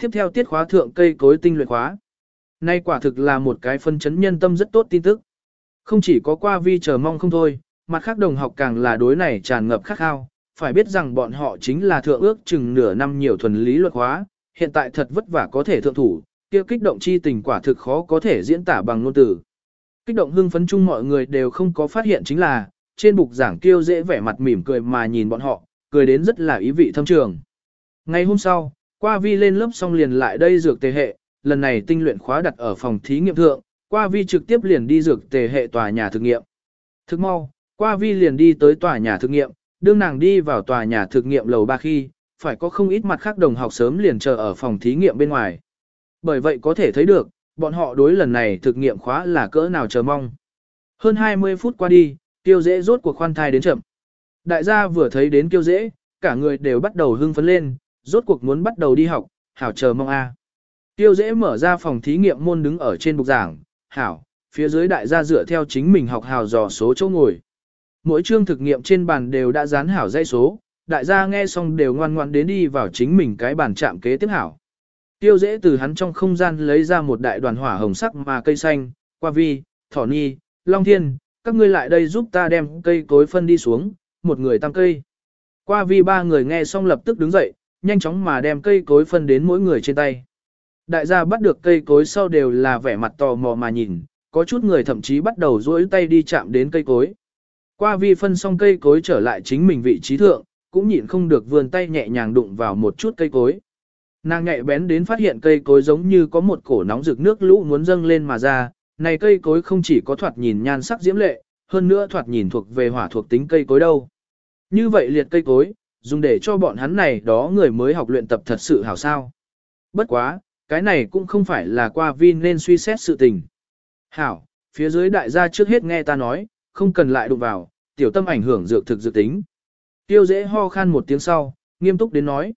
tiếp theo tiết khóa thượng cây cối tinh luyện khóa. Nay quả thực là một cái phân chấn nhân tâm rất tốt tin tức. Không chỉ có qua vi chờ mong không thôi, mặt khác đồng học càng là đối này tràn ngập khắc khao, phải biết rằng bọn họ chính là thượng ước chừng nửa năm nhiều thuần lý luật hóa, hiện tại thật vất vả có thể thượng thủ, kia kích động chi tình quả thực khó có thể diễn tả bằng ngôn từ. Kích động hưng phấn chung mọi người đều không có phát hiện chính là, trên bục giảng kiêu dễ vẻ mặt mỉm cười mà nhìn bọn họ, cười đến rất là ý vị thâm trường. Ngày hôm sau, qua vi lên lớp xong liền lại đây dược tề hệ, lần này tinh luyện khóa đặt ở phòng thí nghiệm thượng, qua vi trực tiếp liền đi dược tề hệ tòa nhà thực nghiệm. Thức mau, qua vi liền đi tới tòa nhà thực nghiệm, đương nàng đi vào tòa nhà thực nghiệm lầu ba khi, phải có không ít mặt khác đồng học sớm liền chờ ở phòng thí nghiệm bên ngoài. Bởi vậy có thể thấy được, bọn họ đối lần này thực nghiệm khóa là cỡ nào chờ mong. Hơn 20 phút qua đi, tiêu dễ rốt cuộc khoan thai đến chậm. Đại gia vừa thấy đến tiêu dễ, cả người đều bắt đầu hưng phấn lên, rốt cuộc muốn bắt đầu đi học, hảo chờ mong a. Tiêu dễ mở ra phòng thí nghiệm môn đứng ở trên bục giảng, hảo, phía dưới đại gia dựa theo chính mình học hào dò số chỗ ngồi. Mỗi chương thực nghiệm trên bàn đều đã dán hảo dây số, đại gia nghe xong đều ngoan ngoãn đến đi vào chính mình cái bàn chạm kế tiếp hảo. Tiêu dễ từ hắn trong không gian lấy ra một đại đoàn hỏa hồng sắc mà cây xanh, qua vi, thỏ ni, long thiên, các ngươi lại đây giúp ta đem cây cối phân đi xuống, một người tăng cây. Qua vi ba người nghe xong lập tức đứng dậy, nhanh chóng mà đem cây cối phân đến mỗi người trên tay. Đại gia bắt được cây cối sau đều là vẻ mặt tò mò mà nhìn, có chút người thậm chí bắt đầu duỗi tay đi chạm đến cây cối. Qua vi phân xong cây cối trở lại chính mình vị trí thượng, cũng nhịn không được vươn tay nhẹ nhàng đụng vào một chút cây cối. Nàng nhạy bén đến phát hiện cây cối giống như có một cổ nóng rực nước lũ muốn dâng lên mà ra, này cây cối không chỉ có thoạt nhìn nhan sắc diễm lệ, hơn nữa thoạt nhìn thuộc về hỏa thuộc tính cây cối đâu. Như vậy liệt cây cối, dùng để cho bọn hắn này đó người mới học luyện tập thật sự hảo sao. Bất quá, cái này cũng không phải là qua vi nên suy xét sự tình. Hảo, phía dưới đại gia trước hết nghe ta nói, không cần lại đụng vào, tiểu tâm ảnh hưởng dược thực dự tính. Tiêu dễ ho khan một tiếng sau, nghiêm túc đến nói.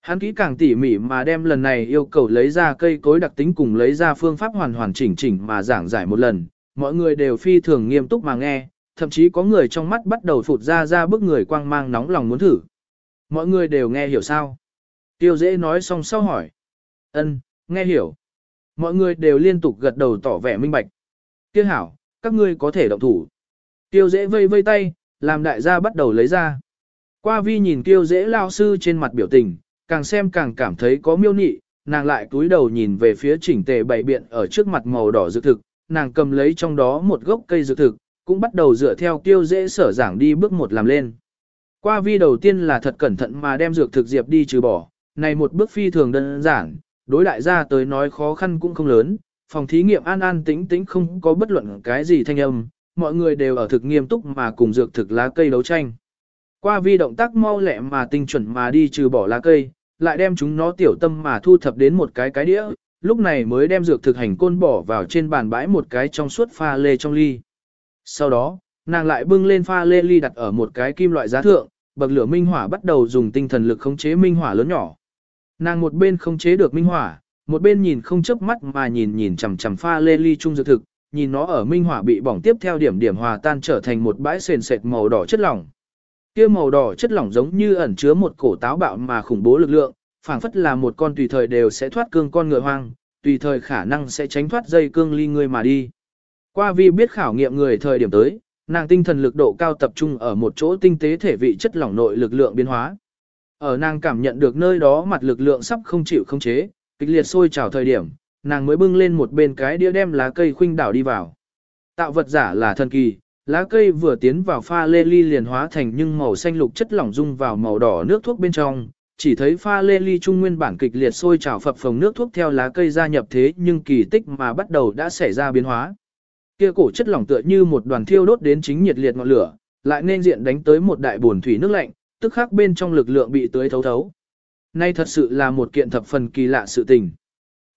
Hắn kỹ càng tỉ mỉ mà đem lần này yêu cầu lấy ra cây cối đặc tính cùng lấy ra phương pháp hoàn hoàn chỉnh chỉnh mà giảng giải một lần, mọi người đều phi thường nghiêm túc mà nghe, thậm chí có người trong mắt bắt đầu phụt ra ra bức người quang mang nóng lòng muốn thử. Mọi người đều nghe hiểu sao? Tiêu dễ nói xong sau hỏi. Ân, nghe hiểu. Mọi người đều liên tục gật đầu tỏ vẻ minh bạch. Tiêu hảo, các ngươi có thể động thủ. Tiêu dễ vây vây tay, làm đại gia bắt đầu lấy ra. Qua vi nhìn tiêu dễ lao sư trên mặt biểu tình, càng xem càng cảm thấy có miêu nị, nàng lại cúi đầu nhìn về phía chỉnh tề bày biện ở trước mặt màu đỏ dược thực, nàng cầm lấy trong đó một gốc cây dược thực, cũng bắt đầu dựa theo tiêu dễ sở giảng đi bước một làm lên. Qua vi đầu tiên là thật cẩn thận mà đem dược thực diệp đi trừ bỏ, này một bước phi thường đơn giản, đối đại gia tới nói khó khăn cũng không lớn, phòng thí nghiệm an an tĩnh tĩnh không có bất luận cái gì thanh âm, mọi người đều ở thực nghiêm túc mà cùng dược thực lá cây đấu tranh. Qua vi động tác mau lẹ mà tinh chuẩn mà đi trừ bỏ lá cây, lại đem chúng nó tiểu tâm mà thu thập đến một cái cái đĩa, lúc này mới đem dược thực hành côn bỏ vào trên bàn bãi một cái trong suốt pha lê trong ly. Sau đó, nàng lại bưng lên pha lê ly đặt ở một cái kim loại giá thượng, bậc lửa minh hỏa bắt đầu dùng tinh thần lực khống chế minh hỏa lớn nhỏ. Nàng một bên khống chế được minh hỏa, một bên nhìn không chớp mắt mà nhìn nhìn chằm chằm pha lê ly trung dược thực, nhìn nó ở minh hỏa bị bỏng tiếp theo điểm điểm hòa tan trở thành một bãi sền sệt màu đỏ chất lỏng. Kia màu đỏ chất lỏng giống như ẩn chứa một cổ táo bạo mà khủng bố lực lượng, phảng phất là một con tùy thời đều sẽ thoát cương con ngựa hoang, tùy thời khả năng sẽ tránh thoát dây cương ly người mà đi. Qua vi biết khảo nghiệm người thời điểm tới, nàng tinh thần lực độ cao tập trung ở một chỗ tinh tế thể vị chất lỏng nội lực lượng biến hóa. Ở nàng cảm nhận được nơi đó mặt lực lượng sắp không chịu không chế, kịch liệt sôi trào thời điểm, nàng mới bưng lên một bên cái đĩa đem lá cây khuynh đảo đi vào. Tạo vật giả là thần kỳ, lá cây vừa tiến vào pha lê ly liền hóa thành nhưng màu xanh lục chất lỏng dung vào màu đỏ nước thuốc bên trong, chỉ thấy pha lê ly trung nguyên bản kịch liệt sôi trào phập phồng nước thuốc theo lá cây gia nhập thế nhưng kỳ tích mà bắt đầu đã xảy ra biến hóa. Kia cổ chất lỏng tựa như một đoàn thiêu đốt đến chính nhiệt liệt ngọn lửa, lại nên diện đánh tới một đại buồn thủy nước lạnh, tức khắc bên trong lực lượng bị tưới thấu thấu. Nay thật sự là một kiện thập phần kỳ lạ sự tình.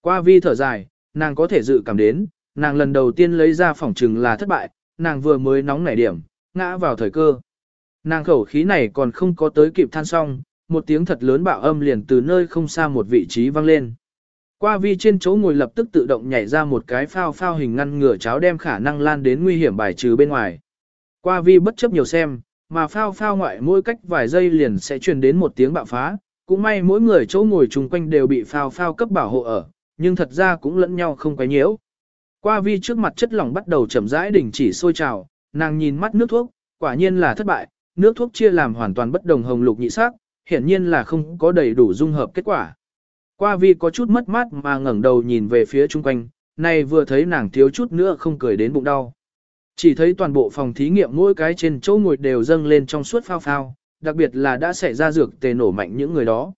Qua vi thở dài, nàng có thể dự cảm đến, nàng lần đầu tiên lấy ra phỏng trừng là thất bại, nàng vừa mới nóng nảy điểm, ngã vào thời cơ. Nàng khẩu khí này còn không có tới kịp than xong, một tiếng thật lớn bạo âm liền từ nơi không xa một vị trí vang lên. Qua vi trên chỗ ngồi lập tức tự động nhảy ra một cái phao phao hình ngăn ngừa cháo đem khả năng lan đến nguy hiểm bài trừ bên ngoài. Qua vi bất chấp nhiều xem, mà phao phao ngoại mỗi cách vài giây liền sẽ truyền đến một tiếng bạo phá, Cũng may mỗi người chỗ ngồi chung quanh đều bị phao phao cấp bảo hộ ở, nhưng thật ra cũng lẫn nhau không quấy nhiễu. Qua vi trước mặt chất lỏng bắt đầu chậm rãi đình chỉ sôi trào, nàng nhìn mắt nước thuốc, quả nhiên là thất bại, nước thuốc chia làm hoàn toàn bất đồng hồng lục nhị sắc, hiển nhiên là không có đầy đủ dung hợp kết quả. Qua vi có chút mất mát mà ngẩng đầu nhìn về phía chung quanh, này vừa thấy nàng thiếu chút nữa không cười đến bụng đau. Chỉ thấy toàn bộ phòng thí nghiệm mỗi cái trên chỗ ngồi đều dâng lên trong suốt phao phao, đặc biệt là đã xảy ra dược tề nổ mạnh những người đó.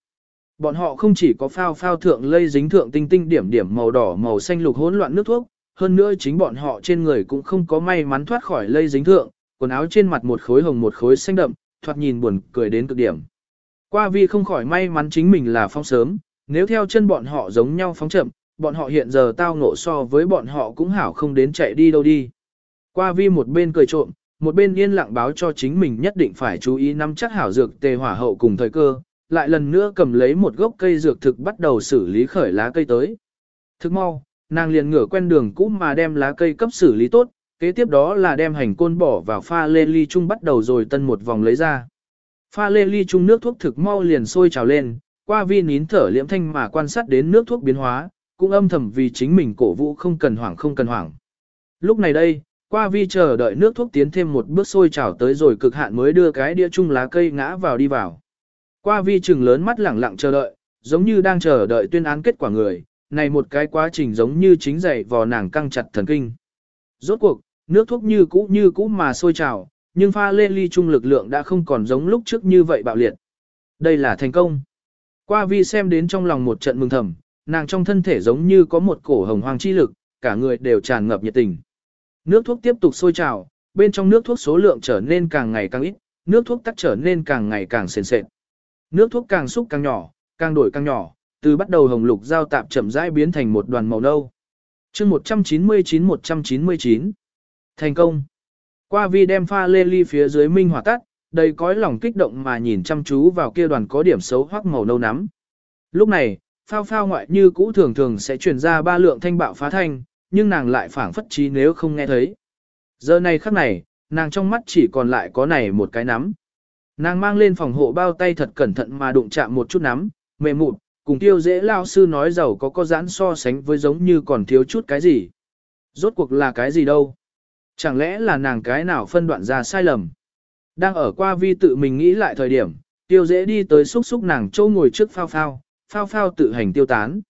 Bọn họ không chỉ có phao phao thượng lây dính thượng tinh tinh điểm điểm màu đỏ màu xanh lục hỗn loạn nước thuốc, hơn nữa chính bọn họ trên người cũng không có may mắn thoát khỏi lây dính thượng, quần áo trên mặt một khối hồng một khối xanh đậm, thoạt nhìn buồn cười đến cực điểm. Qua vi không khỏi may mắn chính mình là phong sớm, nếu theo chân bọn họ giống nhau phóng chậm, bọn họ hiện giờ tao ngộ so với bọn họ cũng hảo không đến chạy đi đâu đi. Qua vi một bên cười trộm, một bên yên lặng báo cho chính mình nhất định phải chú ý nắm chắc hảo dược tề hỏa hậu cùng thời cơ, lại lần nữa cầm lấy một gốc cây dược thực bắt đầu xử lý khởi lá cây tới. Thức mau, nàng liền ngửa quen đường cũ mà đem lá cây cấp xử lý tốt, kế tiếp đó là đem hành côn bỏ vào pha lê ly chung bắt đầu rồi tân một vòng lấy ra. Pha lê ly chung nước thuốc thực mau liền sôi trào lên, qua vi nín thở liễm thanh mà quan sát đến nước thuốc biến hóa, cũng âm thầm vì chính mình cổ vũ không cần hoảng không cần hoảng. Lúc này đây, qua vi chờ đợi nước thuốc tiến thêm một bước sôi trào tới rồi cực hạn mới đưa cái đĩa chung lá cây ngã vào đi vào. Qua vi trừng lớn mắt lẳng lặng chờ đợi, giống như đang chờ đợi tuyên án kết quả người, này một cái quá trình giống như chính dậy vò nàng căng chặt thần kinh. Rốt cuộc, nước thuốc như cũ như cũ mà sôi trào, nhưng pha lê ly chung lực lượng đã không còn giống lúc trước như vậy bạo liệt. Đây là thành công. Qua vi xem đến trong lòng một trận mừng thầm, nàng trong thân thể giống như có một cổ hồng hoàng chi lực, cả người đều tràn ngập nhiệt tình. Nước thuốc tiếp tục sôi trào, bên trong nước thuốc số lượng trở nên càng ngày càng ít, nước thuốc tắc trở nên càng ngày càng sền sệt. Nước thuốc càng xúc càng nhỏ, càng đổi càng nhỏ, từ bắt đầu hồng lục giao tạp chậm rãi biến thành một đoàn màu nâu. chương 199-199 Thành công Qua vi đem pha lê ly phía dưới minh hỏa tắt, đầy cõi lòng kích động mà nhìn chăm chú vào kia đoàn có điểm xấu hoắc màu nâu nắm. Lúc này, phao phao ngoại như cũ thường thường sẽ truyền ra ba lượng thanh bạo phá thanh, nhưng nàng lại phảng phất trí nếu không nghe thấy. Giờ này khắc này, nàng trong mắt chỉ còn lại có này một cái nắm. Nàng mang lên phòng hộ bao tay thật cẩn thận mà đụng chạm một chút nắm, mềm mụn, cùng tiêu dễ lao sư nói giàu có có giãn so sánh với giống như còn thiếu chút cái gì. Rốt cuộc là cái gì đâu? Chẳng lẽ là nàng cái nào phân đoạn ra sai lầm? Đang ở qua vi tự mình nghĩ lại thời điểm, tiêu dễ đi tới xúc xúc nàng châu ngồi trước phao phao, phao phao tự hành tiêu tán.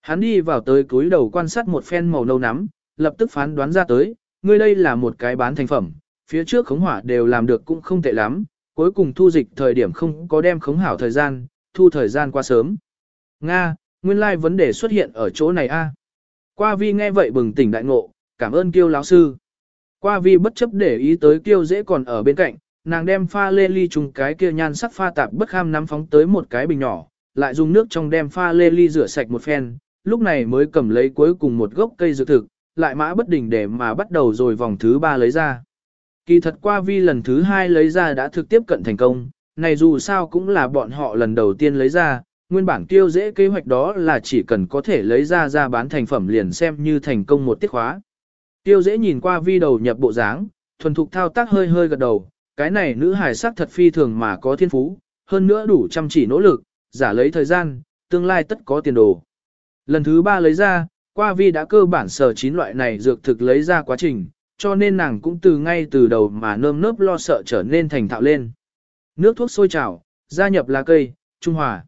Hắn đi vào tới cúi đầu quan sát một phen màu nâu nắm, lập tức phán đoán ra tới, ngươi đây là một cái bán thành phẩm, phía trước khống hỏa đều làm được cũng không tệ lắm, cuối cùng thu dịch thời điểm không có đem khống hảo thời gian, thu thời gian qua sớm. Nga, nguyên lai like vấn đề xuất hiện ở chỗ này a. Qua vi nghe vậy bừng tỉnh đại ngộ, cảm ơn kiêu lão sư. Qua vi bất chấp để ý tới kiêu dễ còn ở bên cạnh, nàng đem pha lê ly trùng cái kia nhan sắc pha tạp bất kham nắm phóng tới một cái bình nhỏ, lại dùng nước trong đem pha lê ly rửa sạch một phen, lúc này mới cầm lấy cuối cùng một gốc cây dược thực, lại mã bất đình để mà bắt đầu rồi vòng thứ ba lấy ra. Kỳ thật qua vi lần thứ hai lấy ra đã thực tiếp cận thành công, này dù sao cũng là bọn họ lần đầu tiên lấy ra, nguyên bản tiêu dễ kế hoạch đó là chỉ cần có thể lấy ra ra bán thành phẩm liền xem như thành công một tiết khóa. Tiêu dễ nhìn qua vi đầu nhập bộ dáng, thuần thục thao tác hơi hơi gật đầu, cái này nữ hài sắc thật phi thường mà có thiên phú, hơn nữa đủ chăm chỉ nỗ lực, giả lấy thời gian, tương lai tất có tiền đồ. Lần thứ ba lấy ra, qua vi đã cơ bản sở chín loại này dược thực lấy ra quá trình, cho nên nàng cũng từ ngay từ đầu mà nơm nớp lo sợ trở nên thành thạo lên. Nước thuốc sôi trào, gia nhập lá cây, trung hòa.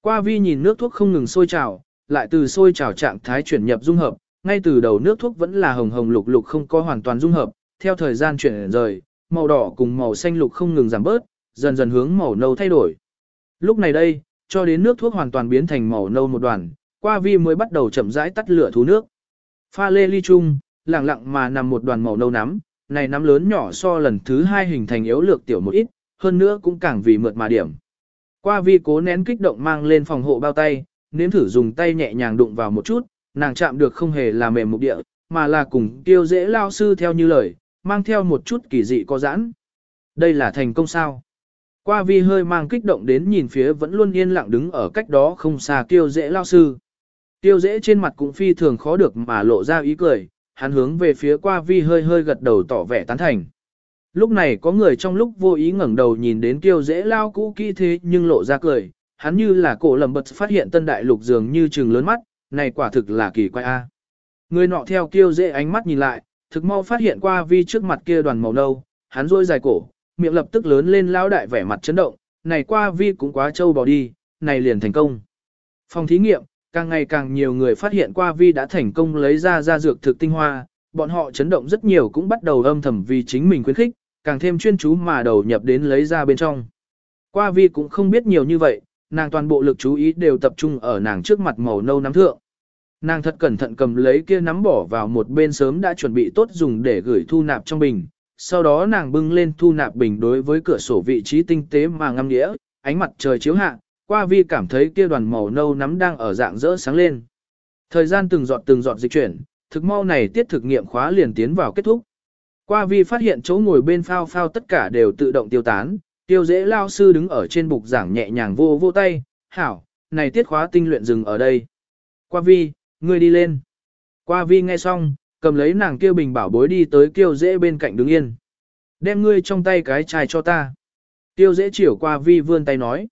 Qua vi nhìn nước thuốc không ngừng sôi trào, lại từ sôi trào trạng thái chuyển nhập dung hợp, ngay từ đầu nước thuốc vẫn là hồng hồng lục lục không có hoàn toàn dung hợp, theo thời gian chuyển rời, màu đỏ cùng màu xanh lục không ngừng giảm bớt, dần dần hướng màu nâu thay đổi. Lúc này đây, cho đến nước thuốc hoàn toàn biến thành màu nâu một đoàn, qua vi mới bắt đầu chậm rãi tắt lửa thú nước. Pha lê ly chung, lặng lặng mà nằm một đoàn màu nâu nắm, này nắm lớn nhỏ so lần thứ hai hình thành yếu lược tiểu một ít, hơn nữa cũng càng vì mượt mà điểm. Qua vi cố nén kích động mang lên phòng hộ bao tay, nếm thử dùng tay nhẹ nhàng đụng vào một chút, nàng chạm được không hề là mềm mục địa, mà là cùng tiêu dễ lao sư theo như lời, mang theo một chút kỳ dị có giãn. Đây là thành công sao? Qua vi hơi mang kích động đến nhìn phía vẫn luôn yên lặng đứng ở cách đó không xa tiêu dễ lao sư. Tiêu dễ trên mặt cũng phi thường khó được mà lộ ra ý cười, hắn hướng về phía qua vi hơi hơi gật đầu tỏ vẻ tán thành. Lúc này có người trong lúc vô ý ngẩng đầu nhìn đến tiêu dễ lao cũ kỹ thế nhưng lộ ra cười, hắn như là cổ lầm bật phát hiện tân đại lục dường như trừng lớn mắt, này quả thực là kỳ quái a. Người nọ theo Tiêu dễ ánh mắt nhìn lại, thực mau phát hiện qua vi trước mặt kia đoàn màu nâu, hắn rôi dài cổ, miệng lập tức lớn lên lao đại vẻ mặt chấn động, này qua vi cũng quá trâu bỏ đi, này liền thành công. Phòng thí nghiệm, càng ngày càng nhiều người phát hiện qua vi đã thành công lấy ra ra dược thực tinh hoa, bọn họ chấn động rất nhiều cũng bắt đầu âm thầm vì chính mình khuyến khích, càng thêm chuyên chú mà đầu nhập đến lấy ra bên trong. Qua vi cũng không biết nhiều như vậy, nàng toàn bộ lực chú ý đều tập trung ở nàng trước mặt màu nâu nắm thượng. Nàng thật cẩn thận cầm lấy kia nắm bỏ vào một bên sớm đã chuẩn bị tốt dùng để gửi thu nạp trong bình. Sau đó nàng bưng lên thu nạp bình đối với cửa sổ vị trí tinh tế mà ngâm nghĩa. ánh mặt trời chiếu hạ, qua vi cảm thấy kia đoàn màu nâu nắm đang ở dạng rỡ sáng lên. Thời gian từng giọt từng giọt dịch chuyển, thực mau này tiết thực nghiệm khóa liền tiến vào kết thúc. Qua vi phát hiện chỗ ngồi bên phao phao tất cả đều tự động tiêu tán, tiêu dễ lao sư đứng ở trên bục giảng nhẹ nhàng vô vô tay, hảo, này tiết khóa tinh luyện dừng ở đây. Qua vi, ngươi đi lên. Qua vi nghe xong, cầm lấy nàng kêu bình bảo bối đi tới kêu dễ bên cạnh đứng yên. Đem ngươi trong tay cái chai cho ta. Tiêu dễ chiều qua vi vươn tay nói.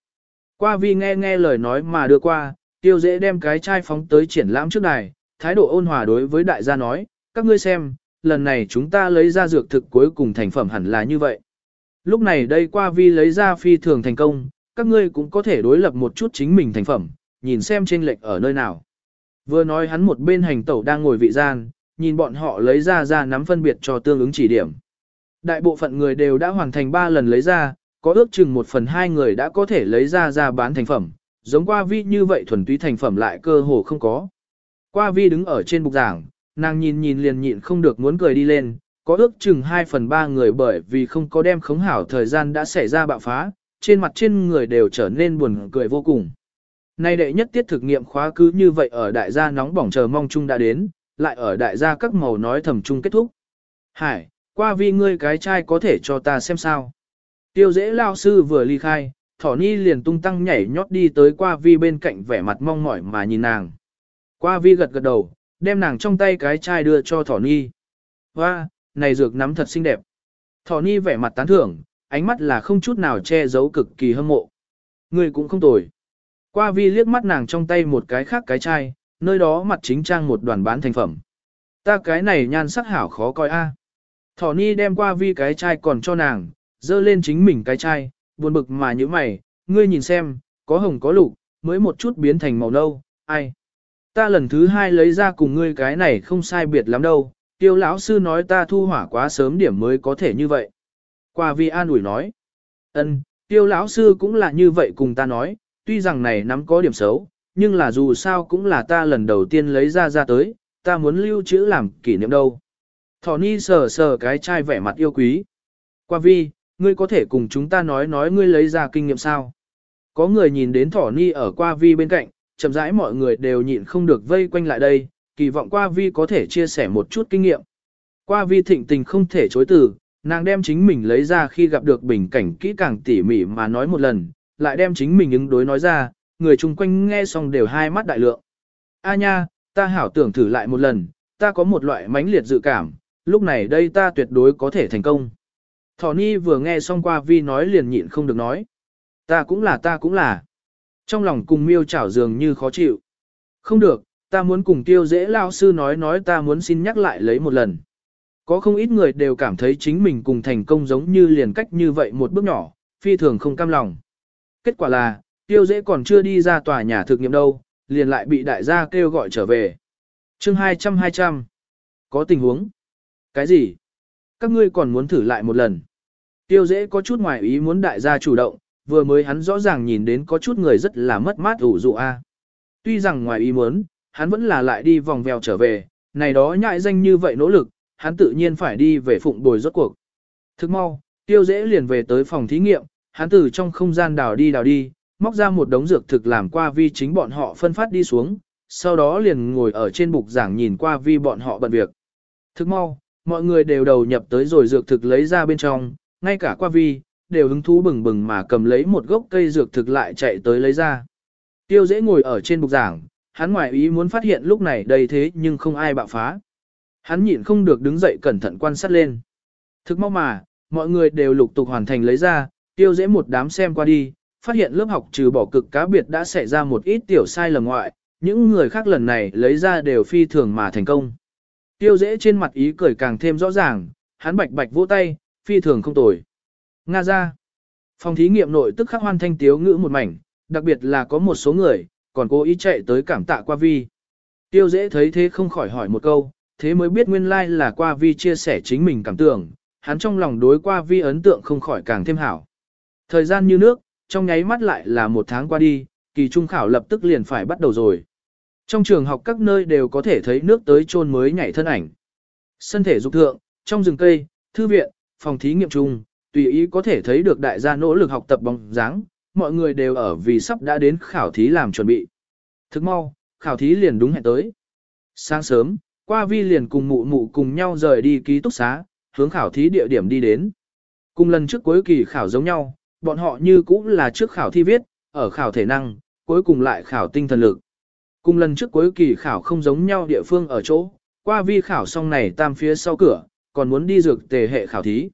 Qua vi nghe nghe lời nói mà đưa qua, tiêu dễ đem cái chai phóng tới triển lãm trước đài, thái độ ôn hòa đối với đại gia nói, các ngươi xem, lần này chúng ta lấy ra dược thực cuối cùng thành phẩm hẳn là như vậy. Lúc này đây qua vi lấy ra phi thường thành công, các ngươi cũng có thể đối lập một chút chính mình thành phẩm, nhìn xem trên lệch ở nơi nào. Vừa nói hắn một bên hành tẩu đang ngồi vị gian, nhìn bọn họ lấy ra ra nắm phân biệt cho tương ứng chỉ điểm. Đại bộ phận người đều đã hoàn thành 3 lần lấy ra, có ước chừng một phần hai người đã có thể lấy ra ra bán thành phẩm, giống qua vi như vậy thuần túy thành phẩm lại cơ hồ không có. Qua vi đứng ở trên bục giảng, nàng nhìn nhìn liền nhịn không được muốn cười đi lên, có ước chừng 2 phần 3 người bởi vì không có đem khống hảo thời gian đã xảy ra bạo phá, trên mặt trên người đều trở nên buồn cười vô cùng. Nay đệ nhất tiết thực nghiệm khóa cứ như vậy ở đại gia nóng bỏng chờ mong chung đã đến, lại ở đại gia các màu nói thầm chung kết thúc. Hải, qua vi ngươi cái chai có thể cho ta xem sao. Tiêu dễ lao sư vừa ly khai, thỏ ni liền tung tăng nhảy nhót đi tới qua vi bên cạnh vẻ mặt mong mỏi mà nhìn nàng. Qua vi gật gật đầu, đem nàng trong tay cái chai đưa cho thỏ ni. Hoa, này dược nắm thật xinh đẹp. Thỏ ni vẻ mặt tán thưởng, ánh mắt là không chút nào che giấu cực kỳ hâm mộ. Người cũng không tồi. Qua vi liếc mắt nàng trong tay một cái khác cái chai, nơi đó mặt chính trang một đoàn bán thành phẩm. Ta cái này nhan sắc hảo khó coi a. À. Thỏ ni đem qua vi cái chai còn cho nàng, dơ lên chính mình cái chai, buồn bực mà như mày, ngươi nhìn xem, có hồng có lục, mới một chút biến thành màu nâu, ai. Ta lần thứ hai lấy ra cùng ngươi cái này không sai biệt lắm đâu, tiêu lão sư nói ta thu hỏa quá sớm điểm mới có thể như vậy. Qua vi an ủi nói, ân, tiêu lão sư cũng là như vậy cùng ta nói, tuy rằng này nắm có điểm xấu, nhưng là dù sao cũng là ta lần đầu tiên lấy ra ra tới, ta muốn lưu trữ làm kỷ niệm đâu. Thỏ ni sờ sờ cái chai vẻ mặt yêu quý. Qua vi, ngươi có thể cùng chúng ta nói nói ngươi lấy ra kinh nghiệm sao? Có người nhìn đến thỏ ni ở qua vi bên cạnh, chậm rãi mọi người đều nhịn không được vây quanh lại đây, kỳ vọng qua vi có thể chia sẻ một chút kinh nghiệm. Qua vi thịnh tình không thể chối từ, nàng đem chính mình lấy ra khi gặp được bình cảnh kỹ càng tỉ mỉ mà nói một lần, lại đem chính mình ứng đối nói ra, người chung quanh nghe xong đều hai mắt đại lượng. A nha, ta hảo tưởng thử lại một lần, ta có một loại mãnh liệt dự cảm, lúc này đây ta tuyệt đối có thể thành công. Thỏ Ni vừa nghe xong qua vi nói liền nhịn không được nói. Ta cũng là ta cũng là. Trong lòng cùng miêu chảo dường như khó chịu. Không được, ta muốn cùng tiêu dễ lao sư nói nói ta muốn xin nhắc lại lấy một lần. Có không ít người đều cảm thấy chính mình cùng thành công giống như liền cách như vậy một bước nhỏ, phi thường không cam lòng. Kết quả là, tiêu dễ còn chưa đi ra tòa nhà thực nghiệm đâu, liền lại bị đại gia kêu gọi trở về. chương 200-200. Có tình huống. Cái gì? Các ngươi còn muốn thử lại một lần. Tiêu dễ có chút ngoài ý muốn đại gia chủ động, vừa mới hắn rõ ràng nhìn đến có chút người rất là mất mát ủ dụ a. Tuy rằng ngoài ý muốn, hắn vẫn là lại đi vòng vèo trở về, này đó nhại danh như vậy nỗ lực, hắn tự nhiên phải đi về phụng bồi rốt cuộc. Thức mau, tiêu dễ liền về tới phòng thí nghiệm, hắn từ trong không gian đào đi đào đi, móc ra một đống dược thực làm qua vi chính bọn họ phân phát đi xuống, sau đó liền ngồi ở trên bục giảng nhìn qua vi bọn họ bận việc. Thức mau, mọi người đều đầu nhập tới rồi dược thực lấy ra bên trong, ngay cả qua vi, đều hứng thú bừng bừng mà cầm lấy một gốc cây dược thực lại chạy tới lấy ra. Tiêu dễ ngồi ở trên bục giảng, hắn ngoài ý muốn phát hiện lúc này đầy thế nhưng không ai bạo phá. Hắn nhịn không được đứng dậy cẩn thận quan sát lên. Thức mau mà, mọi người đều lục tục hoàn thành lấy ra, tiêu dễ một đám xem qua đi, phát hiện lớp học trừ bỏ cực cá biệt đã xảy ra một ít tiểu sai lầm ngoại, những người khác lần này lấy ra đều phi thường mà thành công. Tiêu dễ trên mặt ý cười càng thêm rõ ràng, hắn bạch bạch vỗ tay, phi thường không tồi. Nga ra. Phòng thí nghiệm nội tức khắc hoan thanh tiếu ngữ một mảnh, đặc biệt là có một số người, còn cố ý chạy tới cảm tạ qua vi. Tiêu dễ thấy thế không khỏi hỏi một câu, thế mới biết nguyên lai like là qua vi chia sẻ chính mình cảm tưởng, hắn trong lòng đối qua vi ấn tượng không khỏi càng thêm hảo. Thời gian như nước, trong nháy mắt lại là một tháng qua đi, kỳ trung khảo lập tức liền phải bắt đầu rồi. Trong trường học các nơi đều có thể thấy nước tới trôn mới nhảy thân ảnh. Sân thể dục thượng, trong rừng cây, thư viện, phòng thí nghiệm chung, tùy ý có thể thấy được đại gia nỗ lực học tập bóng dáng, mọi người đều ở vì sắp đã đến khảo thí làm chuẩn bị. Thức mau, khảo thí liền đúng hẹn tới. Sáng sớm, qua vi liền cùng mụ mụ cùng nhau rời đi ký túc xá, hướng khảo thí địa điểm đi đến. Cùng lần trước cuối kỳ khảo giống nhau, bọn họ như cũng là trước khảo thi viết, ở khảo thể năng, cuối cùng lại khảo tinh thần lực. Cùng lần trước cuối kỳ khảo không giống nhau địa phương ở chỗ, qua vi khảo xong này tam phía sau cửa, còn muốn đi dược tề hệ khảo thí.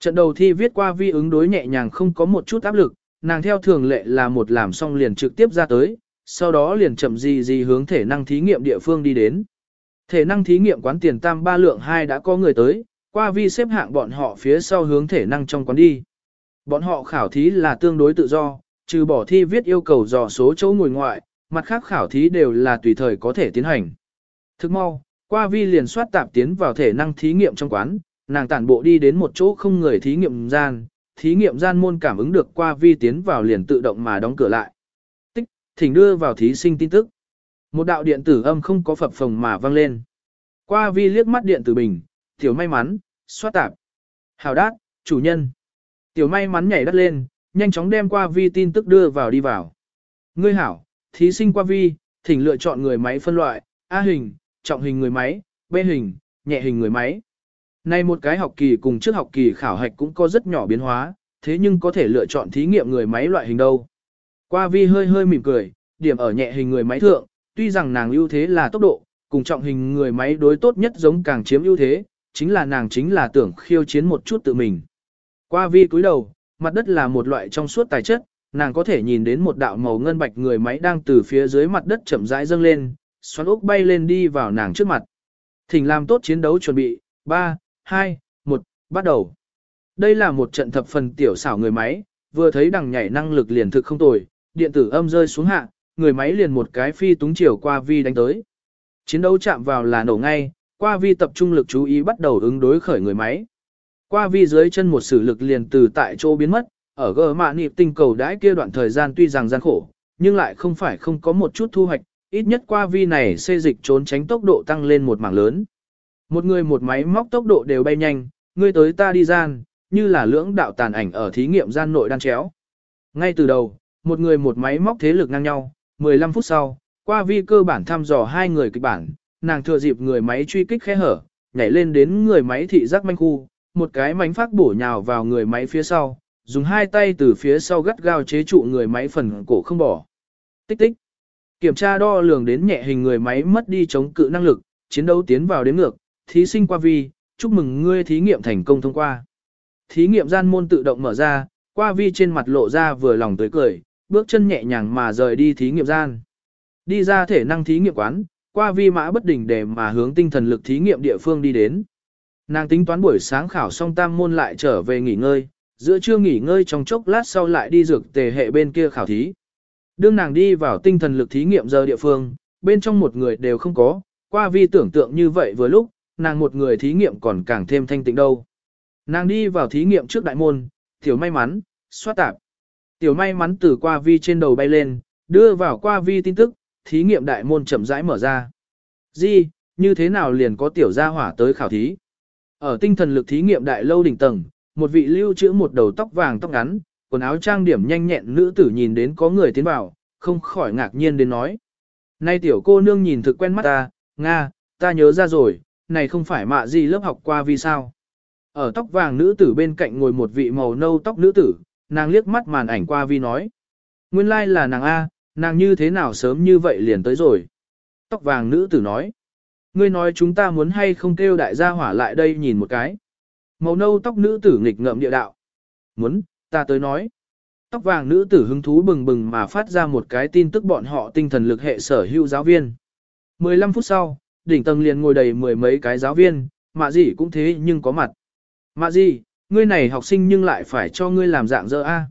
Trận đầu thi viết qua vi ứng đối nhẹ nhàng không có một chút áp lực, nàng theo thường lệ là một làm xong liền trực tiếp ra tới, sau đó liền chậm gì gì hướng thể năng thí nghiệm địa phương đi đến. Thể năng thí nghiệm quán tiền tam ba lượng hai đã có người tới, qua vi xếp hạng bọn họ phía sau hướng thể năng trong quán đi. Bọn họ khảo thí là tương đối tự do, trừ bỏ thi viết yêu cầu dò số chỗ ngồi ngoại, mặt khác khảo thí đều là tùy thời có thể tiến hành. Thức mau, qua vi liền soát tạp tiến vào thể năng thí nghiệm trong quán, nàng tản bộ đi đến một chỗ không người thí nghiệm gian, thí nghiệm gian môn cảm ứng được qua vi tiến vào liền tự động mà đóng cửa lại. Tích, thỉnh đưa vào thí sinh tin tức. Một đạo điện tử âm không có phập phồng mà vang lên. Qua vi liếc mắt điện tử bình, tiểu may mắn, soát tạp. Hào đát, chủ nhân. Tiểu may mắn nhảy đắt lên, nhanh chóng đem qua vi tin tức đưa vào đi vào. Ngươi hảo, thí sinh qua vi, thỉnh lựa chọn người máy phân loại, A hình, trọng hình người máy, B hình, nhẹ hình người máy. Nay một cái học kỳ cùng trước học kỳ khảo hạch cũng có rất nhỏ biến hóa, thế nhưng có thể lựa chọn thí nghiệm người máy loại hình đâu. Qua vi hơi hơi mỉm cười, điểm ở nhẹ hình người máy thượng, tuy rằng nàng ưu thế là tốc độ, cùng trọng hình người máy đối tốt nhất giống càng chiếm ưu thế, chính là nàng chính là tưởng khiêu chiến một chút tự mình. Qua vi cúi đầu, mặt đất là một loại trong suốt tài chất, nàng có thể nhìn đến một đạo màu ngân bạch người máy đang từ phía dưới mặt đất chậm rãi dâng lên, xoắn ốc bay lên đi vào nàng trước mặt. Thỉnh làm tốt chiến đấu chuẩn bị, 3, 2, 1, bắt đầu. Đây là một trận thập phần tiểu xảo người máy, vừa thấy đằng nhảy năng lực liền thực không tồi, điện tử âm rơi xuống hạ, người máy liền một cái phi túng chiều qua vi đánh tới. Chiến đấu chạm vào là nổ ngay, qua vi tập trung lực chú ý bắt đầu ứng đối khởi người máy. Qua vi dưới chân một sử lực liền từ tại chỗ biến mất, ở gờ mạ nịp tinh cầu đãi kia đoạn thời gian tuy rằng gian khổ, nhưng lại không phải không có một chút thu hoạch, ít nhất qua vi này xê dịch trốn tránh tốc độ tăng lên một mảng lớn. Một người một máy móc tốc độ đều bay nhanh, người tới ta đi gian, như là lưỡng đạo tàn ảnh ở thí nghiệm gian nội đan chéo. Ngay từ đầu, một người một máy móc thế lực ngang nhau, 15 phút sau, qua vi cơ bản thăm dò hai người kịch bản, nàng thừa dịp người máy truy kích khe hở, nhảy lên đến người máy thị giác manh khu, một cái mánh phát bổ nhào vào người máy phía sau, dùng hai tay từ phía sau gắt gao chế trụ người máy phần cổ không bỏ. Tích tích. Kiểm tra đo lường đến nhẹ hình người máy mất đi chống cự năng lực, chiến đấu tiến vào đến ngược, thí sinh qua vi, chúc mừng ngươi thí nghiệm thành công thông qua. Thí nghiệm gian môn tự động mở ra, qua vi trên mặt lộ ra vừa lòng tới cười, bước chân nhẹ nhàng mà rời đi thí nghiệm gian. Đi ra thể năng thí nghiệm quán, qua vi mã bất đỉnh để mà hướng tinh thần lực thí nghiệm địa phương đi đến. Nàng tính toán buổi sáng khảo xong tam môn lại trở về nghỉ ngơi, giữa trưa nghỉ ngơi trong chốc lát sau lại đi dược tề hệ bên kia khảo thí. Đương nàng đi vào tinh thần lực thí nghiệm giờ địa phương, bên trong một người đều không có, qua vi tưởng tượng như vậy vừa lúc, nàng một người thí nghiệm còn càng thêm thanh tịnh đâu. Nàng đi vào thí nghiệm trước đại môn, tiểu may mắn, xoát tạp. Tiểu may mắn từ qua vi trên đầu bay lên, đưa vào qua vi tin tức, thí nghiệm đại môn chậm rãi mở ra. Di, như thế nào liền có tiểu gia hỏa tới khảo thí? Ở tinh thần lực thí nghiệm đại lâu đỉnh tầng, một vị lưu trữ một đầu tóc vàng tóc ngắn, quần áo trang điểm nhanh nhẹn nữ tử nhìn đến có người tiến vào, không khỏi ngạc nhiên đến nói. Nay tiểu cô nương nhìn thực quen mắt ta, Nga, ta nhớ ra rồi, này không phải mạ gì lớp học qua vì sao. Ở tóc vàng nữ tử bên cạnh ngồi một vị màu nâu tóc nữ tử, nàng liếc mắt màn ảnh qua vi nói. Nguyên lai like là nàng A, nàng như thế nào sớm như vậy liền tới rồi. Tóc vàng nữ tử nói. Ngươi nói chúng ta muốn hay không kêu đại gia hỏa lại đây nhìn một cái. Màu nâu tóc nữ tử nghịch ngợm địa đạo. Muốn, ta tới nói. Tóc vàng nữ tử hứng thú bừng bừng mà phát ra một cái tin tức bọn họ tinh thần lực hệ sở hữu giáo viên. 15 phút sau, đỉnh tầng liền ngồi đầy mười mấy cái giáo viên, mạ gì cũng thế nhưng có mặt. Mạ gì, ngươi này học sinh nhưng lại phải cho ngươi làm dạng dơ a.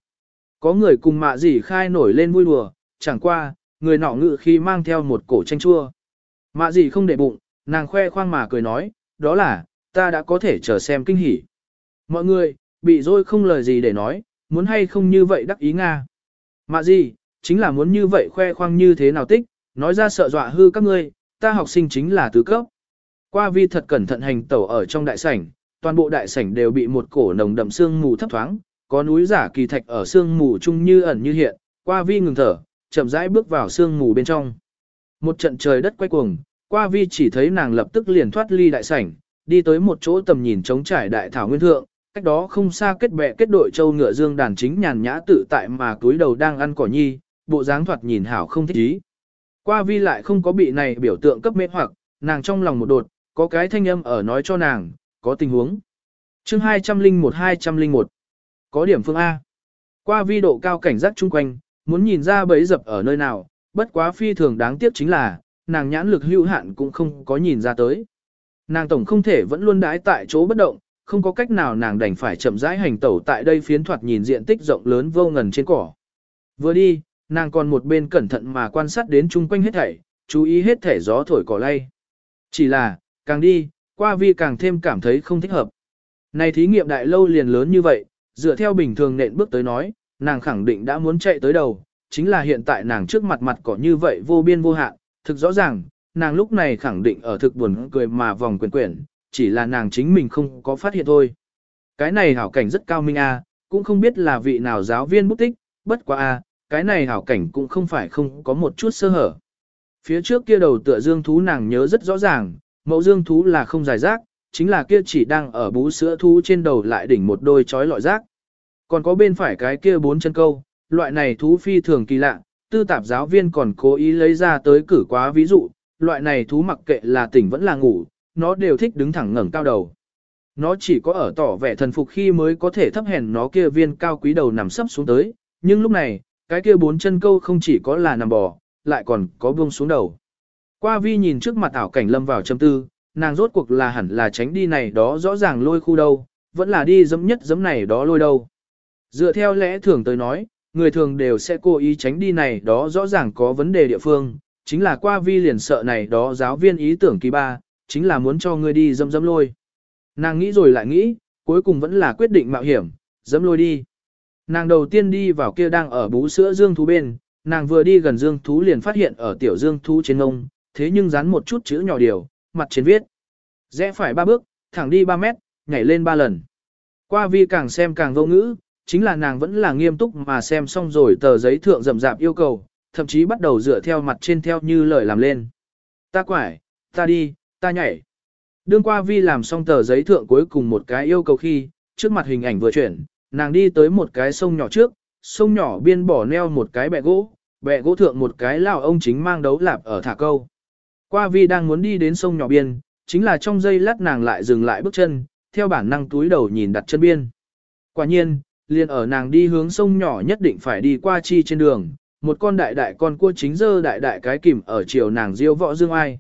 Có người cùng mạ gì khai nổi lên vui đùa, chẳng qua, người nọ ngự khi mang theo một cổ chanh chua. Mạ gì không để bụng, nàng khoe khoang mà cười nói, đó là, ta đã có thể chờ xem kinh hỉ. Mọi người, bị rồi không lời gì để nói, muốn hay không như vậy đắc ý Nga. Mà gì, chính là muốn như vậy khoe khoang như thế nào tích, nói ra sợ dọa hư các ngươi, ta học sinh chính là tứ cấp. Qua vi thật cẩn thận hành tẩu ở trong đại sảnh, toàn bộ đại sảnh đều bị một cổ nồng đậm sương mù thấp thoáng, có núi giả kỳ thạch ở sương mù chung như ẩn như hiện, qua vi ngừng thở, chậm rãi bước vào sương mù bên trong. Một trận trời đất quay cuồng, qua vi chỉ thấy nàng lập tức liền thoát ly đại sảnh, đi tới một chỗ tầm nhìn trống trải đại thảo nguyên thượng, cách đó không xa kết bè kết đội châu ngựa dương đàn chính nhàn nhã tự tại mà túi đầu đang ăn cỏ nhi, bộ dáng thoạt nhìn hảo không thích ý. Qua vi lại không có bị này biểu tượng cấp mê hoặc, nàng trong lòng một đột, có cái thanh âm ở nói cho nàng, có tình huống. chương 201-201 Có điểm phương A. Qua vi độ cao cảnh giác chung quanh, muốn nhìn ra bấy dập ở nơi nào, bất quá phi thường đáng tiếc chính là, nàng nhãn lực hữu hạn cũng không có nhìn ra tới. Nàng tổng không thể vẫn luôn đái tại chỗ bất động, không có cách nào nàng đành phải chậm rãi hành tẩu tại đây phiến thoạt nhìn diện tích rộng lớn vô ngần trên cỏ. Vừa đi, nàng còn một bên cẩn thận mà quan sát đến chung quanh hết thảy, chú ý hết thể gió thổi cỏ lay. Chỉ là, càng đi, qua vi càng thêm cảm thấy không thích hợp. Này thí nghiệm đại lâu liền lớn như vậy, dựa theo bình thường nện bước tới nói, nàng khẳng định đã muốn chạy tới đầu, chính là hiện tại nàng trước mặt mặt cỏ như vậy vô biên vô hạn, thực rõ ràng, nàng lúc này khẳng định ở thực buồn cười mà vòng quyền quyển, chỉ là nàng chính mình không có phát hiện thôi. Cái này hảo cảnh rất cao minh a, cũng không biết là vị nào giáo viên bút tích, bất quá a, cái này hảo cảnh cũng không phải không có một chút sơ hở. Phía trước kia đầu tựa dương thú nàng nhớ rất rõ ràng, mẫu dương thú là không dài rác, chính là kia chỉ đang ở bú sữa thú trên đầu lại đỉnh một đôi chói lọi rác. Còn có bên phải cái kia bốn chân câu, loại này thú phi thường kỳ lạ, tư tạp giáo viên còn cố ý lấy ra tới cử quá ví dụ, loại này thú mặc kệ là tỉnh vẫn là ngủ, nó đều thích đứng thẳng ngẩng cao đầu. Nó chỉ có ở tỏ vẻ thần phục khi mới có thể thấp hèn nó kia viên cao quý đầu nằm sấp xuống tới, nhưng lúc này, cái kia bốn chân câu không chỉ có là nằm bò, lại còn có buông xuống đầu. Qua vi nhìn trước mặt ảo cảnh lâm vào châm tư, nàng rốt cuộc là hẳn là tránh đi này đó rõ ràng lôi khu đâu, vẫn là đi dấm nhất dấm này đó lôi đâu. Dựa theo lẽ thường tới nói, người thường đều sẽ cố ý tránh đi này đó rõ ràng có vấn đề địa phương, chính là qua vi liền sợ này đó giáo viên ý tưởng kỳ ba, chính là muốn cho ngươi đi dâm dâm lôi. Nàng nghĩ rồi lại nghĩ, cuối cùng vẫn là quyết định mạo hiểm, dâm lôi đi. Nàng đầu tiên đi vào kia đang ở bú sữa dương thú bên, nàng vừa đi gần dương thú liền phát hiện ở tiểu dương thú trên ngông, thế nhưng dán một chút chữ nhỏ điều, mặt trên viết. Rẽ phải ba bước, thẳng đi ba mét, nhảy lên ba lần. Qua vi càng xem càng vô ngữ, chính là nàng vẫn là nghiêm túc mà xem xong rồi tờ giấy thượng rậm rạp yêu cầu, thậm chí bắt đầu dựa theo mặt trên theo như lời làm lên. Ta quải, ta đi, ta nhảy. Đương qua vi làm xong tờ giấy thượng cuối cùng một cái yêu cầu khi, trước mặt hình ảnh vừa chuyển, nàng đi tới một cái sông nhỏ trước, sông nhỏ biên bỏ neo một cái bẹ gỗ, bẹ gỗ thượng một cái lao ông chính mang đấu lạp ở thả câu. Qua vi đang muốn đi đến sông nhỏ biên, chính là trong giây lát nàng lại dừng lại bước chân, theo bản năng túi đầu nhìn đặt chân biên. Quả nhiên, liền ở nàng đi hướng sông nhỏ nhất định phải đi qua chi trên đường, một con đại đại con cua chính dơ đại đại cái kìm ở chiều nàng diêu võ dương ai.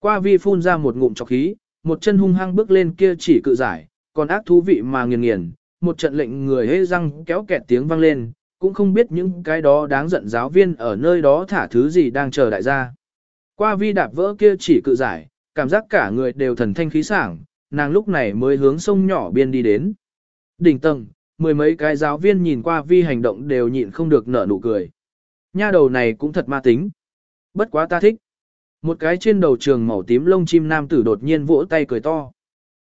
Qua vi phun ra một ngụm chọc khí, một chân hung hăng bước lên kia chỉ cự giải, còn ác thú vị mà nghiền nghiền, một trận lệnh người hê răng kéo kẹt tiếng vang lên, cũng không biết những cái đó đáng giận giáo viên ở nơi đó thả thứ gì đang chờ đại gia. Qua vi đạp vỡ kia chỉ cự giải, cảm giác cả người đều thần thanh khí sảng, nàng lúc này mới hướng sông nhỏ biên đi đến. Đỉnh tầng, mười mấy cái giáo viên nhìn qua vi hành động đều nhịn không được nở nụ cười. Nha đầu này cũng thật ma tính. Bất quá ta thích. Một cái trên đầu trường màu tím lông chim nam tử đột nhiên vỗ tay cười to.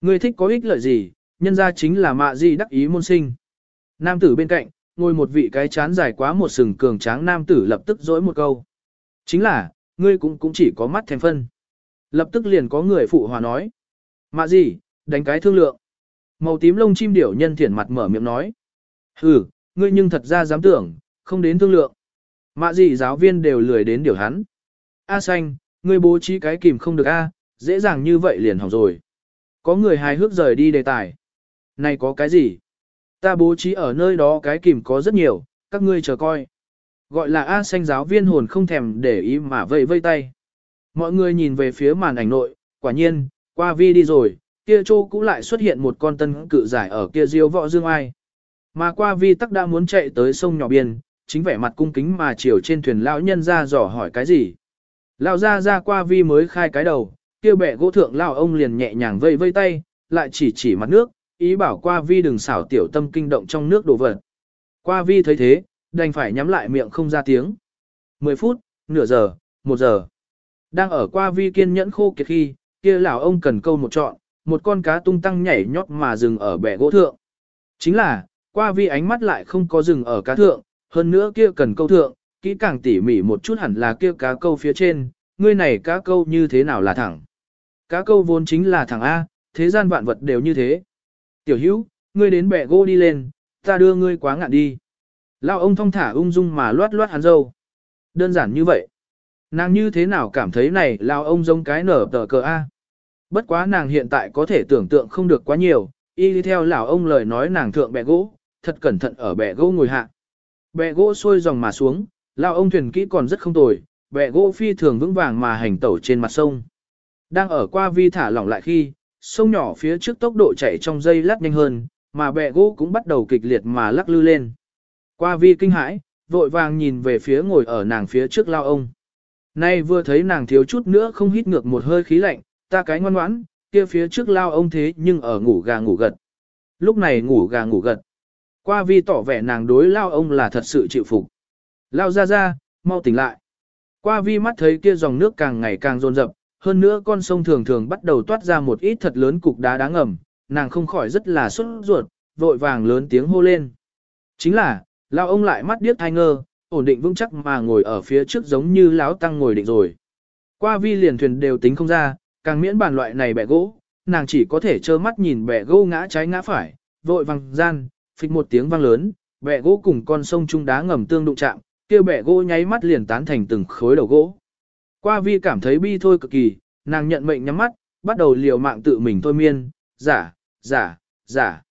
Ngươi thích có ích lợi gì, nhân ra chính là mạ gì đắc ý môn sinh. Nam tử bên cạnh, ngồi một vị cái chán dài quá một sừng cường tráng nam tử lập tức dỗi một câu. Chính là, ngươi cũng cũng chỉ có mắt thèm phân. Lập tức liền có người phụ hòa nói. Mạ gì, đánh cái thương lượng. Màu tím lông chim điểu nhân thiển mặt mở miệng nói. Ừ, ngươi nhưng thật ra dám tưởng, không đến thương lượng. Mạ gì giáo viên đều lười đến điều hắn. A xanh, ngươi bố trí cái kìm không được a, dễ dàng như vậy liền hỏng rồi. Có người hài hước rời đi đề tài. Này có cái gì? Ta bố trí ở nơi đó cái kìm có rất nhiều, các ngươi chờ coi. Gọi là A xanh giáo viên hồn không thèm để ý mà vây vây tay. Mọi người nhìn về phía màn ảnh nội, quả nhiên, qua vi đi rồi, kia châu cũng lại xuất hiện một con tân cự giải ở kia diêu võ dương ai. Mà qua vi tắc đã muốn chạy tới sông nhỏ biên, chính vẻ mặt cung kính mà chiều trên thuyền lão nhân ra dò hỏi cái gì. Lão ra ra qua vi mới khai cái đầu, kia bẻ gỗ thượng lão ông liền nhẹ nhàng vây vây tay, lại chỉ chỉ mặt nước, ý bảo qua vi đừng xảo tiểu tâm kinh động trong nước đổ vật. Qua vi thấy thế, đành phải nhắm lại miệng không ra tiếng. 10 phút, nửa giờ, một giờ. Đang ở qua vi kiên nhẫn khô kiệt khi, kia lão ông cần câu một trọn, một con cá tung tăng nhảy nhót mà dừng ở bè gỗ thượng. Chính là, qua vi ánh mắt lại không có dừng ở cá thượng, hơn nữa kia cần câu thượng, kỹ càng tỉ mỉ một chút hẳn là kia cá câu phía trên, ngươi này cá câu như thế nào là thẳng. Cá câu vốn chính là thẳng A, thế gian vạn vật đều như thế. Tiểu hữu, ngươi đến bẻ gỗ đi lên, ta đưa ngươi quá ngạn đi. Lao ông thong thả ung dung mà loát loát hắn dâu. Đơn giản như vậy. Nàng như thế nào cảm thấy này lao ông giống cái nở tờ cờ A. Bất quá nàng hiện tại có thể tưởng tượng không được quá nhiều, y đi theo lão ông lời nói nàng thượng bè gỗ, thật cẩn thận ở bè gỗ ngồi hạ. Bè gỗ xuôi dòng mà xuống, lão ông thuyền kỹ còn rất không tồi, bè gỗ phi thường vững vàng mà hành tẩu trên mặt sông. Đang ở qua vi thả lỏng lại khi, sông nhỏ phía trước tốc độ chạy trong dây lát nhanh hơn, mà bè gỗ cũng bắt đầu kịch liệt mà lắc lư lên. Qua vi kinh hãi, vội vàng nhìn về phía ngồi ở nàng phía trước lao ông. Nay vừa thấy nàng thiếu chút nữa không hít ngược một hơi khí lạnh, ta cái ngoan ngoãn, kia phía trước lao ông thế nhưng ở ngủ gà ngủ gật. Lúc này ngủ gà ngủ gật. Qua vi tỏ vẻ nàng đối lao ông là thật sự chịu phục. Lao ra ra, mau tỉnh lại. Qua vi mắt thấy kia dòng nước càng ngày càng rồn rập, hơn nữa con sông thường thường bắt đầu toát ra một ít thật lớn cục đá đáng ngầm, nàng không khỏi rất là sốt ruột, vội vàng lớn tiếng hô lên. Chính là, lao ông lại mắt điếc thai ngơ, ổn định vững chắc mà ngồi ở phía trước giống như lão tăng ngồi định rồi. Qua vi liền thuyền đều tính không ra, càng miễn bàn loại này bẻ gỗ, nàng chỉ có thể trơ mắt nhìn bẻ gỗ ngã trái ngã phải, vội vàng gian, phịch một tiếng vang lớn, bẻ gỗ cùng con sông trung đá ngầm tương đụng chạm, kia bẻ gỗ nháy mắt liền tán thành từng khối đầu gỗ. Qua vi cảm thấy bi thôi cực kỳ, nàng nhận mệnh nhắm mắt, bắt đầu liều mạng tự mình thôi miên, giả, giả, giả.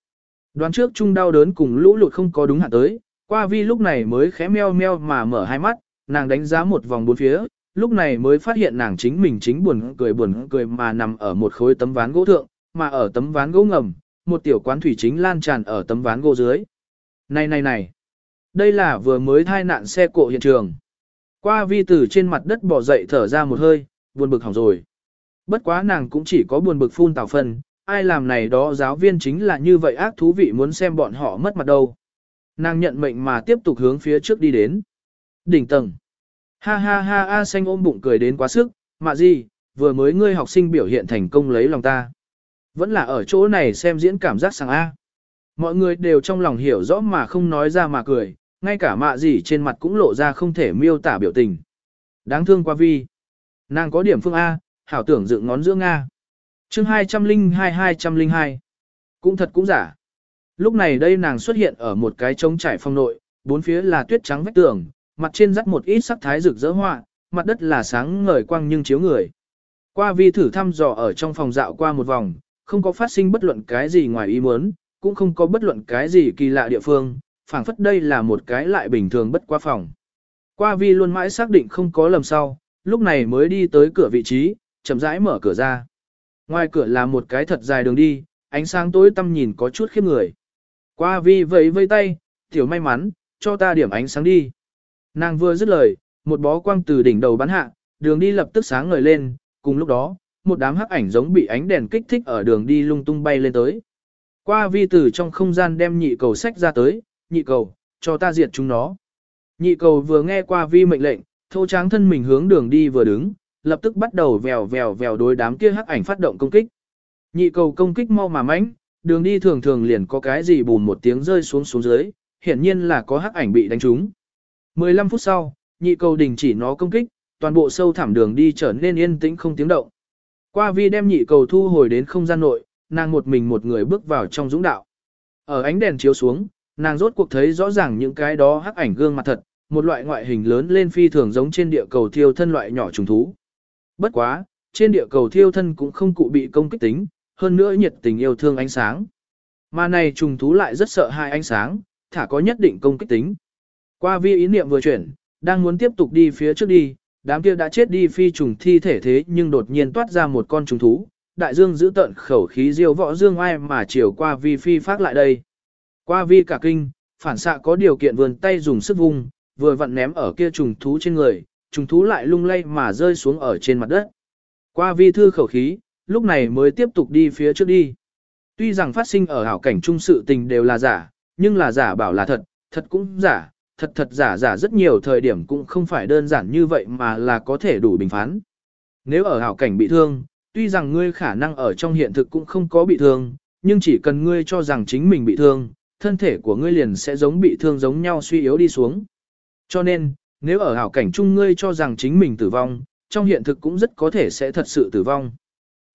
Đoán trước chung đau đớn cùng lũ lụt không có đúng hạn tới, qua vi lúc này mới khẽ meo meo mà mở hai mắt, nàng đánh giá một vòng bốn phía, lúc này mới phát hiện nàng chính mình chính buồn cười buồn cười mà nằm ở một khối tấm ván gỗ thượng, mà ở tấm ván gỗ ngầm, một tiểu quán thủy chính lan tràn ở tấm ván gỗ dưới. Này này này, đây là vừa mới thai nạn xe cộ hiện trường. Qua vi tử trên mặt đất bỏ dậy thở ra một hơi, buồn bực hỏng rồi. Bất quá nàng cũng chỉ có buồn bực phun tào phân, ai làm này đó giáo viên chính là như vậy ác thú vị muốn xem bọn họ mất mặt đâu. Nàng nhận mệnh mà tiếp tục hướng phía trước đi đến. Đỉnh tầng. Ha ha ha a xanh ôm bụng cười đến quá sức, mà gì, vừa mới ngươi học sinh biểu hiện thành công lấy lòng ta. Vẫn là ở chỗ này xem diễn cảm giác sang A. Mọi người đều trong lòng hiểu rõ mà không nói ra mà cười, ngay cả mạ gì trên mặt cũng lộ ra không thể miêu tả biểu tình. Đáng thương qua vi. Nàng có điểm phương A, hảo tưởng dựng ngón giữa Nga. chương 202-202. Cũng thật cũng giả. Lúc này đây nàng xuất hiện ở một cái trống trải phong nội, bốn phía là tuyết trắng vách tường, mặt trên dắt một ít sắc thái rực rỡ họa, mặt đất là sáng ngời quang nhưng chiếu người. Qua vi thử thăm dò ở trong phòng dạo qua một vòng, không có phát sinh bất luận cái gì ngoài ý muốn, cũng không có bất luận cái gì kỳ lạ địa phương, phảng phất đây là một cái lại bình thường bất qua phòng. Qua vi luôn mãi xác định không có lầm sau, lúc này mới đi tới cửa vị trí, chậm rãi mở cửa ra. Ngoài cửa là một cái thật dài đường đi, ánh sáng tối tăm nhìn có chút khiếp người. Qua vi vẫy vây tay, tiểu may mắn, cho ta điểm ánh sáng đi. Nàng vừa dứt lời, một bó quang từ đỉnh đầu bắn hạ, đường đi lập tức sáng ngời lên, cùng lúc đó, một đám hắc ảnh giống bị ánh đèn kích thích ở đường đi lung tung bay lên tới. Qua vi tử trong không gian đem nhị cầu sách ra tới, nhị cầu, cho ta diệt chúng nó. Nhị cầu vừa nghe qua vi mệnh lệnh, thô tráng thân mình hướng đường đi vừa đứng, lập tức bắt đầu vèo vèo vèo đối đám kia hắc ảnh phát động công kích. Nhị cầu công kích mau mà mãnh, đường đi thường thường liền có cái gì bùn một tiếng rơi xuống xuống dưới, hiển nhiên là có hắc ảnh bị đánh trúng. 15 phút sau, nhị cầu đình chỉ nó công kích, toàn bộ sâu thẳm đường đi trở nên yên tĩnh không tiếng động. Qua vi đem nhị cầu thu hồi đến không gian nội, nàng một mình một người bước vào trong dũng đạo. Ở ánh đèn chiếu xuống, nàng rốt cuộc thấy rõ ràng những cái đó hắc ảnh gương mặt thật, một loại ngoại hình lớn lên phi thường giống trên địa cầu thiêu thân loại nhỏ trùng thú. Bất quá, trên địa cầu thiêu thân cũng không cụ bị công kích tính, hơn nữa nhiệt tình yêu thương ánh sáng. Mà này trùng thú lại rất sợ hai ánh sáng, thả có nhất định công kích tính. Qua vi ý niệm vừa chuyển, đang muốn tiếp tục đi phía trước đi, đám kia đã chết đi phi trùng thi thể thế nhưng đột nhiên toát ra một con trùng thú, đại dương giữ tận khẩu khí diêu võ dương ai mà chiều qua vi phi phát lại đây. Qua vi cả kinh, phản xạ có điều kiện vườn tay dùng sức vung, vừa vặn ném ở kia trùng thú trên người, trùng thú lại lung lay mà rơi xuống ở trên mặt đất. Qua vi thư khẩu khí, lúc này mới tiếp tục đi phía trước đi. Tuy rằng phát sinh ở hảo cảnh trung sự tình đều là giả, nhưng là giả bảo là thật, thật cũng giả, thật thật giả giả rất nhiều thời điểm cũng không phải đơn giản như vậy mà là có thể đủ bình phán. Nếu ở hảo cảnh bị thương, tuy rằng ngươi khả năng ở trong hiện thực cũng không có bị thương, nhưng chỉ cần ngươi cho rằng chính mình bị thương, thân thể của ngươi liền sẽ giống bị thương giống nhau suy yếu đi xuống. Cho nên, nếu ở hảo cảnh chung ngươi cho rằng chính mình tử vong, trong hiện thực cũng rất có thể sẽ thật sự tử vong.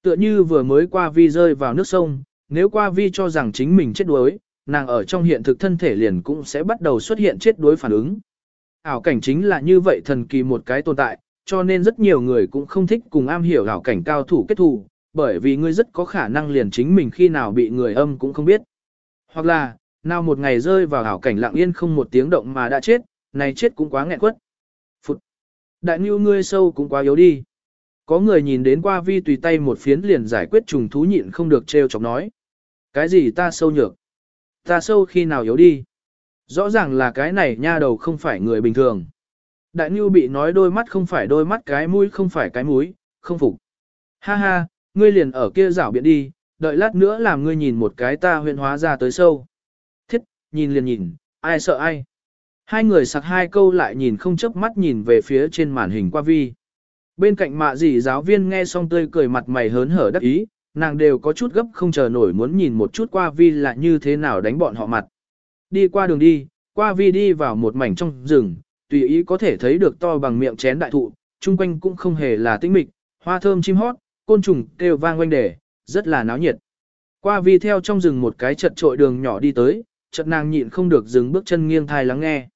Tựa như vừa mới qua vi rơi vào nước sông, nếu qua vi cho rằng chính mình chết đuối, nàng ở trong hiện thực thân thể liền cũng sẽ bắt đầu xuất hiện chết đuối phản ứng. Ảo cảnh chính là như vậy thần kỳ một cái tồn tại, cho nên rất nhiều người cũng không thích cùng am hiểu ảo cảnh cao thủ kết thù, bởi vì ngươi rất có khả năng liền chính mình khi nào bị người âm cũng không biết. Hoặc là, nào một ngày rơi vào ảo cảnh lặng yên không một tiếng động mà đã chết, này chết cũng quá nghẹn quất. Phụt! Đại nưu ngươi sâu cũng quá yếu đi. Có người nhìn đến qua vi tùy tay một phiến liền giải quyết trùng thú nhịn không được treo chọc nói. Cái gì ta sâu nhược? Ta sâu khi nào yếu đi? Rõ ràng là cái này nha đầu không phải người bình thường. Đại Nhu bị nói đôi mắt không phải đôi mắt cái mũi không phải cái mũi, không phục. Ha ha, ngươi liền ở kia rảo biện đi, đợi lát nữa làm ngươi nhìn một cái ta huyện hóa ra tới sâu. Thiết, nhìn liền nhìn, ai sợ ai. Hai người sặc hai câu lại nhìn không chớp mắt nhìn về phía trên màn hình qua vi. Bên cạnh mạ dì giáo viên nghe xong tươi cười mặt mày hớn hở đắc ý, nàng đều có chút gấp không chờ nổi muốn nhìn một chút qua vi là như thế nào đánh bọn họ mặt. Đi qua đường đi, qua vi đi vào một mảnh trong rừng, tùy ý có thể thấy được to bằng miệng chén đại thụ, chung quanh cũng không hề là tĩnh mịch, hoa thơm chim hót, côn trùng kêu vang quanh đề, rất là náo nhiệt. Qua vi theo trong rừng một cái chật trội đường nhỏ đi tới, chợt nàng nhịn không được dừng bước chân nghiêng thai lắng nghe.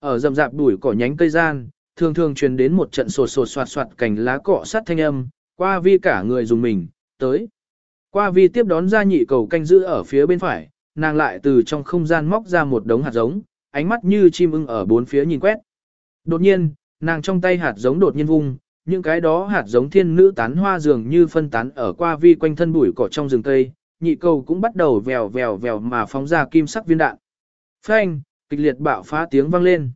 Ở rậm rạp đuổi cỏ nhánh cây gian, thường thường truyền đến một trận sột sột soạt soạt cành lá cọ sắt thanh âm, qua vi cả người dùng mình, tới. Qua vi tiếp đón ra nhị cầu canh giữ ở phía bên phải, nàng lại từ trong không gian móc ra một đống hạt giống, ánh mắt như chim ưng ở bốn phía nhìn quét. Đột nhiên, nàng trong tay hạt giống đột nhiên vung, những cái đó hạt giống thiên nữ tán hoa dường như phân tán ở qua vi quanh thân bụi cỏ trong rừng cây, nhị cầu cũng bắt đầu vèo vèo vèo mà phóng ra kim sắc viên đạn. Phanh, kịch liệt bạo phá tiếng vang lên.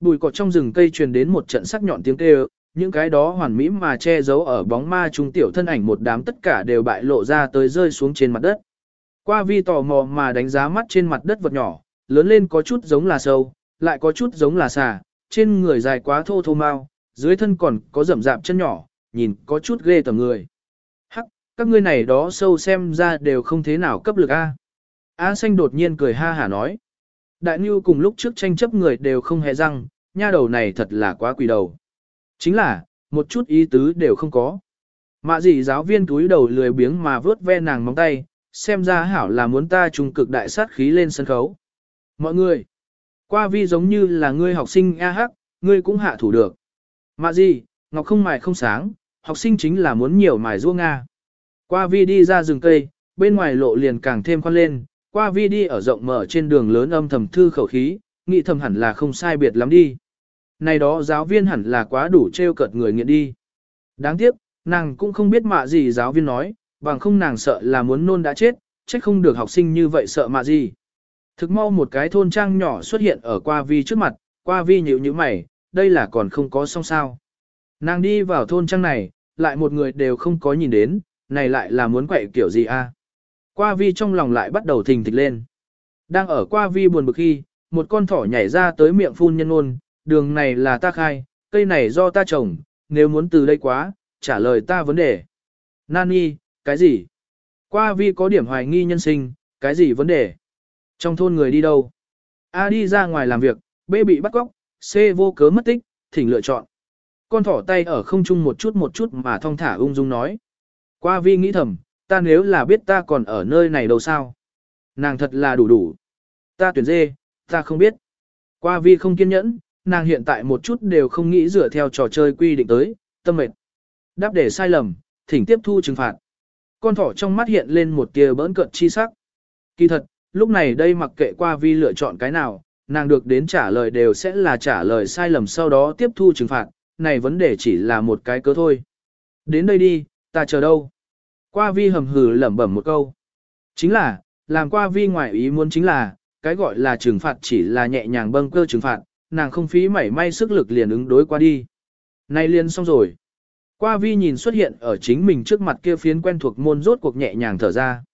Bụi cỏ trong rừng cây truyền đến một trận sắc nhọn tiếng kêu, những cái đó hoàn mỹ mà che giấu ở bóng ma trung tiểu thân ảnh một đám tất cả đều bại lộ ra tới rơi xuống trên mặt đất. Qua vi tò mò mà đánh giá mắt trên mặt đất vật nhỏ, lớn lên có chút giống là sâu, lại có chút giống là xà, trên người dài quá thô thô mau, dưới thân còn có rậm rạp chân nhỏ, nhìn có chút ghê tầm người. Hắc, các ngươi này đó sâu xem ra đều không thế nào cấp lực A. A xanh đột nhiên cười ha hả nói. Đại Nhu cùng lúc trước tranh chấp người đều không hề răng, nha đầu này thật là quá quỷ đầu. Chính là, một chút ý tứ đều không có. Mạ gì giáo viên túi đầu lười biếng mà vớt ve nàng móng tay, xem ra hảo là muốn ta trung cực đại sát khí lên sân khấu. Mọi người, qua vi giống như là ngươi học sinh A hắc, ngươi cũng hạ thủ được. Mạ gì, ngọc không mài không sáng, học sinh chính là muốn nhiều mài ruông Nga. Qua vi đi ra rừng cây, bên ngoài lộ liền càng thêm khoan lên, qua vi đi ở rộng mở trên đường lớn âm thầm thư khẩu khí, nghĩ thầm hẳn là không sai biệt lắm đi. Này đó giáo viên hẳn là quá đủ trêu cợt người nghiện đi. Đáng tiếc, nàng cũng không biết mạ gì giáo viên nói, bằng không nàng sợ là muốn nôn đã chết, trách không được học sinh như vậy sợ mạ gì. Thực mau một cái thôn trang nhỏ xuất hiện ở qua vi trước mặt, qua vi nhíu như mày, đây là còn không có xong sao. Nàng đi vào thôn trang này, lại một người đều không có nhìn đến, này lại là muốn quậy kiểu gì a? Qua vi trong lòng lại bắt đầu thình thịch lên. Đang ở qua vi buồn bực khi, một con thỏ nhảy ra tới miệng phun nhân ôn, đường này là ta khai, cây này do ta trồng, nếu muốn từ đây quá, trả lời ta vấn đề. Nani, cái gì? Qua vi có điểm hoài nghi nhân sinh, cái gì vấn đề? Trong thôn người đi đâu? A đi ra ngoài làm việc, B bị bắt cóc, C vô cớ mất tích, thỉnh lựa chọn. Con thỏ tay ở không trung một chút một chút mà thong thả ung dung nói. Qua vi nghĩ thầm, ta nếu là biết ta còn ở nơi này đâu sao? Nàng thật là đủ đủ. Ta tuyển dê, ta không biết. Qua vi không kiên nhẫn, nàng hiện tại một chút đều không nghĩ dựa theo trò chơi quy định tới, tâm mệt. Đáp để sai lầm, thỉnh tiếp thu trừng phạt. Con thỏ trong mắt hiện lên một tia bỡn cợt chi sắc. Kỳ thật, lúc này đây mặc kệ qua vi lựa chọn cái nào, nàng được đến trả lời đều sẽ là trả lời sai lầm sau đó tiếp thu trừng phạt, này vấn đề chỉ là một cái cớ thôi. Đến đây đi, ta chờ đâu. Qua vi hầm hừ lẩm bẩm một câu. Chính là, làm qua vi ngoại ý muốn chính là, cái gọi là trừng phạt chỉ là nhẹ nhàng bâng cơ trừng phạt, nàng không phí mảy may sức lực liền ứng đối qua đi. nay liền xong rồi. Qua vi nhìn xuất hiện ở chính mình trước mặt kia phiến quen thuộc môn rốt cuộc nhẹ nhàng thở ra.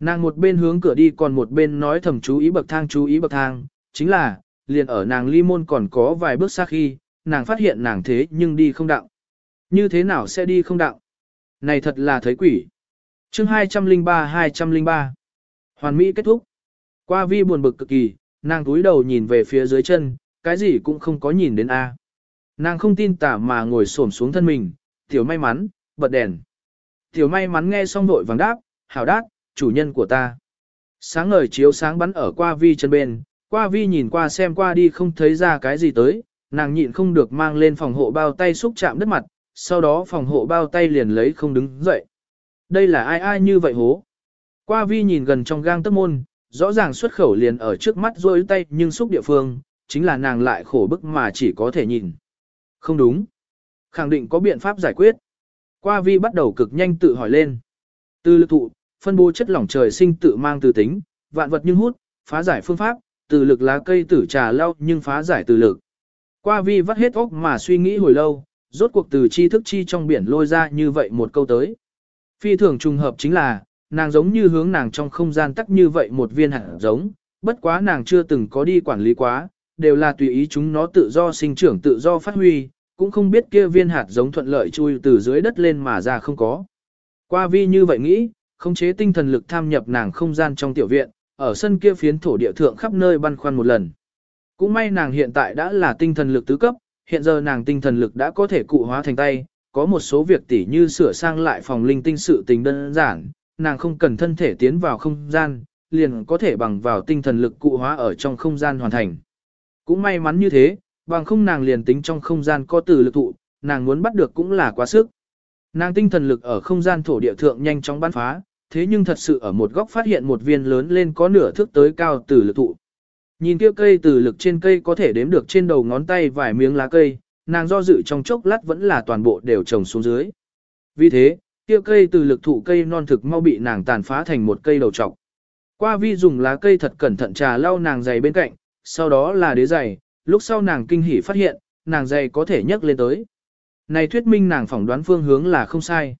Nàng một bên hướng cửa đi còn một bên nói thầm chú ý bậc thang chú ý bậc thang, chính là, liền ở nàng ly môn còn có vài bước xa khi, nàng phát hiện nàng thế nhưng đi không đặng. Như thế nào sẽ đi không đặng? Này thật là thấy quỷ. chương 203-203 Hoàn Mỹ kết thúc. Qua vi buồn bực cực kỳ, nàng túi đầu nhìn về phía dưới chân, cái gì cũng không có nhìn đến A. Nàng không tin tả mà ngồi xổm xuống thân mình, tiểu may mắn, bật đèn. Tiểu may mắn nghe xong vội vàng đáp, hảo đát, chủ nhân của ta. Sáng ngời chiếu sáng bắn ở qua vi chân bên, qua vi nhìn qua xem qua đi không thấy ra cái gì tới, nàng nhịn không được mang lên phòng hộ bao tay xúc chạm đất mặt, sau đó phòng hộ bao tay liền lấy không đứng dậy. Đây là ai ai như vậy hố? Qua vi nhìn gần trong gang tấc môn, rõ ràng xuất khẩu liền ở trước mắt rôi tay nhưng xúc địa phương, chính là nàng lại khổ bức mà chỉ có thể nhìn. Không đúng. Khẳng định có biện pháp giải quyết. Qua vi bắt đầu cực nhanh tự hỏi lên. Từ lực thụ, phân bố chất lỏng trời sinh tự mang từ tính, vạn vật nhưng hút, phá giải phương pháp, từ lực lá cây tử trà lau nhưng phá giải từ lực. Qua vi vắt hết óc mà suy nghĩ hồi lâu, rốt cuộc từ chi thức chi trong biển lôi ra như vậy một câu tới. Phi thường trùng hợp chính là, nàng giống như hướng nàng trong không gian tắc như vậy một viên hạt giống, bất quá nàng chưa từng có đi quản lý quá, đều là tùy ý chúng nó tự do sinh trưởng tự do phát huy, cũng không biết kia viên hạt giống thuận lợi chui từ dưới đất lên mà ra không có. Qua vi như vậy nghĩ, khống chế tinh thần lực tham nhập nàng không gian trong tiểu viện, ở sân kia phiến thổ địa thượng khắp nơi băn khoăn một lần. Cũng may nàng hiện tại đã là tinh thần lực tứ cấp, hiện giờ nàng tinh thần lực đã có thể cụ hóa thành tay, có một số việc tỉ như sửa sang lại phòng linh tinh sự tình đơn giản, nàng không cần thân thể tiến vào không gian, liền có thể bằng vào tinh thần lực cụ hóa ở trong không gian hoàn thành. Cũng may mắn như thế, bằng không nàng liền tính trong không gian có từ lực thụ, nàng muốn bắt được cũng là quá sức. Nàng tinh thần lực ở không gian thổ địa thượng nhanh chóng bắn phá, thế nhưng thật sự ở một góc phát hiện một viên lớn lên có nửa thước tới cao từ lực thụ. Nhìn kia cây từ lực trên cây có thể đếm được trên đầu ngón tay vài miếng lá cây, nàng do dự trong chốc lát vẫn là toàn bộ đều trồng xuống dưới. Vì thế, kia cây từ lực thụ cây non thực mau bị nàng tàn phá thành một cây đầu trọc. Qua vi dùng lá cây thật cẩn thận trà lau nàng giày bên cạnh, sau đó là đế giày, lúc sau nàng kinh hỉ phát hiện, nàng giày có thể nhấc lên tới. Này thuyết minh nàng phỏng đoán phương hướng là không sai.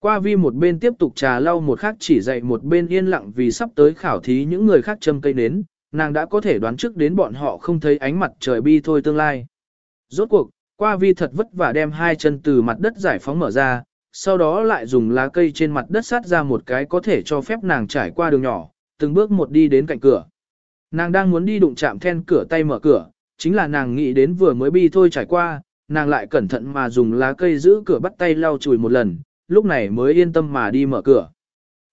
Qua vi một bên tiếp tục trà lau một khác chỉ dạy một bên yên lặng vì sắp tới khảo thí những người khác châm cây nến, nàng đã có thể đoán trước đến bọn họ không thấy ánh mặt trời bi thôi tương lai. Rốt cuộc, qua vi thật vất vả đem hai chân từ mặt đất giải phóng mở ra, sau đó lại dùng lá cây trên mặt đất sát ra một cái có thể cho phép nàng trải qua đường nhỏ, từng bước một đi đến cạnh cửa. Nàng đang muốn đi đụng chạm then cửa tay mở cửa, chính là nàng nghĩ đến vừa mới bi thôi trải qua, nàng lại cẩn thận mà dùng lá cây giữ cửa bắt tay lau chùi một lần, lúc này mới yên tâm mà đi mở cửa.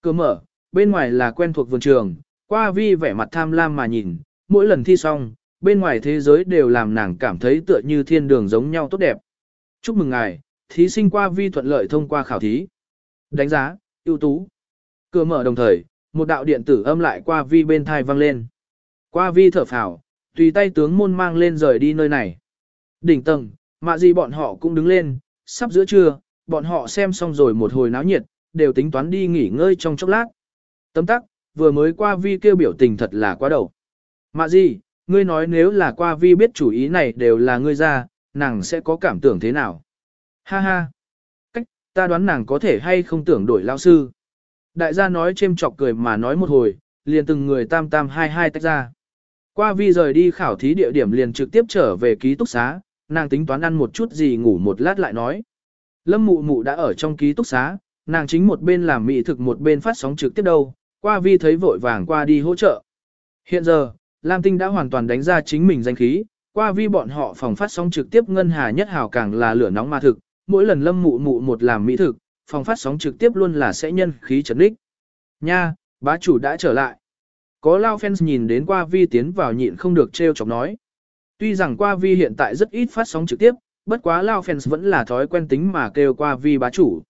Cửa mở, bên ngoài là quen thuộc vườn trường, qua vi vẻ mặt tham lam mà nhìn, mỗi lần thi xong, bên ngoài thế giới đều làm nàng cảm thấy tựa như thiên đường giống nhau tốt đẹp. Chúc mừng ngài, thí sinh qua vi thuận lợi thông qua khảo thí. Đánh giá, ưu tú. Cửa mở đồng thời, một đạo điện tử âm lại qua vi bên thai vang lên. Qua vi thở phào, tùy tay tướng môn mang lên rời đi nơi này. Đỉnh tầng, mạ gì bọn họ cũng đứng lên, sắp giữa trưa, bọn họ xem xong rồi một hồi náo nhiệt, đều tính toán đi nghỉ ngơi trong chốc lát. Tấm tắc, vừa mới qua vi kêu biểu tình thật là quá đầu. Mạ gì, ngươi nói nếu là qua vi biết chủ ý này đều là ngươi ra, nàng sẽ có cảm tưởng thế nào? Ha ha! Cách, ta đoán nàng có thể hay không tưởng đổi lao sư. Đại gia nói chêm chọc cười mà nói một hồi, liền từng người tam tam hai hai tách ra. Qua vi rời đi khảo thí địa điểm liền trực tiếp trở về ký túc xá, nàng tính toán ăn một chút gì ngủ một lát lại nói. Lâm mụ mụ đã ở trong ký túc xá, nàng chính một bên làm mỹ thực một bên phát sóng trực tiếp đâu, qua vi thấy vội vàng qua đi hỗ trợ. Hiện giờ, Lam Tinh đã hoàn toàn đánh ra chính mình danh khí, qua vi bọn họ phòng phát sóng trực tiếp ngân hà nhất hào càng là lửa nóng ma thực, mỗi lần lâm mụ mụ một làm mỹ thực, phòng phát sóng trực tiếp luôn là sẽ nhân khí trấn đích. Nha, bá chủ đã trở lại. Có lao fans nhìn đến qua vi tiến vào nhịn không được treo chọc nói. Tuy rằng qua vi hiện tại rất ít phát sóng trực tiếp, bất quá lao fans vẫn là thói quen tính mà kêu qua vi bá chủ.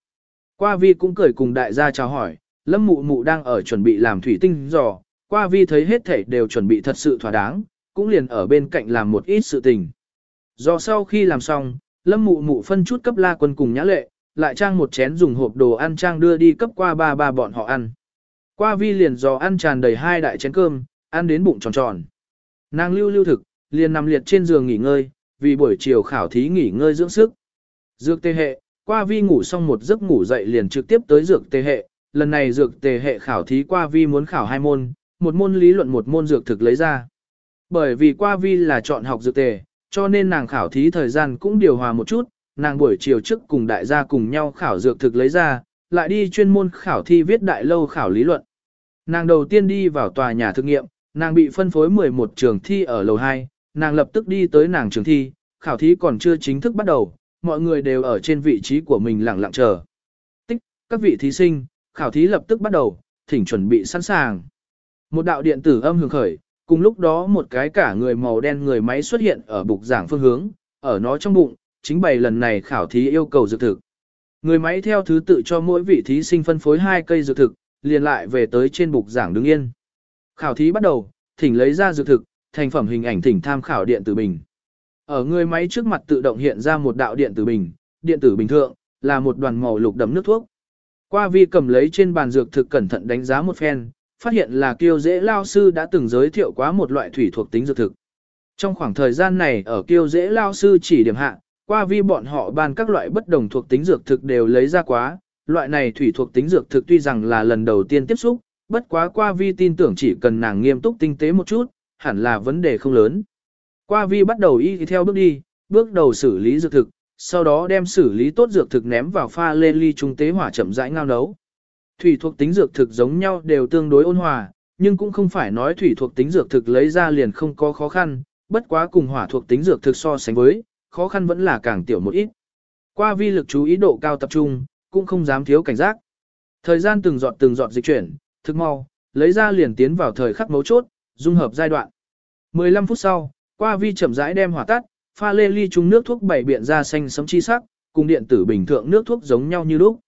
Qua vi cũng cười cùng đại gia chào hỏi, lâm mụ mụ đang ở chuẩn bị làm thủy tinh giò, qua vi thấy hết thể đều chuẩn bị thật sự thỏa đáng, cũng liền ở bên cạnh làm một ít sự tình. Do sau khi làm xong, lâm mụ mụ phân chút cấp la quân cùng nhã lệ, lại trang một chén dùng hộp đồ ăn trang đưa đi cấp qua ba ba bọn họ ăn. Qua vi liền dò ăn tràn đầy hai đại chén cơm, ăn đến bụng tròn tròn. Nàng lưu lưu thực, liền nằm liệt trên giường nghỉ ngơi, vì buổi chiều khảo thí nghỉ ngơi dưỡng sức. Dược tê hệ, qua vi ngủ xong một giấc ngủ dậy liền trực tiếp tới dược tê hệ, lần này dược tề hệ khảo thí qua vi muốn khảo hai môn, một môn lý luận một môn dược thực lấy ra. Bởi vì qua vi là chọn học dược tề, cho nên nàng khảo thí thời gian cũng điều hòa một chút, nàng buổi chiều trước cùng đại gia cùng nhau khảo dược thực lấy ra, lại đi chuyên môn khảo thi viết đại lâu khảo lý luận. Nàng đầu tiên đi vào tòa nhà thực nghiệm, nàng bị phân phối 11 trường thi ở lầu 2, nàng lập tức đi tới nàng trường thi, khảo thí còn chưa chính thức bắt đầu, mọi người đều ở trên vị trí của mình lặng lặng chờ. Tích, các vị thí sinh, khảo thí lập tức bắt đầu, thỉnh chuẩn bị sẵn sàng. Một đạo điện tử âm hưởng khởi, cùng lúc đó một cái cả người màu đen người máy xuất hiện ở bục giảng phương hướng, ở nó trong bụng, chính bày lần này khảo thí yêu cầu dược thực. Người máy theo thứ tự cho mỗi vị thí sinh phân phối hai cây dược thực, liền lại về tới trên bục giảng đứng yên. Khảo thí bắt đầu, thỉnh lấy ra dược thực, thành phẩm hình ảnh thỉnh tham khảo điện tử bình. Ở người máy trước mặt tự động hiện ra một đạo điện tử bình, điện tử bình thượng là một đoàn màu lục đậm nước thuốc. Qua vi cầm lấy trên bàn dược thực cẩn thận đánh giá một phen, phát hiện là kiêu dễ lao sư đã từng giới thiệu quá một loại thủy thuộc tính dược thực. Trong khoảng thời gian này ở kiêu dễ lao sư chỉ điểm hạ, qua vi bọn họ ban các loại bất đồng thuộc tính dược thực đều lấy ra quá, loại này thủy thuộc tính dược thực tuy rằng là lần đầu tiên tiếp xúc, bất quá qua vi tin tưởng chỉ cần nàng nghiêm túc tinh tế một chút, hẳn là vấn đề không lớn. Qua vi bắt đầu y theo bước đi, bước đầu xử lý dược thực, sau đó đem xử lý tốt dược thực ném vào pha lê ly trung tế hỏa chậm rãi ngao nấu. Thủy thuộc tính dược thực giống nhau đều tương đối ôn hòa, nhưng cũng không phải nói thủy thuộc tính dược thực lấy ra liền không có khó khăn, bất quá cùng hỏa thuộc tính dược thực so sánh với, khó khăn vẫn là càng tiểu một ít. Qua vi lực chú ý độ cao tập trung, cũng không dám thiếu cảnh giác. Thời gian từng giọt từng giọt dịch chuyển, thực mau, lấy ra liền tiến vào thời khắc mấu chốt, dung hợp giai đoạn. 15 phút sau, qua vi chậm rãi đem hỏa tắt, pha lê ly chung nước thuốc bảy biện ra xanh sẫm chi sắc, cùng điện tử bình thường nước thuốc giống nhau như lúc.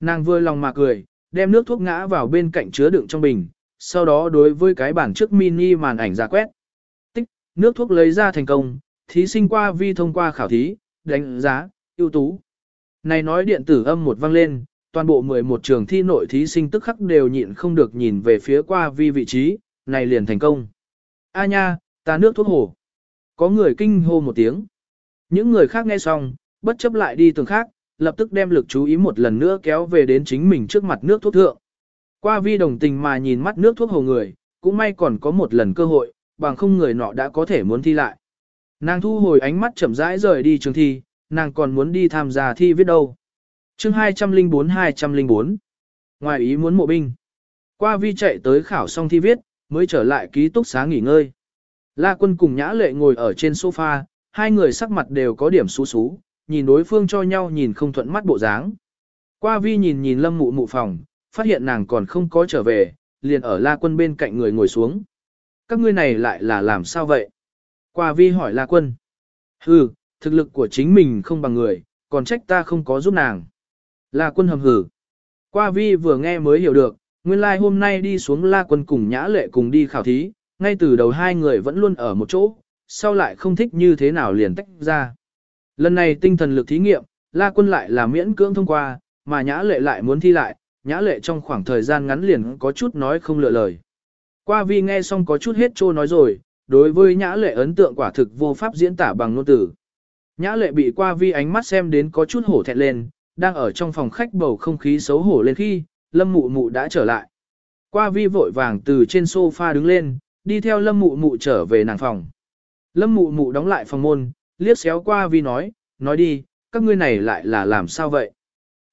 Nàng vừa lòng mà cười, đem nước thuốc ngã vào bên cạnh chứa đựng trong bình, sau đó đối với cái bảng trước mini màn ảnh ra quét. Tích, nước thuốc lấy ra thành công, thí sinh qua vi thông qua khảo thí, đánh giá, ưu tú. Này nói điện tử âm một vang lên, toàn bộ 11 trường thi nội thí sinh tức khắc đều nhịn không được nhìn về phía qua vi vị trí, này liền thành công. A nha, ta nước thuốc hồ. Có người kinh hô một tiếng. Những người khác nghe xong, bất chấp lại đi tường khác, lập tức đem lực chú ý một lần nữa kéo về đến chính mình trước mặt nước thuốc thượng. Qua vi đồng tình mà nhìn mắt nước thuốc hồ người, cũng may còn có một lần cơ hội, bằng không người nọ đã có thể muốn thi lại. Nàng thu hồi ánh mắt chậm rãi rời đi trường thi, nàng còn muốn đi tham gia thi viết đâu. chương 204-204 Ngoài ý muốn mộ binh. Qua vi chạy tới khảo xong thi viết, mới trở lại ký túc xá nghỉ ngơi. La quân cùng nhã lệ ngồi ở trên sofa, hai người sắc mặt đều có điểm xú xú, nhìn đối phương cho nhau nhìn không thuận mắt bộ dáng. Qua vi nhìn nhìn lâm mụ mụ phòng, phát hiện nàng còn không có trở về, liền ở la quân bên cạnh người ngồi xuống. Các ngươi này lại là làm sao vậy? Qua vi hỏi la quân. Hừ, thực lực của chính mình không bằng người, còn trách ta không có giúp nàng. La quân hầm hừ. Qua vi vừa nghe mới hiểu được, nguyên lai like hôm nay đi xuống la quân cùng nhã lệ cùng đi khảo thí, ngay từ đầu hai người vẫn luôn ở một chỗ, sau lại không thích như thế nào liền tách ra. Lần này tinh thần lực thí nghiệm, La Quân lại là miễn cưỡng thông qua, mà Nhã Lệ lại muốn thi lại, Nhã Lệ trong khoảng thời gian ngắn liền có chút nói không lựa lời. Qua vi nghe xong có chút hết trô nói rồi, đối với Nhã Lệ ấn tượng quả thực vô pháp diễn tả bằng ngôn từ. Nhã Lệ bị qua vi ánh mắt xem đến có chút hổ thẹn lên, đang ở trong phòng khách bầu không khí xấu hổ lên khi, Lâm Mụ Mụ đã trở lại. Qua vi vội vàng từ trên sofa đứng lên, đi theo Lâm Mụ Mụ trở về nàng phòng. Lâm Mụ Mụ đóng lại phòng môn, liếc xéo qua vi nói, nói đi, các ngươi này lại là làm sao vậy?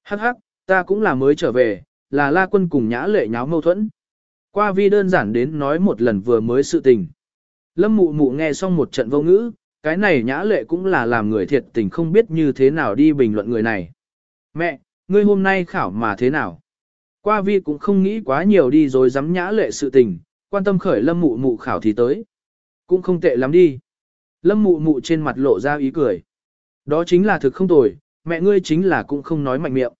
Hắc hắc, ta cũng là mới trở về, là la quân cùng nhã lệ nháo mâu thuẫn. Qua vi đơn giản đến nói một lần vừa mới sự tình. Lâm mụ mụ nghe xong một trận vô ngữ, cái này nhã lệ cũng là làm người thiệt tình không biết như thế nào đi bình luận người này. Mẹ, ngươi hôm nay khảo mà thế nào? Qua vi cũng không nghĩ quá nhiều đi rồi dám nhã lệ sự tình, quan tâm khởi lâm mụ mụ khảo thì tới. Cũng không tệ lắm đi. Lâm mụ mụ trên mặt lộ ra ý cười. Đó chính là thực không tồi, mẹ ngươi chính là cũng không nói mạnh miệng.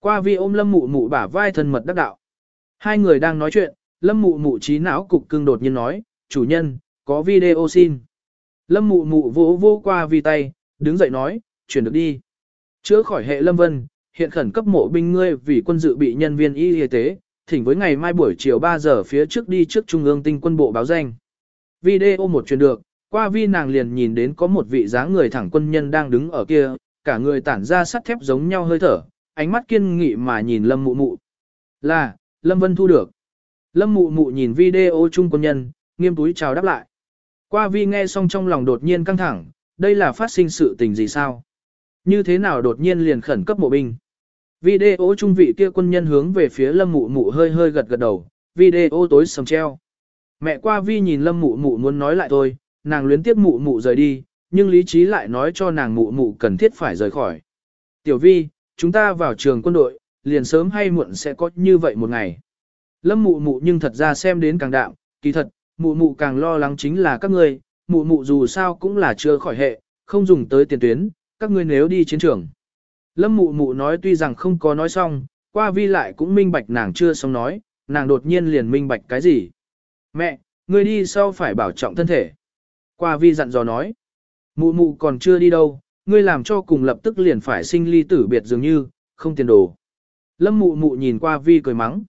Qua vi ôm lâm mụ mụ bả vai thân mật đắc đạo. Hai người đang nói chuyện, lâm mụ mụ trí não cục cưng đột nhiên nói, chủ nhân, có video xin. Lâm mụ mụ vỗ vô qua vì tay, đứng dậy nói, chuyển được đi. Chữa khỏi hệ Lâm Vân, hiện khẩn cấp mộ binh ngươi vì quân dự bị nhân viên y y tế, thỉnh với ngày mai buổi chiều 3 giờ phía trước đi trước Trung ương tinh quân bộ báo danh. Video một truyền được, qua vi nàng liền nhìn đến có một vị dáng người thẳng quân nhân đang đứng ở kia, cả người tản ra sắt thép giống nhau hơi thở, ánh mắt kiên nghị mà nhìn Lâm Mụ Mụ. Là, Lâm Vân thu được. Lâm Mụ Mụ nhìn video chung quân nhân, nghiêm túi chào đáp lại. Qua vi nghe xong trong lòng đột nhiên căng thẳng, đây là phát sinh sự tình gì sao? Như thế nào đột nhiên liền khẩn cấp mộ binh? Video trung vị kia quân nhân hướng về phía lâm mụ mụ hơi hơi gật gật đầu, video tối sầm treo. Mẹ qua vi nhìn lâm mụ mụ muốn nói lại thôi, nàng luyến tiếp mụ mụ rời đi, nhưng lý trí lại nói cho nàng mụ mụ cần thiết phải rời khỏi. Tiểu vi, chúng ta vào trường quân đội, liền sớm hay muộn sẽ có như vậy một ngày. Lâm mụ mụ nhưng thật ra xem đến càng đạm, kỳ thật, mụ mụ càng lo lắng chính là các ngươi, mụ mụ dù sao cũng là chưa khỏi hệ, không dùng tới tiền tuyến, các ngươi nếu đi chiến trường. Lâm mụ mụ nói tuy rằng không có nói xong, qua vi lại cũng minh bạch nàng chưa xong nói, nàng đột nhiên liền minh bạch cái gì. Mẹ, ngươi đi sau phải bảo trọng thân thể. Qua vi dặn dò nói, mụ mụ còn chưa đi đâu, ngươi làm cho cùng lập tức liền phải sinh ly tử biệt dường như, không tiền đồ. Lâm mụ mụ nhìn qua vi cười mắng.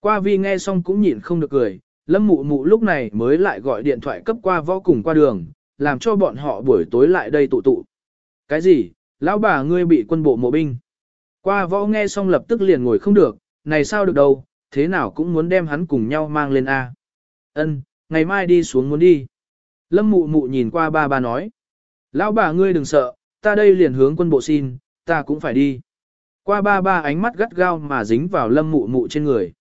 Qua vi nghe xong cũng nhịn không được cười, lâm mụ mụ lúc này mới lại gọi điện thoại cấp qua võ cùng qua đường, làm cho bọn họ buổi tối lại đây tụ tụ. Cái gì, lão bà ngươi bị quân bộ mộ binh. Qua võ nghe xong lập tức liền ngồi không được, này sao được đâu, thế nào cũng muốn đem hắn cùng nhau mang lên A. Ân, ngày mai đi xuống muốn đi. Lâm mụ mụ nhìn qua ba ba nói. Lão bà ngươi đừng sợ, ta đây liền hướng quân bộ xin, ta cũng phải đi. Qua ba ba ánh mắt gắt gao mà dính vào lâm mụ mụ trên người.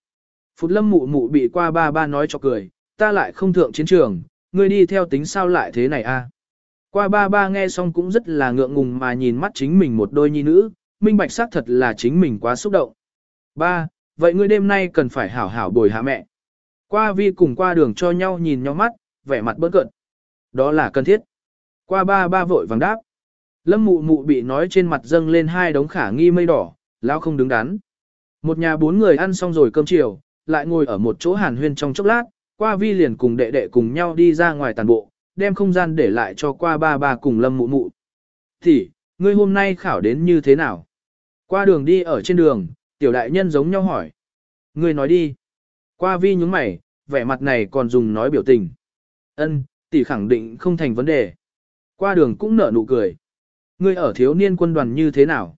Phụt lâm mụ mụ bị qua ba ba nói cho cười, ta lại không thượng chiến trường, ngươi đi theo tính sao lại thế này a? Qua ba ba nghe xong cũng rất là ngượng ngùng mà nhìn mắt chính mình một đôi nhi nữ, minh bạch xác thật là chính mình quá xúc động. Ba, vậy ngươi đêm nay cần phải hảo hảo bồi hạ mẹ. Qua vi cùng qua đường cho nhau nhìn nhau mắt, vẻ mặt bớt cận. Đó là cần thiết. Qua ba ba vội vàng đáp. Lâm mụ mụ bị nói trên mặt dâng lên hai đống khả nghi mây đỏ, lão không đứng đắn. Một nhà bốn người ăn xong rồi cơm chiều, lại ngồi ở một chỗ hàn huyên trong chốc lát, qua vi liền cùng đệ đệ cùng nhau đi ra ngoài tàn bộ, đem không gian để lại cho qua ba ba cùng lâm mụ mụ. Thì, ngươi hôm nay khảo đến như thế nào? Qua đường đi ở trên đường, tiểu đại nhân giống nhau hỏi. Ngươi nói đi. Qua vi nhúng mày, vẻ mặt này còn dùng nói biểu tình. Ân, tỷ khẳng định không thành vấn đề. Qua đường cũng nở nụ cười. Ngươi ở thiếu niên quân đoàn như thế nào?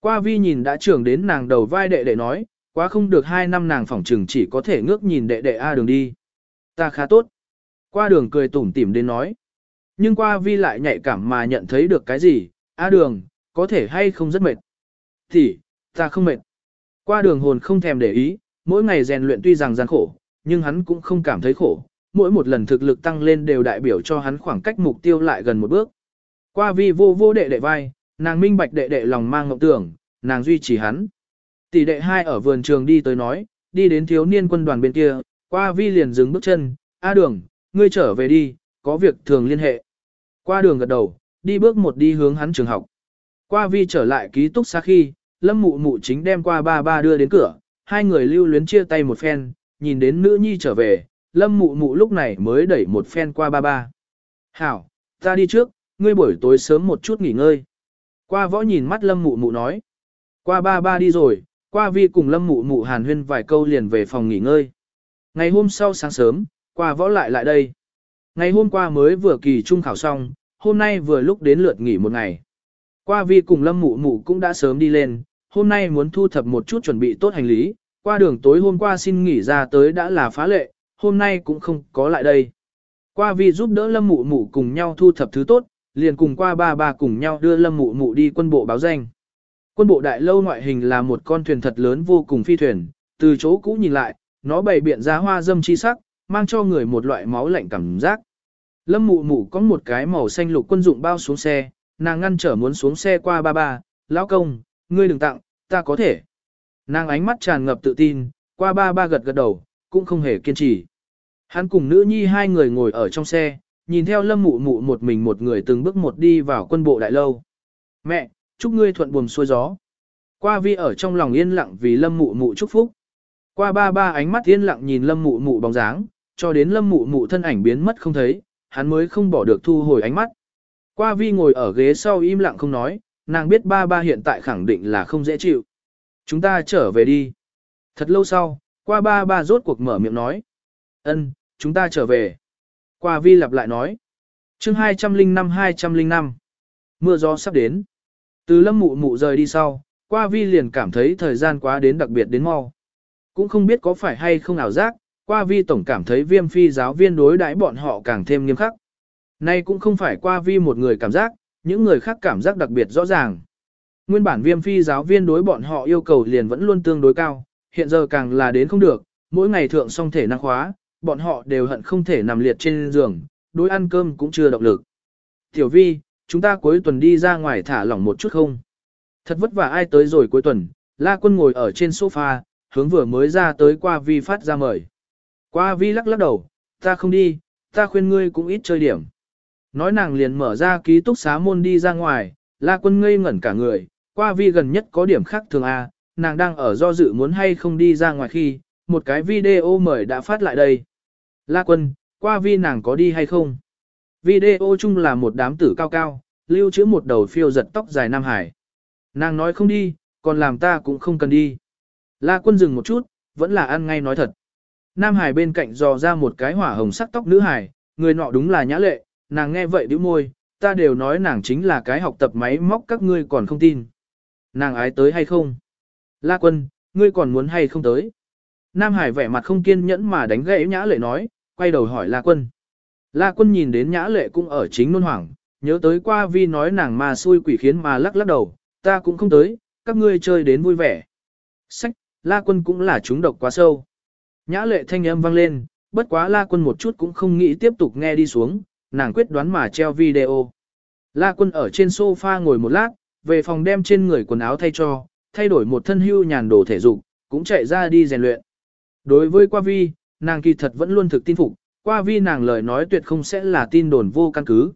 Qua vi nhìn đã trưởng đến nàng đầu vai đệ đệ nói, quá không được hai năm nàng phỏng trừng chỉ có thể ngước nhìn đệ đệ A đường đi. Ta khá tốt. Qua đường cười tủm tỉm đến nói. Nhưng qua vi lại nhạy cảm mà nhận thấy được cái gì, A đường, có thể hay không rất mệt. Thì, ta không mệt. Qua đường hồn không thèm để ý, mỗi ngày rèn luyện tuy rằng gian khổ, nhưng hắn cũng không cảm thấy khổ. Mỗi một lần thực lực tăng lên đều đại biểu cho hắn khoảng cách mục tiêu lại gần một bước. Qua vi vô vô đệ đệ vai, nàng minh bạch đệ đệ lòng mang ngọc tưởng, nàng duy trì hắn. Tỷ đệ hai ở vườn trường đi tới nói, đi đến thiếu niên quân đoàn bên kia, qua vi liền dừng bước chân, A đường, ngươi trở về đi, có việc thường liên hệ. Qua đường gật đầu, đi bước một đi hướng hắn trường học. Qua vi trở lại ký túc xá khi, lâm mụ mụ chính đem qua ba ba đưa đến cửa, hai người lưu luyến chia tay một phen, nhìn đến nữ nhi trở về, lâm mụ mụ lúc này mới đẩy một phen qua ba ba. Hảo, ta đi trước, ngươi buổi tối sớm một chút nghỉ ngơi. Qua võ nhìn mắt lâm mụ mụ nói. Qua ba ba đi rồi, qua vi cùng lâm mụ mụ hàn huyên vài câu liền về phòng nghỉ ngơi. Ngày hôm sau sáng sớm, qua võ lại lại đây. Ngày hôm qua mới vừa kỳ trung khảo xong, hôm nay vừa lúc đến lượt nghỉ một ngày. Qua vi cùng lâm mụ mụ cũng đã sớm đi lên, hôm nay muốn thu thập một chút chuẩn bị tốt hành lý, qua đường tối hôm qua xin nghỉ ra tới đã là phá lệ, hôm nay cũng không có lại đây. Qua vi giúp đỡ lâm mụ mụ cùng nhau thu thập thứ tốt, liền cùng qua ba ba cùng nhau đưa lâm mụ mụ đi quân bộ báo danh. Quân bộ đại lâu ngoại hình là một con thuyền thật lớn vô cùng phi thuyền, từ chỗ cũ nhìn lại, nó bày biện ra hoa dâm chi sắc, mang cho người một loại máu lạnh cảm giác. Lâm mụ mụ có một cái màu xanh lục quân dụng bao xuống xe, nàng ngăn trở muốn xuống xe qua ba ba, lão công, ngươi đừng tặng, ta có thể. Nàng ánh mắt tràn ngập tự tin, qua ba ba gật gật đầu, cũng không hề kiên trì. Hắn cùng nữ nhi hai người ngồi ở trong xe, nhìn theo lâm mụ mụ một mình một người từng bước một đi vào quân bộ đại lâu. Mẹ, chúc ngươi thuận buồm xuôi gió. Qua vi ở trong lòng yên lặng vì lâm mụ mụ chúc phúc. Qua ba ba ánh mắt yên lặng nhìn lâm mụ mụ bóng dáng, cho đến lâm mụ mụ thân ảnh biến mất không thấy, hắn mới không bỏ được thu hồi ánh mắt. Qua vi ngồi ở ghế sau im lặng không nói, nàng biết ba ba hiện tại khẳng định là không dễ chịu. Chúng ta trở về đi. Thật lâu sau, qua ba ba rốt cuộc mở miệng nói. ân, chúng ta trở về. Qua vi lặp lại nói. chương 205-205. Mưa gió sắp đến. Từ lâm mụ mụ rời đi sau, qua vi liền cảm thấy thời gian quá đến đặc biệt đến mau. Cũng không biết có phải hay không ảo giác, qua vi tổng cảm thấy viêm phi giáo viên đối đãi bọn họ càng thêm nghiêm khắc. Nay cũng không phải qua vi một người cảm giác, những người khác cảm giác đặc biệt rõ ràng. Nguyên bản viêm phi giáo viên đối bọn họ yêu cầu liền vẫn luôn tương đối cao, hiện giờ càng là đến không được, mỗi ngày thượng song thể năng khóa, bọn họ đều hận không thể nằm liệt trên giường, đối ăn cơm cũng chưa động lực. Tiểu vi, chúng ta cuối tuần đi ra ngoài thả lỏng một chút không? Thật vất vả ai tới rồi cuối tuần, la quân ngồi ở trên sofa, hướng vừa mới ra tới qua vi phát ra mời. Qua vi lắc lắc đầu, ta không đi, ta khuyên ngươi cũng ít chơi điểm. Nói nàng liền mở ra ký túc xá môn đi ra ngoài, la quân ngây ngẩn cả người, qua vi gần nhất có điểm khác thường A, nàng đang ở do dự muốn hay không đi ra ngoài khi, một cái video mời đã phát lại đây. La quân, qua vi nàng có đi hay không? Video chung là một đám tử cao cao, lưu trữ một đầu phiêu giật tóc dài Nam Hải. Nàng nói không đi, còn làm ta cũng không cần đi. La quân dừng một chút, vẫn là ăn ngay nói thật. Nam Hải bên cạnh dò ra một cái hỏa hồng sắc tóc nữ hải, người nọ đúng là nhã lệ, nàng nghe vậy bĩu môi, ta đều nói nàng chính là cái học tập máy móc các ngươi còn không tin. Nàng ái tới hay không? La quân, ngươi còn muốn hay không tới? Nam Hải vẻ mặt không kiên nhẫn mà đánh gãy nhã lệ nói, quay đầu hỏi La quân. La quân nhìn đến nhã lệ cũng ở chính nôn hoảng, nhớ tới qua vi nói nàng mà xui quỷ khiến mà lắc lắc đầu, ta cũng không tới, các ngươi chơi đến vui vẻ. Sách, La quân cũng là chúng độc quá sâu. Nhã lệ thanh âm vang lên, bất quá La quân một chút cũng không nghĩ tiếp tục nghe đi xuống, nàng quyết đoán mà treo video. La quân ở trên sofa ngồi một lát, về phòng đem trên người quần áo thay cho, thay đổi một thân hưu nhàn đồ thể dục, cũng chạy ra đi rèn luyện. Đối với qua vi, nàng kỳ thật vẫn luôn thực tin phục, qua vi nàng lời nói tuyệt không sẽ là tin đồn vô căn cứ.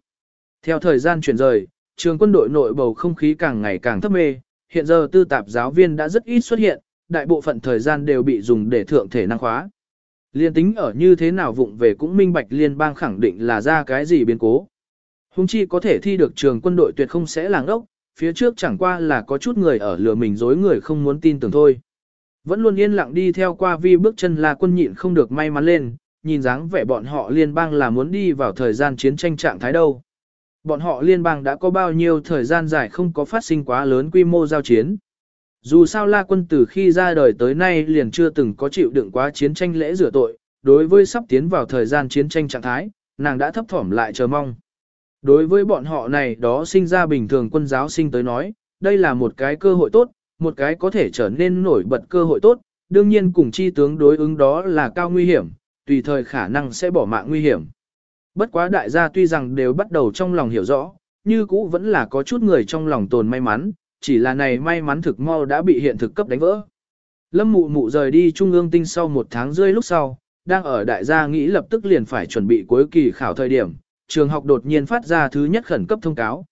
Theo thời gian chuyển rời, trường quân đội nội bầu không khí càng ngày càng thấp mê, hiện giờ tư tạp giáo viên đã rất ít xuất hiện, đại bộ phận thời gian đều bị dùng để thượng thể năng khóa. Liên tính ở như thế nào vụng về cũng minh bạch liên bang khẳng định là ra cái gì biến cố. Hùng chi có thể thi được trường quân đội tuyệt không sẽ làng ốc, phía trước chẳng qua là có chút người ở lừa mình dối người không muốn tin tưởng thôi. Vẫn luôn yên lặng đi theo qua vi bước chân là quân nhịn không được may mắn lên, nhìn dáng vẻ bọn họ liên bang là muốn đi vào thời gian chiến tranh trạng thái đâu. Bọn họ liên bang đã có bao nhiêu thời gian dài không có phát sinh quá lớn quy mô giao chiến. Dù sao La Quân từ khi ra đời tới nay liền chưa từng có chịu đựng quá chiến tranh lễ rửa tội, đối với sắp tiến vào thời gian chiến tranh trạng thái, nàng đã thấp thỏm lại chờ mong. Đối với bọn họ này đó sinh ra bình thường quân giáo sinh tới nói, đây là một cái cơ hội tốt, một cái có thể trở nên nổi bật cơ hội tốt, đương nhiên cùng chi tướng đối ứng đó là cao nguy hiểm, tùy thời khả năng sẽ bỏ mạng nguy hiểm. Bất quá đại gia tuy rằng đều bắt đầu trong lòng hiểu rõ, như cũ vẫn là có chút người trong lòng tồn may mắn, chỉ là này may mắn thực mau đã bị hiện thực cấp đánh vỡ. Lâm mụ mụ rời đi trung ương tinh sau một tháng rơi lúc sau, đang ở đại gia nghĩ lập tức liền phải chuẩn bị cuối kỳ khảo thời điểm, trường học đột nhiên phát ra thứ nhất khẩn cấp thông cáo.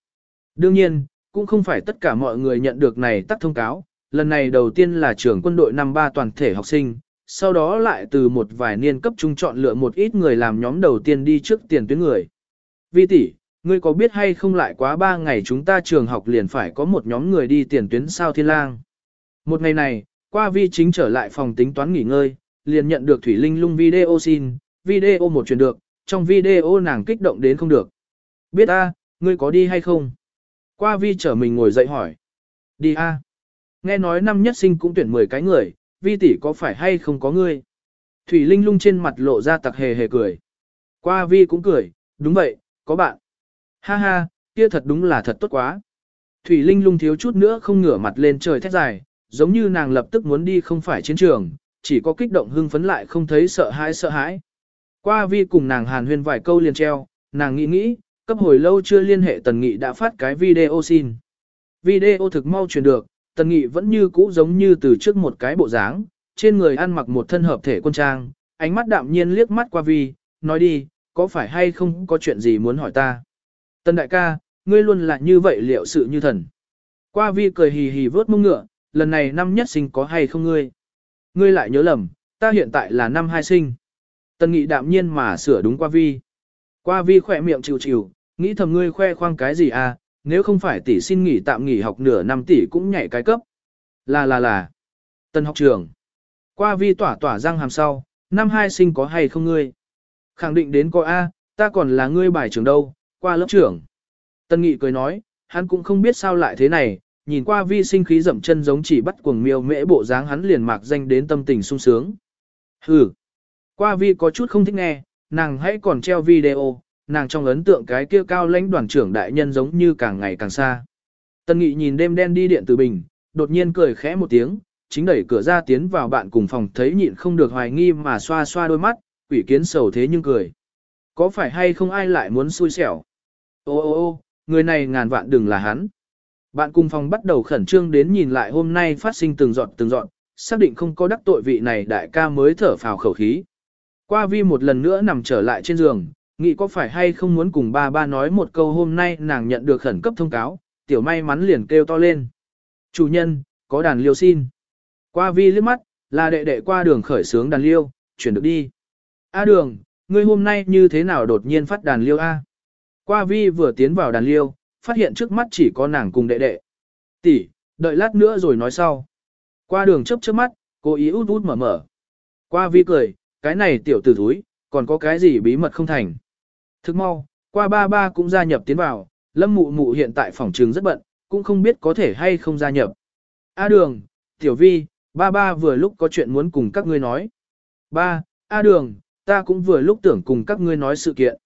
Đương nhiên, cũng không phải tất cả mọi người nhận được này tắt thông cáo, lần này đầu tiên là trường quân đội năm ba toàn thể học sinh, sau đó lại từ một vài niên cấp trung chọn lựa một ít người làm nhóm đầu tiên đi trước tiền tuyến người. Vi tỷ, ngươi có biết hay không lại quá ba ngày chúng ta trường học liền phải có một nhóm người đi tiền tuyến sao thiên lang. Một ngày này, qua vi chính trở lại phòng tính toán nghỉ ngơi, liền nhận được Thủy Linh lung video xin, video một truyền được, trong video nàng kích động đến không được. Biết a, ngươi có đi hay không? Qua vi trở mình ngồi dậy hỏi. Đi a. Nghe nói năm nhất sinh cũng tuyển 10 cái người, vi tỷ có phải hay không có ngươi? Thủy Linh lung trên mặt lộ ra tặc hề hề cười. Qua vi cũng cười, đúng vậy, có bạn. Ha ha, kia thật đúng là thật tốt quá. Thủy Linh lung thiếu chút nữa không ngửa mặt lên trời thét dài, giống như nàng lập tức muốn đi không phải chiến trường, chỉ có kích động hưng phấn lại không thấy sợ hãi sợ hãi. Qua vi cùng nàng hàn huyên vài câu liền treo, nàng nghĩ nghĩ, cấp hồi lâu chưa liên hệ Tần Nghị đã phát cái video xin. Video thực mau truyền được, Tần Nghị vẫn như cũ giống như từ trước một cái bộ dáng, trên người ăn mặc một thân hợp thể quân trang, ánh mắt đạm nhiên liếc mắt qua vi, nói đi, có phải hay không có chuyện gì muốn hỏi ta. Tần đại ca, ngươi luôn là như vậy liệu sự như thần. Qua vi cười hì hì vớt mông ngựa, lần này năm nhất sinh có hay không ngươi? Ngươi lại nhớ lầm, ta hiện tại là năm hai sinh. Tần nghị đạm nhiên mà sửa đúng qua vi. Qua vi khỏe miệng chịu chịu, nghĩ thầm ngươi khoe khoang cái gì à, nếu không phải tỷ xin nghỉ tạm nghỉ học nửa năm tỷ cũng nhảy cái cấp. Là là là. Tân học trường. Qua vi tỏa tỏa răng hàm sau, năm hai sinh có hay không ngươi? Khẳng định đến có A, ta còn là ngươi bài trưởng đâu, qua lớp trưởng. Tân nghị cười nói, hắn cũng không biết sao lại thế này, nhìn qua vi sinh khí dậm chân giống chỉ bắt cuồng miêu mễ bộ dáng hắn liền mạc danh đến tâm tình sung sướng. Hừ. Qua vi có chút không thích nghe, nàng hãy còn treo video, nàng trong ấn tượng cái kia cao lãnh đoàn trưởng đại nhân giống như càng ngày càng xa. Tân nghị nhìn đêm đen đi điện từ bình, đột nhiên cười khẽ một tiếng, chính đẩy cửa ra tiến vào bạn cùng phòng thấy nhịn không được hoài nghi mà xoa xoa đôi mắt, quỷ kiến sầu thế nhưng cười. Có phải hay không ai lại muốn xui xẻo? Ô ô ô, người này ngàn vạn đừng là hắn. Bạn cùng phòng bắt đầu khẩn trương đến nhìn lại hôm nay phát sinh từng dọn từng dọn, xác định không có đắc tội vị này đại ca mới thở phào khẩu khí. Qua vi một lần nữa nằm trở lại trên giường, nghĩ có phải hay không muốn cùng ba ba nói một câu hôm nay nàng nhận được khẩn cấp thông cáo, tiểu may mắn liền kêu to lên. Chủ nhân, có đàn liêu xin. Qua vi liếc mắt, là đệ đệ qua đường khởi sướng đàn liêu, chuyển được đi. A đường, ngươi hôm nay như thế nào đột nhiên phát đàn liêu A? Qua vi vừa tiến vào đàn liêu, phát hiện trước mắt chỉ có nàng cùng đệ đệ. Tỷ, đợi lát nữa rồi nói sau. Qua đường chớp chớp mắt, cố ý út út mở mở. Qua vi cười, cái này tiểu tử thúi, còn có cái gì bí mật không thành. Thức mau, qua ba ba cũng gia nhập tiến vào, lâm mụ mụ hiện tại phòng trường rất bận, cũng không biết có thể hay không gia nhập. A đường, tiểu vi, ba ba vừa lúc có chuyện muốn cùng các ngươi nói. Ba, A đường, ta cũng vừa lúc tưởng cùng các ngươi nói sự kiện.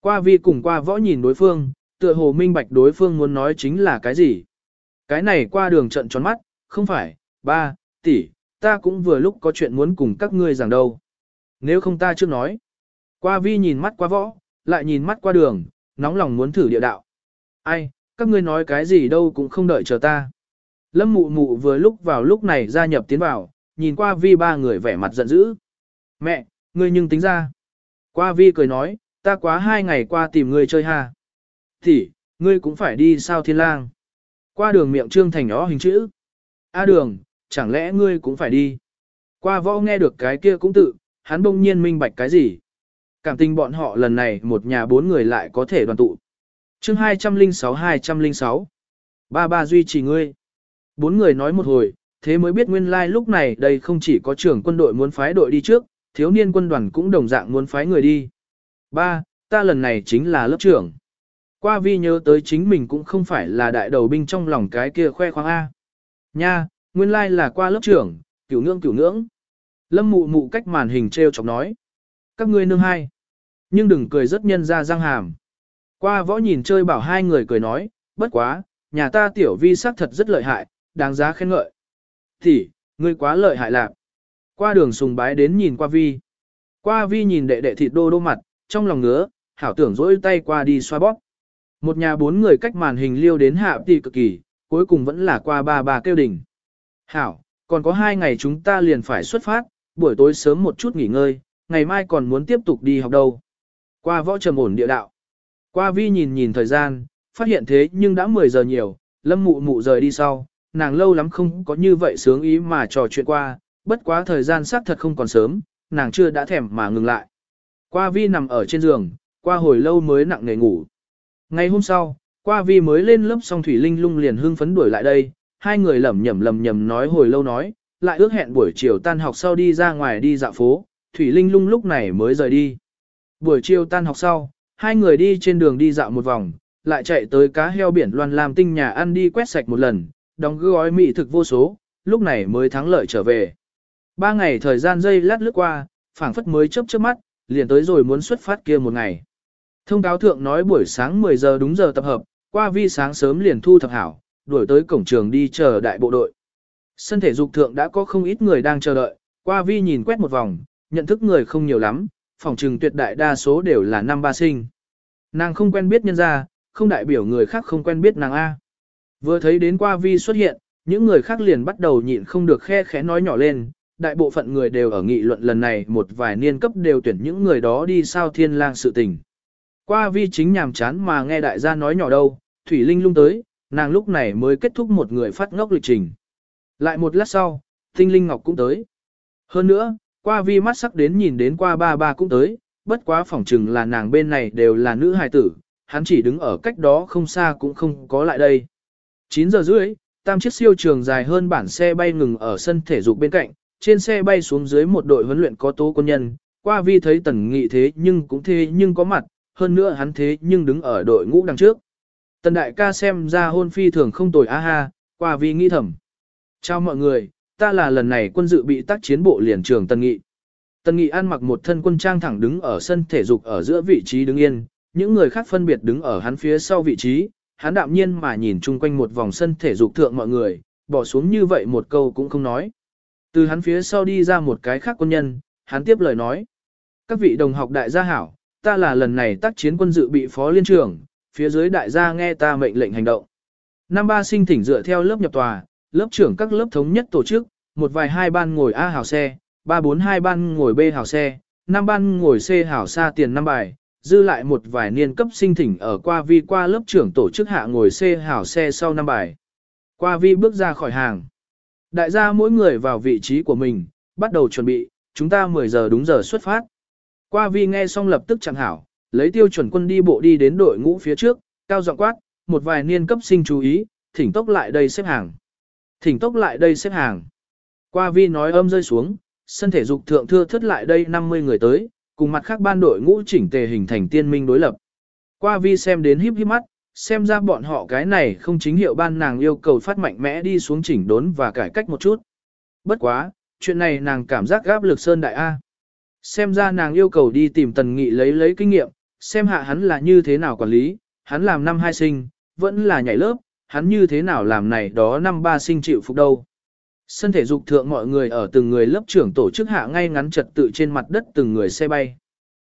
Qua vi cùng qua võ nhìn đối phương, tựa hồ minh bạch đối phương muốn nói chính là cái gì. Cái này qua đường trận tròn mắt, không phải, ba, tỷ, ta cũng vừa lúc có chuyện muốn cùng các ngươi giảng đâu. Nếu không ta chưa nói. Qua vi nhìn mắt qua võ, lại nhìn mắt qua đường, nóng lòng muốn thử địa đạo. Ai, các ngươi nói cái gì đâu cũng không đợi chờ ta. Lâm mụ mụ vừa lúc vào lúc này gia nhập tiến vào, nhìn qua vi ba người vẻ mặt giận dữ. Mẹ, ngươi nhưng tính ra. Qua vi cười nói, ta quá hai ngày qua tìm ngươi chơi ha. Thì, ngươi cũng phải đi sao thiên lang. Qua đường miệng trương thành đó hình chữ. A đường, chẳng lẽ ngươi cũng phải đi. Qua võ nghe được cái kia cũng tự, hắn bỗng nhiên minh bạch cái gì. Cảm tình bọn họ lần này một nhà bốn người lại có thể đoàn tụ. chương 206-206. Ba ba duy trì ngươi. Bốn người nói một hồi, thế mới biết nguyên lai like lúc này đây không chỉ có trưởng quân đội muốn phái đội đi trước, thiếu niên quân đoàn cũng đồng dạng muốn phái người đi. Ba, ta lần này chính là lớp trưởng. Qua vi nhớ tới chính mình cũng không phải là đại đầu binh trong lòng cái kia khoe khoang A. Nha, nguyên lai like là qua lớp trưởng, cửu ngưỡng cửu ngưỡng. Lâm mụ mụ cách màn hình treo chọc nói. Các ngươi nương hai. Nhưng đừng cười rất nhân ra răng hàm. Qua võ nhìn chơi bảo hai người cười nói, bất quá, nhà ta tiểu vi sắc thật rất lợi hại, đáng giá khen ngợi. Thì, ngươi quá lợi hại lạc. Qua đường sùng bái đến nhìn qua vi. Qua vi nhìn đệ đệ thịt đô đô mặt, trong lòng ngứa, hảo tưởng dỗi tay qua đi xoa bóp. Một nhà bốn người cách màn hình liêu đến hạ tỷ cực kỳ, cuối cùng vẫn là qua ba bà kêu đỉnh. Hảo, còn có hai ngày chúng ta liền phải xuất phát, buổi tối sớm một chút nghỉ ngơi, ngày mai còn muốn tiếp tục đi học đâu. Qua võ trầm ổn địa đạo. Qua vi nhìn nhìn thời gian, phát hiện thế nhưng đã 10 giờ nhiều, lâm mụ mụ rời đi sau, nàng lâu lắm không có như vậy sướng ý mà trò chuyện qua, bất quá thời gian xác thật không còn sớm, nàng chưa đã thèm mà ngừng lại. Qua vi nằm ở trên giường, qua hồi lâu mới nặng nề ngủ. Ngày hôm sau, qua vi mới lên lớp xong Thủy Linh lung liền hưng phấn đuổi lại đây, hai người lẩm nhẩm lẩm nhẩm nói hồi lâu nói, lại ước hẹn buổi chiều tan học sau đi ra ngoài đi dạo phố, Thủy Linh lung lúc này mới rời đi. Buổi chiều tan học sau, hai người đi trên đường đi dạo một vòng, lại chạy tới cá heo biển loan làm tinh nhà ăn đi quét sạch một lần, đóng gói mỹ thực vô số, lúc này mới thắng lợi trở về. Ba ngày thời gian dây lát lướt qua, phảng phất mới chớp chớp mắt, liền tới rồi muốn xuất phát kia một ngày. Thông cáo thượng nói buổi sáng 10 giờ đúng giờ tập hợp, qua vi sáng sớm liền thu thập hảo, đuổi tới cổng trường đi chờ đại bộ đội. Sân thể dục thượng đã có không ít người đang chờ đợi, qua vi nhìn quét một vòng, nhận thức người không nhiều lắm, phòng trừng tuyệt đại đa số đều là năm ba sinh. Nàng không quen biết nhân gia, không đại biểu người khác không quen biết nàng A. Vừa thấy đến qua vi xuất hiện, những người khác liền bắt đầu nhịn không được khe khẽ nói nhỏ lên, đại bộ phận người đều ở nghị luận lần này một vài niên cấp đều tuyển những người đó đi sao thiên lang sự tình. Qua vi chính nhàm chán mà nghe đại gia nói nhỏ đâu, Thủy Linh lung tới, nàng lúc này mới kết thúc một người phát ngốc lịch trình. Lại một lát sau, Tinh Linh Ngọc cũng tới. Hơn nữa, qua vi mắt sắc đến nhìn đến qua ba ba cũng tới, bất quá phỏng chừng là nàng bên này đều là nữ hài tử, hắn chỉ đứng ở cách đó không xa cũng không có lại đây. 9 giờ rưỡi, tam chiếc siêu trường dài hơn bản xe bay ngừng ở sân thể dục bên cạnh, trên xe bay xuống dưới một đội huấn luyện có tố quân nhân, qua vi thấy tần nghị thế nhưng cũng thế nhưng có mặt, hơn nữa hắn thế nhưng đứng ở đội ngũ đằng trước. Tần đại ca xem ra hôn phi thường không tồi a ha, qua vi nghĩ thầm. Chào mọi người, ta là lần này quân dự bị tác chiến bộ liền trường tần nghị. Tần nghị ăn mặc một thân quân trang thẳng đứng ở sân thể dục ở giữa vị trí đứng yên, những người khác phân biệt đứng ở hắn phía sau vị trí, hắn đạm nhiên mà nhìn chung quanh một vòng sân thể dục thượng mọi người, bỏ xuống như vậy một câu cũng không nói. Từ hắn phía sau đi ra một cái khác quân nhân, hắn tiếp lời nói. Các vị đồng học đại gia hảo, ta là lần này tác chiến quân dự bị phó liên trưởng, phía dưới đại gia nghe ta mệnh lệnh hành động. Năm ba sinh thỉnh dựa theo lớp nhập tòa, lớp trưởng các lớp thống nhất tổ chức, một vài hai ban ngồi A hào xe, ba bốn hai ban ngồi B hào xe, năm ban ngồi C hào xa tiền năm bài, dư lại một vài niên cấp sinh thỉnh ở qua vi qua lớp trưởng tổ chức hạ ngồi C hào xe sau năm bài. Qua vi bước ra khỏi hàng. Đại gia mỗi người vào vị trí của mình, bắt đầu chuẩn bị, chúng ta 10 giờ đúng giờ xuất phát. Qua vi nghe xong lập tức chẳng hảo, lấy tiêu chuẩn quân đi bộ đi đến đội ngũ phía trước, cao giọng quát, một vài niên cấp sinh chú ý, thỉnh tốc lại đây xếp hàng. Thỉnh tốc lại đây xếp hàng. Qua vi nói âm rơi xuống, sân thể dục thượng thưa thất lại đây 50 người tới, cùng mặt khác ban đội ngũ chỉnh tề hình thành tiên minh đối lập. Qua vi xem đến híp híp mắt, xem ra bọn họ cái này không chính hiệu ban nàng yêu cầu phát mạnh mẽ đi xuống chỉnh đốn và cải cách một chút. Bất quá, chuyện này nàng cảm giác gáp lực sơn đại A. Xem ra nàng yêu cầu đi tìm tần nghị lấy lấy kinh nghiệm, xem hạ hắn là như thế nào quản lý, hắn làm năm hai sinh, vẫn là nhảy lớp, hắn như thế nào làm này đó năm ba sinh chịu phục đâu. Sân thể dục thượng mọi người ở từng người lớp trưởng tổ chức hạ ngay ngắn trật tự trên mặt đất từng người xe bay.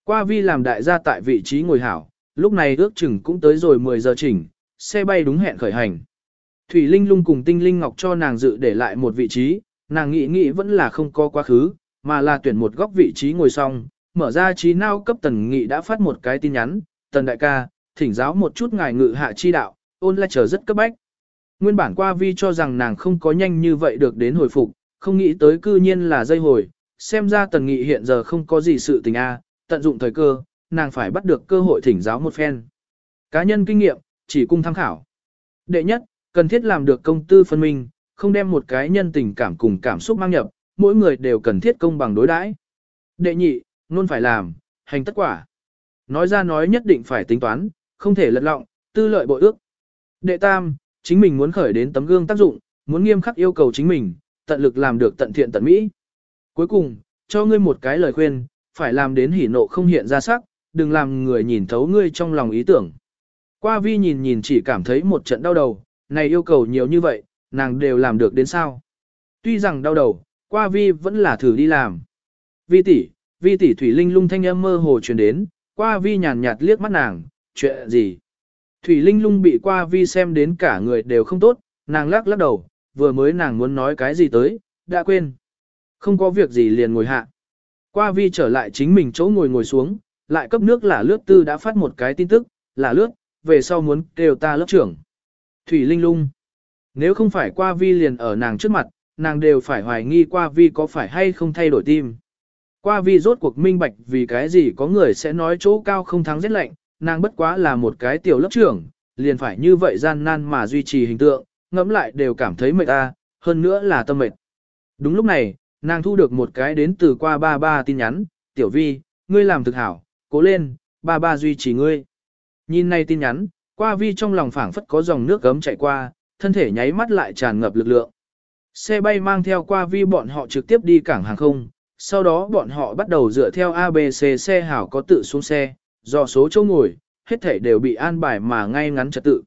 Qua vi làm đại gia tại vị trí ngồi hảo, lúc này ước chừng cũng tới rồi 10 giờ chỉnh, xe bay đúng hẹn khởi hành. Thủy Linh lung cùng Tinh Linh Ngọc cho nàng dự để lại một vị trí, nàng nghĩ nghĩ vẫn là không có quá khứ, mà là tuyển một góc vị trí ngồi xong, mở ra trí nao cấp tần nghị đã phát một cái tin nhắn, tần đại ca, thỉnh giáo một chút ngài ngự hạ chi đạo, ôn lại chờ rất cấp bách. Nguyên bản qua vi cho rằng nàng không có nhanh như vậy được đến hồi phục, không nghĩ tới cư nhiên là dây hồi, xem ra tần nghị hiện giờ không có gì sự tình a, tận dụng thời cơ, nàng phải bắt được cơ hội thỉnh giáo một phen. Cá nhân kinh nghiệm, chỉ cung tham khảo. Đệ nhất, cần thiết làm được công tư phân minh, không đem một cái nhân tình cảm cùng cảm xúc mang nhập, mỗi người đều cần thiết công bằng đối đãi. Đệ nhị, luôn phải làm, hành tất quả. Nói ra nói nhất định phải tính toán, không thể lật lọng, tư lợi bội ước. Đệ tam, chính mình muốn khởi đến tấm gương tác dụng, muốn nghiêm khắc yêu cầu chính mình, tận lực làm được tận thiện tận mỹ. Cuối cùng, cho ngươi một cái lời khuyên, phải làm đến hỉ nộ không hiện ra sắc, đừng làm người nhìn thấu ngươi trong lòng ý tưởng. Qua vi nhìn nhìn chỉ cảm thấy một trận đau đầu, này yêu cầu nhiều như vậy, nàng đều làm được đến sao. Tuy rằng đau đầu, qua vi vẫn là thử đi làm. Vi tỷ, vi tỷ thủy linh lung thanh âm mơ hồ truyền đến, qua vi nhàn nhạt liếc mắt nàng, chuyện gì. Thủy linh lung bị qua vi xem đến cả người đều không tốt, nàng lắc lắc đầu, vừa mới nàng muốn nói cái gì tới, đã quên. Không có việc gì liền ngồi hạ. Qua vi trở lại chính mình chỗ ngồi ngồi xuống, lại cấp nước là lướt tư đã phát một cái tin tức, là lướt, về sau muốn kêu ta lớp trưởng. Thủy Linh lung. Nếu không phải qua vi liền ở nàng trước mặt, nàng đều phải hoài nghi qua vi có phải hay không thay đổi tim. Qua vi rốt cuộc minh bạch vì cái gì có người sẽ nói chỗ cao không thắng rất lạnh, nàng bất quá là một cái tiểu lớp trưởng, liền phải như vậy gian nan mà duy trì hình tượng, ngẫm lại đều cảm thấy mệt ta, hơn nữa là tâm mệt. Đúng lúc này, nàng thu được một cái đến từ qua ba ba tin nhắn, tiểu vi, ngươi làm thực hảo, cố lên, ba ba duy trì ngươi. Nhìn này tin nhắn, qua vi trong lòng phảng phất có dòng nước gấm chạy qua, thân thể nháy mắt lại tràn ngập lực lượng. Xe bay mang theo qua vi bọn họ trực tiếp đi cảng hàng không, sau đó bọn họ bắt đầu dựa theo ABC xe hảo có tự xuống xe, do số chỗ ngồi, hết thảy đều bị an bài mà ngay ngắn trật tự.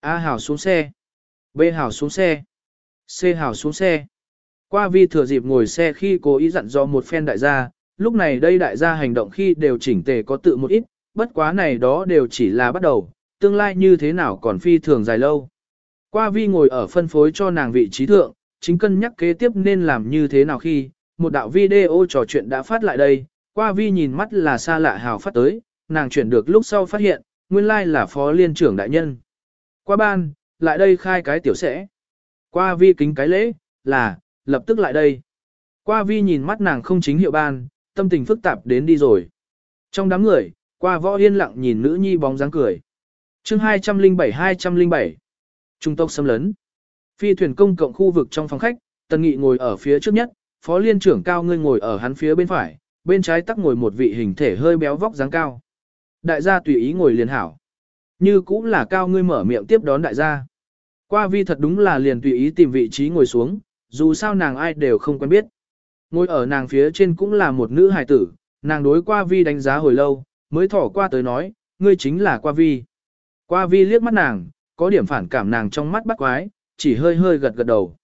A hảo xuống xe, B hảo xuống xe, C hảo xuống xe. Qua vi thừa dịp ngồi xe khi cố ý dặn do một phen đại gia, lúc này đây đại gia hành động khi đều chỉnh tề có tự một ít, bất quá này đó đều chỉ là bắt đầu, tương lai như thế nào còn phi thường dài lâu. Qua vi ngồi ở phân phối cho nàng vị trí thượng, chính cân nhắc kế tiếp nên làm như thế nào khi, một đạo video trò chuyện đã phát lại đây, qua vi nhìn mắt là xa lạ hào phát tới, nàng chuyển được lúc sau phát hiện, nguyên lai là phó liên trưởng đại nhân. Qua ban, lại đây khai cái tiểu sẽ. Qua vi kính cái lễ, là, lập tức lại đây. Qua vi nhìn mắt nàng không chính hiệu ban, tâm tình phức tạp đến đi rồi. Trong đám người, qua võ yên lặng nhìn nữ nhi bóng dáng cười. chương 207-207 Trung tốc xâm lấn Phi thuyền công cộng khu vực trong phòng khách, Tần Nghị ngồi ở phía trước nhất, phó liên trưởng cao ngươi ngồi ở hắn phía bên phải, bên trái tắc ngồi một vị hình thể hơi béo vóc dáng cao. Đại gia tùy ý ngồi liền hảo. Như cũng là cao ngươi mở miệng tiếp đón đại gia. Qua vi thật đúng là liền tùy ý tìm vị trí ngồi xuống, dù sao nàng ai đều không quen biết. Ngồi ở nàng phía trên cũng là một nữ hài tử, nàng đối qua vi đánh giá hồi lâu, mới thỏ qua tới nói, ngươi chính là qua vi. Qua vi liếc mắt nàng, có điểm phản cảm nàng trong mắt bắt quái, chỉ hơi hơi gật gật đầu.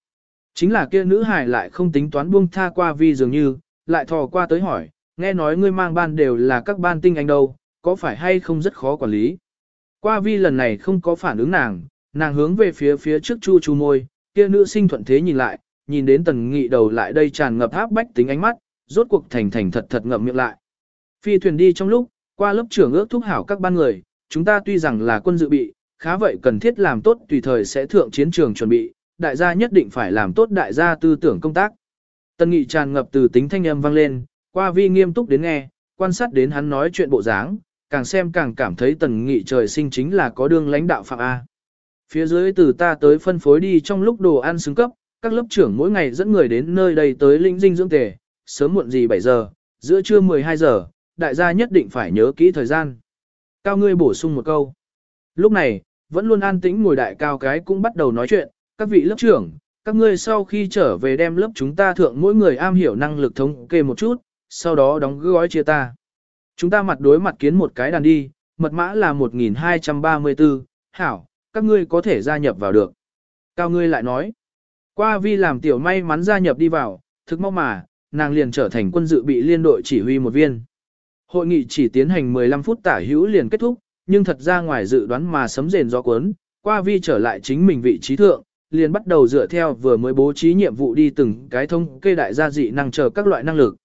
Chính là kia nữ hài lại không tính toán buông tha qua vi dường như, lại thò qua tới hỏi, nghe nói ngươi mang ban đều là các ban tinh anh đâu, có phải hay không rất khó quản lý. Qua vi lần này không có phản ứng nàng, nàng hướng về phía phía trước chu chu môi, kia nữ sinh thuận thế nhìn lại, nhìn đến tần nghị đầu lại đây tràn ngập áp bách tính ánh mắt, rốt cuộc thành thành thật thật ngậm miệng lại. Phi thuyền đi trong lúc, qua lớp trưởng ước thúc hảo các ban người, chúng ta tuy rằng là quân dự bị, khá vậy cần thiết làm tốt tùy thời sẽ thượng chiến trường chuẩn bị, đại gia nhất định phải làm tốt đại gia tư tưởng công tác. Tần nghị tràn ngập từ tính thanh âm vang lên, qua vi nghiêm túc đến nghe, quan sát đến hắn nói chuyện bộ dáng, càng xem càng cảm thấy tần nghị trời sinh chính là có đương lãnh đạo phạm A. Phía dưới từ ta tới phân phối đi trong lúc đồ ăn xứng cấp, các lớp trưởng mỗi ngày dẫn người đến nơi đây tới linh dinh dưỡng tề, sớm muộn gì 7 giờ, giữa trưa 12 giờ, đại gia nhất định phải nhớ kỹ thời gian. Cao ngươi bổ sung một câu. Lúc này, vẫn luôn an tĩnh ngồi đại cao cái cũng bắt đầu nói chuyện, các vị lớp trưởng, các ngươi sau khi trở về đem lớp chúng ta thượng mỗi người am hiểu năng lực thống kê một chút, sau đó đóng gói chia ta. Chúng ta mặt đối mặt kiến một cái đàn đi, mật mã là 1234, hảo, các ngươi có thể gia nhập vào được. Cao ngươi lại nói, qua vi làm tiểu may mắn gia nhập đi vào, thực mong mà, nàng liền trở thành quân dự bị liên đội chỉ huy một viên. Hội nghị chỉ tiến hành 15 phút tả hữu liền kết thúc, nhưng thật ra ngoài dự đoán mà sấm rền gió cuốn, qua vi trở lại chính mình vị trí thượng, liền bắt đầu dựa theo vừa mới bố trí nhiệm vụ đi từng cái thông kê đại gia dị năng chờ các loại năng lực.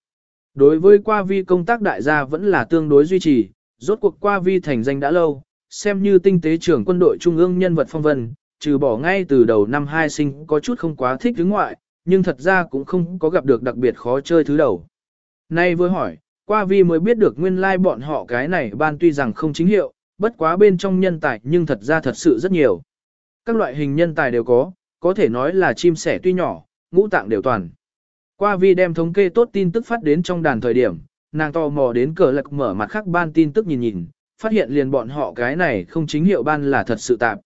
Đối với qua vi công tác đại gia vẫn là tương đối duy trì, rốt cuộc qua vi thành danh đã lâu, xem như tinh tế trưởng quân đội trung ương nhân vật phong vân, trừ bỏ ngay từ đầu năm hai sinh có chút không quá thích hướng ngoại, nhưng thật ra cũng không có gặp được đặc biệt khó chơi thứ đầu. Nay với hỏi, qua vi mới biết được nguyên lai like bọn họ cái này ban tuy rằng không chính hiệu, bất quá bên trong nhân tài nhưng thật ra thật sự rất nhiều. Các loại hình nhân tài đều có, có thể nói là chim sẻ tuy nhỏ, ngũ tạng đều toàn. Qua vi đem thống kê tốt tin tức phát đến trong đàn thời điểm, nàng tò mò đến cờ lạc mở mặt khác ban tin tức nhìn nhìn, phát hiện liền bọn họ cái này không chính hiệu ban là thật sự tạp.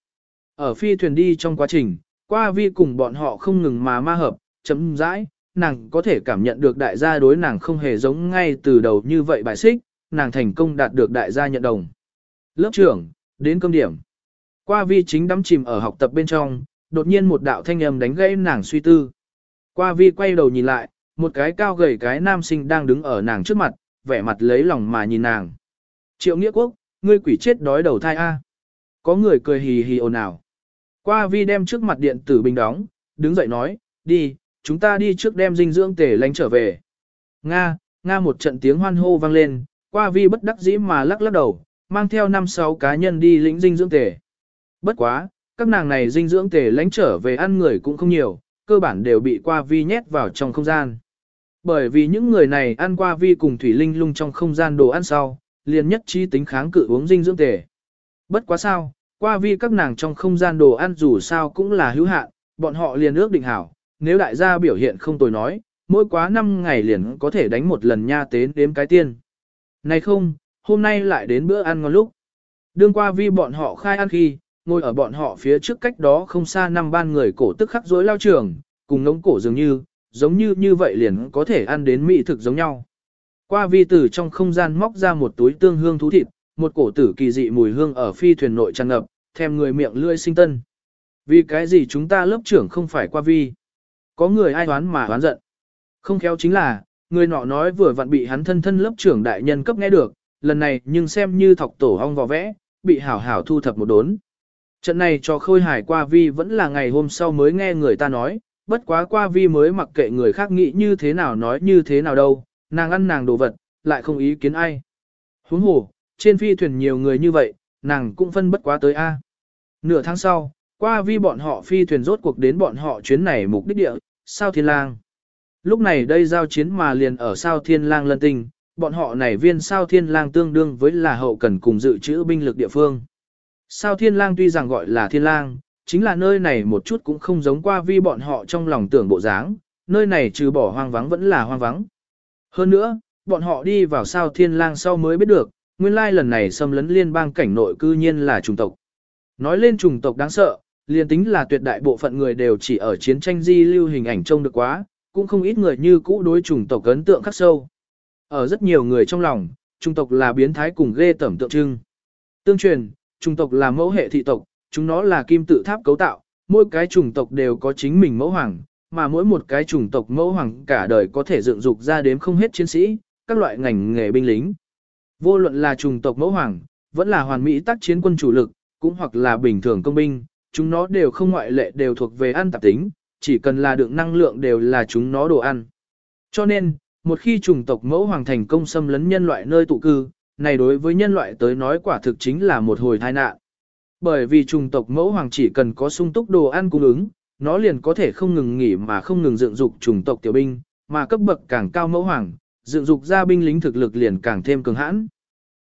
Ở phi thuyền đi trong quá trình, qua vi cùng bọn họ không ngừng mà ma hợp, chấm dãi, nàng có thể cảm nhận được đại gia đối nàng không hề giống ngay từ đầu như vậy bài xích, nàng thành công đạt được đại gia nhận đồng. Lớp trưởng, đến cơm điểm. Qua vi chính đắm chìm ở học tập bên trong, đột nhiên một đạo thanh âm đánh gãy nàng suy tư. Qua vi quay đầu nhìn lại, một cái cao gầy cái nam sinh đang đứng ở nàng trước mặt, vẻ mặt lấy lòng mà nhìn nàng. Triệu Nghĩa Quốc, ngươi quỷ chết đói đầu thai A. Có người cười hì hì ồn ào. Qua vi đem trước mặt điện tử bình đóng, đứng dậy nói, đi, chúng ta đi trước đem dinh dưỡng tể lánh trở về. Nga, Nga một trận tiếng hoan hô vang lên, qua vi bất đắc dĩ mà lắc lắc đầu, mang theo năm sáu cá nhân đi lĩnh dinh dưỡng tể. Bất quá, các nàng này dinh dưỡng tể lánh trở về ăn người cũng không nhiều, cơ bản đều bị qua vi nhét vào trong không gian. Bởi vì những người này ăn qua vi cùng thủy linh lung trong không gian đồ ăn sau, liền nhất trí tính kháng cự uống dinh dưỡng tề. Bất quá sao, qua vi các nàng trong không gian đồ ăn dù sao cũng là hữu hạn, bọn họ liền ước định hảo, nếu đại gia biểu hiện không tồi nói, mỗi quá 5 ngày liền có thể đánh một lần nha tế đếm cái tiên. Này không, hôm nay lại đến bữa ăn ngon lúc. Đương qua vi bọn họ khai ăn khi, ngồi ở bọn họ phía trước cách đó không xa năm ban người cổ tức khắc dối lao trường, cùng ngống cổ dường như, giống như như vậy liền có thể ăn đến mỹ thực giống nhau. Qua vi tử trong không gian móc ra một túi tương hương thú thịt, một cổ tử kỳ dị mùi hương ở phi thuyền nội tràn ngập, thèm người miệng lưỡi sinh tân. Vì cái gì chúng ta lớp trưởng không phải qua vi? Có người ai đoán mà đoán giận. Không khéo chính là, người nọ nói vừa vặn bị hắn thân thân lớp trưởng đại nhân cấp nghe được, lần này nhưng xem như thọc tổ hong vò vẽ, bị hảo hảo thu thập một đốn. Trận này cho khôi Hải qua vi vẫn là ngày hôm sau mới nghe người ta nói, bất quá qua vi mới mặc kệ người khác nghĩ như thế nào nói như thế nào đâu, nàng ăn nàng đồ vật, lại không ý kiến ai. Huống hồ, trên phi thuyền nhiều người như vậy, nàng cũng phân bất quá tới A. Nửa tháng sau, qua vi bọn họ phi thuyền rốt cuộc đến bọn họ chuyến này mục đích địa, sao thiên lang. Lúc này đây giao chiến mà liền ở sao thiên lang lân tinh, bọn họ này viên sao thiên lang tương đương với là hậu cần cùng dự trữ binh lực địa phương. Sao thiên lang tuy rằng gọi là thiên lang, chính là nơi này một chút cũng không giống qua vi bọn họ trong lòng tưởng bộ dáng, nơi này trừ bỏ hoang vắng vẫn là hoang vắng. Hơn nữa, bọn họ đi vào sao thiên lang sau mới biết được, nguyên lai lần này xâm lấn liên bang cảnh nội cư nhiên là Trùng tộc. Nói lên Trùng tộc đáng sợ, liền tính là tuyệt đại bộ phận người đều chỉ ở chiến tranh di lưu hình ảnh trông được quá, cũng không ít người như cũ đối Trùng tộc ấn tượng khắc sâu. Ở rất nhiều người trong lòng, Trùng tộc là biến thái cùng ghê tẩm tượng trưng. Tương truyền, chủng tộc là mẫu hệ thị tộc, chúng nó là kim tự tháp cấu tạo, mỗi cái chủng tộc đều có chính mình mẫu hoàng, mà mỗi một cái chủng tộc mẫu hoàng cả đời có thể dựng dục ra đến không hết chiến sĩ, các loại ngành nghề binh lính. Vô luận là chủng tộc mẫu hoàng, vẫn là hoàn mỹ tác chiến quân chủ lực, cũng hoặc là bình thường công binh, chúng nó đều không ngoại lệ đều thuộc về ăn tạp tính, chỉ cần là được năng lượng đều là chúng nó đồ ăn. Cho nên, một khi chủng tộc mẫu hoàng thành công xâm lấn nhân loại nơi tụ cư, này đối với nhân loại tới nói quả thực chính là một hồi tai nạn. Bởi vì chủng tộc mẫu hoàng chỉ cần có sung túc đồ ăn cung ứng, nó liền có thể không ngừng nghỉ mà không ngừng dựng dục chủng tộc tiểu binh, mà cấp bậc càng cao mẫu hoàng, dựng dục ra binh lính thực lực liền càng thêm cường hãn.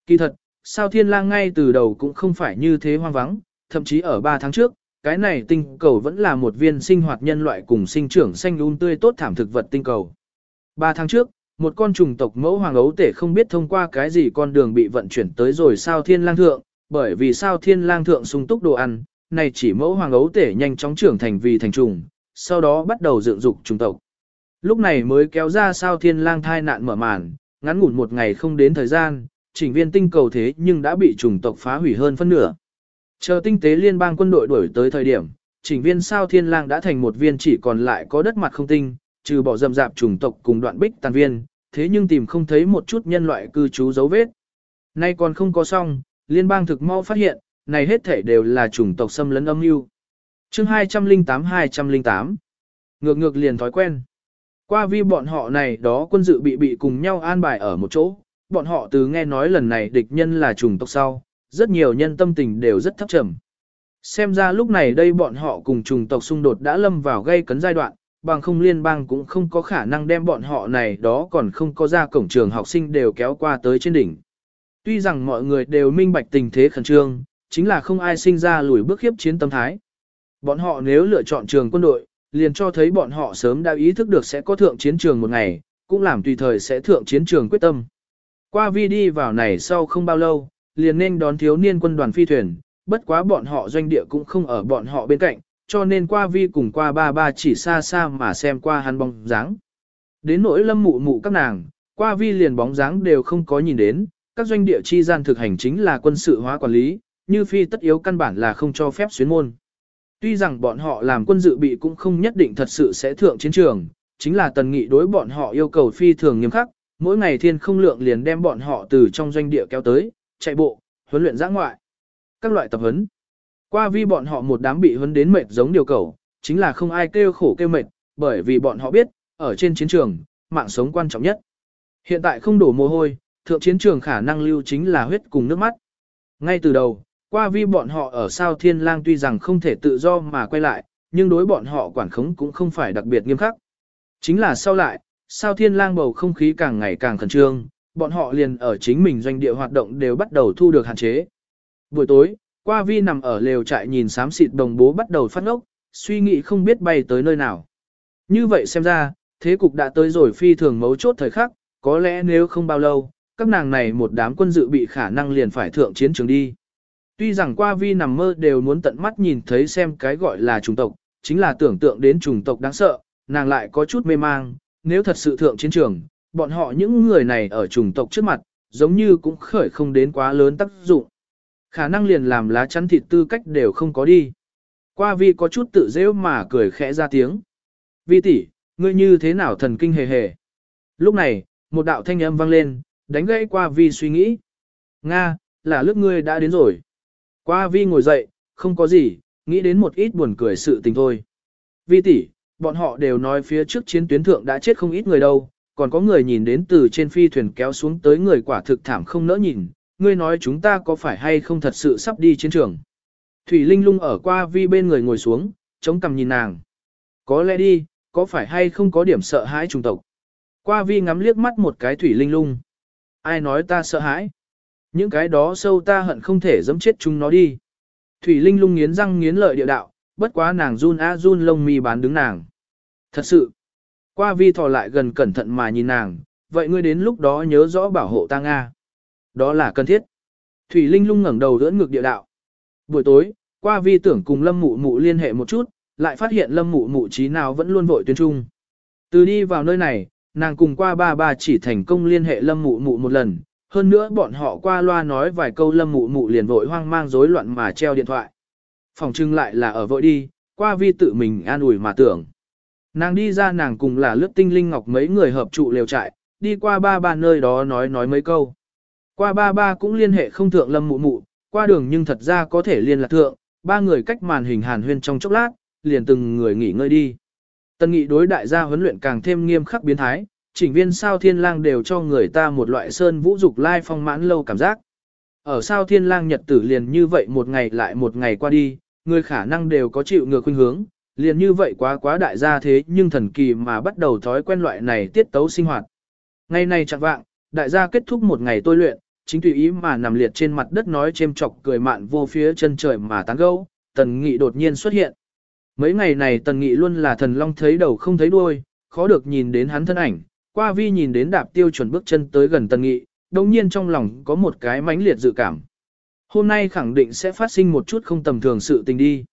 Kỳ thật, sao thiên lang ngay từ đầu cũng không phải như thế hoang vắng, thậm chí ở 3 tháng trước, cái này tinh cầu vẫn là một viên sinh hoạt nhân loại cùng sinh trưởng xanh un tươi tốt thảm thực vật tinh cầu. 3 tháng trước, một con trùng tộc mẫu hoàng ấu tể không biết thông qua cái gì con đường bị vận chuyển tới rồi sao thiên lang thượng, bởi vì sao thiên lang thượng sung túc đồ ăn, này chỉ mẫu hoàng ấu tể nhanh chóng trưởng thành vì thành trùng, sau đó bắt đầu dựng dục trùng tộc. Lúc này mới kéo ra sao thiên lang thai nạn mở màn, ngắn ngủn một ngày không đến thời gian, chỉnh viên tinh cầu thế nhưng đã bị trùng tộc phá hủy hơn phân nửa. Chờ tinh tế liên bang quân đội đuổi tới thời điểm, chỉnh viên sao thiên lang đã thành một viên chỉ còn lại có đất mặt không tinh, trừ bỏ rậm rạp chủng tộc cùng đoạn bích tàn viên, thế nhưng tìm không thấy một chút nhân loại cư trú dấu vết. Nay còn không có xong, liên bang thực mau phát hiện, này hết thể đều là chủng tộc xâm lấn âm mưu. Chương 208-208 Ngược ngược liền thói quen. Qua vi bọn họ này đó quân dự bị bị cùng nhau an bài ở một chỗ, bọn họ từ nghe nói lần này địch nhân là chủng tộc sau, rất nhiều nhân tâm tình đều rất thấp trầm. Xem ra lúc này đây bọn họ cùng chủng tộc xung đột đã lâm vào gây cấn giai đoạn, bằng không liên bang cũng không có khả năng đem bọn họ này đó còn không có ra cổng trường học sinh đều kéo qua tới trên đỉnh. Tuy rằng mọi người đều minh bạch tình thế khẩn trương, chính là không ai sinh ra lùi bước khiếp chiến tâm thái. Bọn họ nếu lựa chọn trường quân đội, liền cho thấy bọn họ sớm đã ý thức được sẽ có thượng chiến trường một ngày, cũng làm tùy thời sẽ thượng chiến trường quyết tâm. Qua vi đi vào này sau không bao lâu, liền nên đón thiếu niên quân đoàn phi thuyền, bất quá bọn họ doanh địa cũng không ở bọn họ bên cạnh, cho nên qua vi cùng qua ba ba chỉ xa xa mà xem qua hắn bóng dáng. Đến nỗi lâm mụ mụ các nàng, qua vi liền bóng dáng đều không có nhìn đến, các doanh địa chi gian thực hành chính là quân sự hóa quản lý, như phi tất yếu căn bản là không cho phép xuyến môn. Tuy rằng bọn họ làm quân dự bị cũng không nhất định thật sự sẽ thượng chiến trường, chính là tần nghị đối bọn họ yêu cầu phi thường nghiêm khắc, mỗi ngày thiên không lượng liền đem bọn họ từ trong doanh địa kéo tới, chạy bộ, huấn luyện giã ngoại, các loại tập huấn. Qua vi bọn họ một đám bị huấn đến mệt giống điều cầu, chính là không ai kêu khổ kêu mệt, bởi vì bọn họ biết, ở trên chiến trường, mạng sống quan trọng nhất. Hiện tại không đổ mồ hôi, thượng chiến trường khả năng lưu chính là huyết cùng nước mắt. Ngay từ đầu, qua vi bọn họ ở sao thiên lang tuy rằng không thể tự do mà quay lại, nhưng đối bọn họ quản khống cũng không phải đặc biệt nghiêm khắc. Chính là sau lại, sao thiên lang bầu không khí càng ngày càng khẩn trương, bọn họ liền ở chính mình doanh địa hoạt động đều bắt đầu thu được hạn chế. Buổi tối, qua vi nằm ở lều trại nhìn xám xịt đồng bố bắt đầu phát ngốc, suy nghĩ không biết bay tới nơi nào. Như vậy xem ra, thế cục đã tới rồi phi thường mấu chốt thời khắc, có lẽ nếu không bao lâu, các nàng này một đám quân dự bị khả năng liền phải thượng chiến trường đi. Tuy rằng qua vi nằm mơ đều muốn tận mắt nhìn thấy xem cái gọi là chủng tộc, chính là tưởng tượng đến chủng tộc đáng sợ, nàng lại có chút mê mang, nếu thật sự thượng chiến trường, bọn họ những người này ở chủng tộc trước mặt, giống như cũng khởi không đến quá lớn tác dụng. Khả năng liền làm lá chắn thịt tư cách đều không có đi. Qua vi có chút tự dễ mà cười khẽ ra tiếng. Vi tỷ, ngươi như thế nào thần kinh hề hề. Lúc này, một đạo thanh âm vang lên, đánh gãy qua vi suy nghĩ. Nga, là lúc ngươi đã đến rồi. Qua vi ngồi dậy, không có gì, nghĩ đến một ít buồn cười sự tình thôi. Vi tỷ, bọn họ đều nói phía trước chiến tuyến thượng đã chết không ít người đâu, còn có người nhìn đến từ trên phi thuyền kéo xuống tới người quả thực thảm không nỡ nhìn, ngươi nói chúng ta có phải hay không thật sự sắp đi chiến trường. Thủy Linh lung ở qua vi bên người ngồi xuống, chống cằm nhìn nàng. Có lẽ đi, có phải hay không có điểm sợ hãi trùng tộc. Qua vi ngắm liếc mắt một cái Thủy Linh lung. Ai nói ta sợ hãi? Những cái đó sâu ta hận không thể dẫm chết chúng nó đi. Thủy Linh lung nghiến răng nghiến lợi địa đạo, bất quá nàng run a run lông mi bán đứng nàng. Thật sự, qua vi thò lại gần cẩn thận mà nhìn nàng, vậy ngươi đến lúc đó nhớ rõ bảo hộ ta Nga. Đó là cần thiết. Thủy Linh lung ngẩng đầu ưỡn ngược địa đạo. Buổi tối, qua vi tưởng cùng Lâm Mụ Mụ liên hệ một chút, lại phát hiện Lâm Mụ Mụ trí nào vẫn luôn vội tuyên trung. Từ đi vào nơi này, nàng cùng qua ba ba chỉ thành công liên hệ Lâm Mụ Mụ một lần, hơn nữa bọn họ qua loa nói vài câu Lâm Mụ Mụ liền vội hoang mang rối loạn mà treo điện thoại. Phòng trưng lại là ở vội đi, qua vi tự mình an ủi mà tưởng. Nàng đi ra nàng cùng là lướt tinh linh ngọc mấy người hợp trụ lều trại, đi qua ba ba nơi đó nói nói mấy câu. Qua ba ba cũng liên hệ không thượng lâm mụ mụ, qua đường nhưng thật ra có thể liên lạc thượng, ba người cách màn hình hàn huyên trong chốc lát, liền từng người nghỉ ngơi đi. Tân nghị đối đại gia huấn luyện càng thêm nghiêm khắc biến thái, chỉnh viên sao thiên lang đều cho người ta một loại sơn vũ dục lai phong mãn lâu cảm giác. Ở sao thiên lang nhật tử liền như vậy một ngày lại một ngày qua đi, người khả năng đều có chịu ngược khuynh hướng, liền như vậy quá quá đại gia thế nhưng thần kỳ mà bắt đầu thói quen loại này tiết tấu sinh hoạt. Ngày này chẳng vạng, đại gia kết thúc một ngày tôi luyện, chính tùy ý mà nằm liệt trên mặt đất nói chêm chọc cười mạn vô phía chân trời mà tán gẫu, tần nghị đột nhiên xuất hiện. Mấy ngày này tần nghị luôn là thần long thấy đầu không thấy đuôi, khó được nhìn đến hắn thân ảnh, qua vi nhìn đến đạp tiêu chuẩn bước chân tới gần tần nghị, đồng nhiên trong lòng có một cái mãnh liệt dự cảm. Hôm nay khẳng định sẽ phát sinh một chút không tầm thường sự tình đi.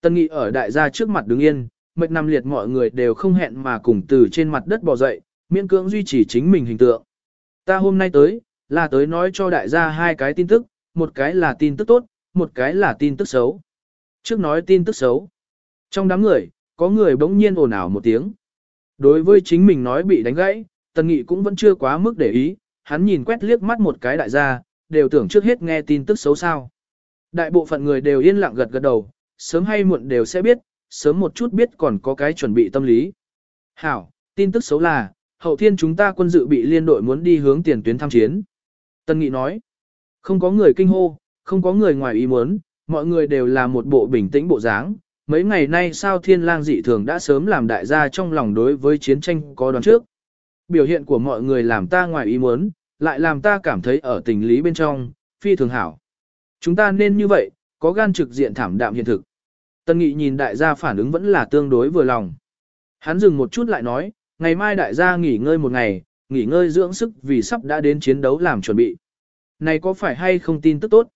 Tần nghị ở đại gia trước mặt đứng yên, mệt nằm liệt mọi người đều không hẹn mà cùng từ trên mặt đất bò dậy, miễn cưỡng duy trì chính mình hình tượng. Ta hôm nay tới, là tới nói cho đại gia hai cái tin tức, một cái là tin tức tốt, một cái là tin tức xấu. Trước nói tin tức xấu. Trong đám người, có người bỗng nhiên ồn ào một tiếng. Đối với chính mình nói bị đánh gãy, Tần Nghị cũng vẫn chưa quá mức để ý, hắn nhìn quét liếc mắt một cái đại gia, đều tưởng trước hết nghe tin tức xấu sao. Đại bộ phận người đều yên lặng gật gật đầu, sớm hay muộn đều sẽ biết, sớm một chút biết còn có cái chuẩn bị tâm lý. Hảo, tin tức xấu là, hậu thiên chúng ta quân dự bị liên đội muốn đi hướng tiền tuyến tham chiến. Tân Nghị nói, không có người kinh hô, không có người ngoài ý muốn, mọi người đều là một bộ bình tĩnh bộ dáng. Mấy ngày nay sao thiên lang dị thường đã sớm làm đại gia trong lòng đối với chiến tranh có đoán trước. Biểu hiện của mọi người làm ta ngoài ý muốn, lại làm ta cảm thấy ở tình lý bên trong, phi thường hảo. Chúng ta nên như vậy, có gan trực diện thảm đạm hiện thực. Tân Nghị nhìn đại gia phản ứng vẫn là tương đối vừa lòng. Hắn dừng một chút lại nói, ngày mai đại gia nghỉ ngơi một ngày, nghỉ ngơi dưỡng sức vì sắp đã đến chiến đấu làm chuẩn bị. Này có phải hay không tin tức tốt?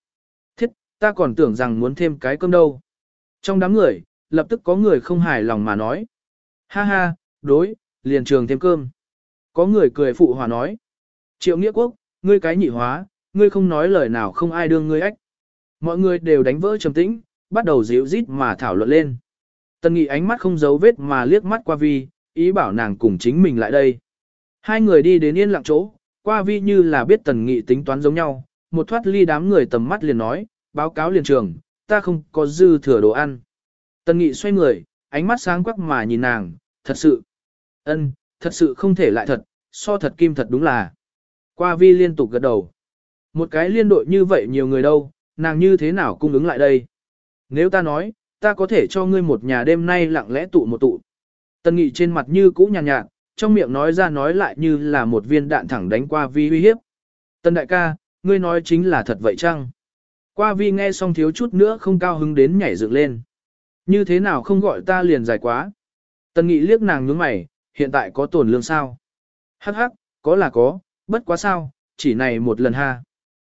Thiết, ta còn tưởng rằng muốn thêm cái cơm đâu. Trong đám người, lập tức có người không hài lòng mà nói. Ha ha, đối, liền trường thêm cơm. Có người cười phụ hòa nói. Triệu Nghĩa Quốc, ngươi cái nhị hóa, ngươi không nói lời nào không ai đương ngươi ách. Mọi người đều đánh vỡ trầm tĩnh, bắt đầu dịu rít mà thảo luận lên. Tần Nghị ánh mắt không giấu vết mà liếc mắt qua vi, ý bảo nàng cùng chính mình lại đây. Hai người đi đến yên lặng chỗ, qua vi như là biết Tần Nghị tính toán giống nhau, một thoát ly đám người tầm mắt liền nói, báo cáo liền trường, ta không có dư thừa đồ ăn. Tần Nghị xoay người, ánh mắt sáng quắc mà nhìn nàng, thật sự, ân, thật sự không thể lại thật, so thật kim thật đúng là. Qua vi liên tục gật đầu. Một cái liên đội như vậy nhiều người đâu, nàng như thế nào cung ứng lại đây? Nếu ta nói, ta có thể cho ngươi một nhà đêm nay lặng lẽ tụ một tụ. Tần nghị trên mặt như cũ nhàn nhạt, nhạt, trong miệng nói ra nói lại như là một viên đạn thẳng đánh qua vi uy hiếp. Tần đại ca, ngươi nói chính là thật vậy chăng? Qua vi nghe xong thiếu chút nữa không cao hứng đến nhảy dựng lên. Như thế nào không gọi ta liền dài quá? Tần nghị liếc nàng nhướng mày, hiện tại có tổn lương sao? Hắc hắc, có là có, bất quá sao, chỉ này một lần ha.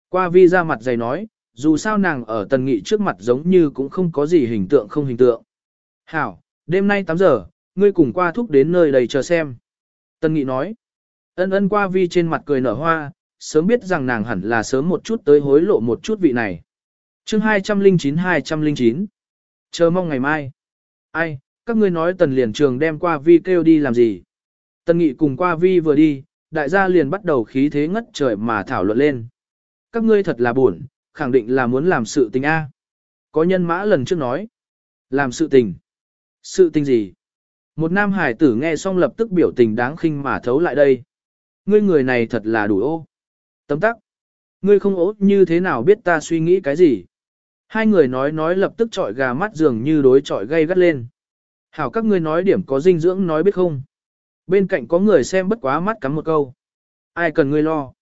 Qua vi ra mặt dày nói, dù sao nàng ở tần nghị trước mặt giống như cũng không có gì hình tượng không hình tượng. Hảo, đêm nay 8 giờ, ngươi cùng qua thúc đến nơi đầy chờ xem. Tần nghị nói, ân ân qua vi trên mặt cười nở hoa, sớm biết rằng nàng hẳn là sớm một chút tới hối lộ một chút vị này. chương 209-209, chờ mong ngày mai. Ai, các ngươi nói tần liền trường đem qua vi kêu đi làm gì? Tần nghị cùng qua vi vừa đi, đại gia liền bắt đầu khí thế ngất trời mà thảo luận lên. Các ngươi thật là buồn, khẳng định là muốn làm sự tình A. Có nhân mã lần trước nói. Làm sự tình. Sự tình gì? Một nam hải tử nghe xong lập tức biểu tình đáng khinh mà thấu lại đây. Ngươi người này thật là đủ ô. Tấm tắc. Ngươi không ố như thế nào biết ta suy nghĩ cái gì? Hai người nói nói lập tức trọi gà mắt dường như đối trọi gây gắt lên. Hảo các ngươi nói điểm có dinh dưỡng nói biết không? Bên cạnh có người xem bất quá mắt cắm một câu. Ai cần ngươi lo?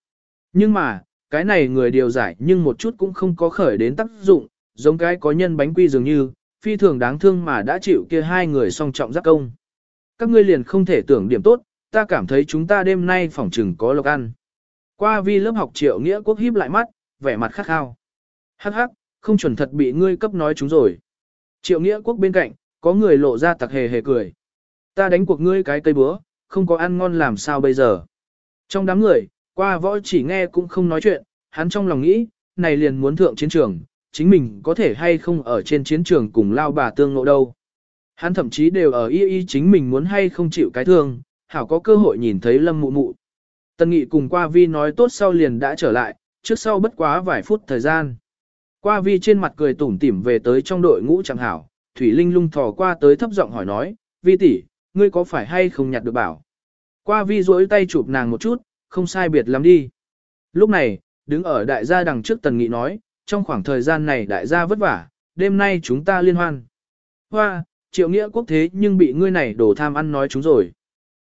Nhưng mà, cái này người điều giải nhưng một chút cũng không có khởi đến tác dụng, giống cái có nhân bánh quy dường như, phi thường đáng thương mà đã chịu kia hai người song trọng giác công. Các ngươi liền không thể tưởng điểm tốt, ta cảm thấy chúng ta đêm nay phòng trừng có lộc ăn. Qua vi lớp học triệu nghĩa quốc híp lại mắt, vẻ mặt khắc khao. Hắc hắc, không chuẩn thật bị ngươi cấp nói chúng rồi. Triệu nghĩa quốc bên cạnh, có người lộ ra tặc hề hề cười. Ta đánh cuộc ngươi cái cây búa, không có ăn ngon làm sao bây giờ. Trong đám người, qua võ chỉ nghe cũng không nói chuyện, hắn trong lòng nghĩ, này liền muốn thượng chiến trường, chính mình có thể hay không ở trên chiến trường cùng lao bà tương ngộ đâu. Hắn thậm chí đều ở y y chính mình muốn hay không chịu cái thương, hảo có cơ hội nhìn thấy lâm mụ mụ. Tân nghị cùng qua vi nói tốt sau liền đã trở lại, trước sau bất quá vài phút thời gian. Qua vi trên mặt cười tủm tỉm về tới trong đội ngũ chẳng hảo, Thủy Linh lung thò qua tới thấp giọng hỏi nói, vi tỷ, ngươi có phải hay không nhặt được bảo? Qua vi duỗi tay chụp nàng một chút, không sai biệt lắm đi. Lúc này, đứng ở đại gia đằng trước tần nghị nói, trong khoảng thời gian này đại gia vất vả, đêm nay chúng ta liên hoan. Hoa, triệu nghĩa quốc thế nhưng bị ngươi này đổ tham ăn nói chúng rồi.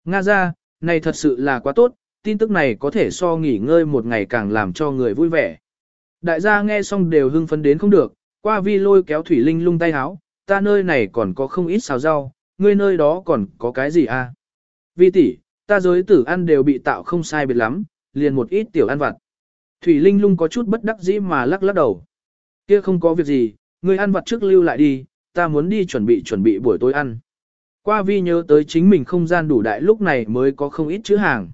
Nga ra, này thật sự là quá tốt, tin tức này có thể so nghỉ ngơi một ngày càng làm cho người vui vẻ. Đại gia nghe xong đều hưng phấn đến không được, qua vi lôi kéo Thủy Linh lung tay háo, ta nơi này còn có không ít xào rau, ngươi nơi đó còn có cái gì à? Vi tỷ, ta giới tử ăn đều bị tạo không sai biệt lắm, liền một ít tiểu ăn vặt. Thủy Linh lung có chút bất đắc dĩ mà lắc lắc đầu. Kia không có việc gì, ngươi ăn vặt trước lưu lại đi, ta muốn đi chuẩn bị chuẩn bị buổi tối ăn. Qua vi nhớ tới chính mình không gian đủ đại lúc này mới có không ít chữ hàng.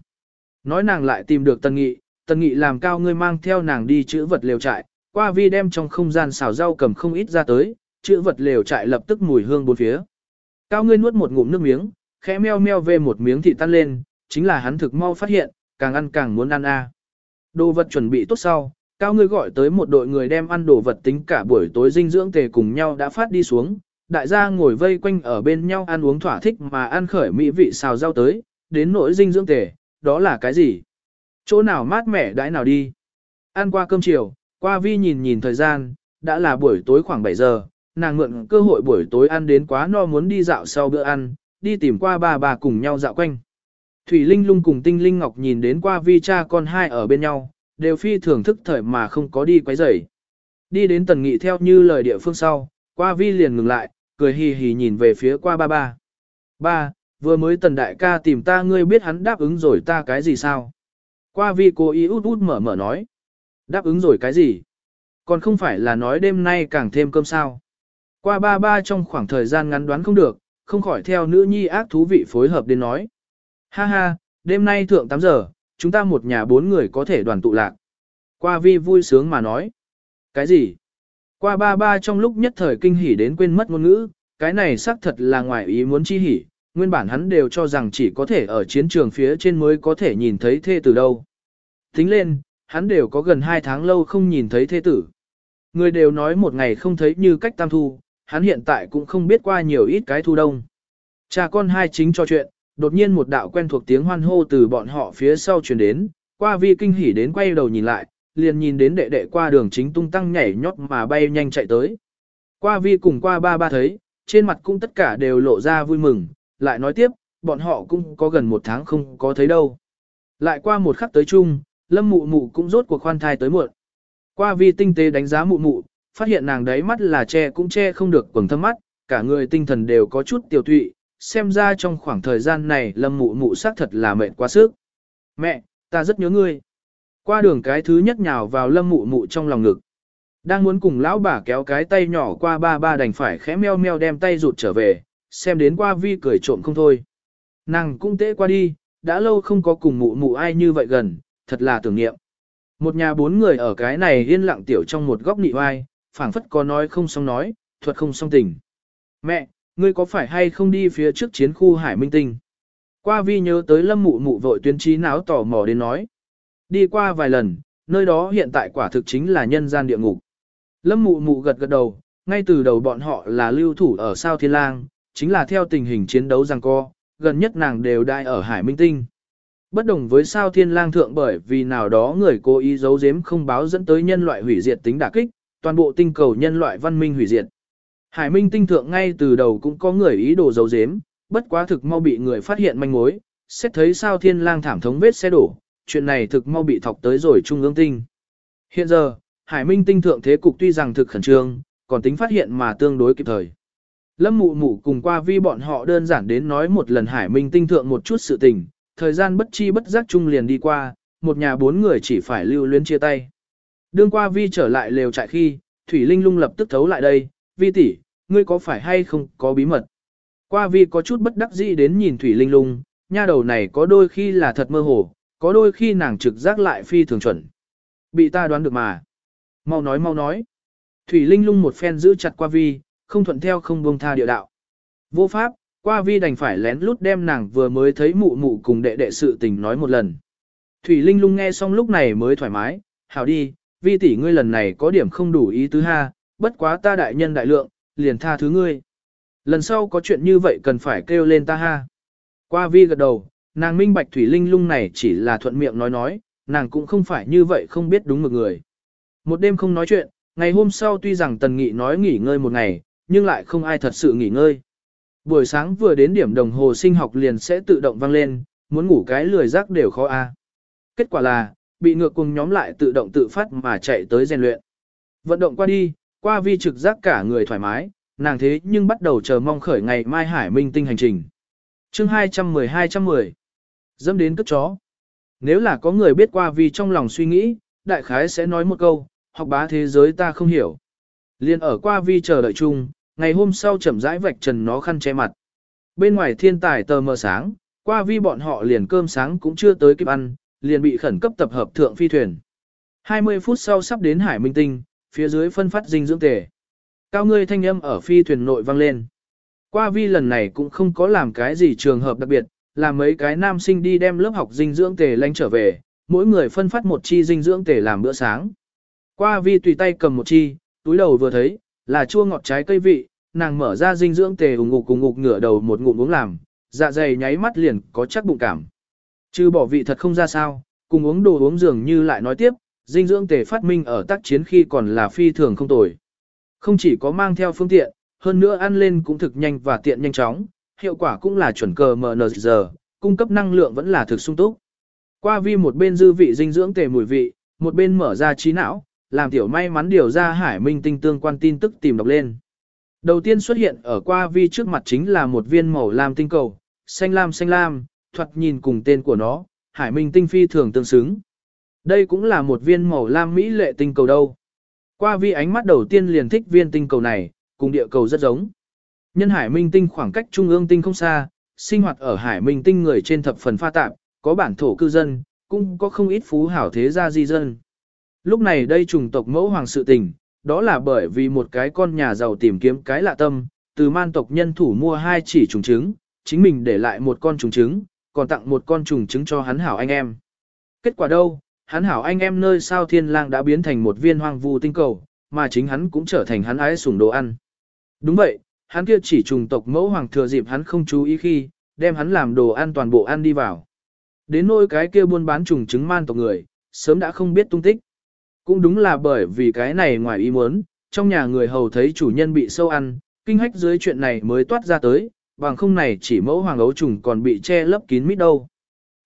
Nói nàng lại tìm được Tần Nghị, Tần Nghị làm cao ngươi mang theo nàng đi chữ vật lều trại, qua vi đem trong không gian xào rau cầm không ít ra tới, chữ vật lều trại lập tức mùi hương bốn phía. Cao ngươi nuốt một ngụm nước miếng, khẽ meo meo về một miếng thịt tan lên, chính là hắn thực mau phát hiện, càng ăn càng muốn ăn a. Đồ vật chuẩn bị tốt sau, cao ngươi gọi tới một đội người đem ăn đồ vật tính cả buổi tối dinh dưỡng tề cùng nhau đã phát đi xuống, đại gia ngồi vây quanh ở bên nhau ăn uống thỏa thích mà ăn khởi mỹ vị xào rau tới, đến nỗi dinh dưỡng tề, đó là cái gì? Chỗ nào mát mẻ đãi nào đi? Ăn qua cơm chiều, qua vi nhìn nhìn thời gian, đã là buổi tối khoảng 7 giờ, nàng mượn cơ hội buổi tối ăn đến quá no muốn đi dạo sau bữa ăn, đi tìm qua bà bà cùng nhau dạo quanh. Thủy Linh lung cùng Tinh Linh Ngọc nhìn đến qua vi cha con hai ở bên nhau, đều phi thường thức thời mà không có đi quấy rầy. Đi đến tần nghị theo như lời địa phương sau, qua vi liền ngừng lại, cười hì hì nhìn về phía qua ba ba. Ba, vừa mới tần đại ca tìm ta ngươi biết hắn đáp ứng rồi ta cái gì sao? Qua vi cố ý út út mở mở nói. Đáp ứng rồi cái gì? Còn không phải là nói đêm nay càng thêm cơm sao? Qua ba ba trong khoảng thời gian ngắn đoán không được, không khỏi theo nữ nhi ác thú vị phối hợp đến nói. Ha ha, đêm nay thượng 8 giờ, chúng ta một nhà bốn người có thể đoàn tụ lạc. Qua vi vui sướng mà nói. Cái gì? Qua ba ba trong lúc nhất thời kinh hỉ đến quên mất ngôn ngữ, cái này xác thật là ngoài ý muốn chi hỉ, nguyên bản hắn đều cho rằng chỉ có thể ở chiến trường phía trên mới có thể nhìn thấy thê tử đâu. Tính lên, hắn đều có gần 2 tháng lâu không nhìn thấy thê tử. Người đều nói một ngày không thấy như cách tam thu, hắn hiện tại cũng không biết qua nhiều ít cái thu đông. Cha con hai chính cho chuyện, đột nhiên một đạo quen thuộc tiếng hoan hô từ bọn họ phía sau truyền đến, qua vi kinh hỉ đến quay đầu nhìn lại, liền nhìn đến đệ đệ qua đường chính tung tăng nhảy nhót mà bay nhanh chạy tới. Qua vi cùng qua ba ba thấy, trên mặt cũng tất cả đều lộ ra vui mừng, lại nói tiếp, bọn họ cũng có gần một tháng không có thấy đâu. Lại qua một khắc tới chung, lâm mụ mụ cũng rốt cuộc khoan thai tới muộn. Qua vi tinh tế đánh giá mụ mụ, phát hiện nàng đấy mắt là che cũng che không được quầng thâm mắt, cả người tinh thần đều có chút tiểu tụy, xem ra trong khoảng thời gian này lâm mụ mụ xác thật là mệt quá sức. Mẹ, ta rất nhớ ngươi. Qua đường cái thứ nhất nhào vào lâm mụ mụ trong lòng ngực. Đang muốn cùng lão bà kéo cái tay nhỏ qua ba ba đành phải khẽ meo meo đem tay rụt trở về, xem đến qua vi cười trộm không thôi. Nàng cũng tễ qua đi, đã lâu không có cùng mụ mụ ai như vậy gần, thật là tưởng niệm. Một nhà bốn người ở cái này yên lặng tiểu trong một góc nị oai, phảng phất có nói không xong nói, thuật không xong tình. Mẹ, ngươi có phải hay không đi phía trước chiến khu Hải Minh Tinh? Qua vi nhớ tới lâm mụ mụ vội tuyên trí náo tò mò đến nói. Đi qua vài lần, nơi đó hiện tại quả thực chính là nhân gian địa ngục. Lâm mụ mụ gật gật đầu, ngay từ đầu bọn họ là lưu thủ ở sao thiên lang, chính là theo tình hình chiến đấu giằng co, gần nhất nàng đều đại ở Hải Minh Tinh. Bất đồng với sao thiên lang thượng bởi vì nào đó người cố ý giấu giếm không báo dẫn tới nhân loại hủy diệt tính đả kích, toàn bộ tinh cầu nhân loại văn minh hủy diệt. Hải Minh tinh thượng ngay từ đầu cũng có người ý đồ giấu giếm, bất quá thực mau bị người phát hiện manh mối, xét thấy sao thiên lang thảm thống vết xe đổ, chuyện này thực mau bị thọc tới rồi trung ương tinh. Hiện giờ, Hải Minh tinh thượng thế cục tuy rằng thực khẩn trương, còn tính phát hiện mà tương đối kịp thời. Lâm mụ mụ cùng qua vi bọn họ đơn giản đến nói một lần Hải Minh tinh thượng một chút sự tình, thời gian bất chi bất giác chung liền đi qua, một nhà bốn người chỉ phải lưu luyến chia tay. Đương qua vi trở lại lều trại khi, Thủy Linh lung lập tức thấu lại đây, vi tỷ, ngươi có phải hay không có bí mật. Qua vi có chút bất đắc dĩ đến nhìn Thủy Linh lung, nha đầu này có đôi khi là thật mơ hồ, có đôi khi nàng trực giác lại phi thường chuẩn. Bị ta đoán được mà. Mau nói mau nói. Thủy Linh lung một phen giữ chặt qua vi, không thuận theo không buông tha địa đạo. Vô pháp, qua vi đành phải lén lút đem nàng vừa mới thấy mụ mụ cùng đệ đệ sự tình nói một lần. Thủy Linh lung nghe xong lúc này mới thoải mái, hảo đi, vi tỷ ngươi lần này có điểm không đủ ý tứ ha, bất quá ta đại nhân đại lượng, liền tha thứ ngươi. Lần sau có chuyện như vậy cần phải kêu lên ta ha. Qua vi gật đầu, nàng minh bạch Thủy Linh lung này chỉ là thuận miệng nói nói, nàng cũng không phải như vậy không biết đúng một người. Một đêm không nói chuyện, ngày hôm sau tuy rằng Tần Nghị nói nghỉ ngơi một ngày, nhưng lại không ai thật sự nghỉ ngơi. Buổi sáng vừa đến điểm đồng hồ sinh học liền sẽ tự động vang lên, muốn ngủ cái lười giác đều khó a. À. Kết quả là, bị ngược cùng nhóm lại tự động tự phát mà chạy tới rèn luyện. Vận động qua đi, qua vi trực giác cả người thoải mái, nàng thế nhưng bắt đầu chờ mong khởi ngày mai hải minh tinh hành trình. chương 210-210 Dâm đến cất chó. Nếu là có người biết qua vi trong lòng suy nghĩ, đại khái sẽ nói một câu, học bá thế giới ta không hiểu. Liên ở qua vi chờ đợi chung, ngày hôm sau chậm rãi vạch trần nó khăn che mặt. Bên ngoài thiên tài tờ mờ sáng, qua vi bọn họ liền cơm sáng cũng chưa tới kịp ăn, liền bị khẩn cấp tập hợp thượng phi thuyền. 20 phút sau sắp đến Hải Minh Tinh, phía dưới phân phát dinh dưỡng tề. Cao ngươi thanh âm ở phi thuyền nội vang lên. Qua vi lần này cũng không có làm cái gì trường hợp đặc biệt, là mấy cái nam sinh đi đem lớp học dinh dưỡng tề lanh trở về, mỗi người phân phát một chi dinh dưỡng tề làm bữa sáng. Qua vi tùy tay cầm một chi, túi đầu vừa thấy, là chua ngọt trái cây vị, nàng mở ra dinh dưỡng tề ủng ngục cùng ngục ngửa đầu một ngụm uống làm, dạ dày nháy mắt liền có chắc bụng cảm. Chứ bỏ vị thật không ra sao, cùng uống đồ uống dường như lại nói tiếp, dinh dưỡng tề phát minh ở tác chiến khi còn là phi thường không tồi. Không chỉ có mang theo phương tiện, hơn nữa ăn lên cũng thực nhanh và tiện nhanh chóng, hiệu quả cũng là chuẩn cờ MNZ, cung cấp năng lượng vẫn là thực sung túc. Qua vi một bên dư vị dinh dưỡng tề mùi vị, một bên mở ra trí não, làm tiểu may mắn điều ra hải minh tinh tương quan tin tức tìm đọc lên. Đầu tiên xuất hiện ở qua vi trước mặt chính là một viên màu lam tinh cầu, xanh lam xanh lam, thoạt nhìn cùng tên của nó, hải minh tinh phi thường tương xứng. Đây cũng là một viên màu lam mỹ lệ tinh cầu đâu. Qua vi ánh mắt đầu tiên liền thích viên tinh cầu này, cùng địa cầu rất giống. Nhân hải minh tinh khoảng cách trung ương tinh không xa, sinh hoạt ở hải minh tinh người trên thập phần pha tạp, có bản thổ cư dân, cũng có không ít phú hảo thế gia di dân. Lúc này đây trùng tộc mẫu hoàng sự tình, đó là bởi vì một cái con nhà giàu tìm kiếm cái lạ tâm, từ man tộc nhân thủ mua hai chỉ trùng trứng, chính mình để lại một con trùng trứng, còn tặng một con trùng trứng cho hắn hảo anh em. Kết quả đâu, hắn hảo anh em nơi sao thiên lang đã biến thành một viên hoang vu tinh cầu, mà chính hắn cũng trở thành hắn ái sủng đồ ăn. Đúng vậy, hắn kia chỉ trùng tộc mẫu hoàng thừa dịp hắn không chú ý khi, đem hắn làm đồ ăn toàn bộ ăn đi vào. Đến nỗi cái kia buôn bán trùng trứng man tộc người, sớm đã không biết tung tích. Cũng đúng là bởi vì cái này ngoài ý muốn, trong nhà người hầu thấy chủ nhân bị sâu ăn, kinh hách dưới chuyện này mới toát ra tới, bằng không này chỉ mẫu hoàng ấu trùng còn bị che lấp kín mít đâu.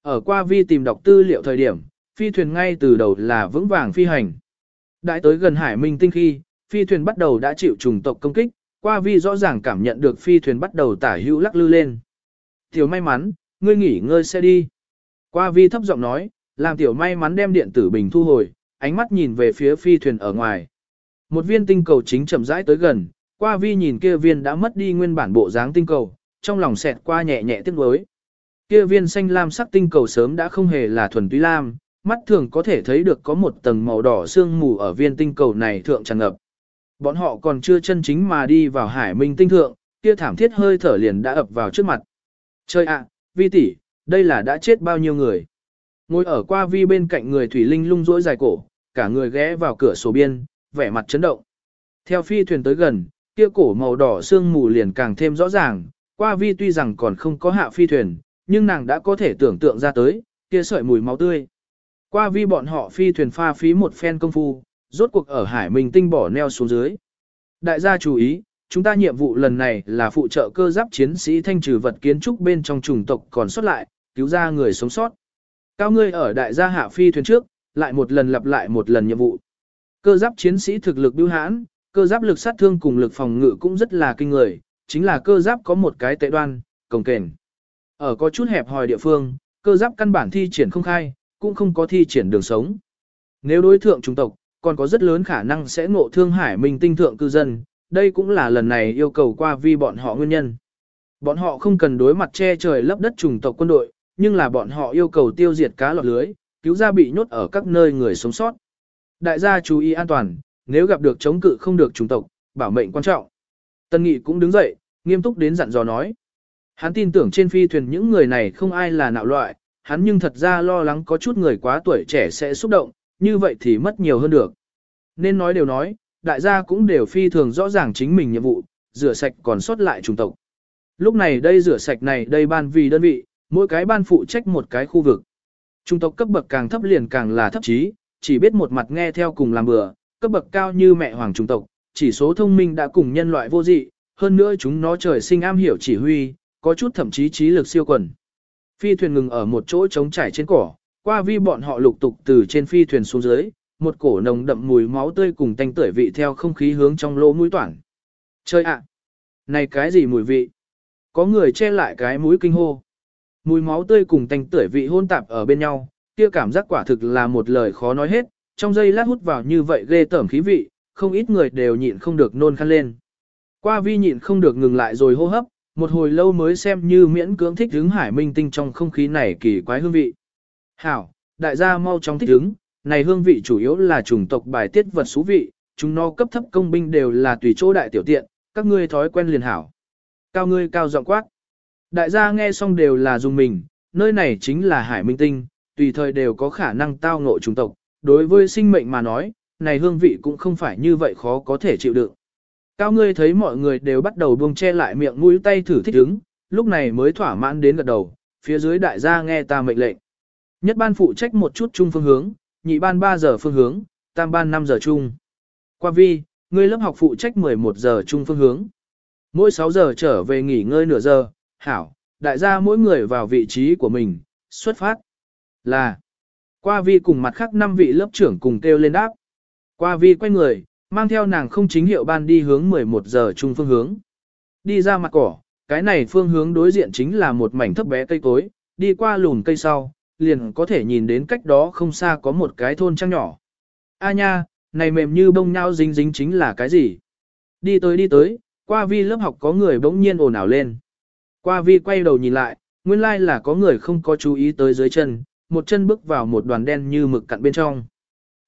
Ở qua vi tìm đọc tư liệu thời điểm, phi thuyền ngay từ đầu là vững vàng phi hành. Đãi tới gần hải minh tinh khi, phi thuyền bắt đầu đã chịu trùng tộc công kích, qua vi rõ ràng cảm nhận được phi thuyền bắt đầu tả hữu lắc lư lên. Tiểu may mắn, ngươi nghỉ ngơi xe đi. Qua vi thấp giọng nói, làm tiểu may mắn đem điện tử bình thu hồi, ánh mắt nhìn về phía phi thuyền ở ngoài. Một viên tinh cầu chính chậm rãi tới gần, qua vi nhìn kia viên đã mất đi nguyên bản bộ dáng tinh cầu, trong lòng xẹt qua nhẹ nhẹ tiếc nuối. Kia viên xanh lam sắc tinh cầu sớm đã không hề là thuần túy lam, mắt thường có thể thấy được có một tầng màu đỏ sương mù ở viên tinh cầu này thượng tràn ngập. Bọn họ còn chưa chân chính mà đi vào hải minh tinh thượng, kia thảm thiết hơi thở liền đã ập vào trước mặt. Chơi ạ, vi tỷ, đây là đã chết bao nhiêu người. Ngồi ở qua vi bên cạnh người Thủy Linh lung rỗi dài cổ, cả người ghé vào cửa sổ biên, vẻ mặt chấn động. Theo phi thuyền tới gần, kia cổ màu đỏ sương mù liền càng thêm rõ ràng, qua vi tuy rằng còn không có hạ phi thuyền, nhưng nàng đã có thể tưởng tượng ra tới, kia sợi mùi máu tươi. Qua vi bọn họ phi thuyền pha phí một phen công phu, rốt cuộc ở hải mình tinh bỏ neo xuống dưới. Đại gia chú ý, chúng ta nhiệm vụ lần này là phụ trợ cơ giáp chiến sĩ thanh trừ vật kiến trúc bên trong chủng tộc còn sót lại, cứu ra người sống sót. Cao ngươi ở đại gia hạ phi thuyền trước, lại một lần lặp lại một lần nhiệm vụ. Cơ giáp chiến sĩ thực lực bưu hãn, cơ giáp lực sát thương cùng lực phòng ngự cũng rất là kinh người, chính là cơ giáp có một cái tệ đoan, cồng kềnh. Ở có chút hẹp hòi địa phương, cơ giáp căn bản thi triển không khai, cũng không có thi triển đường sống. Nếu đối thượng trung tộc, còn có rất lớn khả năng sẽ ngộ thương hải minh tinh thượng cư dân, đây cũng là lần này yêu cầu qua vi bọn họ nguyên nhân. Bọn họ không cần đối mặt che trời lấp đất trùng tộc quân đội, nhưng là bọn họ yêu cầu tiêu diệt cá lọt lưới, cứu ra bị nhốt ở các nơi người sống sót. Đại gia chú ý an toàn, nếu gặp được chống cự không được trùng tộc, bảo mệnh quan trọng. Tân Nghị cũng đứng dậy, nghiêm túc đến dặn dò nói. Hắn tin tưởng trên phi thuyền những người này không ai là nạo loại, hắn nhưng thật ra lo lắng có chút người quá tuổi trẻ sẽ xúc động, như vậy thì mất nhiều hơn được. Nên nói đều nói, đại gia cũng đều phi thường rõ ràng chính mình nhiệm vụ, rửa sạch còn sót lại trùng tộc. Lúc này đây rửa sạch này đây ban vì đơn vị, mỗi cái ban phụ trách một cái khu vực. Trung tộc cấp bậc càng thấp liền càng là thấp trí, chỉ biết một mặt nghe theo cùng làm bừa, cấp bậc cao như mẹ hoàng trung tộc, chỉ số thông minh đã cùng nhân loại vô dị, hơn nữa chúng nó trời sinh am hiểu chỉ huy, có chút thậm chí trí lực siêu quần. Phi thuyền ngừng ở một chỗ trống trải trên cỏ, qua vi bọn họ lục tục từ trên phi thuyền xuống dưới, một cổ nồng đậm mùi máu tươi cùng tanh tưởi vị theo không khí hướng trong lỗ mũi toản. Chơi ạ! này cái gì mùi vị? Có người che lại cái mũi kinh hô. Mùi máu tươi cùng tanh tưởi vị hôn tạp ở bên nhau, kia cảm giác quả thực là một lời khó nói hết, trong giây lát hút vào như vậy ghê tởm khí vị, không ít người đều nhịn không được nôn khăn lên. Qua vi nhịn không được ngừng lại rồi hô hấp, một hồi lâu mới xem như miễn cưỡng thích hứng hải minh tinh trong không khí này kỳ quái hương vị. Hảo, đại gia mau chóng thích hứng, này hương vị chủ yếu là chủng tộc bài tiết vật xú vị, chúng nó cấp thấp công binh đều là tùy chỗ đại tiểu tiện, các ngươi thói quen liền hảo. Cao ngươi cao giọng quát. Đại gia nghe xong đều là dùng mình, nơi này chính là hải minh tinh, tùy thời đều có khả năng tao ngộ chủng tộc, đối với sinh mệnh mà nói, này hương vị cũng không phải như vậy khó có thể chịu đựng. Cao ngươi thấy mọi người đều bắt đầu buông che lại miệng mũi tay thử thích ứng, lúc này mới thỏa mãn đến gật đầu, phía dưới đại gia nghe ta mệnh lệnh. Nhất ban phụ trách một chút chung phương hướng, nhị ban 3 giờ phương hướng, tam ban 5 giờ chung. Qua vi, ngươi lớp học phụ trách 11 giờ chung phương hướng. Mỗi 6 giờ trở về nghỉ ngơi nửa giờ, hảo, đại gia mỗi người vào vị trí của mình, xuất phát. Là, qua vi cùng mặt khác 5 vị lớp trưởng cùng kêu lên đáp. Qua vi quay người, mang theo nàng không chính hiệu ban đi hướng 11 giờ chung phương hướng. Đi ra mặt cỏ, cái này phương hướng đối diện chính là một mảnh thấp bé cây cối, đi qua lùn cây sau, liền có thể nhìn đến cách đó không xa có một cái thôn trang nhỏ. A nha, này mềm như bông nhau dính dính chính là cái gì? Đi tới đi tới, qua vi lớp học có người bỗng nhiên ồn ào lên. Qua vi quay đầu nhìn lại, nguyên lai like là có người không có chú ý tới dưới chân, một chân bước vào một đoàn đen như mực cặn bên trong.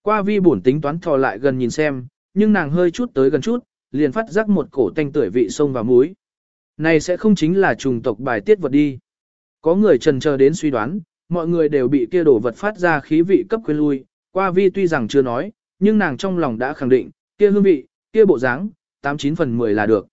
Qua vi bổn tính toán thò lại gần nhìn xem, nhưng nàng hơi chút tới gần chút, liền phát giác một cổ tanh tưởi vị sông vào muối. Này sẽ không chính là trùng tộc bài tiết vật đi. Có người trần chờ đến suy đoán, mọi người đều bị kia đổ vật phát ra khí vị cấp quên lui, qua vi tuy rằng chưa nói, nhưng nàng trong lòng đã khẳng định, kia hương vị, kia bộ dáng, 89 phần 10 là được.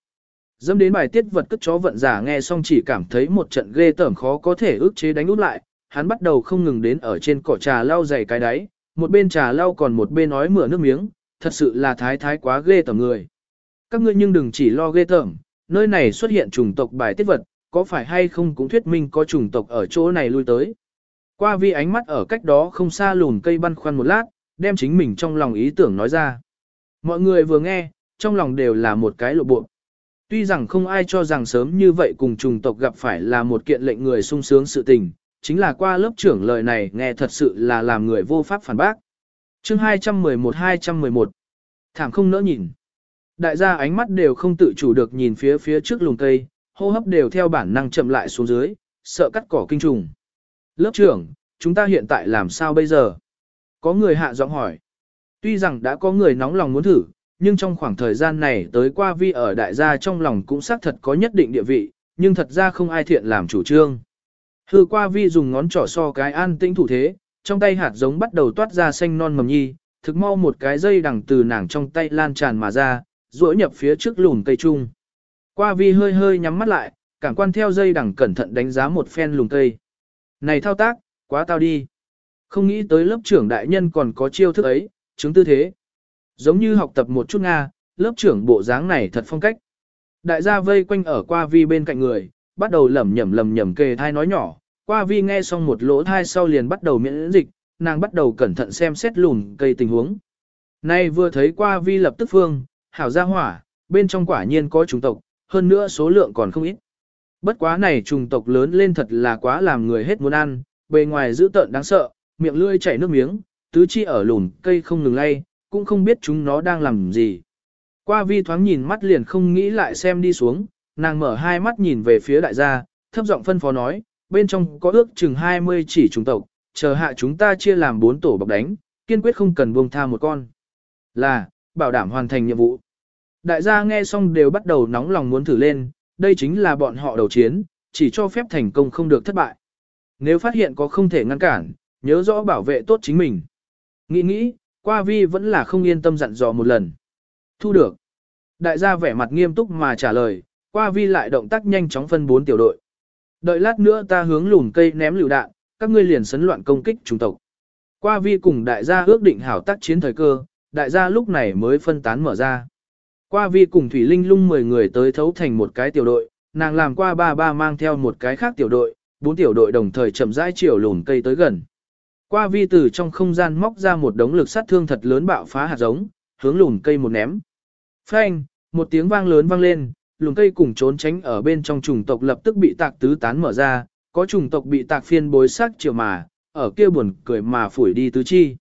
Dẫm đến bài tiết vật cất chó vận giả nghe xong chỉ cảm thấy một trận ghê tởm khó có thể ước chế đánh út lại, hắn bắt đầu không ngừng đến ở trên cỏ trà lau dày cái đáy, một bên trà lau còn một bên nói mửa nước miếng, thật sự là thái thái quá ghê tởm người. Các ngươi nhưng đừng chỉ lo ghê tởm, nơi này xuất hiện chủng tộc bài tiết vật, có phải hay không cũng thuyết minh có chủng tộc ở chỗ này lui tới. Qua vi ánh mắt ở cách đó không xa lùn cây băn khoăn một lát, đem chính mình trong lòng ý tưởng nói ra. Mọi người vừa nghe, trong lòng đều là một cái lộ bộ. Tuy rằng không ai cho rằng sớm như vậy cùng chủng tộc gặp phải là một kiện lệnh người sung sướng sự tình, chính là qua lớp trưởng lời này nghe thật sự là làm người vô pháp phản bác chương 211-211 Thảm không nỡ nhìn. Đại gia ánh mắt đều không tự chủ được nhìn phía phía trước lùng cây, hô hấp đều theo bản năng chậm lại xuống dưới, sợ cắt cỏ kinh trùng. Lớp trưởng, chúng ta hiện tại làm sao bây giờ? Có người hạ giọng hỏi. Tuy rằng đã có người nóng lòng muốn thử, nhưng trong khoảng thời gian này tới qua vi ở đại gia trong lòng cũng xác thật có nhất định địa vị, nhưng thật ra không ai thiện làm chủ trương. Hư qua vi dùng ngón trỏ so cái an tĩnh thủ thế, trong tay hạt giống bắt đầu toát ra xanh non mầm nhi, thực mau một cái dây đằng từ nàng trong tay lan tràn mà ra, duỗi nhập phía trước lùn cây trung. Qua vi hơi hơi nhắm mắt lại, cảm quan theo dây đằng cẩn thận đánh giá một phen lùn cây. Này thao tác, quá tao đi. Không nghĩ tới lớp trưởng đại nhân còn có chiêu thức ấy, chứng tư thế. Giống như học tập một chút Nga, lớp trưởng bộ dáng này thật phong cách. Đại gia vây quanh ở qua vi bên cạnh người, bắt đầu lẩm nhẩm lẩm nhẩm kề thai nói nhỏ, qua vi nghe xong một lỗ thai sau liền bắt đầu miễn dịch, nàng bắt đầu cẩn thận xem xét lùn cây tình huống. Nay vừa thấy qua vi lập tức phương, hảo ra hỏa, bên trong quả nhiên có trùng tộc, hơn nữa số lượng còn không ít. Bất quá này trùng tộc lớn lên thật là quá làm người hết muốn ăn, bề ngoài dữ tợn đáng sợ, miệng lưỡi chảy nước miếng, tứ chi ở lùn cây không ngừng lay, cũng không biết chúng nó đang làm gì. Qua vi thoáng nhìn mắt liền không nghĩ lại xem đi xuống, nàng mở hai mắt nhìn về phía đại gia, thấp giọng phân phó nói, bên trong có ước chừng 20 chỉ trùng tộc, chờ hạ chúng ta chia làm 4 tổ bọc đánh, kiên quyết không cần buông tha một con. Là, bảo đảm hoàn thành nhiệm vụ. Đại gia nghe xong đều bắt đầu nóng lòng muốn thử lên, đây chính là bọn họ đầu chiến, chỉ cho phép thành công không được thất bại. Nếu phát hiện có không thể ngăn cản, nhớ rõ bảo vệ tốt chính mình. Nghĩ nghĩ, qua vi vẫn là không yên tâm dặn dò một lần. Thu được. Đại gia vẻ mặt nghiêm túc mà trả lời, qua vi lại động tác nhanh chóng phân bốn tiểu đội. Đợi lát nữa ta hướng lùn cây ném lựu đạn, các ngươi liền sấn loạn công kích chủng tộc. Qua vi cùng đại gia ước định hảo tác chiến thời cơ, đại gia lúc này mới phân tán mở ra. Qua vi cùng Thủy Linh lung 10 người tới thấu thành một cái tiểu đội, nàng làm qua ba ba mang theo một cái khác tiểu đội, bốn tiểu đội đồng thời chậm rãi chiều lùn cây tới gần. Qua vi từ trong không gian móc ra một đống lực sát thương thật lớn bạo phá hạt giống, hướng lùn cây một ném. Phanh, một tiếng vang lớn vang lên, luồng cây cùng trốn tránh ở bên trong chủng tộc lập tức bị tạc tứ tán mở ra, có chủng tộc bị tạc phiên bối sắc chiều mà, ở kia buồn cười mà phủi đi tứ chi.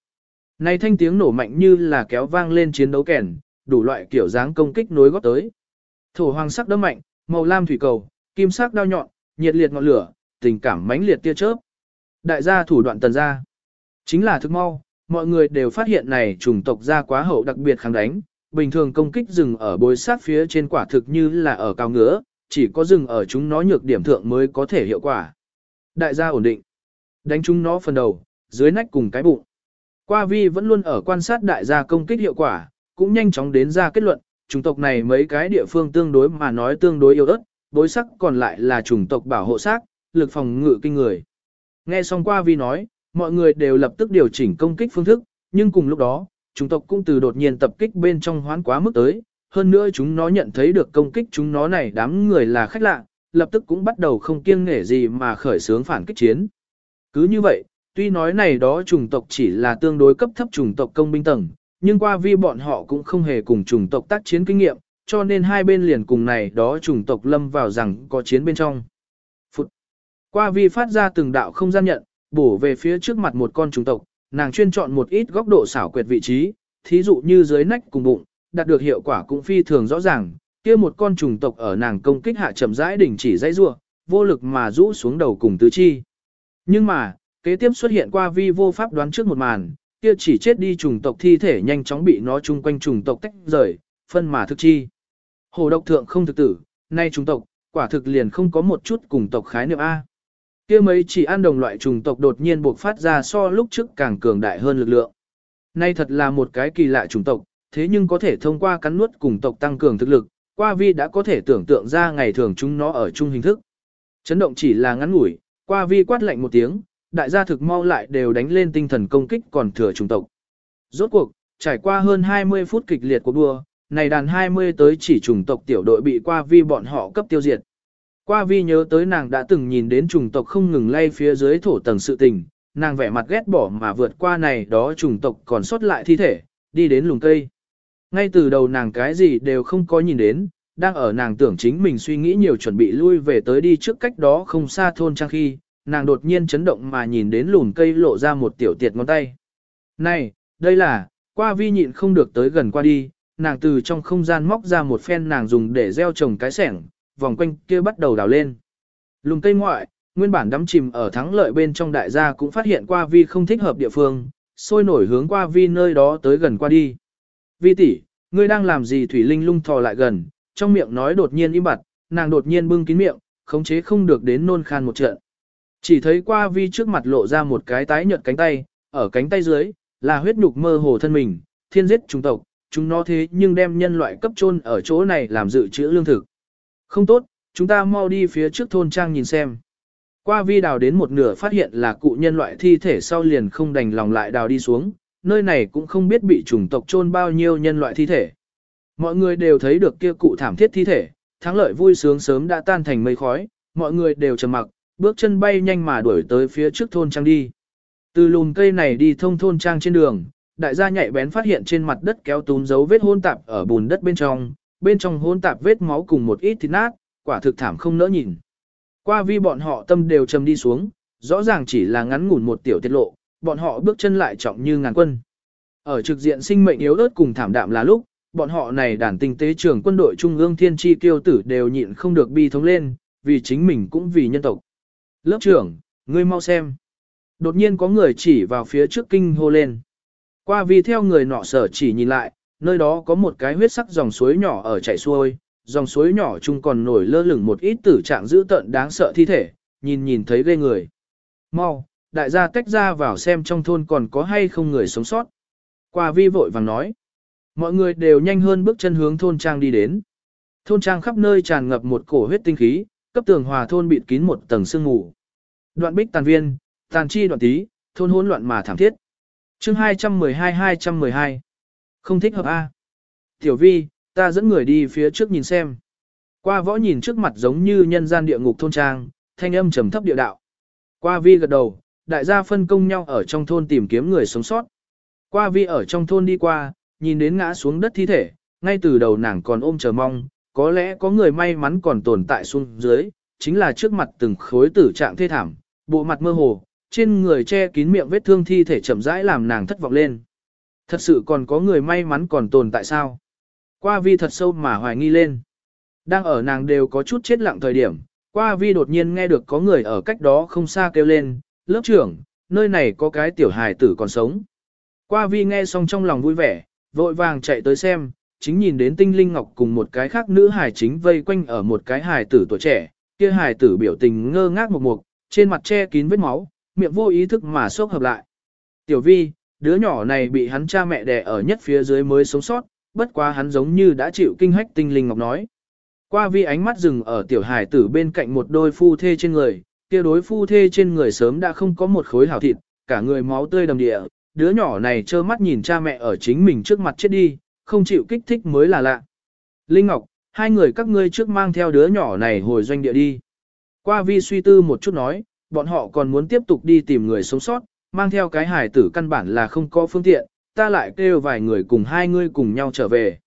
Này thanh tiếng nổ mạnh như là kéo vang lên chiến đấu kèn, đủ loại kiểu dáng công kích nối góp tới. Thổ hoàng sắc đấm mạnh, màu lam thủy cầu, kim sắc đao nhọn, nhiệt liệt ngọn lửa, tình cảm mãnh liệt tia chớp. Đại gia thủ đoạn tần gia. Chính là thức mau, mọi người đều phát hiện này chủng tộc gia quá hậu đặc biệt kháng đánh, bình thường công kích rừng ở bối sát phía trên quả thực như là ở cao ngứa, chỉ có rừng ở chúng nó nhược điểm thượng mới có thể hiệu quả. Đại gia ổn định. Đánh chúng nó phần đầu, dưới nách cùng cái bụng. Qua vi vẫn luôn ở quan sát đại gia công kích hiệu quả, cũng nhanh chóng đến ra kết luận, chủng tộc này mấy cái địa phương tương đối mà nói tương đối yếu ớt, bối sắc còn lại là chủng tộc bảo hộ xác, lực phòng ngự kinh người. Nghe xong qua vi nói, mọi người đều lập tức điều chỉnh công kích phương thức, nhưng cùng lúc đó, chủng tộc cũng từ đột nhiên tập kích bên trong hoán quá mức tới, hơn nữa chúng nó nhận thấy được công kích chúng nó này đám người là khách lạ, lập tức cũng bắt đầu không kiêng nể gì mà khởi xướng phản kích chiến. Cứ như vậy, tuy nói này đó chủng tộc chỉ là tương đối cấp thấp chủng tộc công binh tầng, nhưng qua vi bọn họ cũng không hề cùng chủng tộc tác chiến kinh nghiệm, cho nên hai bên liền cùng này đó chủng tộc lâm vào rằng có chiến bên trong. Phụt. Qua vi phát ra từng đạo không gian nhận, bổ về phía trước mặt một con chủng tộc, nàng chuyên chọn một ít góc độ xảo quyệt vị trí, thí dụ như dưới nách cùng bụng, đạt được hiệu quả cũng phi thường rõ ràng, kia một con trùng tộc ở nàng công kích hạ chậm rãi đỉnh chỉ dãy rua, vô lực mà rũ xuống đầu cùng tứ chi. Nhưng mà, kế tiếp xuất hiện qua vi vô pháp đoán trước một màn, kia chỉ chết đi trùng tộc thi thể nhanh chóng bị nó chung quanh trùng tộc tách rời, phân mà thực chi. Hồ độc thượng không thực tử, nay trùng tộc, quả thực liền không có một chút cùng tộc khái niệm A kia mấy chỉ ăn đồng loại trùng tộc đột nhiên buộc phát ra so lúc trước càng cường đại hơn lực lượng. Nay thật là một cái kỳ lạ trùng tộc, thế nhưng có thể thông qua cắn nuốt cùng tộc tăng cường thực lực, qua vi đã có thể tưởng tượng ra ngày thường chúng nó ở chung hình thức. Chấn động chỉ là ngắn ngủi, qua vi quát lạnh một tiếng, đại gia thực mau lại đều đánh lên tinh thần công kích còn thừa trùng tộc. Rốt cuộc, trải qua hơn 20 phút kịch liệt của đua, này đàn 20 tới chỉ trùng tộc tiểu đội bị qua vi bọn họ cấp tiêu diệt. Qua vi nhớ tới nàng đã từng nhìn đến trùng tộc không ngừng lay phía dưới thổ tầng sự tình, nàng vẻ mặt ghét bỏ mà vượt qua này đó trùng tộc còn sót lại thi thể, đi đến lùng cây. Ngay từ đầu nàng cái gì đều không có nhìn đến, đang ở nàng tưởng chính mình suy nghĩ nhiều chuẩn bị lui về tới đi trước cách đó không xa thôn trang khi, nàng đột nhiên chấn động mà nhìn đến lùn cây lộ ra một tiểu tiệt ngón tay. Này, đây là, qua vi nhịn không được tới gần qua đi, nàng từ trong không gian móc ra một phen nàng dùng để gieo trồng cái sẻng, vòng quanh kia bắt đầu đào lên. Lùng cây ngoại, nguyên bản đắm chìm ở thắng lợi bên trong đại gia cũng phát hiện qua vi không thích hợp địa phương, sôi nổi hướng qua vi nơi đó tới gần qua đi. Vi tỷ, ngươi đang làm gì Thủy Linh lung thò lại gần, trong miệng nói đột nhiên im bặt, nàng đột nhiên bưng kín miệng, khống chế không được đến nôn khan một trận. Chỉ thấy qua vi trước mặt lộ ra một cái tái nhợt cánh tay, ở cánh tay dưới, là huyết nhục mơ hồ thân mình, thiên giết chúng tộc, chúng nó thế nhưng đem nhân loại cấp chôn ở chỗ này làm dự trữ lương thực. Không tốt, chúng ta mau đi phía trước thôn trang nhìn xem. Qua vi đào đến một nửa phát hiện là cụ nhân loại thi thể sau liền không đành lòng lại đào đi xuống, nơi này cũng không biết bị chủng tộc chôn bao nhiêu nhân loại thi thể. Mọi người đều thấy được kia cụ thảm thiết thi thể, thắng lợi vui sướng sớm đã tan thành mây khói, mọi người đều trầm mặc, bước chân bay nhanh mà đuổi tới phía trước thôn trang đi. Từ lùm cây này đi thông thôn trang trên đường, đại gia nhạy bén phát hiện trên mặt đất kéo túm dấu vết hôn tạp ở bùn đất bên trong, bên trong hôn tạp vết máu cùng một ít thịt nát, quả thực thảm không nỡ nhìn. Qua vi bọn họ tâm đều trầm đi xuống, rõ ràng chỉ là ngắn ngủn một tiểu tiết lộ, bọn họ bước chân lại trọng như ngàn quân. Ở trực diện sinh mệnh yếu ớt cùng thảm đạm là lúc, bọn họ này đàn tinh tế trưởng quân đội trung ương thiên tri kiêu tử đều nhịn không được bi thống lên, vì chính mình cũng vì nhân tộc. Lớp trưởng, ngươi mau xem. Đột nhiên có người chỉ vào phía trước kinh hô lên. Qua vì theo người nọ sở chỉ nhìn lại, nơi đó có một cái huyết sắc dòng suối nhỏ ở chảy xuôi, dòng suối nhỏ chung còn nổi lơ lửng một ít tử trạng dữ tợn đáng sợ thi thể, nhìn nhìn thấy ghê người. Mau, đại gia tách ra vào xem trong thôn còn có hay không người sống sót. Qua vi vội vàng nói. Mọi người đều nhanh hơn bước chân hướng thôn trang đi đến. Thôn trang khắp nơi tràn ngập một cổ huyết tinh khí, cấp tường hòa thôn bịt kín một tầng sương mù. Đoạn bích tàn viên, tàn chi đoạn tí, thôn hỗn loạn mà thảm thiết. chương 212-212. Không thích hợp A. Tiểu vi, ta dẫn người đi phía trước nhìn xem. Qua võ nhìn trước mặt giống như nhân gian địa ngục thôn trang, thanh âm trầm thấp địa đạo. Qua vi gật đầu, đại gia phân công nhau ở trong thôn tìm kiếm người sống sót. Qua vi ở trong thôn đi qua, nhìn đến ngã xuống đất thi thể, ngay từ đầu nàng còn ôm chờ mong, có lẽ có người may mắn còn tồn tại xuống dưới, chính là trước mặt từng khối tử trạng thê thảm, bộ mặt mơ hồ, trên người che kín miệng vết thương thi thể chậm rãi làm nàng thất vọng lên. Thật sự còn có người may mắn còn tồn tại sao? Qua vi thật sâu mà hoài nghi lên. Đang ở nàng đều có chút chết lặng thời điểm, qua vi đột nhiên nghe được có người ở cách đó không xa kêu lên, lớp trưởng, nơi này có cái tiểu hài tử còn sống. Qua vi nghe xong trong lòng vui vẻ, vội vàng chạy tới xem, chính nhìn đến tinh linh ngọc cùng một cái khác nữ hài chính vây quanh ở một cái hài tử tuổi trẻ, kia hài tử biểu tình ngơ ngác một mục, trên mặt che kín vết máu, miệng vô ý thức mà sốc hợp lại. Tiểu vi, đứa nhỏ này bị hắn cha mẹ đẻ ở nhất phía dưới mới sống sót, bất quá hắn giống như đã chịu kinh hách tinh linh ngọc nói. Qua vi ánh mắt dừng ở tiểu hải tử bên cạnh một đôi phu thê trên người, kia đối phu thê trên người sớm đã không có một khối hảo thịt, cả người máu tươi đầm địa, đứa nhỏ này trơ mắt nhìn cha mẹ ở chính mình trước mặt chết đi, không chịu kích thích mới là lạ. Linh Ngọc, hai người các ngươi trước mang theo đứa nhỏ này hồi doanh địa đi. Qua vi suy tư một chút nói, bọn họ còn muốn tiếp tục đi tìm người sống sót, mang theo cái hải tử căn bản là không có phương tiện, ta lại kêu vài người cùng hai người cùng nhau trở về.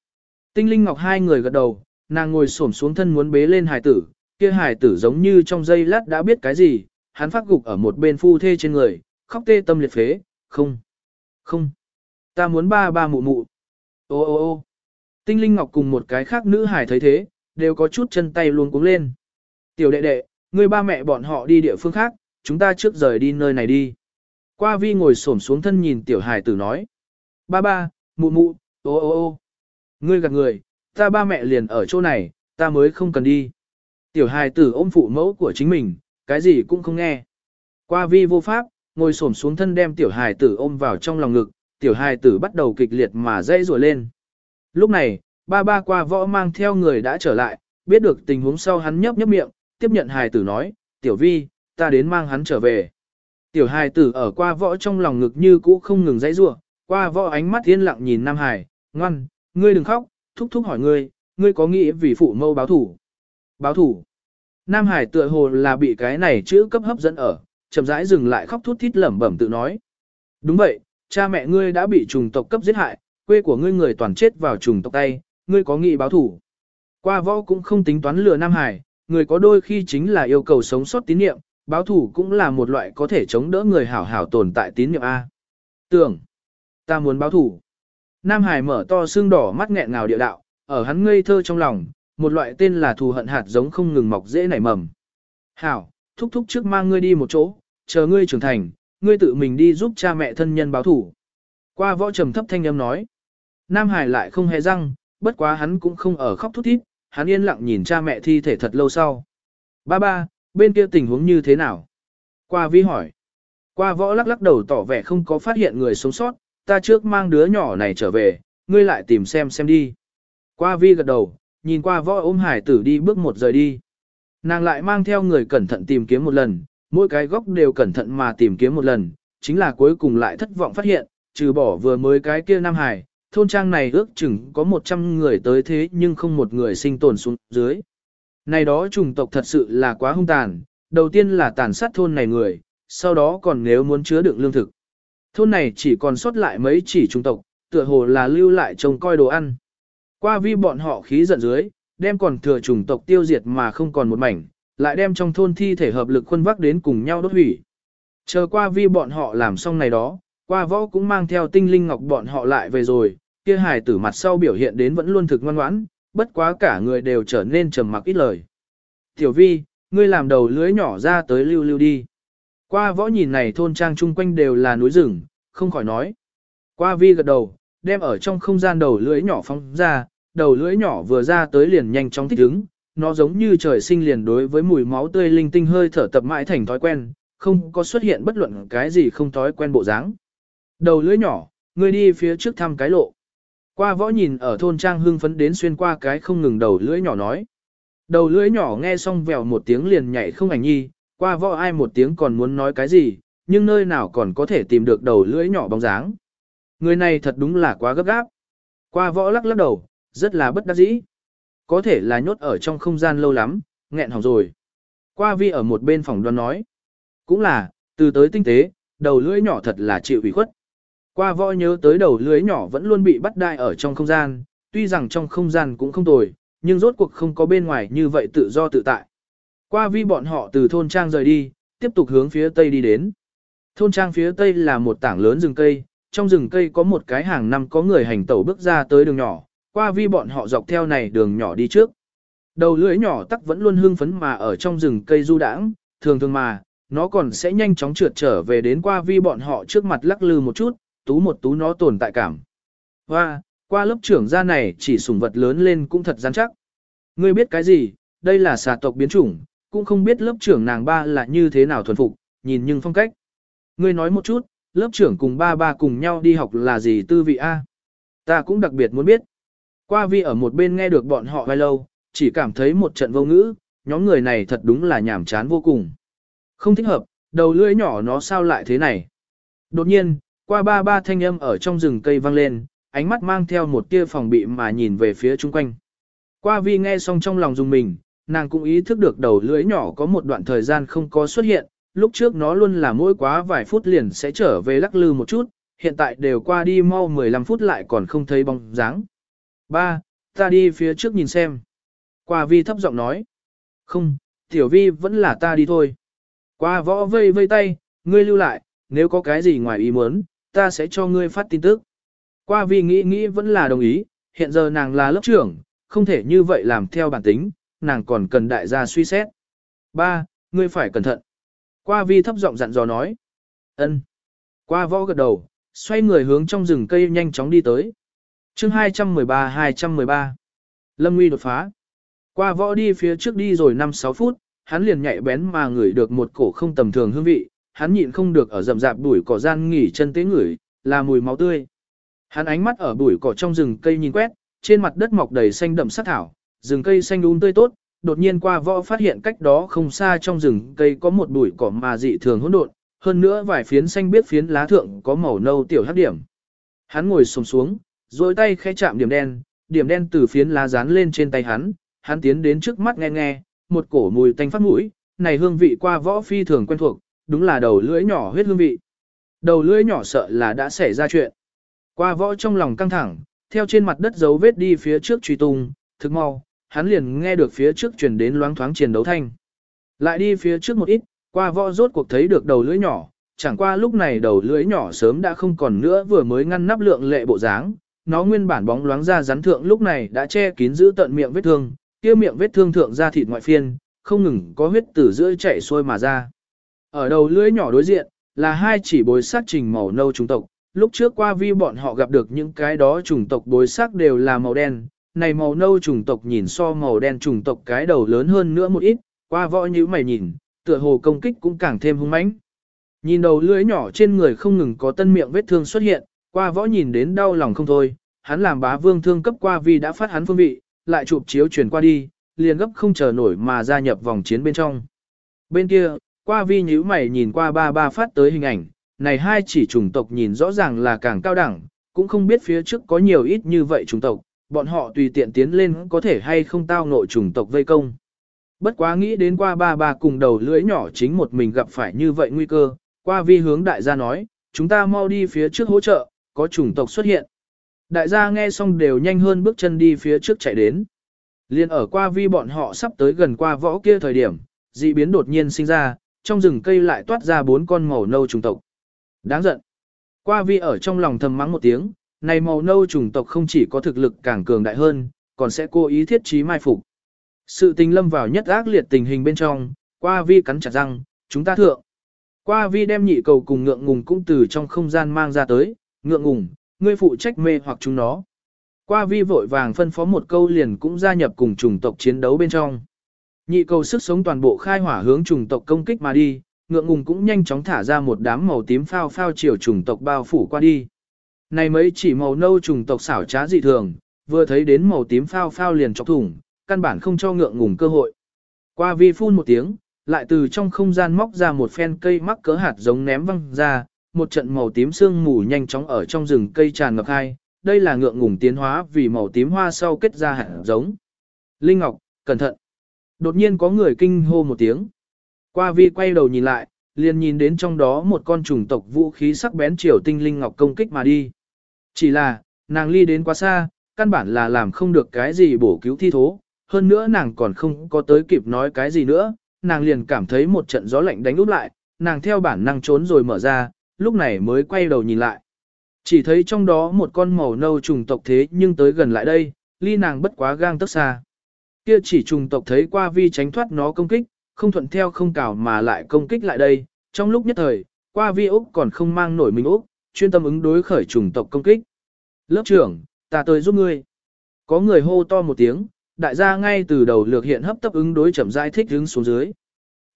Tinh Linh Ngọc hai người gật đầu, nàng ngồi xổm xuống thân muốn bế lên hải tử, kia hải tử giống như trong giây lát đã biết cái gì, hắn phát gục ở một bên phu thê trên người, khóc tê tâm liệt phế, không, không, ta muốn ba ba mụ mụ. Ô ô ô tinh linh ngọc cùng một cái khác nữ hải thấy thế, đều có chút chân tay luôn cuống lên. Tiểu đệ đệ, người ba mẹ bọn họ đi địa phương khác, chúng ta trước rời đi nơi này đi. Qua vi ngồi xổm xuống thân nhìn tiểu hải tử nói. Ba ba, mụ mụ, ô ô ô ngươi gạt người, ta ba mẹ liền ở chỗ này, ta mới không cần đi. Tiểu hài tử ôm phụ mẫu của chính mình, cái gì cũng không nghe. Qua vi vô pháp, ngồi xổm xuống thân đem tiểu hài tử ôm vào trong lòng ngực, tiểu hài tử bắt đầu kịch liệt mà dây rùa lên. Lúc này, ba ba qua võ mang theo người đã trở lại, biết được tình huống sau hắn nhấp nhấp miệng, tiếp nhận hài tử nói, tiểu vi, ta đến mang hắn trở về. Tiểu hài tử ở qua võ trong lòng ngực như cũ không ngừng dãy rủa, qua võ ánh mắt thiên lặng nhìn Nam Hải, ngoan, ngươi đừng khóc, thúc thúc hỏi ngươi, ngươi có nghĩ vì phụ mâu báo thủ? Báo thủ. Nam Hải tựa hồ là bị cái này chữ cấp hấp dẫn ở, chậm rãi dừng lại khóc thút thít lẩm bẩm tự nói. Đúng vậy, cha mẹ ngươi đã bị trùng tộc cấp giết hại, quê của ngươi người toàn chết vào trùng tộc tay, ngươi có nghĩ báo thủ. Qua võ cũng không tính toán lừa Nam Hải, người có đôi khi chính là yêu cầu sống sót tín niệm, báo thủ cũng là một loại có thể chống đỡ người hảo hảo tồn tại tín nhiệm A. Tưởng, ta muốn báo thủ. Nam Hải mở to xương đỏ mắt nghẹn ngào địa đạo, ở hắn ngây thơ trong lòng, một loại tên là thù hận hạt giống không ngừng mọc dễ nảy mầm. Hảo, thúc thúc trước mang ngươi đi một chỗ, chờ ngươi trưởng thành, ngươi tự mình đi giúp cha mẹ thân nhân báo thủ. Qua võ trầm thấp thanh âm nói. Nam Hải lại không hề răng, bất quá hắn cũng không ở khóc thút thít, hắn yên lặng nhìn cha mẹ thi thể thật lâu sau. Ba ba, bên kia tình huống như thế nào? Qua vi hỏi. Qua võ lắc lắc đầu tỏ vẻ không có phát hiện người sống sót, ta trước mang đứa nhỏ này trở về, ngươi lại tìm xem xem đi. Qua vi gật đầu, nhìn qua võ ôm hải tử đi bước một rời đi. Nàng lại mang theo người cẩn thận tìm kiếm một lần, mỗi cái góc đều cẩn thận mà tìm kiếm một lần, chính là cuối cùng lại thất vọng phát hiện, trừ bỏ vừa mới cái kia Nam Hải, thôn trang này ước chừng có 100 người tới thế nhưng không một người sinh tồn xuống dưới. Này đó chủng tộc thật sự là quá hung tàn, đầu tiên là tàn sát thôn này người, sau đó còn nếu muốn chứa đựng lương thực. Thôn này chỉ còn sót lại mấy chỉ chủng tộc, tựa hồ là lưu lại trông coi đồ ăn. Qua vi bọn họ khí giận dưới, đem còn thừa chủng tộc tiêu diệt mà không còn một mảnh, lại đem trong thôn thi thể hợp lực khuân vác đến cùng nhau đốt hủy. Chờ qua vi bọn họ làm xong này đó, qua võ cũng mang theo tinh linh ngọc bọn họ lại về rồi, kia hài tử mặt sau biểu hiện đến vẫn luôn thực ngoan ngoãn, bất quá cả người đều trở nên trầm mặc ít lời. Tiểu vi, ngươi làm đầu lưới nhỏ ra tới lưu lưu đi. Qua võ nhìn này thôn trang chung quanh đều là núi rừng, không khỏi nói. Qua vi gật đầu, đem ở trong không gian đầu lưới nhỏ phóng ra, đầu lưỡi nhỏ vừa ra tới liền nhanh chóng thích ứng, nó giống như trời sinh liền đối với mùi máu tươi linh tinh hơi thở tập mãi thành thói quen, không có xuất hiện bất luận cái gì không thói quen bộ dáng. Đầu lưỡi nhỏ, ngươi đi phía trước thăm cái lộ. Qua võ nhìn ở thôn trang hưng phấn đến xuyên qua cái không ngừng đầu lưỡi nhỏ nói. Đầu lưỡi nhỏ nghe xong vèo một tiếng liền nhảy không ảnh nhi, qua võ ai một tiếng còn muốn nói cái gì, nhưng nơi nào còn có thể tìm được đầu lưỡi nhỏ bóng dáng. Người này thật đúng là quá gấp gáp. Qua võ lắc lắc đầu, rất là bất đắc dĩ. Có thể là nhốt ở trong không gian lâu lắm, nghẹn hỏng rồi. Qua vi ở một bên phòng đoán nói. Cũng là, từ tới tinh tế, đầu lưỡi nhỏ thật là chịu ủy khuất. Qua võ nhớ tới đầu lưỡi nhỏ vẫn luôn bị bắt đai ở trong không gian, tuy rằng trong không gian cũng không tồi, nhưng rốt cuộc không có bên ngoài như vậy tự do tự tại. Qua vi bọn họ từ thôn trang rời đi, tiếp tục hướng phía tây đi đến. Thôn trang phía tây là một tảng lớn rừng cây, trong rừng cây có một cái hàng năm có người hành tẩu bước ra tới đường nhỏ, qua vi bọn họ dọc theo này đường nhỏ đi trước. Đầu lưỡi nhỏ tắc vẫn luôn hưng phấn mà ở trong rừng cây du đãng, thường thường mà, nó còn sẽ nhanh chóng trượt trở về đến qua vi bọn họ trước mặt lắc lư một chút, tú một tú nó tồn tại cảm. Và, qua lớp trưởng ra này chỉ sủng vật lớn lên cũng thật rắn chắc. Ngươi biết cái gì, đây là xà tộc biến chủng, cũng không biết lớp trưởng nàng ba là như thế nào thuần phục, nhìn nhưng phong cách. Ngươi nói một chút, lớp trưởng cùng ba ba cùng nhau đi học là gì tư vị A? Ta cũng đặc biệt muốn biết. Qua vi ở một bên nghe được bọn họ vài lâu, chỉ cảm thấy một trận vô ngữ, nhóm người này thật đúng là nhảm chán vô cùng. Không thích hợp, đầu lưỡi nhỏ nó sao lại thế này. Đột nhiên, qua ba ba thanh âm ở trong rừng cây vang lên, ánh mắt mang theo một tia phòng bị mà nhìn về phía chung quanh. Qua vi nghe xong trong lòng dùng mình, nàng cũng ý thức được đầu lưỡi nhỏ có một đoạn thời gian không có xuất hiện, lúc trước nó luôn là mỗi quá vài phút liền sẽ trở về lắc lư một chút, hiện tại đều qua đi mau 15 phút lại còn không thấy bóng dáng. Ba, ta đi phía trước nhìn xem. Qua vi thấp giọng nói. Không, tiểu vi vẫn là ta đi thôi. Qua võ vây vây tay, ngươi lưu lại, nếu có cái gì ngoài ý muốn, ta sẽ cho ngươi phát tin tức. Qua vi nghĩ nghĩ vẫn là đồng ý, hiện giờ nàng là lớp trưởng, không thể như vậy làm theo bản tính, nàng còn cần đại gia suy xét. Ba, ngươi phải cẩn thận. Qua vi thấp giọng dặn dò nói. ân. Qua võ gật đầu, xoay người hướng trong rừng cây nhanh chóng đi tới. chương 213-213. Lâm Nguy đột phá. Qua võ đi phía trước đi rồi 5-6 phút, hắn liền nhạy bén mà ngửi được một cổ không tầm thường hương vị, hắn nhịn không được ở rậm rạp bụi cỏ gian nghỉ chân tế ngửi, là mùi máu tươi. Hắn ánh mắt ở bụi cỏ trong rừng cây nhìn quét, trên mặt đất mọc đầy xanh đậm sắc thảo, rừng cây xanh um tươi tốt, đột nhiên qua võ phát hiện cách đó không xa trong rừng cây có một bụi cỏ mà dị thường hỗn độn, hơn nữa vài phiến xanh biết phiến lá thượng có màu nâu tiểu hắc điểm. Hắn ngồi xổm xuống, rồi tay khẽ chạm điểm đen, điểm đen từ phiến lá dán lên trên tay hắn, hắn tiến đến trước mắt nghe nghe, một cổ mùi tanh phát mũi, này hương vị qua võ phi thường quen thuộc, đúng là đầu lưỡi nhỏ huyết hương vị. Đầu lưỡi nhỏ sợ là đã xảy ra chuyện. Qua võ trong lòng căng thẳng, theo trên mặt đất dấu vết đi phía trước truy tung, thực mau, hắn liền nghe được phía trước truyền đến loáng thoáng chiến đấu thanh. Lại đi phía trước một ít, qua võ rốt cuộc thấy được đầu lưỡi nhỏ, chẳng qua lúc này đầu lưỡi nhỏ sớm đã không còn nữa vừa mới ngăn nắp lượng lệ bộ dáng, nó nguyên bản bóng loáng ra rắn thượng lúc này đã che kín giữ tận miệng vết thương, kia miệng vết thương thượng ra thịt ngoại phiên, không ngừng có huyết từ giữa chảy xuôi mà ra. Ở đầu lưỡi nhỏ đối diện, là hai chỉ bối sát trình màu nâu trùng tộc, lúc trước qua vi bọn họ gặp được những cái đó trùng tộc bối sắc đều là màu đen, này màu nâu trùng tộc nhìn so màu đen trùng tộc cái đầu lớn hơn nữa một ít, qua võ như mày nhìn, tựa hồ công kích cũng càng thêm hung mãnh. Nhìn đầu lưỡi nhỏ trên người không ngừng có tân miệng vết thương xuất hiện, qua võ nhìn đến đau lòng không thôi, hắn làm bá vương thương cấp qua vì đã phát hắn phương vị, lại chụp chiếu truyền qua đi, liền gấp không chờ nổi mà gia nhập vòng chiến bên trong. Bên kia, qua vi nhíu mày nhìn qua ba ba phát tới hình ảnh, này hai chỉ chủng tộc nhìn rõ ràng là càng cao đẳng, cũng không biết phía trước có nhiều ít như vậy chủng tộc, bọn họ tùy tiện tiến lên có thể hay không tao nội chủng tộc vây công. Bất quá nghĩ đến qua ba ba cùng đầu lưỡi nhỏ chính một mình gặp phải như vậy nguy cơ, qua vi hướng đại gia nói, chúng ta mau đi phía trước hỗ trợ, có chủng tộc xuất hiện. Đại gia nghe xong đều nhanh hơn bước chân đi phía trước chạy đến. Liên ở qua vi bọn họ sắp tới gần qua võ kia thời điểm, dị biến đột nhiên sinh ra, trong rừng cây lại toát ra bốn con màu nâu trùng tộc. Đáng giận. Qua vi ở trong lòng thầm mắng một tiếng, này màu nâu trùng tộc không chỉ có thực lực càng cường đại hơn, còn sẽ cố ý thiết trí mai phục. Sự tình lâm vào nhất ác liệt tình hình bên trong, qua vi cắn chặt răng, chúng ta thượng. Qua vi đem nhị cầu cùng ngượng ngùng cũng từ trong không gian mang ra tới, ngượng ngùng, ngươi phụ trách mê hoặc chúng nó. Qua vi vội vàng phân phó một câu liền cũng gia nhập cùng chủng tộc chiến đấu bên trong. Nhị cầu sức sống toàn bộ khai hỏa hướng trùng tộc công kích mà đi, ngượng ngùng cũng nhanh chóng thả ra một đám màu tím phao phao chiều trùng tộc bao phủ qua đi. Này mấy chỉ màu nâu trùng tộc xảo trá dị thường, vừa thấy đến màu tím phao phao liền chọc thủng, căn bản không cho ngượng ngùng cơ hội. Qua vi phun một tiếng, lại từ trong không gian móc ra một phen cây mắc cỡ hạt giống ném văng ra, một trận màu tím sương mù nhanh chóng ở trong rừng cây tràn ngập hai, đây là ngượng ngùng tiến hóa vì màu tím hoa sau kết ra hạt giống. Linh Ngọc, cẩn thận. Đột nhiên có người kinh hô một tiếng. Qua vi quay đầu nhìn lại, liền nhìn đến trong đó một con trùng tộc vũ khí sắc bén triều tinh Linh Ngọc công kích mà đi. Chỉ là, nàng ly đến quá xa, căn bản là làm không được cái gì bổ cứu thi thố, hơn nữa nàng còn không có tới kịp nói cái gì nữa, nàng liền cảm thấy một trận gió lạnh đánh úp lại, nàng theo bản năng trốn rồi mở ra, lúc này mới quay đầu nhìn lại. Chỉ thấy trong đó một con màu nâu trùng tộc thế nhưng tới gần lại đây, ly nàng bất quá gang tức xa. Kia chỉ trùng tộc thấy qua vi tránh thoát nó công kích, không thuận theo không cào mà lại công kích lại đây, trong lúc nhất thời, qua vi Úc còn không mang nổi mình Úc, chuyên tâm ứng đối khởi trùng tộc công kích. Lớp trưởng, ta tới giúp ngươi. Có người hô to một tiếng, đại gia ngay từ đầu lược hiện hấp tấp ứng đối chậm rãi thích hướng xuống dưới.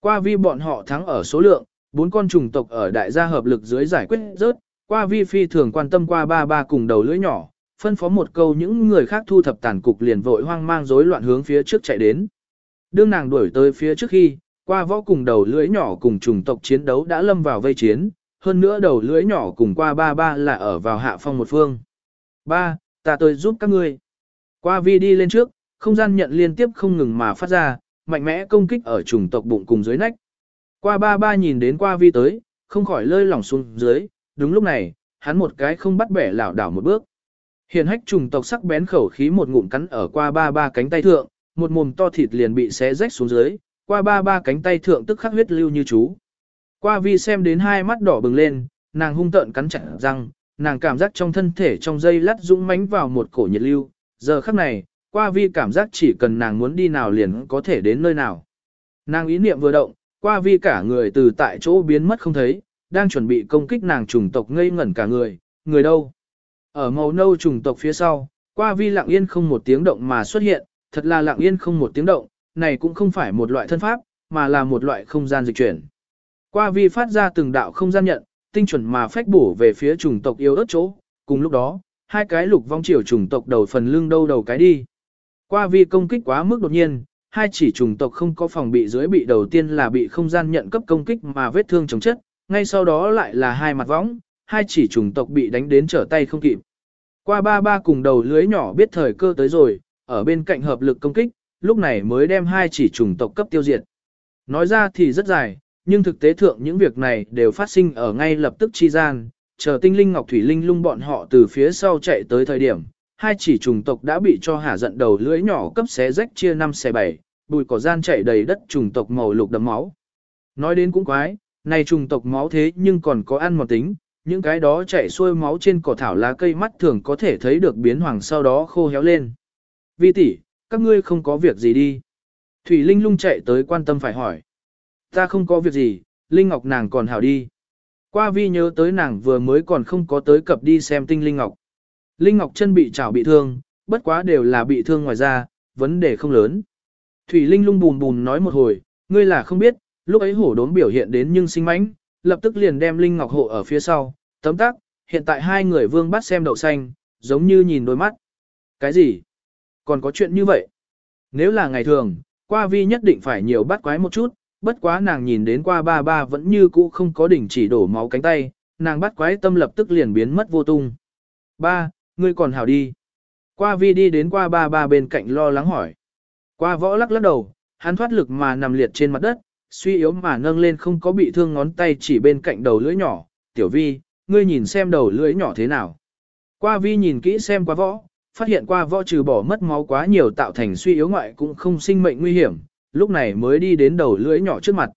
Qua vi bọn họ thắng ở số lượng, bốn con trùng tộc ở đại gia hợp lực dưới giải quyết rớt, qua vi phi thường quan tâm qua ba ba cùng đầu lưỡi nhỏ, phân phó một câu những người khác thu thập tàn cục liền vội hoang mang rối loạn hướng phía trước chạy đến. Đương nàng đuổi tới phía trước khi, qua võ cùng đầu lưỡi nhỏ cùng trùng tộc chiến đấu đã lâm vào vây chiến, hơn nữa đầu lưỡi nhỏ cùng qua ba ba là ở vào hạ phong một phương. Ba, ta tới giúp các ngươi. Qua vi đi lên trước, không gian nhận liên tiếp không ngừng mà phát ra, mạnh mẽ công kích ở trùng tộc bụng cùng dưới nách. Qua ba ba nhìn đến qua vi tới, không khỏi lơi lỏng xuống dưới, đúng lúc này, hắn một cái không bắt bẻ lảo đảo một bước. Hiền hách trùng tộc sắc bén khẩu khí một ngụm cắn ở qua ba ba cánh tay thượng, một mồm to thịt liền bị xé rách xuống dưới, qua ba ba cánh tay thượng tức khắc huyết lưu như chú. Qua vi xem đến hai mắt đỏ bừng lên, nàng hung tợn cắn chặt răng, nàng cảm giác trong thân thể trong dây lắt dũng mãnh vào một cổ nhiệt lưu, giờ khắc này, qua vi cảm giác chỉ cần nàng muốn đi nào liền có thể đến nơi nào. Nàng ý niệm vừa động, qua vi cả người từ tại chỗ biến mất không thấy, đang chuẩn bị công kích nàng trùng tộc ngây ngẩn cả người, người đâu? Ở màu nâu trùng tộc phía sau, qua vi lặng yên không một tiếng động mà xuất hiện, thật là lặng yên không một tiếng động, này cũng không phải một loại thân pháp, mà là một loại không gian dịch chuyển. Qua vi phát ra từng đạo không gian nhận, tinh chuẩn mà phách bổ về phía trùng tộc yếu ớt chỗ, cùng lúc đó, hai cái lục vong chiều trùng tộc đầu phần lưng đâu đầu cái đi. Qua vi công kích quá mức đột nhiên, hai chỉ trùng tộc không có phòng bị dưới bị đầu tiên là bị không gian nhận cấp công kích mà vết thương chống chất, ngay sau đó lại là hai mặt võng, hai chỉ trùng tộc bị đánh đến trở tay không kịp. Qua ba ba cùng đầu lưới nhỏ biết thời cơ tới rồi, ở bên cạnh hợp lực công kích, lúc này mới đem hai chỉ trùng tộc cấp tiêu diệt. Nói ra thì rất dài, nhưng thực tế thượng những việc này đều phát sinh ở ngay lập tức chi gian, chờ tinh linh ngọc thủy linh lung bọn họ từ phía sau chạy tới thời điểm, hai chỉ trùng tộc đã bị cho hả giận đầu lưỡi nhỏ cấp xé rách chia năm xẻ bảy, bụi cỏ gian chạy đầy đất trùng tộc màu lục đấm máu. Nói đến cũng quái, này trùng tộc máu thế nhưng còn có ăn một tính, những cái đó chảy xuôi máu trên cỏ thảo lá cây mắt thường có thể thấy được biến hoàng sau đó khô héo lên. Vi tỷ, các ngươi không có việc gì đi. Thủy Linh lung chạy tới quan tâm phải hỏi. Ta không có việc gì, Linh Ngọc nàng còn hảo đi. Qua vi nhớ tới nàng vừa mới còn không có tới cập đi xem tinh Linh Ngọc. Linh Ngọc chân bị chảo bị thương, bất quá đều là bị thương ngoài ra, vấn đề không lớn. Thủy Linh lung bùn bùn nói một hồi, ngươi là không biết, lúc ấy hổ đốn biểu hiện đến nhưng sinh mãnh, lập tức liền đem Linh Ngọc hộ ở phía sau, tấm tắc, hiện tại hai người vương bắt xem đậu xanh, giống như nhìn đôi mắt. Cái gì? Còn có chuyện như vậy? Nếu là ngày thường, qua vi nhất định phải nhiều bắt quái một chút, bất quá nàng nhìn đến qua ba ba vẫn như cũ không có đỉnh chỉ đổ máu cánh tay, nàng bắt quái tâm lập tức liền biến mất vô tung. Ba, ngươi còn hảo đi. Qua vi đi đến qua ba ba bên cạnh lo lắng hỏi. Qua võ lắc lắc đầu, hắn thoát lực mà nằm liệt trên mặt đất, suy yếu mà nâng lên không có bị thương ngón tay chỉ bên cạnh đầu lưỡi nhỏ, tiểu vi, ngươi nhìn xem đầu lưỡi nhỏ thế nào. Qua vi nhìn kỹ xem qua võ, phát hiện qua võ trừ bỏ mất máu quá nhiều tạo thành suy yếu ngoại cũng không sinh mệnh nguy hiểm, lúc này mới đi đến đầu lưỡi nhỏ trước mặt.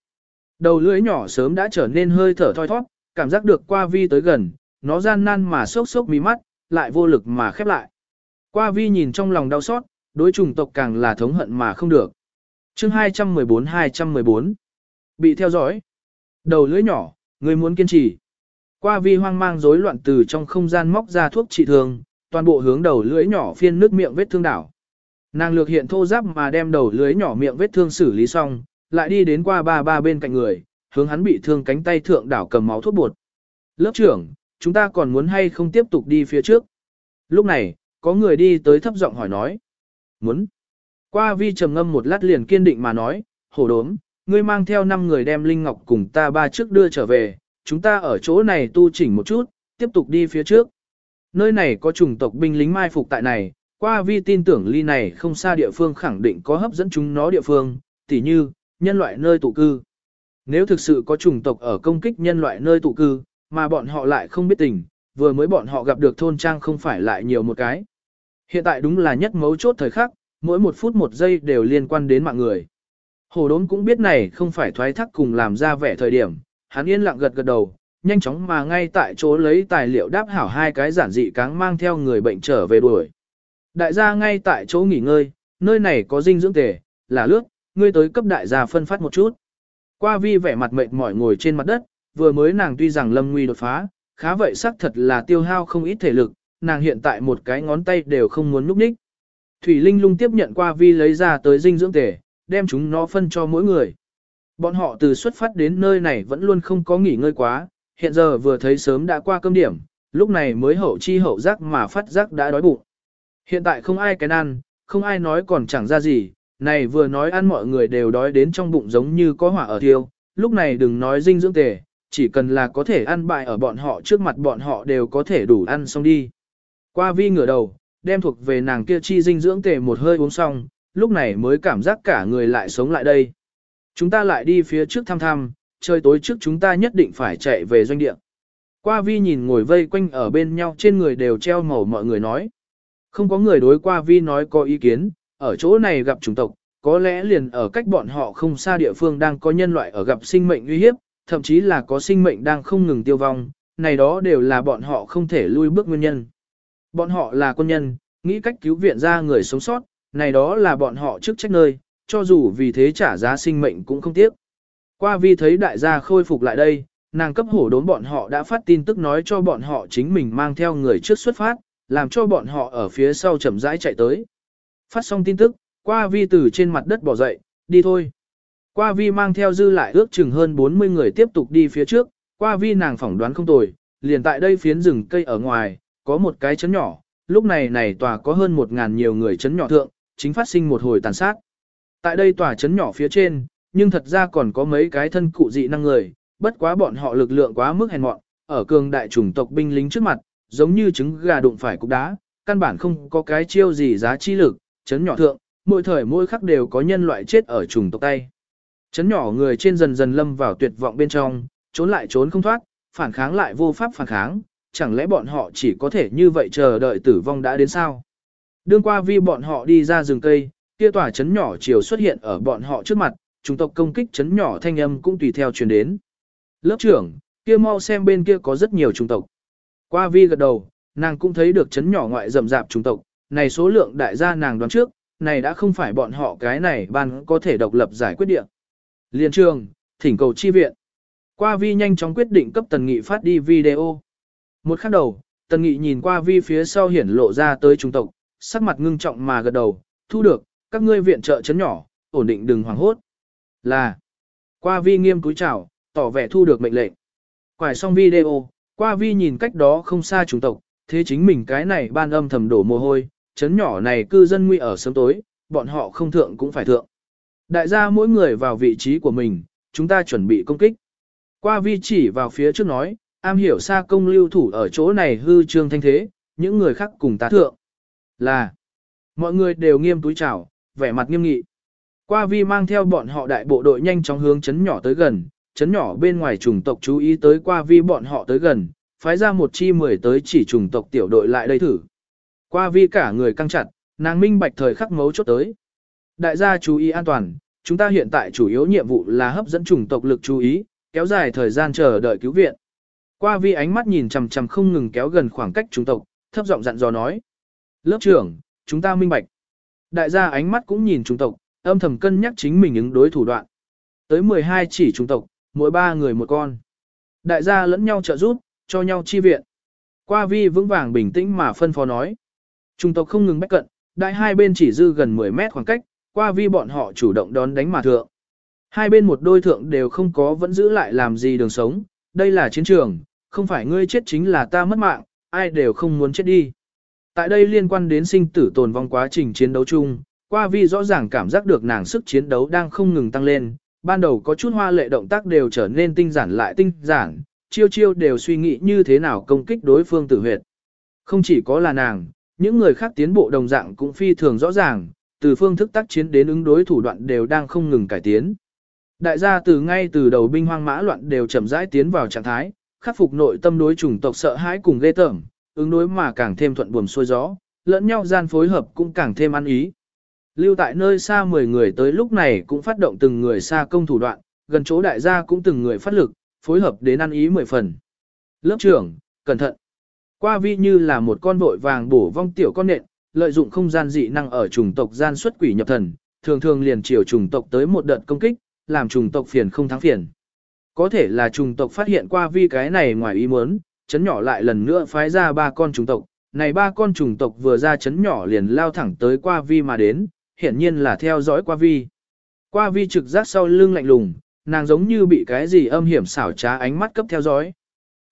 Đầu lưỡi nhỏ sớm đã trở nên hơi thở thoi thoát, cảm giác được qua vi tới gần, nó gian nan mà sốc sốc mí mắt, lại vô lực mà khép lại. Qua vi nhìn trong lòng đau xót, đối chủng tộc càng là thống hận mà không được. chương 214-214 Bị theo dõi. Đầu lưỡi nhỏ, người muốn kiên trì. Qua vi hoang mang rối loạn từ trong không gian móc ra thuốc trị thương, toàn bộ hướng đầu lưỡi nhỏ phiên nước miệng vết thương đảo. Nàng lược hiện thô giáp mà đem đầu lưỡi nhỏ miệng vết thương xử lý xong, lại đi đến qua ba ba bên cạnh người, hướng hắn bị thương cánh tay thượng đảo cầm máu thuốc bột. Lớp trưởng, chúng ta còn muốn hay không tiếp tục đi phía trước? Lúc này, có người đi tới thấp giọng hỏi nói. Muốn. Qua vi trầm ngâm một lát liền kiên định mà nói, hổ đốm, ngươi mang theo 5 người đem Linh Ngọc cùng ta ba trước đưa trở về, chúng ta ở chỗ này tu chỉnh một chút, tiếp tục đi phía trước. Nơi này có chủng tộc binh lính mai phục tại này, qua vi tin tưởng ly này không xa địa phương khẳng định có hấp dẫn chúng nó địa phương, tỉ như, nhân loại nơi tụ cư. Nếu thực sự có chủng tộc ở công kích nhân loại nơi tụ cư, mà bọn họ lại không biết tình, vừa mới bọn họ gặp được thôn trang không phải lại nhiều một cái. Hiện tại đúng là nhất mấu chốt thời khắc, mỗi một phút một giây đều liên quan đến mạng người. Hồ đốn cũng biết này không phải thoái thác cùng làm ra vẻ thời điểm, hắn yên lặng gật gật đầu, nhanh chóng mà ngay tại chỗ lấy tài liệu đáp hảo hai cái giản dị cáng mang theo người bệnh trở về đuổi. Đại gia ngay tại chỗ nghỉ ngơi, nơi này có dinh dưỡng tề, là lướt, ngươi tới cấp đại gia phân phát một chút. Qua vi vẻ mặt mệt mỏi ngồi trên mặt đất, vừa mới nàng tuy rằng lâm nguy đột phá, khá vậy xác thật là tiêu hao không ít thể lực, nàng hiện tại một cái ngón tay đều không muốn núp ních. Thủy Linh lung tiếp nhận qua vi lấy ra tới dinh dưỡng tề, đem chúng nó phân cho mỗi người. Bọn họ từ xuất phát đến nơi này vẫn luôn không có nghỉ ngơi quá, hiện giờ vừa thấy sớm đã qua cơm điểm, lúc này mới hậu chi hậu giác mà phát giác đã đói bụng. Hiện tại không ai cái ăn, không ai nói còn chẳng ra gì, này vừa nói ăn mọi người đều đói đến trong bụng giống như có hỏa ở thiêu, lúc này đừng nói dinh dưỡng tề, chỉ cần là có thể ăn bại ở bọn họ trước mặt bọn họ đều có thể đủ ăn xong đi. Qua vi ngửa đầu, đem thuộc về nàng kia chi dinh dưỡng tề một hơi uống xong, lúc này mới cảm giác cả người lại sống lại đây. Chúng ta lại đi phía trước thăm thăm, trời tối trước chúng ta nhất định phải chạy về doanh địa. Qua vi nhìn ngồi vây quanh ở bên nhau trên người đều treo màu mọi người nói. Không có người đối qua vi nói có ý kiến, ở chỗ này gặp chủng tộc, có lẽ liền ở cách bọn họ không xa địa phương đang có nhân loại ở gặp sinh mệnh uy hiếp, thậm chí là có sinh mệnh đang không ngừng tiêu vong, này đó đều là bọn họ không thể lui bước nguyên nhân. Bọn họ là quân nhân, nghĩ cách cứu viện ra người sống sót, này đó là bọn họ trước trách nơi, cho dù vì thế trả giá sinh mệnh cũng không tiếc. Qua vi thấy đại gia khôi phục lại đây, nàng cấp hổ đốn bọn họ đã phát tin tức nói cho bọn họ chính mình mang theo người trước xuất phát, làm cho bọn họ ở phía sau chậm rãi chạy tới. Phát xong tin tức, qua vi từ trên mặt đất bỏ dậy, đi thôi. Qua vi mang theo dư lại ước chừng hơn 40 người tiếp tục đi phía trước, qua vi nàng phỏng đoán không tồi, liền tại đây phiến rừng cây ở ngoài, có một cái chấn nhỏ, lúc này này tòa có hơn 1.000 nhiều người chấn nhỏ thượng, chính phát sinh một hồi tàn sát. Tại đây tòa chấn nhỏ phía trên, nhưng thật ra còn có mấy cái thân cụ dị năng người, bất quá bọn họ lực lượng quá mức hèn mọn, ở cường đại chủng tộc binh lính trước mặt, giống như trứng gà đụng phải cục đá, căn bản không có cái chiêu gì giá chi lực, chấn nhỏ thượng, mỗi thời mỗi khắc đều có nhân loại chết ở chủng tộc tay. Chấn nhỏ người trên dần dần lâm vào tuyệt vọng bên trong, trốn lại trốn không thoát, phản kháng lại vô pháp phản kháng, chẳng lẽ bọn họ chỉ có thể như vậy chờ đợi tử vong đã đến sao? Đương qua vi bọn họ đi ra rừng cây, kia tòa chấn nhỏ chiều xuất hiện ở bọn họ trước mặt, chúng tộc công kích chấn nhỏ thanh âm cũng tùy theo truyền đến. Lớp trưởng, kia mau xem bên kia có rất nhiều chủng tộc. Qua vi gật đầu, nàng cũng thấy được chấn nhỏ ngoại rầm rạp chủng tộc, này số lượng đại gia nàng đoán trước, này đã không phải bọn họ cái này ban có thể độc lập giải quyết địa. Liên trường, thỉnh cầu chi viện. Qua vi nhanh chóng quyết định cấp tần nghị phát đi video. Một khắc đầu, tần nghị nhìn qua vi phía sau hiển lộ ra tới trung tộc, sắc mặt ngưng trọng mà gật đầu, thu được, các ngươi viện trợ chấn nhỏ, ổn định đừng hoảng hốt. Là, qua vi nghiêm cúi chào, tỏ vẻ thu được mệnh lệnh. Quải xong video, qua vi nhìn cách đó không xa chúng tộc, thế chính mình cái này ban âm thầm đổ mồ hôi, chấn nhỏ này cư dân nguy ở sớm tối, bọn họ không thượng cũng phải thượng. Đại gia mỗi người vào vị trí của mình, chúng ta chuẩn bị công kích. Qua vi chỉ vào phía trước nói, am hiểu xa công lưu thủ ở chỗ này hư trương thanh thế, những người khác cùng ta thượng. Là, mọi người đều nghiêm túi chào, vẻ mặt nghiêm nghị. Qua vi mang theo bọn họ đại bộ đội nhanh chóng hướng chấn nhỏ tới gần, chấn nhỏ bên ngoài chủng tộc chú ý tới qua vi bọn họ tới gần, phái ra một chi mười tới chỉ chủng tộc tiểu đội lại đây thử. Qua vi cả người căng chặt, nàng minh bạch thời khắc mấu chốt tới. Đại gia chú ý an toàn, chúng ta hiện tại chủ yếu nhiệm vụ là hấp dẫn chủng tộc lực chú ý, kéo dài thời gian chờ đợi cứu viện. Qua vi ánh mắt nhìn chằm chằm không ngừng kéo gần khoảng cách chủng tộc, thấp giọng dặn dò nói. Lớp trưởng, chúng ta minh bạch. Đại gia ánh mắt cũng nhìn Trung tộc, âm thầm cân nhắc chính mình ứng đối thủ đoạn. Tới 12 chỉ Trung tộc, mỗi ba người một con. Đại gia lẫn nhau trợ giúp, cho nhau chi viện. Qua vi vững vàng bình tĩnh mà phân phó nói. Trung tộc không ngừng bách cận, đại hai bên chỉ dư gần 10 mét khoảng cách, qua vi bọn họ chủ động đón đánh mà thượng. Hai bên một đôi thượng đều không có vẫn giữ lại làm gì đường sống, đây là chiến trường, không phải ngươi chết chính là ta mất mạng, ai đều không muốn chết đi. Tại đây liên quan đến sinh tử tồn vong quá trình chiến đấu chung, qua vi rõ ràng cảm giác được nàng sức chiến đấu đang không ngừng tăng lên, ban đầu có chút hoa lệ động tác đều trở nên tinh giản lại tinh giản, chiêu chiêu đều suy nghĩ như thế nào công kích đối phương tử huyệt. Không chỉ có là nàng, những người khác tiến bộ đồng dạng cũng phi thường rõ ràng, từ phương thức tác chiến đến ứng đối thủ đoạn đều đang không ngừng cải tiến. Đại gia từ ngay từ đầu binh hoang mã loạn đều chậm rãi tiến vào trạng thái, khắc phục nội tâm đối chủng tộc sợ hãi cùng ghê tởm, ứng đối mà càng thêm thuận buồm xuôi gió, lẫn nhau gian phối hợp cũng càng thêm ăn ý. Lưu tại nơi xa 10 người tới lúc này cũng phát động từng người xa công thủ đoạn, gần chỗ đại gia cũng từng người phát lực, phối hợp đến ăn ý 10 phần. Lớp trưởng, cẩn thận. Qua vi như là một con vội vàng bổ vong tiểu con nện, lợi dụng không gian dị năng ở chủng tộc gian xuất quỷ nhập thần, thường thường liền chiều chủng tộc tới một đợt công kích, làm chủng tộc phiền không thắng phiền. Có thể là chủng tộc phát hiện qua vi cái này ngoài ý muốn, chấn nhỏ lại lần nữa phái ra ba con trùng tộc, này ba con trùng tộc vừa ra chấn nhỏ liền lao thẳng tới qua vi mà đến, hiển nhiên là theo dõi qua vi. Qua vi trực giác sau lưng lạnh lùng, nàng giống như bị cái gì âm hiểm xảo trá ánh mắt cấp theo dõi.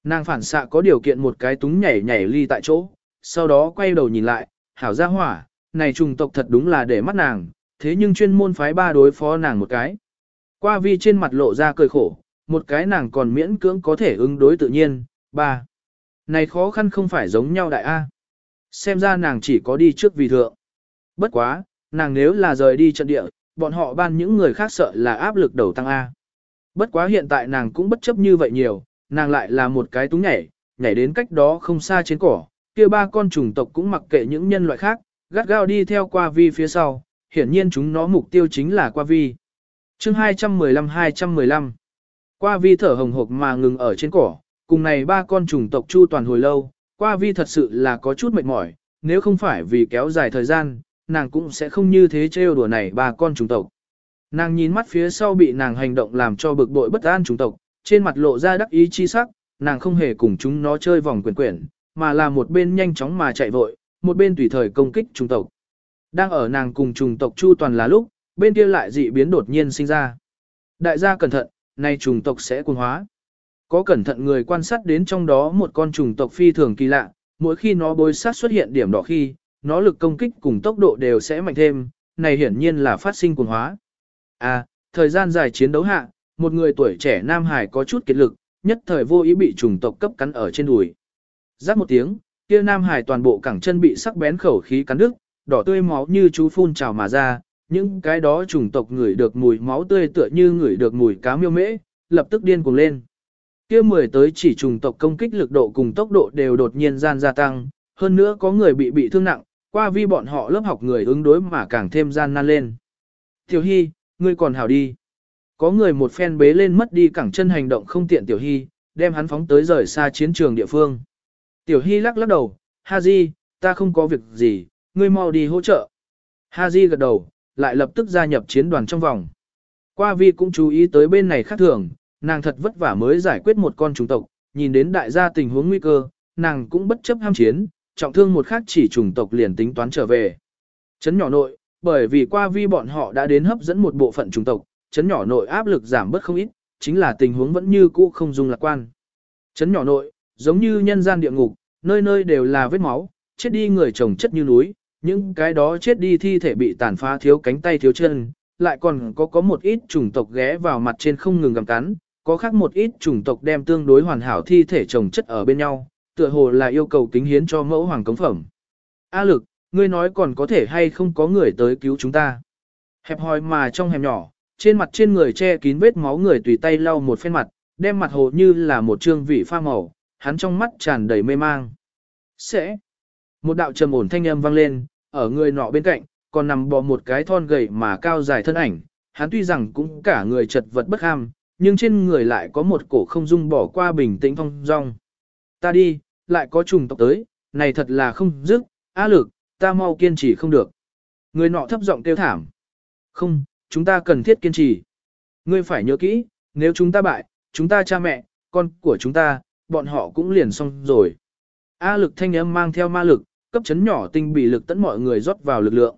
Nàng phản xạ có điều kiện một cái túng nhảy nhảy ly tại chỗ, sau đó quay đầu nhìn lại, hảo ra hỏa, này trùng tộc thật đúng là để mắt nàng, thế nhưng chuyên môn phái ba đối phó nàng một cái. Qua vi trên mặt lộ ra cười khổ, một cái nàng còn miễn cưỡng có thể ứng đối tự nhiên, ba. Này khó khăn không phải giống nhau đại A. Xem ra nàng chỉ có đi trước vì thượng. Bất quá, nàng nếu là rời đi trận địa, bọn họ ban những người khác sợ là áp lực đầu tăng A. Bất quá hiện tại nàng cũng bất chấp như vậy nhiều, nàng lại là một cái túng nhảy, nhảy đến cách đó không xa trên cỏ, kia ba con trùng tộc cũng mặc kệ những nhân loại khác, gắt gao đi theo qua vi phía sau, hiển nhiên chúng nó mục tiêu chính là qua vi. chương 215-215 Qua vi thở hồng hộc mà ngừng ở trên cỏ, cùng này ba con trùng tộc chu toàn hồi lâu, qua vi thật sự là có chút mệt mỏi, nếu không phải vì kéo dài thời gian, nàng cũng sẽ không như thế trêu đùa này ba con trùng tộc. Nàng nhìn mắt phía sau bị nàng hành động làm cho bực bội bất an trùng tộc, trên mặt lộ ra đắc ý chi sắc, nàng không hề cùng chúng nó chơi vòng quyền quyển, mà là một bên nhanh chóng mà chạy vội, một bên tùy thời công kích trùng tộc. Đang ở nàng cùng trùng tộc chu toàn là lúc, bên kia lại dị biến đột nhiên sinh ra. Đại gia cẩn thận, nay trùng tộc sẽ cuồng hóa. Có cẩn thận người quan sát đến trong đó một con trùng tộc phi thường kỳ lạ, mỗi khi nó bối sát xuất hiện điểm đỏ khi, nó lực công kích cùng tốc độ đều sẽ mạnh thêm, này hiển nhiên là phát sinh cuồng hóa. À, thời gian dài chiến đấu hạ, một người tuổi trẻ Nam Hải có chút kiệt lực, nhất thời vô ý bị trùng tộc cấp cắn ở trên đùi. Giáp một tiếng, kia Nam Hải toàn bộ cẳng chân bị sắc bén khẩu khí cắn đứt, đỏ tươi máu như chú phun trào mà ra, những cái đó trùng tộc ngửi được mùi máu tươi tựa như ngửi được mùi cá miêu mễ, lập tức điên cuồng lên. Kia mười tới chỉ trùng tộc công kích lực độ cùng tốc độ đều đột nhiên gian gia tăng, hơn nữa có người bị bị thương nặng, qua vi bọn họ lớp học người ứng đối mà càng thêm gian nan lên. Tiểu Hy, ngươi còn hảo đi. Có người một phen bế lên mất đi cẳng chân hành động không tiện Tiểu Hy, đem hắn phóng tới rời xa chiến trường địa phương. Tiểu Hy lắc lắc đầu, Ha Di, ta không có việc gì, ngươi mau đi hỗ trợ. Ha Di gật đầu, lại lập tức gia nhập chiến đoàn trong vòng. Qua vi cũng chú ý tới bên này khác thường, nàng thật vất vả mới giải quyết một con trùng tộc, nhìn đến đại gia tình huống nguy cơ, nàng cũng bất chấp ham chiến, trọng thương một khác chỉ trùng tộc liền tính toán trở về. Chấn nhỏ nội, bởi vì qua vi bọn họ đã đến hấp dẫn một bộ phận trùng tộc, chấn nhỏ nội áp lực giảm bớt không ít, chính là tình huống vẫn như cũ không dung lạc quan. Chấn nhỏ nội, giống như nhân gian địa ngục, nơi nơi đều là vết máu, chết đi người chồng chất như núi, những cái đó chết đi thi thể bị tàn phá thiếu cánh tay thiếu chân, lại còn có có một ít chủng tộc ghé vào mặt trên không ngừng gặm cắn, có khác một ít chủng tộc đem tương đối hoàn hảo thi thể trồng chất ở bên nhau, tựa hồ là yêu cầu kính hiến cho mẫu hoàng cống phẩm. A lực, ngươi nói còn có thể hay không có người tới cứu chúng ta. Hẹp hòi mà trong hẻm nhỏ, trên mặt trên người che kín vết máu người tùy tay lau một phen mặt, đem mặt hồ như là một trương vị pha màu, hắn trong mắt tràn đầy mê mang. Sẽ. Một đạo trầm ổn thanh âm vang lên, ở người nọ bên cạnh, còn nằm bò một cái thon gầy mà cao dài thân ảnh, hắn tuy rằng cũng cả người chật vật bất ham, nhưng trên người lại có một cổ không dung bỏ qua bình tĩnh phong dong. Ta đi, lại có trùng tộc tới, này thật là không dứt, á lực, ta mau kiên trì không được. Người nọ thấp giọng kêu thảm. Không, chúng ta cần thiết kiên trì. Ngươi phải nhớ kỹ, nếu chúng ta bại, chúng ta cha mẹ, con của chúng ta, bọn họ cũng liền xong rồi. A lực thanh âm mang theo ma lực, cấp chấn nhỏ tinh bị lực tấn mọi người rót vào lực lượng.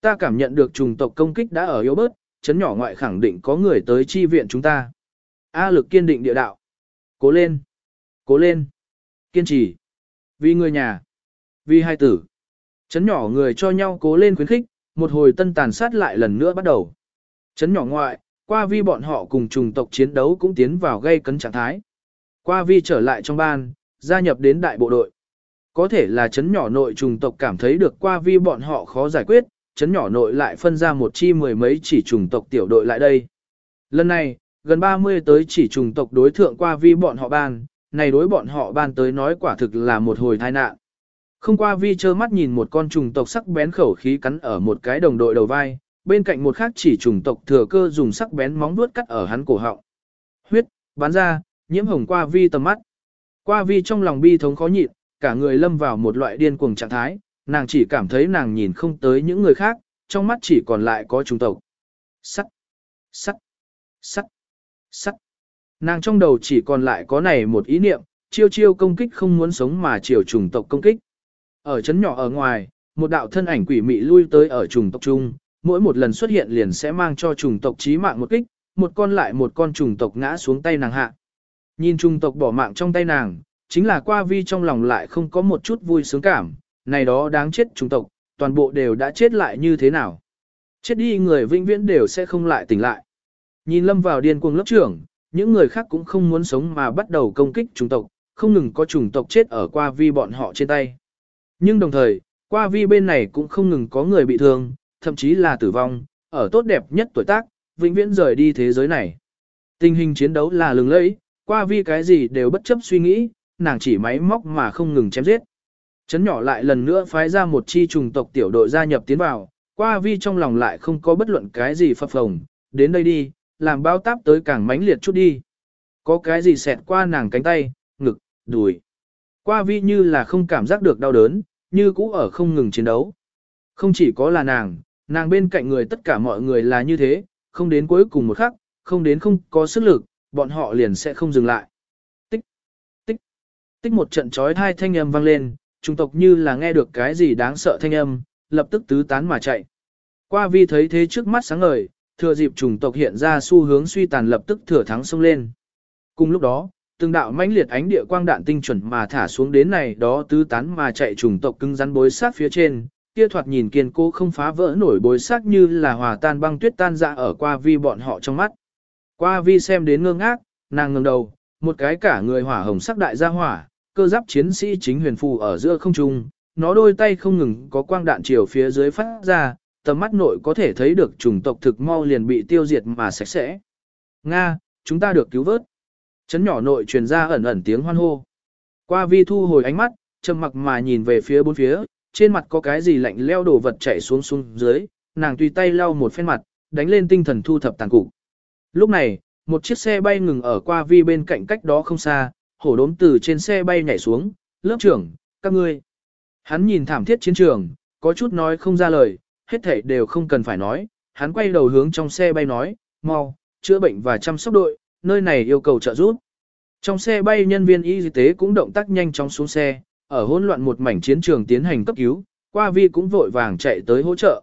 Ta cảm nhận được trùng tộc công kích đã ở yếu bớt, chấn nhỏ ngoại khẳng định có người tới chi viện chúng ta. A lực kiên định địa đạo. Cố lên. Cố lên. Kiên trì. Vì người nhà. Vì hai tử. Chấn nhỏ người cho nhau cố lên khuyến khích, một hồi tân tàn sát lại lần nữa bắt đầu. Chấn nhỏ ngoại, qua vi bọn họ cùng trùng tộc chiến đấu cũng tiến vào gây cấn trạng thái. Qua vi trở lại trong ban, gia nhập đến đại bộ đội. Có thể là chấn nhỏ nội trùng tộc cảm thấy được qua vi bọn họ khó giải quyết, chấn nhỏ nội lại phân ra một chi mười mấy chỉ trùng tộc tiểu đội lại đây. Lần này, gần 30 tới chỉ trùng tộc đối thượng qua vi bọn họ ban, này đối bọn họ ban tới nói quả thực là một hồi tai nạn. Không qua vi trơ mắt nhìn một con trùng tộc sắc bén khẩu khí cắn ở một cái đồng đội đầu vai, bên cạnh một khác chỉ trùng tộc thừa cơ dùng sắc bén móng vuốt cắt ở hắn cổ họng. Huyết, bắn ra, nhiễm hồng qua vi tầm mắt. Qua vi trong lòng bi thống khó nhịn, cả người lâm vào một loại điên cuồng trạng thái, nàng chỉ cảm thấy nàng nhìn không tới những người khác, trong mắt chỉ còn lại có trùng tộc. Sắt, sắt, sắt, sắt. Nàng trong đầu chỉ còn lại có này một ý niệm, chiêu chiêu công kích không muốn sống mà chiều trùng tộc công kích. Ở chấn nhỏ ở ngoài, một đạo thân ảnh quỷ mị lui tới ở trùng tộc chung, mỗi một lần xuất hiện liền sẽ mang cho trùng tộc chí mạng một kích, một con lại một con trùng tộc ngã xuống tay nàng hạ. Nhìn trùng tộc bỏ mạng trong tay nàng, chính là qua vi trong lòng lại không có một chút vui sướng cảm, này đó đáng chết chủng tộc, toàn bộ đều đã chết lại như thế nào. Chết đi người vĩnh viễn đều sẽ không lại tỉnh lại. Nhìn lâm vào điên cuồng lớp trưởng, những người khác cũng không muốn sống mà bắt đầu công kích chủng tộc, không ngừng có chủng tộc chết ở qua vi bọn họ trên tay. Nhưng đồng thời, qua vi bên này cũng không ngừng có người bị thương, thậm chí là tử vong, ở tốt đẹp nhất tuổi tác, vĩnh viễn rời đi thế giới này. Tình hình chiến đấu là lừng lẫy, qua vi cái gì đều bất chấp suy nghĩ, nàng chỉ máy móc mà không ngừng chém giết. Chấn nhỏ lại lần nữa phái ra một chi trùng tộc tiểu đội gia nhập tiến vào, qua vi trong lòng lại không có bất luận cái gì phập phồng, đến đây đi, làm bao táp tới càng mãnh liệt chút đi. Có cái gì xẹt qua nàng cánh tay, ngực, đùi. Qua vi như là không cảm giác được đau đớn, như cũ ở không ngừng chiến đấu. Không chỉ có là nàng, nàng bên cạnh người tất cả mọi người là như thế, không đến cuối cùng một khắc, không đến không có sức lực, bọn họ liền sẽ không dừng lại. Tích, tích, tích một trận chói tai thanh âm vang lên, trung tộc như là nghe được cái gì đáng sợ thanh âm, lập tức tứ tán mà chạy. Qua vi thấy thế trước mắt sáng ngời, thừa dịp trùng tộc hiện ra xu hướng suy tàn lập tức thừa thắng xông lên. Cùng lúc đó, từng đạo mãnh liệt ánh địa quang đạn tinh chuẩn mà thả xuống đến này đó tứ tán mà chạy trùng tộc cứng rắn bối sát phía trên, kia thoạt nhìn kiên cố không phá vỡ nổi bối sát như là hòa tan băng tuyết tan ra ở qua vi bọn họ trong mắt. Qua vi xem đến ngơ ngác, nàng ngẩng đầu, một cái cả người hỏa hồng sắc đại gia hỏa, cơ giáp chiến sĩ chính huyền phù ở giữa không trung, nó đôi tay không ngừng có quang đạn chiều phía dưới phát ra, tầm mắt nội có thể thấy được chủng tộc thực mau liền bị tiêu diệt mà sạch sẽ. Nga, chúng ta được cứu vớt. Chấn nhỏ nội truyền ra ẩn ẩn tiếng hoan hô. Qua vi thu hồi ánh mắt, trầm mặc mà nhìn về phía bốn phía, trên mặt có cái gì lạnh leo đổ vật chảy xuống xuống dưới, nàng tùy tay lau một phen mặt, đánh lên tinh thần thu thập tàn cục. Lúc này, một chiếc xe bay ngừng ở qua vi bên cạnh cách đó không xa, hổ đốm từ trên xe bay nhảy xuống, lớp trưởng, các ngươi. Hắn nhìn thảm thiết chiến trường, có chút nói không ra lời, hết thảy đều không cần phải nói, hắn quay đầu hướng trong xe bay nói, mau, chữa bệnh và chăm sóc đội, nơi này yêu cầu trợ giúp. Trong xe bay nhân viên y tế cũng động tác nhanh chóng xuống xe, ở hỗn loạn một mảnh chiến trường tiến hành cấp cứu, qua vi cũng vội vàng chạy tới hỗ trợ.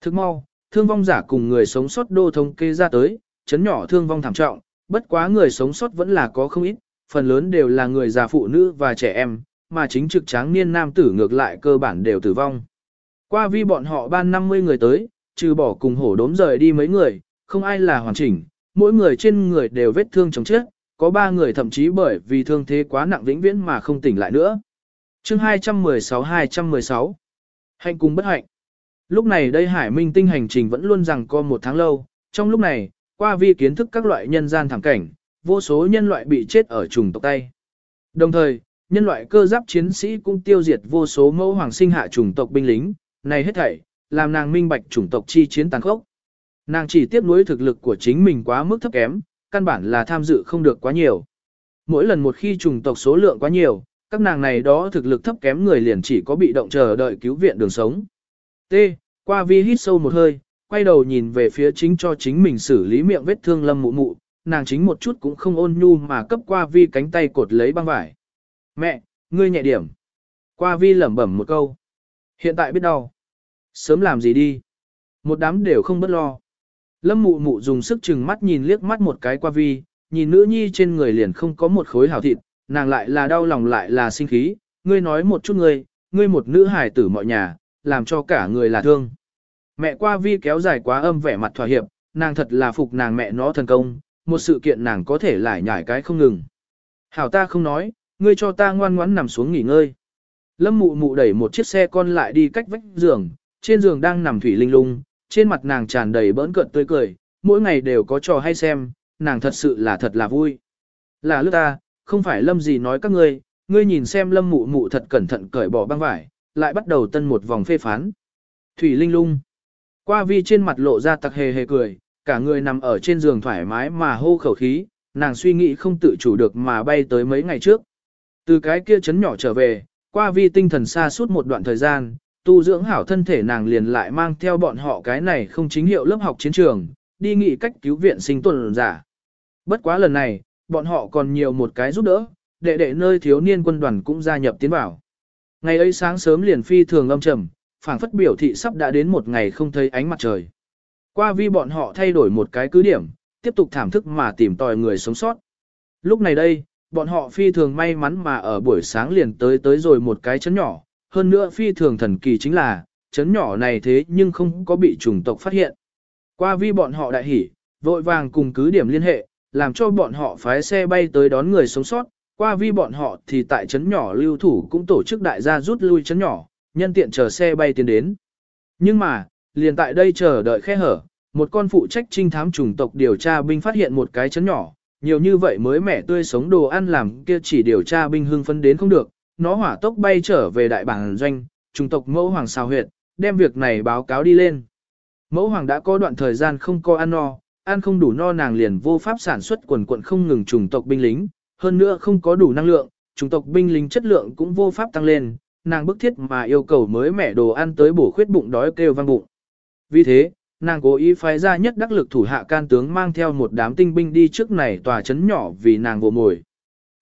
Thức mau, thương vong giả cùng người sống sót đô thống kê ra tới, chấn nhỏ thương vong thảm trọng, bất quá người sống sót vẫn là có không ít, phần lớn đều là người già phụ nữ và trẻ em, mà chính trực tráng niên nam tử ngược lại cơ bản đều tử vong. Qua vi bọn họ ban 50 người tới, trừ bỏ cùng hổ đốm rời đi mấy người, không ai là hoàn chỉnh, mỗi người trên người đều vết thương chống chết, có ba người thậm chí bởi vì thương thế quá nặng vĩnh viễn mà không tỉnh lại nữa. Chương 216-216 Hạnh cùng bất hạnh Lúc này đây hải minh tinh hành trình vẫn luôn rằng co một tháng lâu, trong lúc này, qua vi kiến thức các loại nhân gian thảm cảnh, vô số nhân loại bị chết ở trùng tộc tay. Đồng thời, nhân loại cơ giáp chiến sĩ cũng tiêu diệt vô số mẫu hoàng sinh hạ chủng tộc binh lính, này hết thảy, làm nàng minh bạch chủng tộc chi chiến tàn khốc. Nàng chỉ tiếp nối thực lực của chính mình quá mức thấp kém, căn bản là tham dự không được quá nhiều. Mỗi lần một khi chủng tộc số lượng quá nhiều, các nàng này đó thực lực thấp kém người liền chỉ có bị động chờ đợi cứu viện đường sống. T. Qua vi hít sâu một hơi, quay đầu nhìn về phía chính cho chính mình xử lý miệng vết thương lâm mụ mụ, nàng chính một chút cũng không ôn nhu mà cấp qua vi cánh tay cột lấy băng vải. Mẹ, ngươi nhẹ điểm. Qua vi lẩm bẩm một câu. Hiện tại biết đau. Sớm làm gì đi. Một đám đều không bất lo. Lâm mụ mụ dùng sức chừng mắt nhìn liếc mắt một cái qua vi, nhìn nữ nhi trên người liền không có một khối hảo thịt, nàng lại là đau lòng lại là sinh khí, ngươi nói một chút ngươi, ngươi một nữ hài tử mọi nhà, làm cho cả người là thương. Mẹ qua vi kéo dài quá âm vẻ mặt thỏa hiệp, nàng thật là phục nàng mẹ nó thần công, một sự kiện nàng có thể lại nhảy cái không ngừng. Hảo ta không nói, ngươi cho ta ngoan ngoãn nằm xuống nghỉ ngơi. Lâm mụ mụ đẩy một chiếc xe con lại đi cách vách giường, trên giường đang nằm thủy linh lung, trên mặt nàng tràn đầy bỡn cợt tươi cười, mỗi ngày đều có trò hay xem, nàng thật sự là thật là vui. Là lúc ta, không phải lâm gì nói các ngươi, ngươi nhìn xem lâm mụ mụ thật cẩn thận cởi bỏ băng vải, lại bắt đầu tân một vòng phê phán. Thủy linh lung. Qua vi trên mặt lộ ra tặc hề hề cười, cả người nằm ở trên giường thoải mái mà hô khẩu khí, nàng suy nghĩ không tự chủ được mà bay tới mấy ngày trước. Từ cái kia chấn nhỏ trở về, qua vi tinh thần xa suốt một đoạn thời gian, tu dưỡng hảo thân thể nàng liền lại mang theo bọn họ cái này không chính hiệu lớp học chiến trường, đi nghị cách cứu viện sinh tồn giả. Bất quá lần này, bọn họ còn nhiều một cái giúp đỡ, đệ đệ nơi thiếu niên quân đoàn cũng gia nhập tiến vào. Ngày ấy sáng sớm liền phi thường âm trầm, phảng phất biểu thị sắp đã đến một ngày không thấy ánh mặt trời. Qua vi bọn họ thay đổi một cái cứ điểm, tiếp tục thảm thức mà tìm tòi người sống sót. Lúc này đây, bọn họ phi thường may mắn mà ở buổi sáng liền tới tới rồi một cái chấn nhỏ, hơn nữa phi thường thần kỳ chính là, chấn nhỏ này thế nhưng không có bị chủng tộc phát hiện. Qua vi bọn họ đại hỉ, vội vàng cùng cứ điểm liên hệ, làm cho bọn họ phái xe bay tới đón người sống sót, qua vi bọn họ thì tại chấn nhỏ lưu thủ cũng tổ chức đại gia rút lui chấn nhỏ, nhân tiện chờ xe bay tiến đến. Nhưng mà, liền tại đây chờ đợi khe hở, một con phụ trách trinh thám chủng tộc điều tra binh phát hiện một cái chấn nhỏ, nhiều như vậy mới mẻ tươi sống đồ ăn làm kia chỉ điều tra binh hưng phấn đến không được, nó hỏa tốc bay trở về đại bản doanh, chủng tộc mẫu hoàng xào huyệt, đem việc này báo cáo đi lên. Mẫu hoàng đã có đoạn thời gian không có ăn no, ăn không đủ no nàng liền vô pháp sản xuất quần quận không ngừng chủng tộc binh lính, hơn nữa không có đủ năng lượng, chủng tộc binh lính chất lượng cũng vô pháp tăng lên, nàng bức thiết mà yêu cầu mới mẻ đồ ăn tới bổ khuyết bụng đói kêu vang bụng. Vì thế, nàng cố ý phái ra nhất đắc lực thủ hạ can tướng mang theo một đám tinh binh đi trước này tòa chấn nhỏ vì nàng vô mồi.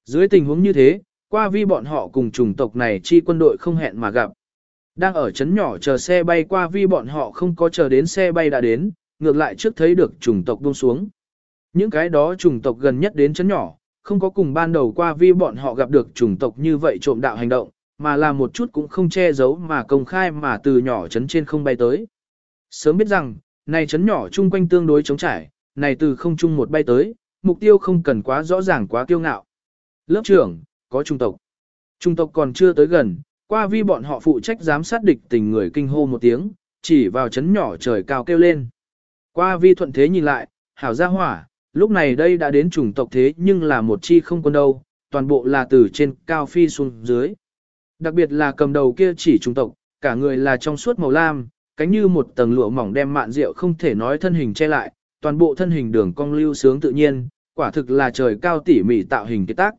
Dưới tình huống như thế, qua vi bọn họ cùng chủng tộc này chi quân đội không hẹn mà gặp. Đang ở chấn nhỏ chờ xe bay qua vi bọn họ không có chờ đến xe bay đã đến, ngược lại trước thấy được chủng tộc buông xuống. Những cái đó chủng tộc gần nhất đến chấn nhỏ, không có cùng ban đầu qua vi bọn họ gặp được chủng tộc như vậy trộm đạo hành động, mà là một chút cũng không che giấu mà công khai mà từ nhỏ chấn trên không bay tới. Sớm biết rằng, này chấn nhỏ chung quanh tương đối chống trải, này từ không chung một bay tới, mục tiêu không cần quá rõ ràng quá kiêu ngạo. Lớp trưởng, có trung tộc. Trung tộc còn chưa tới gần, qua vi bọn họ phụ trách giám sát địch tình người kinh hô một tiếng, chỉ vào chấn nhỏ trời cao kêu lên. Qua vi thuận thế nhìn lại, hảo gia hỏa, lúc này đây đã đến chủng tộc thế nhưng là một chi không quân đâu, toàn bộ là từ trên cao phi xuống dưới. Đặc biệt là cầm đầu kia chỉ chủng tộc, cả người là trong suốt màu lam, cánh như một tầng lụa mỏng đem mạn rượu không thể nói thân hình che lại, toàn bộ thân hình đường cong lưu sướng tự nhiên, quả thực là trời cao tỉ mỉ tạo hình kết tác.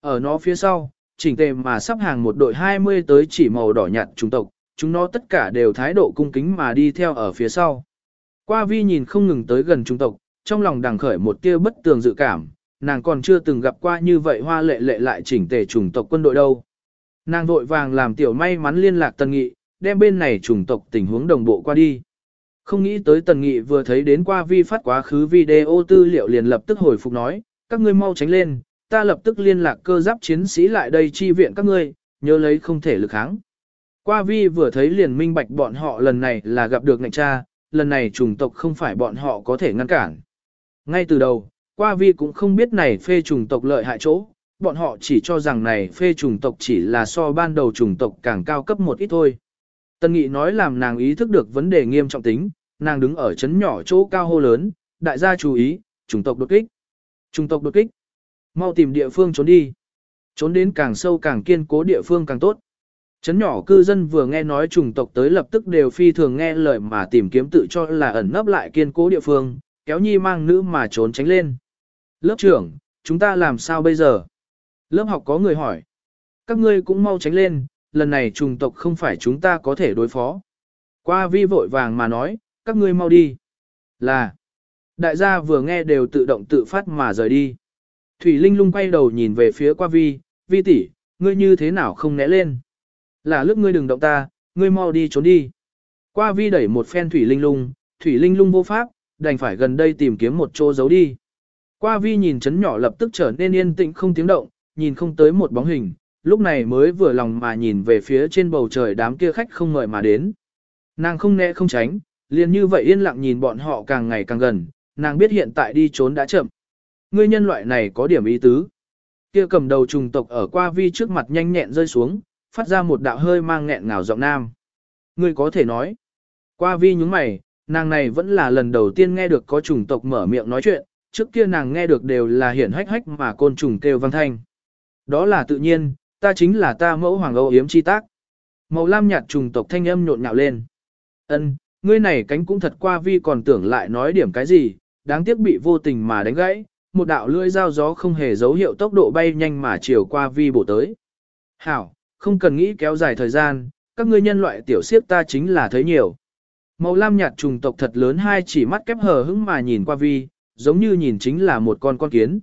Ở nó phía sau, chỉnh tề mà sắp hàng một đội 20 tới chỉ màu đỏ nhạt trung tộc, chúng nó tất cả đều thái độ cung kính mà đi theo ở phía sau. Qua vi nhìn không ngừng tới gần trung tộc, trong lòng đằng khởi một tia bất tường dự cảm, nàng còn chưa từng gặp qua như vậy hoa lệ lệ lại chỉnh tề chủng tộc quân đội đâu. Nàng vội vàng làm tiểu may mắn liên lạc tần nghị, đem bên này chủng tộc tình huống đồng bộ qua đi. Không nghĩ tới tần nghị vừa thấy đến qua vi phát quá khứ video tư liệu liền lập tức hồi phục nói, các ngươi mau tránh lên, ta lập tức liên lạc cơ giáp chiến sĩ lại đây chi viện các ngươi, nhớ lấy không thể lực kháng. Qua vi vừa thấy liền minh bạch bọn họ lần này là gặp được ngạch cha, lần này chủng tộc không phải bọn họ có thể ngăn cản. Ngay từ đầu, qua vi cũng không biết này phê chủng tộc lợi hại chỗ, bọn họ chỉ cho rằng này phê chủng tộc chỉ là so ban đầu chủng tộc càng cao cấp một ít thôi. Tân nghị nói làm nàng ý thức được vấn đề nghiêm trọng tính, nàng đứng ở chấn nhỏ chỗ cao hô lớn, đại gia chú ý, chủng tộc đột kích. Chủng tộc đột kích. Mau tìm địa phương trốn đi. Trốn đến càng sâu càng kiên cố địa phương càng tốt. Chấn nhỏ cư dân vừa nghe nói chủng tộc tới lập tức đều phi thường nghe lời mà tìm kiếm tự cho là ẩn nấp lại kiên cố địa phương, kéo nhi mang nữ mà trốn tránh lên. Lớp trưởng, chúng ta làm sao bây giờ? Lớp học có người hỏi. Các ngươi cũng mau tránh lên, lần này trùng tộc không phải chúng ta có thể đối phó. Qua vi vội vàng mà nói, các ngươi mau đi. Là. Đại gia vừa nghe đều tự động tự phát mà rời đi. Thủy Linh lung quay đầu nhìn về phía qua vi, vi tỷ, ngươi như thế nào không né lên. Là lúc ngươi đừng động ta, ngươi mau đi trốn đi. Qua vi đẩy một phen Thủy Linh lung, Thủy Linh lung vô pháp, đành phải gần đây tìm kiếm một chỗ giấu đi. Qua vi nhìn chấn nhỏ lập tức trở nên yên tĩnh không tiếng động, nhìn không tới một bóng hình, lúc này mới vừa lòng mà nhìn về phía trên bầu trời đám kia khách không ngợi mà đến. Nàng không né không tránh, liền như vậy yên lặng nhìn bọn họ càng ngày càng gần, nàng biết hiện tại đi trốn đã chậm. Ngươi nhân loại này có điểm ý tứ. Kia cầm đầu trùng tộc ở qua vi trước mặt nhanh nhẹn rơi xuống, phát ra một đạo hơi mang nghẹn ngào giọng nam. Ngươi có thể nói. Qua vi nhúng mày, nàng này vẫn là lần đầu tiên nghe được có trùng tộc mở miệng nói chuyện, trước kia nàng nghe được đều là hiển hách hách mà côn trùng kêu văn thanh. Đó là tự nhiên, ta chính là ta mẫu hoàng âu yếm chi tác. Màu lam nhạt trùng tộc thanh âm nhộn nhạo lên. Ân, ngươi này cánh cũng thật qua vi còn tưởng lại nói điểm cái gì, đáng tiếc bị vô tình mà đánh gãy, một đạo lưỡi dao gió không hề dấu hiệu tốc độ bay nhanh mà chiều qua vi bổ tới. Hảo, không cần nghĩ kéo dài thời gian, các ngươi nhân loại tiểu siếp ta chính là thấy nhiều. Màu lam nhạt trùng tộc thật lớn hai chỉ mắt kép hờ hững mà nhìn qua vi, giống như nhìn chính là một con con kiến.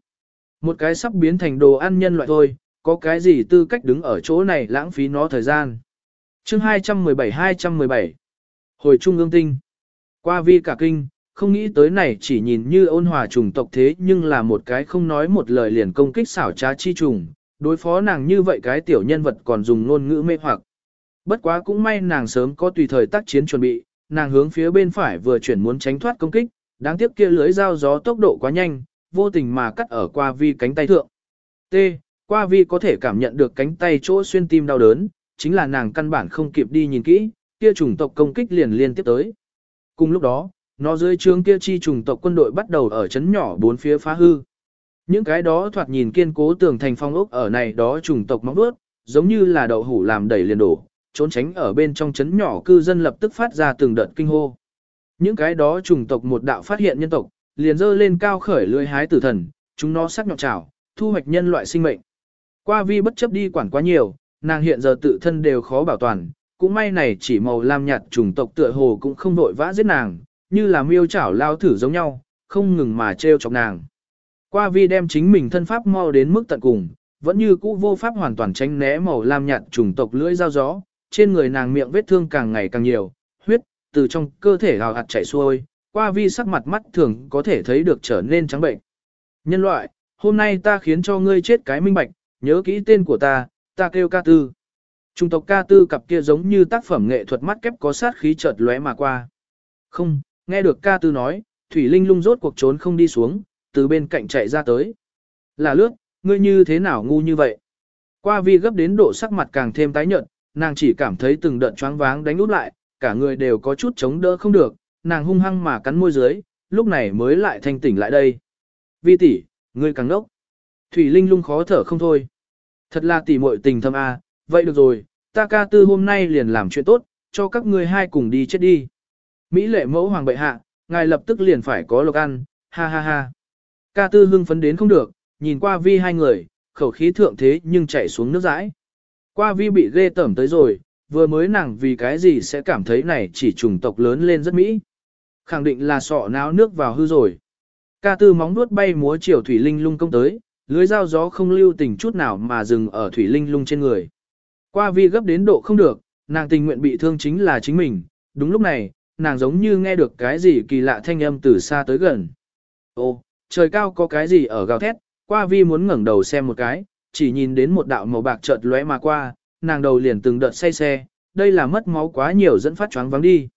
Một cái sắp biến thành đồ ăn nhân loại thôi, có cái gì tư cách đứng ở chỗ này lãng phí nó thời gian. chương 217-217 Hồi trung ương tinh Qua vi cả kinh, không nghĩ tới này chỉ nhìn như ôn hòa trùng tộc thế nhưng là một cái không nói một lời liền công kích xảo trá chi trùng, đối phó nàng như vậy cái tiểu nhân vật còn dùng ngôn ngữ mê hoặc. Bất quá cũng may nàng sớm có tùy thời tác chiến chuẩn bị, nàng hướng phía bên phải vừa chuyển muốn tránh thoát công kích, đáng tiếc kia lưới dao gió tốc độ quá nhanh, vô tình mà cắt ở qua vi cánh tay thượng. T. Qua vi có thể cảm nhận được cánh tay chỗ xuyên tim đau đớn, chính là nàng căn bản không kịp đi nhìn kỹ, kia chủng tộc công kích liền liên tiếp tới. Cùng lúc đó, nó dưới trướng kia chi chủng tộc quân đội bắt đầu ở chấn nhỏ bốn phía phá hư. Những cái đó thoạt nhìn kiên cố tường thành phong ốc ở này đó chủng tộc móng bước, giống như là đậu hủ làm đẩy liền đổ, trốn tránh ở bên trong chấn nhỏ cư dân lập tức phát ra từng đợt kinh hô. Những cái đó chủng tộc một đạo phát hiện nhân tộc, liền dơ lên cao khởi lưỡi hái tử thần, chúng nó sắc nhọn trảo, thu hoạch nhân loại sinh mệnh. Qua vi bất chấp đi quản quá nhiều, nàng hiện giờ tự thân đều khó bảo toàn, cũng may này chỉ màu lam nhạt trùng tộc tựa hồ cũng không đội vã giết nàng, như là miêu chảo lao thử giống nhau, không ngừng mà treo chọc nàng. Qua vi đem chính mình thân pháp mau đến mức tận cùng, vẫn như cũ vô pháp hoàn toàn tránh né màu lam nhạt trùng tộc lưỡi dao gió, trên người nàng miệng vết thương càng ngày càng nhiều, huyết từ trong cơ thể hào hạt chảy xuôi, qua vi sắc mặt mắt thường có thể thấy được trở nên trắng bệnh. Nhân loại, hôm nay ta khiến cho ngươi chết cái minh bạch, nhớ kỹ tên của ta, ta kêu ca tư. Trung tộc ca tư cặp kia giống như tác phẩm nghệ thuật mắt kép có sát khí chợt lóe mà qua. Không, nghe được ca tư nói, Thủy Linh lung rốt cuộc trốn không đi xuống, từ bên cạnh chạy ra tới. Là lướt, ngươi như thế nào ngu như vậy? Qua vi gấp đến độ sắc mặt càng thêm tái nhợt, nàng chỉ cảm thấy từng đợt choáng váng đánh út lại, cả người đều có chút chống đỡ không được, nàng hung hăng mà cắn môi dưới, lúc này mới lại thanh tỉnh lại đây. Vi tỷ, ngươi càng nốc. Thủy Linh lung khó thở không thôi. Thật là tỷ muội tình thâm a, vậy được rồi, ta ca tư hôm nay liền làm chuyện tốt, cho các ngươi hai cùng đi chết đi. Mỹ lệ mẫu hoàng bệ hạ, ngài lập tức liền phải có lộc ăn, ha ha ha. Ca tư hưng phấn đến không được, nhìn qua vi hai người, khẩu khí thượng thế nhưng chạy xuống nước rãi. Qua vi bị ghê tẩm tới rồi, vừa mới nàng vì cái gì sẽ cảm thấy này chỉ trùng tộc lớn lên rất mỹ. Khẳng định là sọ náo nước vào hư rồi. Ca tư móng nuốt bay múa chiều thủy linh lung công tới, lưới dao gió không lưu tình chút nào mà dừng ở thủy linh lung trên người. Qua vi gấp đến độ không được, nàng tình nguyện bị thương chính là chính mình, đúng lúc này, nàng giống như nghe được cái gì kỳ lạ thanh âm từ xa tới gần. Ô, trời cao có cái gì ở gào thét, qua vi muốn ngẩng đầu xem một cái, chỉ nhìn đến một đạo màu bạc chợt lóe mà qua, nàng đầu liền từng đợt say xe, đây là mất máu quá nhiều dẫn phát choáng vắng đi.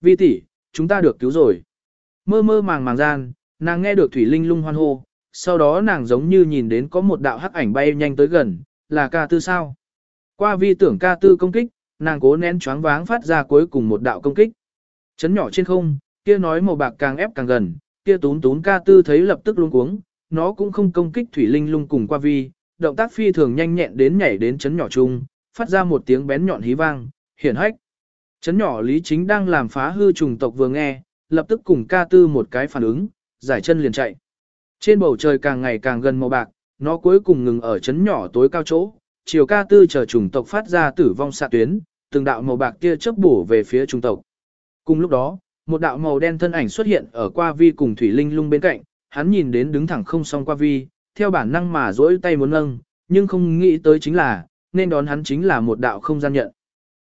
Vi tỷ, chúng ta được cứu rồi. Mơ mơ màng màng gian, nàng nghe được thủy linh lung hoan hô, sau đó nàng giống như nhìn đến có một đạo hắc ảnh bay nhanh tới gần, là ca tư sao. Qua vi tưởng ca tư công kích, nàng cố nén choáng váng phát ra cuối cùng một đạo công kích. Chấn nhỏ trên không, kia nói màu bạc càng ép càng gần, kia tún tún ca tư thấy lập tức luống cuống, nó cũng không công kích thủy linh lung cùng qua vi, động tác phi thường nhanh nhẹn đến nhảy đến chấn nhỏ chung, phát ra một tiếng bén nhọn hí vang, hiển hách. Chấn nhỏ lý chính đang làm phá hư trùng tộc vừa nghe, lập tức cùng ca tư một cái phản ứng, giải chân liền chạy. Trên bầu trời càng ngày càng gần màu bạc, nó cuối cùng ngừng ở chấn nhỏ tối cao chỗ, chiều ca tư chờ trùng tộc phát ra tử vong xạ tuyến, từng đạo màu bạc kia chớp bổ về phía trùng tộc. Cùng lúc đó, một đạo màu đen thân ảnh xuất hiện ở qua vi cùng thủy linh lung bên cạnh, hắn nhìn đến đứng thẳng không song qua vi, theo bản năng mà dỗi tay muốn nâng, nhưng không nghĩ tới chính là, nên đón hắn chính là một đạo không gian nhận.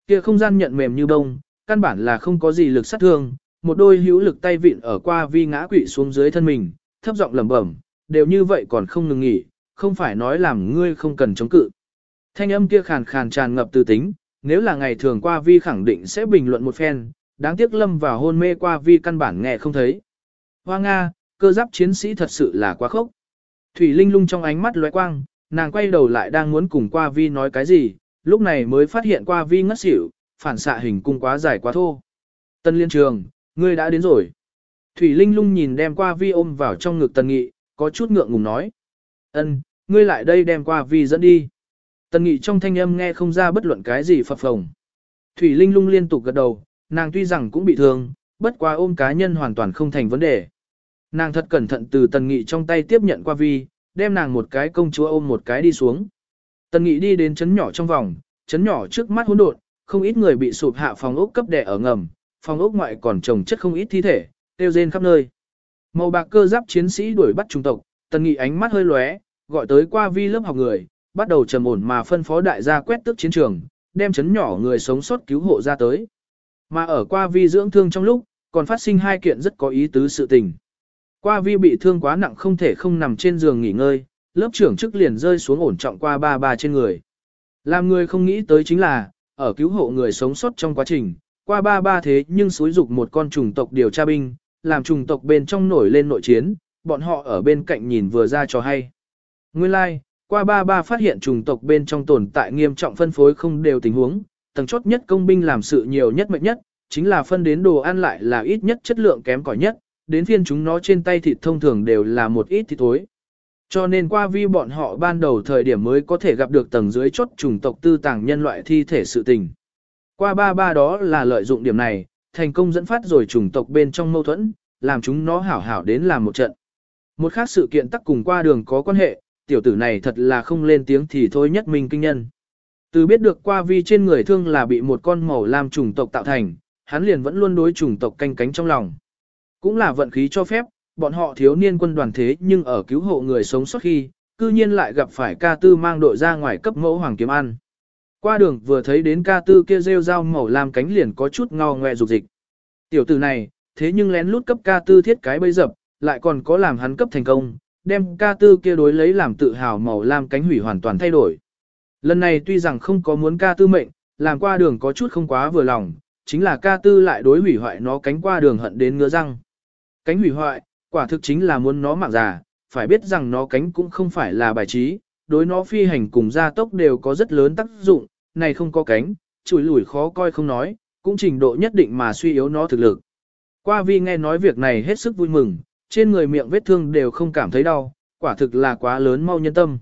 Kia không gian nhận mềm như bông, căn bản là không có gì lực sát thương, một đôi hữu lực tay vịn ở qua vi ngã quỵ xuống dưới thân mình, thấp giọng lẩm bẩm, đều như vậy còn không ngừng nghỉ, không phải nói làm ngươi không cần chống cự. Thanh âm kia khàn khàn tràn ngập từ tính, nếu là ngày thường qua vi khẳng định sẽ bình luận một phen, đáng tiếc lâm vào hôn mê qua vi căn bản nghe không thấy. Hoa Nga, cơ giáp chiến sĩ thật sự là quá khốc. Thủy Linh lung trong ánh mắt lóe quang, nàng quay đầu lại đang muốn cùng qua vi nói cái gì, lúc này mới phát hiện qua vi ngất xỉu, phản xạ hình cung quá dài quá thô. Tân liên trường, ngươi đã đến rồi. Thủy Linh lung nhìn đem qua vi ôm vào trong ngực tần nghị, có chút ngượng ngùng nói. ân, ngươi lại đây đem qua vi dẫn đi. Tần nghị trong thanh âm nghe không ra bất luận cái gì phập phồng. Thủy Linh lung liên tục gật đầu, nàng tuy rằng cũng bị thương, bất quá ôm cá nhân hoàn toàn không thành vấn đề. Nàng thật cẩn thận từ tần nghị trong tay tiếp nhận qua vi, đem nàng một cái công chúa ôm một cái đi xuống. Tần nghị đi đến chấn nhỏ trong vòng, chấn nhỏ trước mắt hỗn độn, không ít người bị sụp hạ phòng ốc cấp đè ở ngầm, phòng ốc ngoại còn trồng chất không ít thi thể, tiêu rên khắp nơi. Màu bạc cơ giáp chiến sĩ đuổi bắt trung tộc, tần nghị ánh mắt hơi lóe, gọi tới qua vi lớp học người, bắt đầu trầm ổn mà phân phó đại gia quét tước chiến trường, đem chấn nhỏ người sống sót cứu hộ ra tới. Mà ở qua vi dưỡng thương trong lúc, còn phát sinh hai kiện rất có ý tứ sự tình. Qua vi bị thương quá nặng không thể không nằm trên giường nghỉ ngơi, lớp trưởng chức liền rơi xuống ổn trọng qua ba ba trên người. Làm người không nghĩ tới chính là, ở cứu hộ người sống sót trong quá trình, qua ba ba thế nhưng xúi dục một con trùng tộc điều tra binh, làm trùng tộc bên trong nổi lên nội chiến, bọn họ ở bên cạnh nhìn vừa ra cho hay. Nguyên lai, like, qua ba ba phát hiện trùng tộc bên trong tồn tại nghiêm trọng phân phối không đều tình huống, tầng chốt nhất công binh làm sự nhiều nhất mệnh nhất, chính là phân đến đồ ăn lại là ít nhất chất lượng kém cỏi nhất, đến phiên chúng nó trên tay thịt thông thường đều là một ít thịt thối. Cho nên qua vi bọn họ ban đầu thời điểm mới có thể gặp được tầng dưới chốt chủng tộc tư tàng nhân loại thi thể sự tình. Qua ba ba đó là lợi dụng điểm này, thành công dẫn phát rồi chủng tộc bên trong mâu thuẫn, làm chúng nó hảo hảo đến làm một trận. Một khác sự kiện tắc cùng qua đường có quan hệ, tiểu tử này thật là không lên tiếng thì thôi nhất mình kinh nhân. Từ biết được qua vi trên người thương là bị một con màu lam chủng tộc tạo thành, hắn liền vẫn luôn đối chủng tộc canh cánh trong lòng. Cũng là vận khí cho phép, bọn họ thiếu niên quân đoàn thế nhưng ở cứu hộ người sống sót khi, cư nhiên lại gặp phải ca tư mang đội ra ngoài cấp mẫu hoàng kiếm ăn. Qua đường vừa thấy đến ca tư kia rêu dao màu làm cánh liền có chút ngao ngoe dục dịch. Tiểu tử này, thế nhưng lén lút cấp ca tư thiết cái bấy dập, lại còn có làm hắn cấp thành công, đem ca tư kia đối lấy làm tự hào màu làm cánh hủy hoàn toàn thay đổi. Lần này tuy rằng không có muốn ca tư mệnh, làm qua đường có chút không quá vừa lòng, chính là ca tư lại đối hủy hoại nó cánh qua đường hận đến ngứa răng. Cánh hủy hoại, quả thực chính là muốn nó mạng già, phải biết rằng nó cánh cũng không phải là bài trí, đối nó phi hành cùng gia tốc đều có rất lớn tác dụng, này không có cánh, chùi lùi khó coi không nói, cũng trình độ nhất định mà suy yếu nó thực lực. Qua vi nghe nói việc này hết sức vui mừng, trên người miệng vết thương đều không cảm thấy đau, quả thực là quá lớn mau nhân tâm.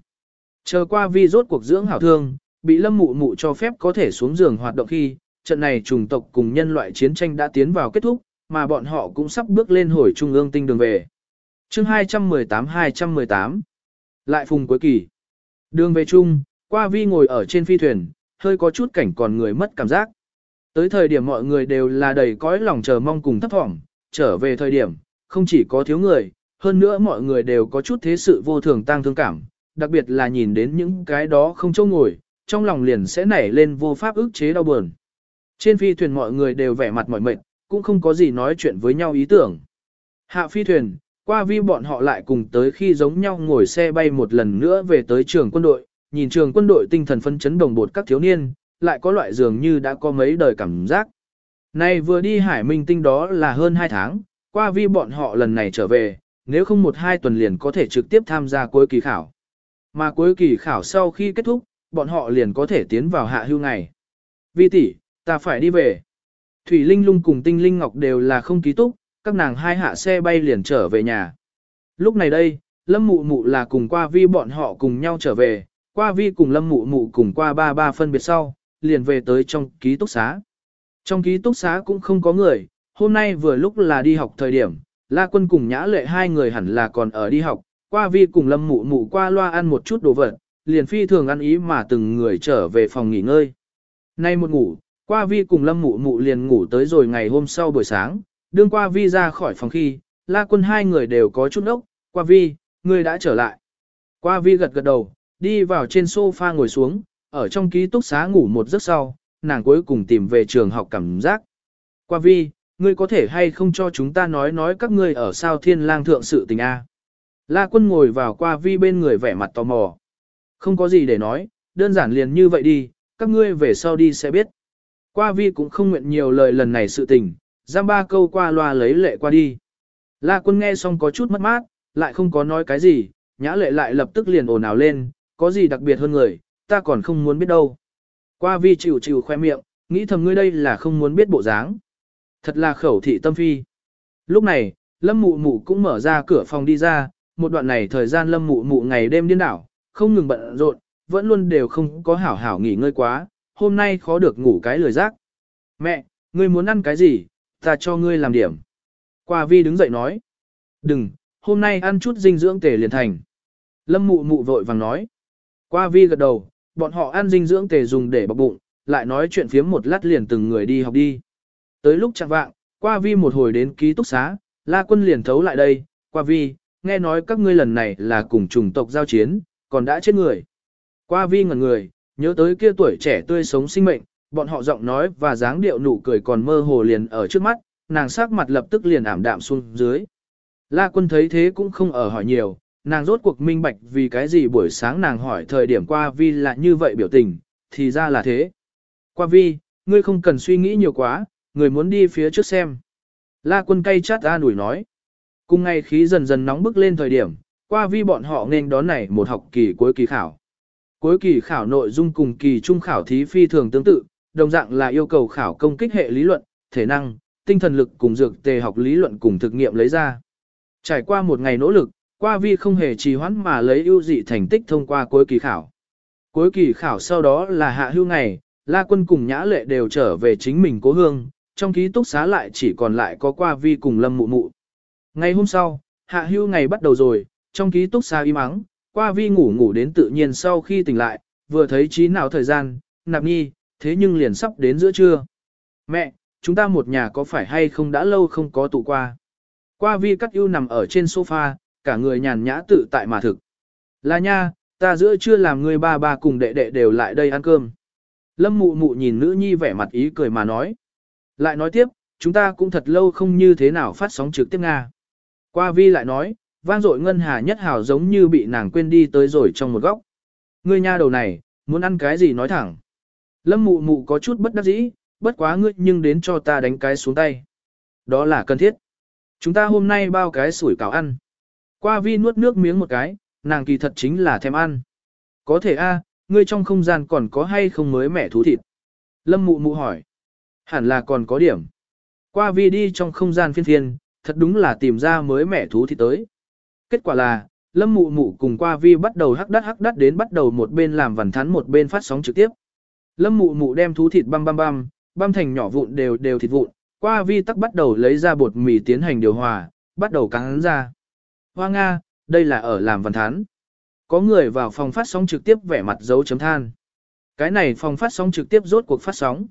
Chờ qua vi rốt cuộc dưỡng hảo thương, bị lâm mụ mụ cho phép có thể xuống giường hoạt động khi, trận này trùng tộc cùng nhân loại chiến tranh đã tiến vào kết thúc, mà bọn họ cũng sắp bước lên hồi trung ương tinh đường về. chương 218-218 Lại phùng cuối kỳ Đường về chung, qua vi ngồi ở trên phi thuyền, hơi có chút cảnh còn người mất cảm giác. Tới thời điểm mọi người đều là đầy cõi lòng chờ mong cùng thấp thỏm, trở về thời điểm, không chỉ có thiếu người, hơn nữa mọi người đều có chút thế sự vô thường tăng thương cảm, đặc biệt là nhìn đến những cái đó không châu ngồi, trong lòng liền sẽ nảy lên vô pháp ức chế đau buồn. Trên phi thuyền mọi người đều vẻ mặt mỏi mệt, cũng không có gì nói chuyện với nhau ý tưởng. Hạ phi thuyền, qua vi bọn họ lại cùng tới khi giống nhau ngồi xe bay một lần nữa về tới trường quân đội, nhìn trường quân đội tinh thần phân chấn đồng bột các thiếu niên, lại có loại dường như đã có mấy đời cảm giác. Này vừa đi hải minh tinh đó là hơn 2 tháng, qua vi bọn họ lần này trở về, nếu không một hai tuần liền có thể trực tiếp tham gia cuối kỳ khảo. Mà cuối kỳ khảo sau khi kết thúc, bọn họ liền có thể tiến vào hạ hưu ngày. Vi tỷ, Ta phải đi về. Thủy Linh lung cùng Tinh Linh Ngọc đều là không ký túc, các nàng hai hạ xe bay liền trở về nhà. Lúc này đây, Lâm Mụ Mụ là cùng qua vi bọn họ cùng nhau trở về, qua vi cùng Lâm Mụ Mụ cùng qua ba ba phân biệt sau, liền về tới trong ký túc xá. Trong ký túc xá cũng không có người, hôm nay vừa lúc là đi học thời điểm, La Quân cùng Nhã Lệ hai người hẳn là còn ở đi học, qua vi cùng Lâm Mụ Mụ qua loa ăn một chút đồ vật, liền phi thường ăn ý mà từng người trở về phòng nghỉ ngơi. Nay một ngủ, qua vi cùng Lâm Mụ Mụ liền ngủ tới rồi ngày hôm sau buổi sáng, đương qua vi ra khỏi phòng khi, La Quân hai người đều có chút ốc, qua vi, ngươi đã trở lại. Qua vi gật gật đầu, đi vào trên sofa ngồi xuống, ở trong ký túc xá ngủ một giấc sau, nàng cuối cùng tìm về trường học cảm giác. Qua vi, ngươi có thể hay không cho chúng ta nói nói các ngươi ở sao thiên lang thượng sự tình A. La quân ngồi vào qua vi bên người vẻ mặt tò mò. Không có gì để nói, đơn giản liền như vậy đi, các ngươi về sau đi sẽ biết. Qua vi cũng không nguyện nhiều lời lần này sự tình, giam ba câu qua loa lấy lệ qua đi. La quân nghe xong có chút mất mát, lại không có nói cái gì, nhã lệ lại lập tức liền ồn ào lên, có gì đặc biệt hơn người, ta còn không muốn biết đâu. Qua vi chịu chịu khoe miệng, nghĩ thầm ngươi đây là không muốn biết bộ dáng. Thật là khẩu thị tâm phi. Lúc này, lâm mụ mụ cũng mở ra cửa phòng đi ra, một đoạn này thời gian lâm mụ mụ ngày đêm điên đảo, không ngừng bận rộn, vẫn luôn đều không có hảo hảo nghỉ ngơi quá, hôm nay khó được ngủ cái lười giác. Mẹ, ngươi muốn ăn cái gì, ta cho ngươi làm điểm. Qua vi đứng dậy nói. Đừng, hôm nay ăn chút dinh dưỡng tề liền thành. Lâm mụ mụ vội vàng nói. Qua vi gật đầu, bọn họ ăn dinh dưỡng tề dùng để bọc bụng, lại nói chuyện phiếm một lát liền từng người đi học đi. Tới lúc chẳng vạng, qua vi một hồi đến ký túc xá, la quân liền thấu lại đây, qua vi, nghe nói các ngươi lần này là cùng chủng tộc giao chiến, còn đã chết người. Qua vi ngẩn người, nhớ tới kia tuổi trẻ tươi sống sinh mệnh, bọn họ giọng nói và dáng điệu nụ cười còn mơ hồ liền ở trước mắt, nàng sắc mặt lập tức liền ảm đạm xuống dưới. La quân thấy thế cũng không ở hỏi nhiều, nàng rốt cuộc minh bạch vì cái gì buổi sáng nàng hỏi thời điểm qua vi là như vậy biểu tình, thì ra là thế. Qua vi, ngươi không cần suy nghĩ nhiều quá, người muốn đi phía trước xem. La quân cay chát ra nủi nói. Cùng ngày khí dần dần nóng bức lên thời điểm, qua vi bọn họ nên đón này một học kỳ cuối kỳ khảo. Cuối kỳ khảo nội dung cùng kỳ trung khảo thí phi thường tương tự, đồng dạng là yêu cầu khảo công kích hệ lý luận, thể năng, tinh thần lực cùng dược tề học lý luận cùng thực nghiệm lấy ra. Trải qua một ngày nỗ lực, qua vi không hề trì hoãn mà lấy ưu dị thành tích thông qua cuối kỳ khảo. Cuối kỳ khảo sau đó là hạ hưu ngày, La Quân cùng Nhã Lệ đều trở về chính mình cố hương, trong ký túc xá lại chỉ còn lại có qua vi cùng Lâm Mụ Mụ. Ngày hôm sau, hạ hưu ngày bắt đầu rồi, trong ký túc xá im ắng, qua vi ngủ ngủ đến tự nhiên sau khi tỉnh lại, vừa thấy trí nào thời gian, nạp nhi, thế nhưng liền sắp đến giữa trưa. Mẹ, chúng ta một nhà có phải hay không đã lâu không có tụ qua. Qua vi cắt ưu nằm ở trên sofa, cả người nhàn nhã tự tại mà thực. Là nha, ta giữa trưa làm người ba ba cùng đệ đệ đều lại đây ăn cơm. Lâm mụ mụ nhìn nữ nhi vẻ mặt ý cười mà nói. Lại nói tiếp, chúng ta cũng thật lâu không như thế nào phát sóng trực tiếp Nga. Qua vi lại nói, vang dội ngân hà nhất hào giống như bị nàng quên đi tới rồi trong một góc. Ngươi nha đầu này, muốn ăn cái gì nói thẳng. Lâm mụ mụ có chút bất đắc dĩ, bất quá ngươi nhưng đến cho ta đánh cái xuống tay. Đó là cần thiết. Chúng ta hôm nay bao cái sủi cảo ăn. Qua vi nuốt nước miếng một cái, nàng kỳ thật chính là thèm ăn. Có thể a, ngươi trong không gian còn có hay không mới mẻ thú thịt? Lâm mụ mụ hỏi. Hẳn là còn có điểm. Qua vi đi trong không gian phiên phiên, thật đúng là tìm ra mới mẻ thú thịt tới. Kết quả là, Lâm mụ mụ cùng qua vi bắt đầu hắc đắt hắc đắt đến bắt đầu một bên làm vằn thắn một bên phát sóng trực tiếp. Lâm mụ mụ đem thú thịt băm băm băm, băm thành nhỏ vụn đều đều thịt vụn, qua vi tắc bắt đầu lấy ra bột mì tiến hành điều hòa, bắt đầu cắn ra. Hoa Nga, đây là ở làm văn thán. Có người vào phòng phát sóng trực tiếp vẻ mặt dấu chấm than. Cái này phòng phát sóng trực tiếp rốt cuộc phát sóng.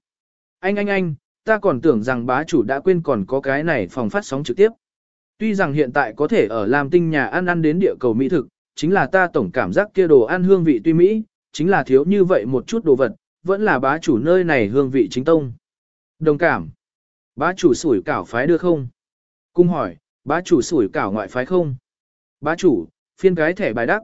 Anh anh anh, ta còn tưởng rằng bá chủ đã quên còn có cái này phòng phát sóng trực tiếp. Tuy rằng hiện tại có thể ở làm tinh nhà ăn ăn đến địa cầu mỹ thực, chính là ta tổng cảm giác kia đồ ăn hương vị tuy mỹ, chính là thiếu như vậy một chút đồ vật, vẫn là bá chủ nơi này hương vị chính tông. Đồng cảm. Bá chủ sủi cảo phái đưa không? Cung hỏi, bá chủ sủi cảo ngoại phái không? Bá chủ, phiên cái thẻ bài đắc.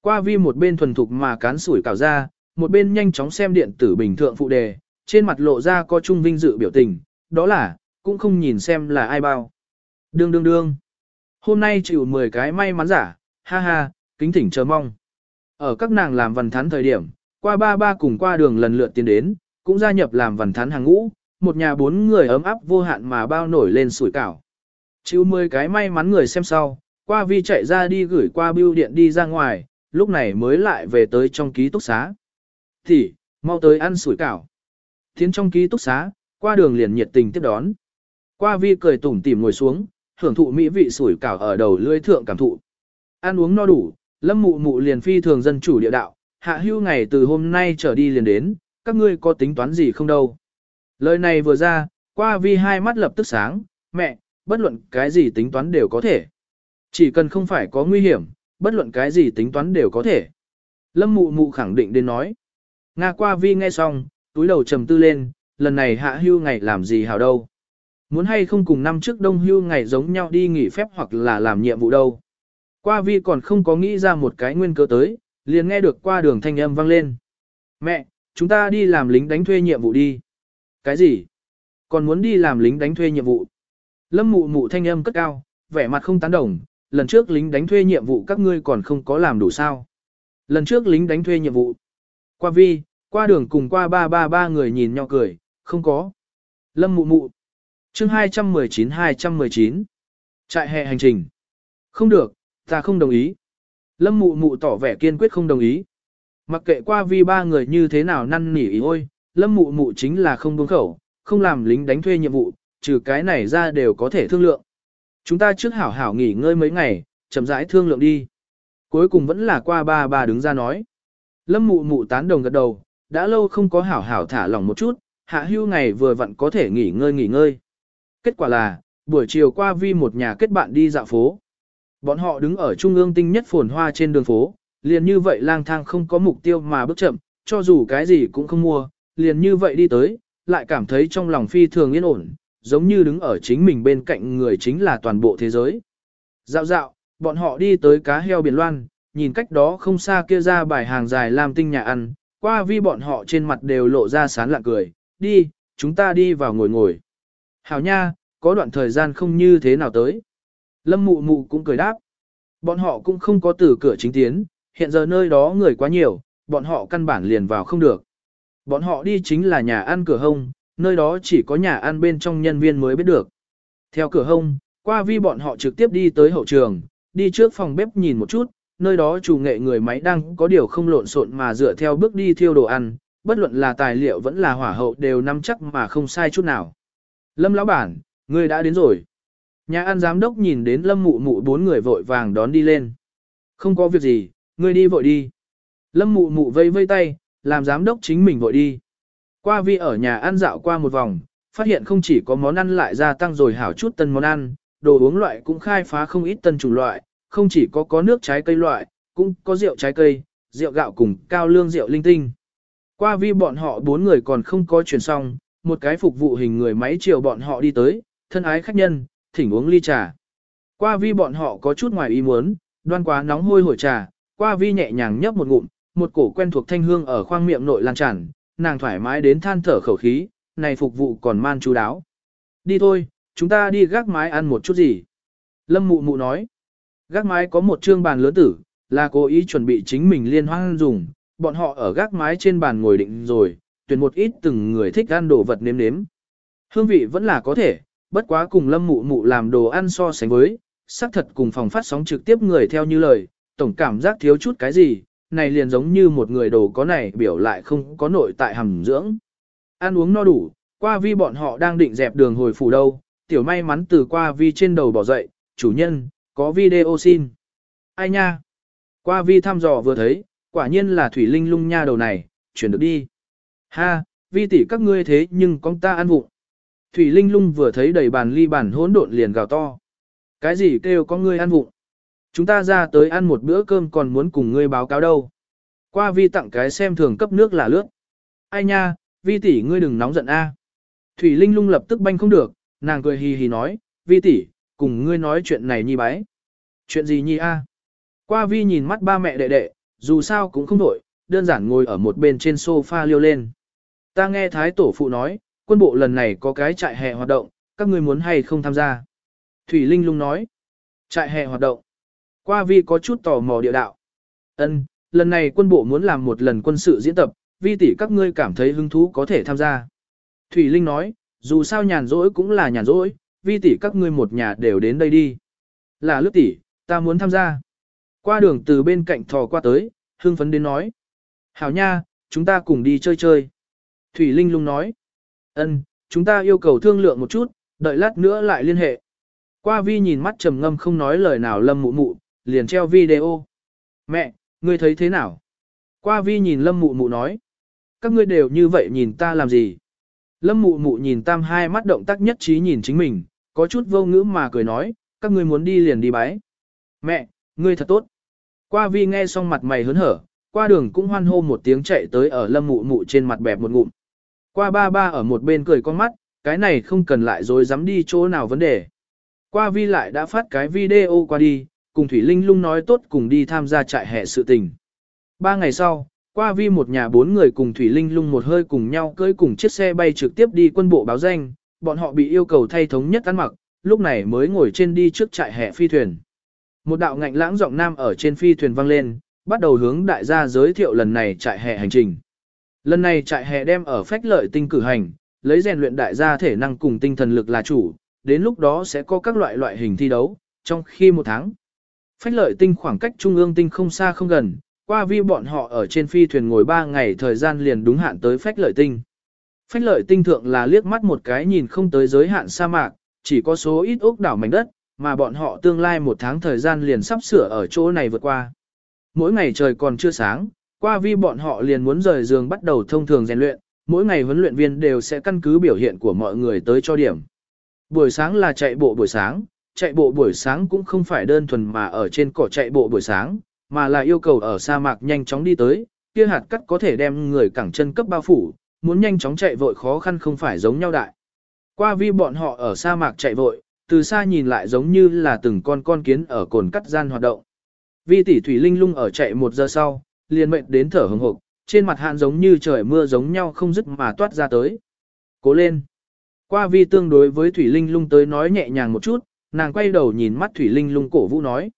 Qua vi một bên thuần thục mà cán sủi cảo ra, một bên nhanh chóng xem điện tử bình thượng phụ đề, trên mặt lộ ra có trung vinh dự biểu tình, đó là, cũng không nhìn xem là ai bao. Đương đương đương. Hôm nay chịu 10 cái may mắn giả, ha ha, kính thỉnh chờ mong. Ở các nàng làm văn thán thời điểm, qua ba ba cùng qua đường lần lượt tiến đến, cũng gia nhập làm vần thán hàng ngũ, một nhà bốn người ấm áp vô hạn mà bao nổi lên sủi cảo. Chịu 10 cái may mắn người xem sau, qua vi chạy ra đi gửi qua bưu điện đi ra ngoài, lúc này mới lại về tới trong ký túc xá. Thì, mau tới ăn sủi cảo. Tiến trong ký túc xá, qua đường liền nhiệt tình tiếp đón. Qua vi cười tủm tỉm ngồi xuống, hưởng thụ mỹ vị sủi cảo ở đầu lưỡi thượng cảm thụ. Ăn uống no đủ, lâm mụ mụ liền phi thường dân chủ địa đạo, hạ hưu ngày từ hôm nay trở đi liền đến, các ngươi có tính toán gì không đâu. Lời này vừa ra, qua vi hai mắt lập tức sáng, mẹ, bất luận cái gì tính toán đều có thể. Chỉ cần không phải có nguy hiểm, bất luận cái gì tính toán đều có thể. Lâm mụ mụ khẳng định đến nói. Nga qua vi nghe xong, túi đầu trầm tư lên, lần này hạ hưu ngày làm gì hảo đâu. Muốn hay không cùng năm trước đông hưu ngày giống nhau đi nghỉ phép hoặc là làm nhiệm vụ đâu. Qua vi còn không có nghĩ ra một cái nguyên cớ tới, liền nghe được qua đường thanh âm vang lên. Mẹ, chúng ta đi làm lính đánh thuê nhiệm vụ đi. Cái gì? Còn muốn đi làm lính đánh thuê nhiệm vụ? Lâm mụ mụ thanh âm cất cao, vẻ mặt không tán đồng, lần trước lính đánh thuê nhiệm vụ các ngươi còn không có làm đủ sao. Lần trước lính đánh thuê nhiệm vụ. Qua vi, qua đường cùng qua ba ba ba người nhìn nhau cười, không có. Lâm mụ mụ. chương 219-219. Trại hè hành trình. Không được, ta không đồng ý. Lâm mụ mụ tỏ vẻ kiên quyết không đồng ý. Mặc kệ qua vi ba người như thế nào năn nỉ ý ôi, lâm mụ mụ chính là không buông khẩu, không làm lính đánh thuê nhiệm vụ, trừ cái này ra đều có thể thương lượng. Chúng ta trước hảo hảo nghỉ ngơi mấy ngày, chậm rãi thương lượng đi. Cuối cùng vẫn là qua ba ba đứng ra nói. Lâm mụ mụ tán đồng gật đầu, đã lâu không có hảo hảo thả lỏng một chút, hạ hưu ngày vừa vặn có thể nghỉ ngơi nghỉ ngơi. Kết quả là, buổi chiều qua vi một nhà kết bạn đi dạo phố. Bọn họ đứng ở trung ương tinh nhất phồn hoa trên đường phố, liền như vậy lang thang không có mục tiêu mà bước chậm, cho dù cái gì cũng không mua, liền như vậy đi tới, lại cảm thấy trong lòng phi thường yên ổn, giống như đứng ở chính mình bên cạnh người chính là toàn bộ thế giới. Dạo dạo, bọn họ đi tới cá heo biển loan, nhìn cách đó không xa kia ra bài hàng dài làm tinh nhà ăn, qua vi bọn họ trên mặt đều lộ ra sán lạ cười, đi, chúng ta đi vào ngồi ngồi. Hảo nha, có đoạn thời gian không như thế nào tới. Lâm mụ mụ cũng cười đáp. Bọn họ cũng không có từ cửa chính tiến, hiện giờ nơi đó người quá nhiều, bọn họ căn bản liền vào không được. Bọn họ đi chính là nhà ăn cửa hông, nơi đó chỉ có nhà ăn bên trong nhân viên mới biết được. Theo cửa hông, qua vi bọn họ trực tiếp đi tới hậu trường, đi trước phòng bếp nhìn một chút, nơi đó chủ nghệ người máy đang có điều không lộn xộn mà dựa theo bước đi thiêu đồ ăn, bất luận là tài liệu vẫn là hỏa hậu đều nắm chắc mà không sai chút nào. Lâm lão bản, người đã đến rồi. Nhà ăn giám đốc nhìn đến lâm mụ mụ bốn người vội vàng đón đi lên. Không có việc gì, ngươi đi vội đi. Lâm mụ mụ vây vây tay, làm giám đốc chính mình vội đi. Qua vi ở nhà ăn dạo qua một vòng, phát hiện không chỉ có món ăn lại gia tăng rồi hảo chút tân món ăn, đồ uống loại cũng khai phá không ít tân chủng loại, không chỉ có có nước trái cây loại, cũng có rượu trái cây, rượu gạo cùng cao lương rượu linh tinh. Qua vi bọn họ bốn người còn không có chuyển xong, một cái phục vụ hình người máy chiều bọn họ đi tới, thân ái khách nhân, thỉnh uống ly trà. Qua vi bọn họ có chút ngoài ý muốn, đoan quá nóng hôi hổi trà, qua vi nhẹ nhàng nhấp một ngụm, một cổ quen thuộc thanh hương ở khoang miệng nội lan tràn, nàng thoải mái đến than thở khẩu khí, này phục vụ còn man chú đáo. Đi thôi, chúng ta đi gác mái ăn một chút gì. Lâm mụ mụ nói, gác mái có một trương bàn lớn tử, là cố ý chuẩn bị chính mình liên hoan dùng, bọn họ ở gác mái trên bàn ngồi định rồi, tuyển một ít từng người thích ăn đồ vật nếm nếm. Hương vị vẫn là có thể, bất quá cùng lâm mụ mụ làm đồ ăn so sánh với, xác thật cùng phòng phát sóng trực tiếp người theo như lời, tổng cảm giác thiếu chút cái gì, này liền giống như một người đồ có này biểu lại không có nội tại hầm dưỡng. Ăn uống no đủ, qua vi bọn họ đang định dẹp đường hồi phủ đâu, tiểu may mắn từ qua vi trên đầu bỏ dậy, chủ nhân, có video xin. Ai nha? Qua vi thăm dò vừa thấy, quả nhiên là thủy linh lung nha đầu này, chuyển được đi. Ha, vi tỷ các ngươi thế nhưng con ta ăn vụng. Thủy linh lung vừa thấy đầy bàn ly bàn hỗn độn liền gào to. Cái gì kêu có ngươi ăn vụng? Chúng ta ra tới ăn một bữa cơm còn muốn cùng ngươi báo cáo đâu. Qua vi tặng cái xem thường cấp nước là lướt. Ai nha, vi tỷ ngươi đừng nóng giận a. Thủy Linh lung lập tức banh không được, nàng cười hì hì nói, vi tỷ, cùng ngươi nói chuyện này nhi bái. Chuyện gì nhi a? Qua vi nhìn mắt ba mẹ đệ đệ, dù sao cũng không đổi, đơn giản ngồi ở một bên trên sofa liêu lên. Ta nghe thái tổ phụ nói, quân bộ lần này có cái trại hè hoạt động, các ngươi muốn hay không tham gia. Thủy Linh lung nói, trại hè hoạt động. Qua vi có chút tò mò địa đạo. Ân, lần này quân bộ muốn làm một lần quân sự diễn tập, vi tỷ các ngươi cảm thấy hứng thú có thể tham gia. Thủy Linh nói, dù sao nhàn rỗi cũng là nhàn rỗi, vi tỷ các ngươi một nhà đều đến đây đi. Là lướt tỷ, ta muốn tham gia. Qua đường từ bên cạnh thò qua tới, hưng phấn đến nói. Hảo nha, chúng ta cùng đi chơi chơi. Thủy Linh lung nói ân, chúng ta yêu cầu thương lượng một chút, đợi lát nữa lại liên hệ. Qua vi nhìn mắt trầm ngâm không nói lời nào lâm mụ mụ, liền treo video. Mẹ, ngươi thấy thế nào? Qua vi nhìn lâm mụ mụ nói. Các ngươi đều như vậy nhìn ta làm gì? Lâm mụ mụ nhìn tam hai mắt động tác nhất trí nhìn chính mình, có chút vô ngữ mà cười nói, các ngươi muốn đi liền đi bái. Mẹ, ngươi thật tốt. Qua vi nghe xong mặt mày hớn hở, qua đường cũng hoan hô một tiếng chạy tới ở lâm mụ mụ trên mặt bẹp một ngụm. Qua ba ba ở một bên cười con mắt, cái này không cần lại rồi dám đi chỗ nào vấn đề. Qua vi lại đã phát cái video qua đi, cùng Thủy Linh lung nói tốt cùng đi tham gia trại hè sự tình. Ba ngày sau, qua vi một nhà bốn người cùng Thủy Linh lung một hơi cùng nhau cưỡi cùng chiếc xe bay trực tiếp đi quân bộ báo danh, bọn họ bị yêu cầu thay thống nhất ăn mặc, lúc này mới ngồi trên đi trước trại hè phi thuyền. Một đạo ngạnh lãng giọng nam ở trên phi thuyền vang lên, bắt đầu hướng đại gia giới thiệu lần này trại hè hành trình. Lần này trại hè đem ở phách lợi tinh cử hành, lấy rèn luyện đại gia thể năng cùng tinh thần lực là chủ, đến lúc đó sẽ có các loại loại hình thi đấu, trong khi một tháng. Phách lợi tinh khoảng cách trung ương tinh không xa không gần, qua vi bọn họ ở trên phi thuyền ngồi 3 ngày thời gian liền đúng hạn tới phách lợi tinh. Phách lợi tinh thượng là liếc mắt một cái nhìn không tới giới hạn sa mạc, chỉ có số ít ốc đảo mảnh đất, mà bọn họ tương lai một tháng thời gian liền sắp sửa ở chỗ này vượt qua. Mỗi ngày trời còn chưa sáng, qua vi bọn họ liền muốn rời giường bắt đầu thông thường rèn luyện, mỗi ngày huấn luyện viên đều sẽ căn cứ biểu hiện của mọi người tới cho điểm. Buổi sáng là chạy bộ buổi sáng, chạy bộ buổi sáng cũng không phải đơn thuần mà ở trên cỏ chạy bộ buổi sáng, mà là yêu cầu ở sa mạc nhanh chóng đi tới, kia hạt cắt có thể đem người cẳng chân cấp bao phủ, muốn nhanh chóng chạy vội khó khăn không phải giống nhau đại. Qua vi bọn họ ở sa mạc chạy vội, từ xa nhìn lại giống như là từng con con kiến ở cồn cắt gian hoạt động. Vi tỷ thủy linh lung ở chạy một giờ sau, liền mệnh đến thở hừng hực, trên mặt hạn giống như trời mưa giống nhau không dứt mà toát ra tới. Cố lên. Qua vi tương đối với thủy linh lung tới nói nhẹ nhàng một chút, nàng quay đầu nhìn mắt thủy linh lung cổ vũ nói.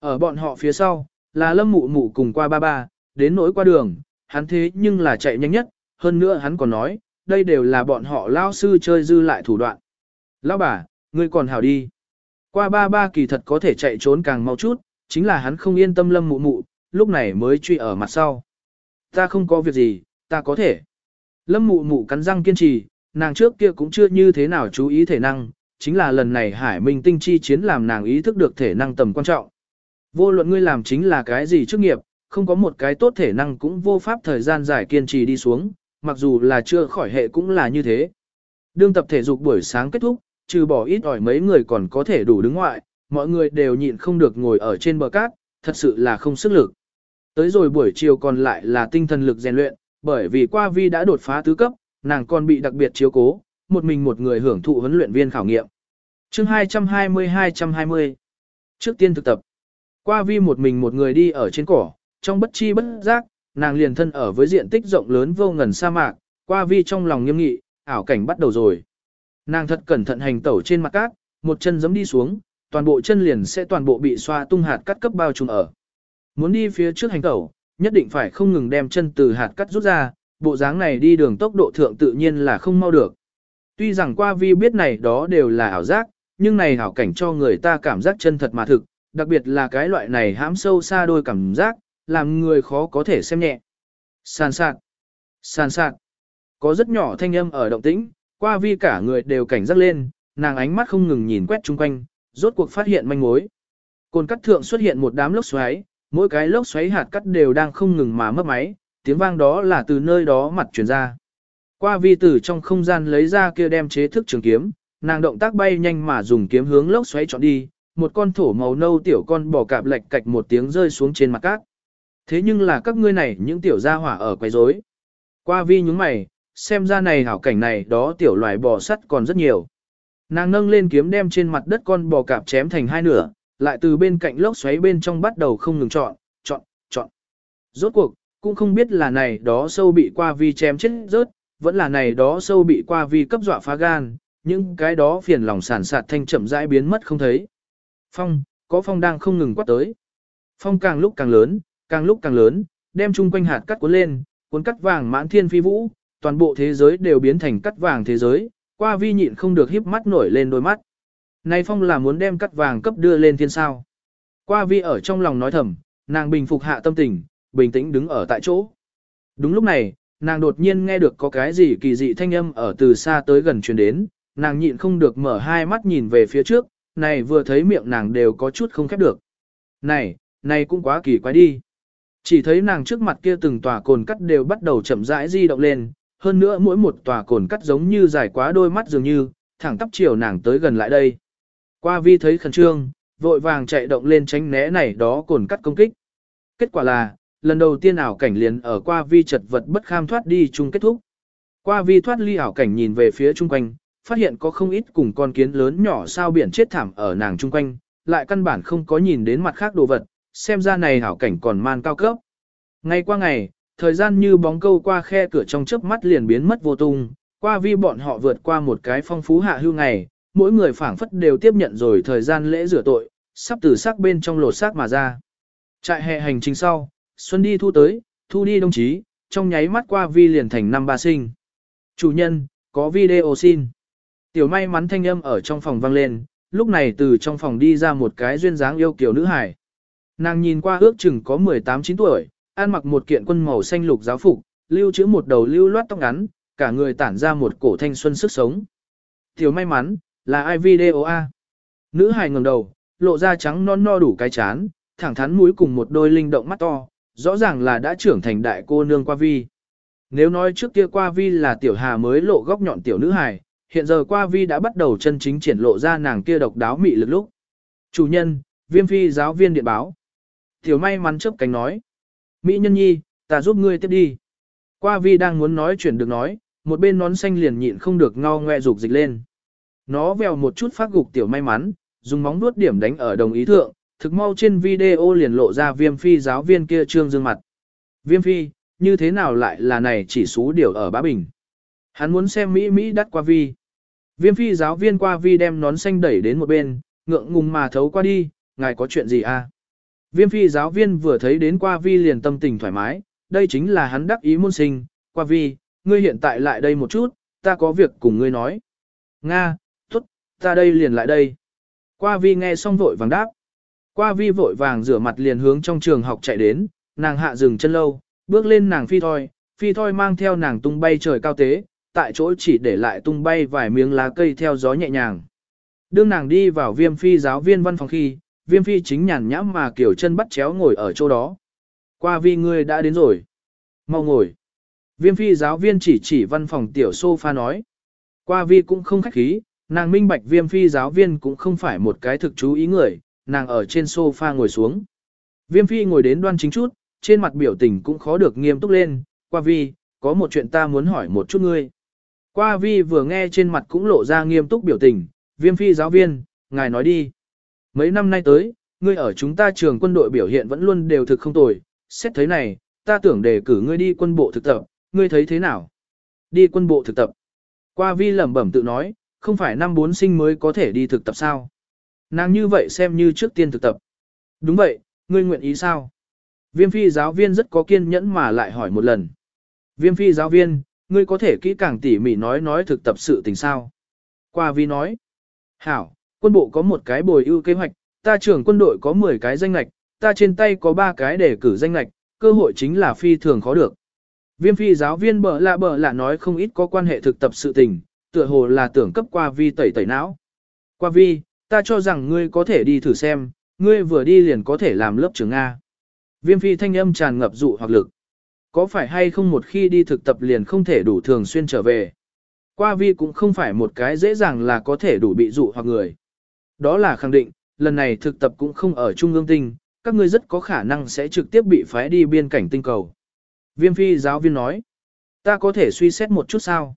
Ở bọn họ phía sau, là lâm mụ mụ cùng qua ba ba, đến nỗi qua đường, hắn thế nhưng là chạy nhanh nhất, hơn nữa hắn còn nói, đây đều là bọn họ lao sư chơi dư lại thủ đoạn. Lão bà, ngươi còn hảo đi. Qua ba ba kỳ thật có thể chạy trốn càng mau chút, chính là hắn không yên tâm lâm mụ mụ, lúc này mới truy ở mặt sau. Ta không có việc gì, ta có thể. Lâm mụ mụ cắn răng kiên trì, nàng trước kia cũng chưa như thế nào chú ý thể năng, chính là lần này hải minh tinh chi chiến làm nàng ý thức được thể năng tầm quan trọng. Vô luận ngươi làm chính là cái gì chức nghiệp, không có một cái tốt thể năng cũng vô pháp thời gian dài kiên trì đi xuống, mặc dù là chưa khỏi hệ cũng là như thế. Đương tập thể dục buổi sáng kết thúc, trừ bỏ ít ỏi mấy người còn có thể đủ đứng ngoại, mọi người đều nhịn không được ngồi ở trên bờ cát, thật sự là không sức lực. Tới rồi buổi chiều còn lại là tinh thần lực rèn luyện, bởi vì qua vi đã đột phá tứ cấp, nàng còn bị đặc biệt chiếu cố, một mình một người hưởng thụ huấn luyện viên khảo nghiệm. Chương 220-220 Trước tiên thực tập, qua vi một mình một người đi ở trên cỏ, trong bất chi bất giác, nàng liền thân ở với diện tích rộng lớn vô ngần sa mạc, qua vi trong lòng nghiêm nghị, ảo cảnh bắt đầu rồi. Nàng thật cẩn thận hành tẩu trên mặt cát, một chân giẫm đi xuống, toàn bộ chân liền sẽ toàn bộ bị xoa tung hạt cắt cấp bao trùm ở. Muốn đi phía trước hành tẩu, nhất định phải không ngừng đem chân từ hạt cắt rút ra, bộ dáng này đi đường tốc độ thượng tự nhiên là không mau được. Tuy rằng qua vi biết này đó đều là ảo giác, nhưng này ảo cảnh cho người ta cảm giác chân thật mà thực, đặc biệt là cái loại này hãm sâu xa đôi cảm giác, làm người khó có thể xem nhẹ. Sàn sạt, sàn sạt, có rất nhỏ thanh âm ở động tĩnh, qua vi cả người đều cảnh giác lên, nàng ánh mắt không ngừng nhìn quét chung quanh, rốt cuộc phát hiện manh mối. Cồn cắt thượng xuất hiện một đám lốc xoáy, mỗi cái lốc xoáy hạt cắt đều đang không ngừng mà mất máy, tiếng vang đó là từ nơi đó mặt truyền ra. Qua vi tử trong không gian lấy ra kia đem chế thức trường kiếm, nàng động tác bay nhanh mà dùng kiếm hướng lốc xoáy chọn đi, một con thổ màu nâu tiểu con bò cạp lệch cạch một tiếng rơi xuống trên mặt cát. Thế nhưng là các ngươi này những tiểu gia hỏa ở quấy rối. Qua vi nhúng mày, xem ra này hảo cảnh này đó tiểu loài bò sắt còn rất nhiều. Nàng nâng lên kiếm đem trên mặt đất con bò cạp chém thành hai nửa, lại từ bên cạnh lốc xoáy bên trong bắt đầu không ngừng chọn, chọn, chọn. Rốt cuộc, cũng không biết là này đó sâu bị qua vi chém chết rớt, vẫn là này đó sâu bị qua vi cấp dọa phá gan, những cái đó phiền lòng sản sạt thanh chậm rãi biến mất không thấy. Phong, có phong đang không ngừng quát tới. Phong càng lúc càng lớn, càng lúc càng lớn, đem chung quanh hạt cắt cuốn lên, Cuốn cắt vàng mãn thiên phi vũ, toàn bộ thế giới đều biến thành cắt vàng thế giới, qua vi nhịn không được híp mắt nổi lên đôi mắt. Này phong là muốn đem cắt vàng cấp đưa lên thiên sao. Qua vi ở trong lòng nói thầm, nàng bình phục hạ tâm tình, bình tĩnh đứng ở tại chỗ. Đúng lúc này, nàng đột nhiên nghe được có cái gì kỳ dị thanh âm ở từ xa tới gần truyền đến, nàng nhịn không được mở hai mắt nhìn về phía trước, này vừa thấy miệng nàng đều có chút không khép được. Này, này cũng quá kỳ quái đi. Chỉ thấy nàng trước mặt kia từng tòa cồn cắt đều bắt đầu chậm rãi di động lên, hơn nữa mỗi một tòa cồn cắt giống như dài quá đôi mắt dường như, thẳng tắp chiều nàng tới gần lại đây. Qua vi thấy khẩn trương, vội vàng chạy động lên tránh né này đó cồn cắt công kích. Kết quả là, lần đầu tiên ảo cảnh liền ở qua vi chật vật bất kham thoát đi chung kết thúc. Qua vi thoát ly ảo cảnh nhìn về phía chung quanh, phát hiện có không ít cùng con kiến lớn nhỏ sao biển chết thảm ở nàng chung quanh, lại căn bản không có nhìn đến mặt khác đồ vật, xem ra này ảo cảnh còn man cao cấp. Ngày qua ngày, thời gian như bóng câu qua khe cửa trong chớp mắt liền biến mất vô tung, qua vi bọn họ vượt qua một cái phong phú hạ hưu ngày, mỗi người phảng phất đều tiếp nhận rồi thời gian lễ rửa tội, sắp từ xác bên trong lột xác mà ra. Trại hè hành trình sau, Xuân đi thu tới, thu đi đồng chí, trong nháy mắt qua vi liền thành năm ba sinh. Chủ nhân, có video xin. Tiểu may mắn thanh âm ở trong phòng vang lên, lúc này từ trong phòng đi ra một cái duyên dáng yêu kiểu nữ hải. Nàng nhìn qua ước chừng có 18-9 tuổi, ăn mặc một kiện quân màu xanh lục giáo phục, lưu trữ một đầu lưu loát tóc ngắn, cả người tản ra một cổ thanh xuân sức sống. Tiểu may mắn, là ai video a? Nữ hài ngẩng đầu, lộ ra trắng non no đủ cái chán, thẳng thắn mũi cùng một đôi linh động mắt to, rõ ràng là đã trưởng thành đại cô nương qua vi. Nếu nói trước kia qua vi là tiểu hà mới lộ góc nhọn tiểu nữ hài, hiện giờ qua vi đã bắt đầu chân chính triển lộ ra nàng kia độc đáo mị lực lúc. Chủ nhân, viêm phi giáo viên điện báo. Tiểu may mắn chớp cánh nói. Mỹ nhân nhi, ta giúp ngươi tiếp đi. Qua vi đang muốn nói chuyện được nói, một bên nón xanh liền nhịn không được ngao ngoe rục dịch lên. Nó vèo một chút phát gục tiểu may mắn, dùng móng nuốt điểm đánh ở đồng ý thượng, thực mau trên video liền lộ ra viêm phi giáo viên kia trương dương mặt. Viêm phi, như thế nào lại là này chỉ số điều ở bá bình. Hắn muốn xem Mỹ Mỹ đắt qua vi. Viêm phi giáo viên qua vi đem nón xanh đẩy đến một bên, ngượng ngùng mà thấu qua đi, ngài có chuyện gì à? Viêm phi giáo viên vừa thấy đến qua vi liền tâm tình thoải mái, đây chính là hắn đắc ý môn sinh, qua vi, ngươi hiện tại lại đây một chút, ta có việc cùng ngươi nói. Nga, ta đây liền lại đây. Qua vi nghe xong vội vàng đáp. Qua vi vội vàng rửa mặt liền hướng trong trường học chạy đến, nàng hạ dừng chân lâu, bước lên nàng phi thoi, phi thoi mang theo nàng tung bay trời cao tế, tại chỗ chỉ để lại tung bay vài miếng lá cây theo gió nhẹ nhàng. Đương nàng đi vào viêm phi giáo viên văn phòng khi, viêm phi chính nhàn nhãm mà kiểu chân bắt chéo ngồi ở chỗ đó. Qua vi ngươi đã đến rồi. Mau ngồi. Viêm phi giáo viên chỉ chỉ văn phòng tiểu sofa nói. Qua vi cũng không khách khí, nàng minh bạch viêm phi giáo viên cũng không phải một cái thực chú ý người, nàng ở trên sofa ngồi xuống. Viêm phi ngồi đến đoan chính chút, trên mặt biểu tình cũng khó được nghiêm túc lên, qua vi, có một chuyện ta muốn hỏi một chút ngươi. Qua vi vừa nghe trên mặt cũng lộ ra nghiêm túc biểu tình, viêm phi giáo viên, ngài nói đi. Mấy năm nay tới, ngươi ở chúng ta trường quân đội biểu hiện vẫn luôn đều thực không tồi, xét thấy này, ta tưởng đề cử ngươi đi quân bộ thực tập, ngươi thấy thế nào? Đi quân bộ thực tập. Qua vi lẩm bẩm tự nói, không phải năm bốn sinh mới có thể đi thực tập sao? Nàng như vậy xem như trước tiên thực tập. Đúng vậy, ngươi nguyện ý sao? Viêm phi giáo viên rất có kiên nhẫn mà lại hỏi một lần. Viêm phi giáo viên, ngươi có thể kỹ càng tỉ mỉ nói nói thực tập sự tình sao? Qua vi nói. Hảo, quân bộ có một cái bồi ưu kế hoạch, ta trưởng quân đội có 10 cái danh lạch, ta trên tay có 3 cái để cử danh lạch, cơ hội chính là phi thường khó được. Viêm phi giáo viên bở lạ bở lạ nói không ít có quan hệ thực tập sự tình, tựa hồ là tưởng cấp qua vi tẩy tẩy não. Qua vi, ta cho rằng ngươi có thể đi thử xem, ngươi vừa đi liền có thể làm lớp trưởng A. Viêm phi thanh âm tràn ngập dụ hoặc lực. Có phải hay không một khi đi thực tập liền không thể đủ thường xuyên trở về. Qua vi cũng không phải một cái dễ dàng là có thể đủ bị dụ hoặc người. Đó là khẳng định, lần này thực tập cũng không ở Trung ương tinh, các ngươi rất có khả năng sẽ trực tiếp bị phái đi biên cảnh tinh cầu. Viêm phi giáo viên nói, ta có thể suy xét một chút sao.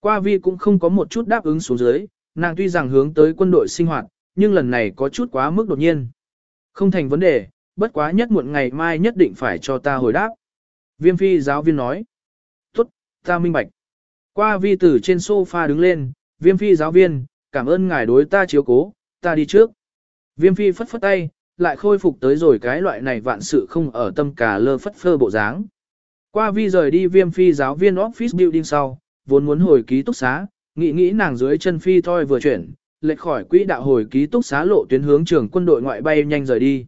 Qua vi cũng không có một chút đáp ứng xuống dưới, nàng tuy rằng hướng tới quân đội sinh hoạt, nhưng lần này có chút quá mức đột nhiên. Không thành vấn đề, bất quá nhất muộn ngày mai nhất định phải cho ta hồi đáp. Viêm phi giáo viên nói, tốt, ta minh bạch. Qua vi từ trên sofa đứng lên, viêm phi giáo viên, cảm ơn ngài đối ta chiếu cố, ta đi trước. Viêm phi phất phất tay, lại khôi phục tới rồi cái loại này vạn sự không ở tâm cả lơ phất phơ bộ dáng. Qua vi rời đi viêm phi giáo viên office building sau, vốn muốn hồi ký túc xá, nghĩ nghĩ nàng dưới chân phi thôi vừa chuyển, lệch khỏi quỹ đạo hồi ký túc xá lộ tuyến hướng trường quân đội ngoại bay nhanh rời đi.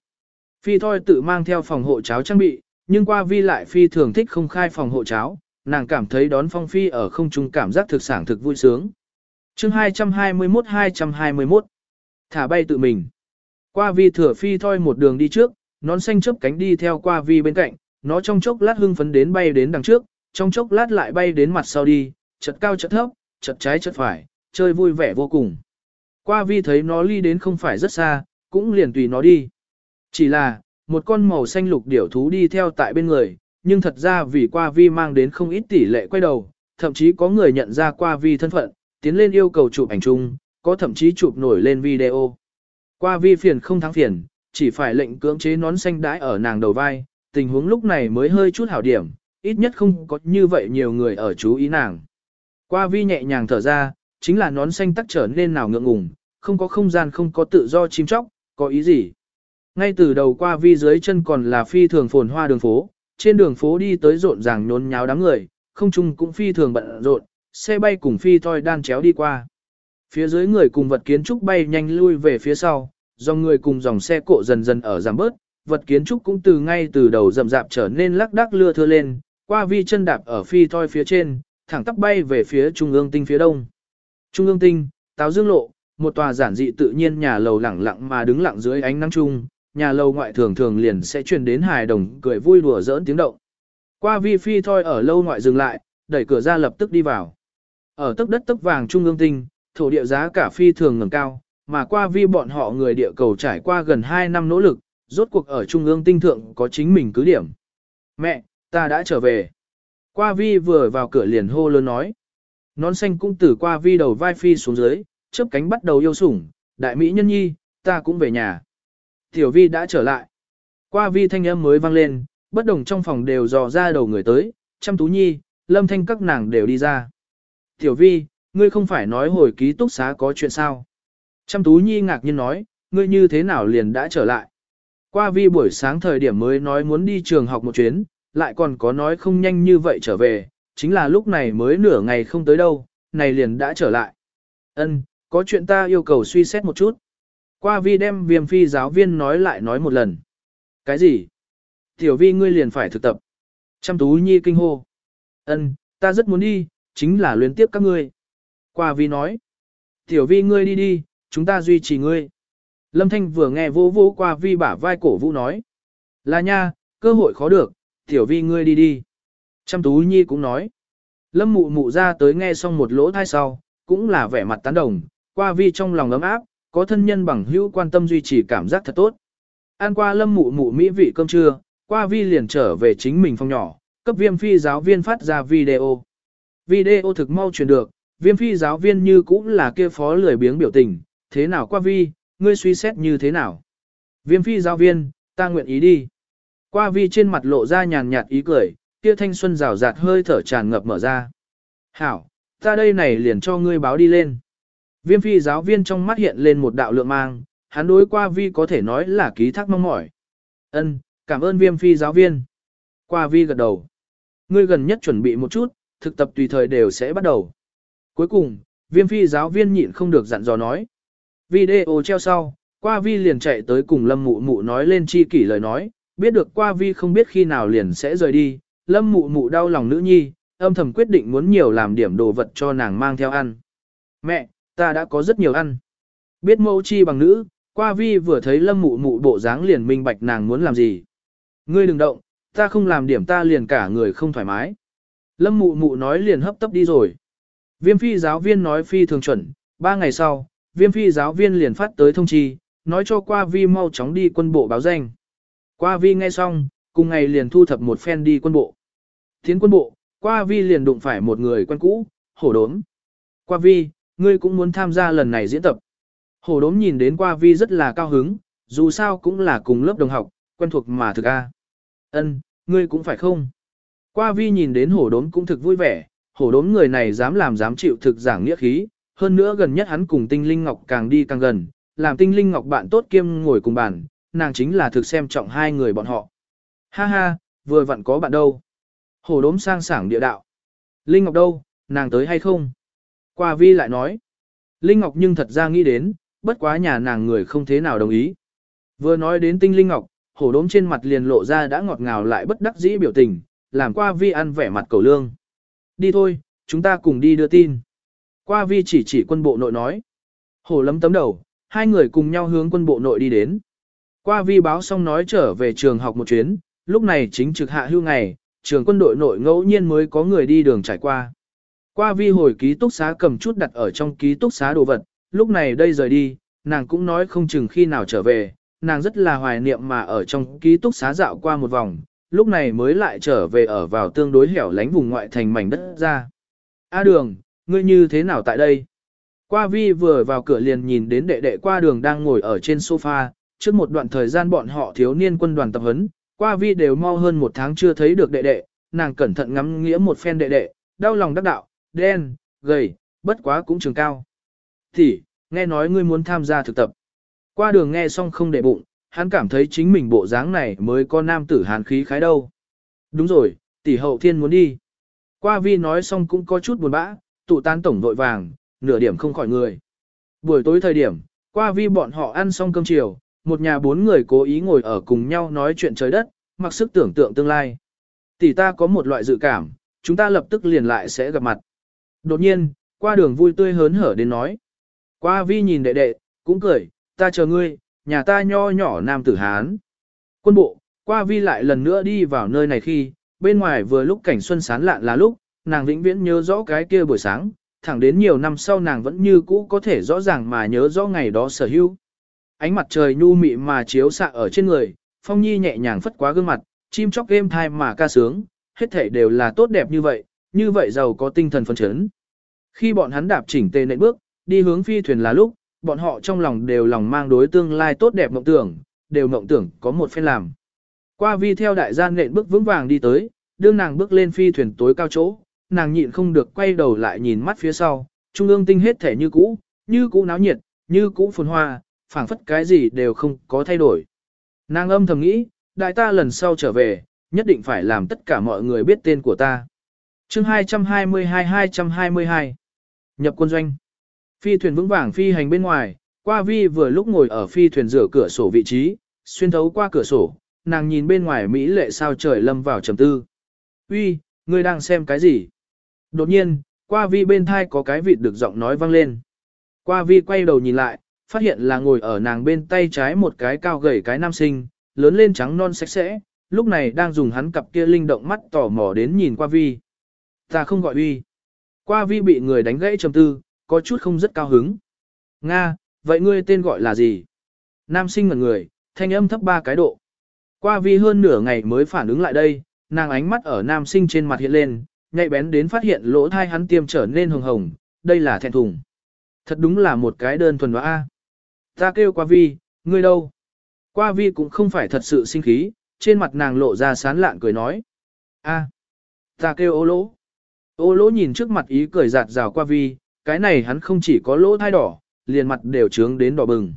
Phi thôi tự mang theo phòng hộ cháo trang bị, nhưng qua vi lại phi thường thích không khai phòng hộ cháo, nàng cảm thấy đón phong phi ở không trung cảm giác thực sản thực vui sướng. chương 221-221 Thả bay tự mình. Qua vi thừa phi thôi một đường đi trước, nón xanh chớp cánh đi theo qua vi bên cạnh, nó trong chốc lát hưng phấn đến bay đến đằng trước, trong chốc lát lại bay đến mặt sau đi, chật cao chật thấp, chật trái chật phải, chơi vui vẻ vô cùng. Qua vi thấy nó ly đến không phải rất xa, cũng liền tùy nó đi. Chỉ là, một con màu xanh lục điểu thú đi theo tại bên người, nhưng thật ra vì qua vi mang đến không ít tỷ lệ quay đầu, thậm chí có người nhận ra qua vi thân phận, tiến lên yêu cầu chụp ảnh chung, có thậm chí chụp nổi lên video. Qua vi phiền không thắng phiền, chỉ phải lệnh cưỡng chế nón xanh đãi ở nàng đầu vai, tình huống lúc này mới hơi chút hảo điểm, ít nhất không có như vậy nhiều người ở chú ý nàng. Qua vi nhẹ nhàng thở ra, chính là nón xanh tắc trở nên nào ngượng ngùng, không có không gian không có tự do chim chóc, có ý gì. Ngay từ đầu qua vi dưới chân còn là phi thường phồn hoa đường phố, trên đường phố đi tới rộn ràng nhốn nháo đám người, không chung cũng phi thường bận rộn, xe bay cùng phi thoi đan chéo đi qua. Phía dưới người cùng vật kiến trúc bay nhanh lui về phía sau, dòng người cùng dòng xe cộ dần dần ở giảm bớt, vật kiến trúc cũng từ ngay từ đầu rậm rạp trở nên lắc đắc lưa thưa lên, qua vi chân đạp ở phi thoi phía trên, thẳng tắp bay về phía trung ương tinh phía đông. Trung ương tinh, táo dương lộ, một tòa giản dị tự nhiên nhà lầu lẳng lặng mà đứng lặng dưới ánh nắng trung, nhà lầu ngoại thường thường liền sẽ truyền đến hài đồng cười vui đùa giỡn tiếng động. Qua vi phi thôi ở lâu ngoại dừng lại, đẩy cửa ra lập tức đi vào. Ở tấc đất tấc vàng trung ương tinh, thổ địa giá cả phi thường ngẩng cao, mà qua vi bọn họ người địa cầu trải qua gần 2 năm nỗ lực, rốt cuộc ở trung ương tinh thượng có chính mình cứ điểm. Mẹ, ta đã trở về. Qua vi vừa vào cửa liền hô lớn nói. Nón xanh cũng từ qua vi đầu vai phi xuống dưới, chớp cánh bắt đầu yêu sủng, đại mỹ nhân nhi, ta cũng về nhà. Tiểu vi đã trở lại. Qua vi thanh âm mới vang lên, bất đồng trong phòng đều dò ra đầu người tới, chăm tú nhi, lâm thanh các nàng đều đi ra. Tiểu vi, ngươi không phải nói hồi ký túc xá có chuyện sao? Chăm tú nhi ngạc nhiên nói, ngươi như thế nào liền đã trở lại? Qua vi buổi sáng thời điểm mới nói muốn đi trường học một chuyến, lại còn có nói không nhanh như vậy trở về, chính là lúc này mới nửa ngày không tới đâu, này liền đã trở lại. Ân, có chuyện ta yêu cầu suy xét một chút. Qua vi đem viêm phi giáo viên nói lại nói một lần. Cái gì? Tiểu vi ngươi liền phải thực tập. Chăm tú nhi kinh hô. Ân, ta rất muốn đi, chính là luyến tiếp các ngươi. Qua vi nói. Tiểu vi ngươi đi đi, chúng ta duy trì ngươi. Lâm Thanh vừa nghe vô vô qua vi bả vai cổ vũ nói. Là nha, cơ hội khó được, tiểu vi ngươi đi đi. Chăm tú nhi cũng nói. Lâm mụ mụ ra tới nghe xong một lỗ thai sau, cũng là vẻ mặt tán đồng, qua vi trong lòng ấm áp, có thân nhân bằng hữu quan tâm duy trì cảm giác thật tốt. Ăn qua lâm mụ mụ mỹ vị cơm trưa, qua vi liền trở về chính mình phòng nhỏ, cấp viêm phi giáo viên phát ra video. Video thực mau truyền được, viêm phi giáo viên như cũng là kia phó lười biếng biểu tình, thế nào qua vi, ngươi suy xét như thế nào? Viêm phi giáo viên, ta nguyện ý đi. Qua vi trên mặt lộ ra nhàn nhạt ý cười, kia thanh xuân rào rạt hơi thở tràn ngập mở ra. Hảo, ta đây này liền cho ngươi báo đi lên. Viêm phi giáo viên trong mắt hiện lên một đạo lượng mang, hắn đối qua vi có thể nói là ký thác mong mỏi. Ân, cảm ơn viêm phi giáo viên. Qua vi gật đầu. Ngươi gần nhất chuẩn bị một chút, thực tập tùy thời đều sẽ bắt đầu. Cuối cùng, viêm phi giáo viên nhịn không được dặn dò nói. Video treo sau, qua vi liền chạy tới cùng lâm mụ mụ nói lên chi kỷ lời nói, biết được qua vi không biết khi nào liền sẽ rời đi, lâm mụ mụ đau lòng nữ nhi, âm thầm quyết định muốn nhiều làm điểm đồ vật cho nàng mang theo ăn. Mẹ, ta đã có rất nhiều ăn. Biết mẫu chi bằng nữ, qua vi vừa thấy lâm mụ mụ bộ dáng liền minh bạch nàng muốn làm gì. Ngươi đừng động, ta không làm điểm ta liền cả người không thoải mái. Lâm mụ mụ nói liền hấp tấp đi rồi. Viêm phi giáo viên nói phi thường chuẩn, ba ngày sau, viêm phi giáo viên liền phát tới thông chi, nói cho qua vi mau chóng đi quân bộ báo danh. Qua vi nghe xong, cùng ngày liền thu thập một phen đi quân bộ. Tiến quân bộ, qua vi liền đụng phải một người quen cũ, hổ đốm. Qua vi, ngươi cũng muốn tham gia lần này diễn tập. Hổ đốm nhìn đến qua vi rất là cao hứng, dù sao cũng là cùng lớp đồng học, quen thuộc mà thực a. Ân, ngươi cũng phải không? Qua vi nhìn đến hổ đốm cũng thực vui vẻ, hổ đốm người này dám làm dám chịu thực giảng nghĩa khí, hơn nữa gần nhất hắn cùng tinh linh ngọc càng đi càng gần, làm tinh linh ngọc bạn tốt kiêm ngồi cùng bàn, nàng chính là thực xem trọng hai người bọn họ. Ha ha, vừa vặn có bạn đâu. Hổ đốm sang sảng địa đạo. Linh Ngọc đâu, nàng tới hay không? Qua vi lại nói. Linh Ngọc nhưng thật ra nghĩ đến, bất quá nhà nàng người không thế nào đồng ý. Vừa nói đến tinh Linh Ngọc, hổ đốm trên mặt liền lộ ra đã ngọt ngào lại bất đắc dĩ biểu tình, làm qua vi ăn vẻ mặt cầu lương. Đi thôi, chúng ta cùng đi đưa tin. Qua vi chỉ chỉ quân bộ nội nói. Hổ lấm tấm đầu, hai người cùng nhau hướng quân bộ nội đi đến. Qua vi báo xong nói trở về trường học một chuyến, lúc này chính trực hạ hưu ngày, trường quân đội nội ngẫu nhiên mới có người đi đường trải qua. Qua vi hồi ký túc xá cầm chút đặt ở trong ký túc xá đồ vật, lúc này đây rời đi, nàng cũng nói không chừng khi nào trở về, nàng rất là hoài niệm mà ở trong ký túc xá dạo qua một vòng, lúc này mới lại trở về ở vào tương đối hẻo lánh vùng ngoại thành mảnh đất ra. A đường, ngươi như thế nào tại đây? Qua vi vừa vào cửa liền nhìn đến đệ đệ qua đường đang ngồi ở trên sofa, trước một đoạn thời gian bọn họ thiếu niên quân đoàn tập huấn, qua vi đều mau hơn một tháng chưa thấy được đệ đệ, nàng cẩn thận ngắm nghĩa một phen đệ đệ, đau lòng đắc đạo, đen, gầy, bất quá cũng trường cao. Thì, nghe nói ngươi muốn tham gia thực tập. Qua đường nghe xong không để bụng, hắn cảm thấy chính mình bộ dáng này mới có nam tử hàn khí khái đâu. Đúng rồi, tỷ hậu thiên muốn đi. Qua vi nói xong cũng có chút buồn bã, tụ tán tổng vội vàng, nửa điểm không khỏi người. Buổi tối thời điểm, qua vi bọn họ ăn xong cơm chiều, một nhà bốn người cố ý ngồi ở cùng nhau nói chuyện trời đất, mặc sức tưởng tượng tương lai. Tỷ ta có một loại dự cảm, chúng ta lập tức liền lại sẽ gặp mặt. Đột nhiên, qua đường vui tươi hớn hở đến nói. Qua vi nhìn đệ đệ, cũng cười, ta chờ ngươi, nhà ta nho nhỏ nam tử Hán. Quân bộ, qua vi lại lần nữa đi vào nơi này khi, bên ngoài vừa lúc cảnh xuân sán lạn là lúc, nàng vĩnh viễn nhớ rõ cái kia buổi sáng, thẳng đến nhiều năm sau nàng vẫn như cũ có thể rõ ràng mà nhớ rõ ngày đó sở hữu. Ánh mặt trời nhu mị mà chiếu xạ ở trên người, phong nhi nhẹ nhàng phất quá gương mặt, chim chóc êm thai mà ca sướng, hết thể đều là tốt đẹp như vậy, như vậy giàu có tinh thần phấn chấn. Khi bọn hắn đạp chỉnh tề nện bước, đi hướng phi thuyền là lúc, bọn họ trong lòng đều lòng mang đối tương lai tốt đẹp mộng tưởng, đều mộng tưởng có một phen làm. Qua vi theo đại gian nện bước vững vàng đi tới, đương nàng bước lên phi thuyền tối cao chỗ, nàng nhịn không được quay đầu lại nhìn mắt phía sau, trung ương tinh hết thể như cũ, như cũ náo nhiệt, như cũ phồn hoa, phảng phất cái gì đều không có thay đổi. Nàng âm thầm nghĩ, đại ta lần sau trở về, nhất định phải làm tất cả mọi người biết tên của ta. chương 222-222 Nhập quân doanh Phi thuyền vững vàng phi hành bên ngoài, qua vi vừa lúc ngồi ở phi thuyền rửa cửa sổ vị trí, xuyên thấu qua cửa sổ, nàng nhìn bên ngoài Mỹ lệ sao trời lâm vào trầm tư. Uy, ngươi đang xem cái gì? Đột nhiên, qua vi bên thai có cái vịt được giọng nói vang lên. Qua vi quay đầu nhìn lại, phát hiện là ngồi ở nàng bên tay trái một cái cao gầy cái nam sinh, lớn lên trắng non sạch sẽ, lúc này đang dùng hắn cặp kia linh động mắt tò mò đến nhìn qua vi. Ta không gọi uy. Qua vi bị người đánh gãy trầm tư, có chút không rất cao hứng. Nga, vậy ngươi tên gọi là gì? Nam sinh ngẩn người, thanh âm thấp ba cái độ. Qua vi hơn nửa ngày mới phản ứng lại đây, nàng ánh mắt ở nam sinh trên mặt hiện lên, nhạy bén đến phát hiện lỗ thai hắn tiêm trở nên hồng hồng, đây là thẹn thùng. Thật đúng là một cái đơn thuần hóa A. Ta kêu qua vi, ngươi đâu? Qua vi cũng không phải thật sự sinh khí, trên mặt nàng lộ ra sán lạn cười nói. A, ta kêu ô lỗ. Ô lỗ nhìn trước mặt ý cười giạt rào qua vi, cái này hắn không chỉ có lỗ thai đỏ, liền mặt đều trướng đến đỏ bừng.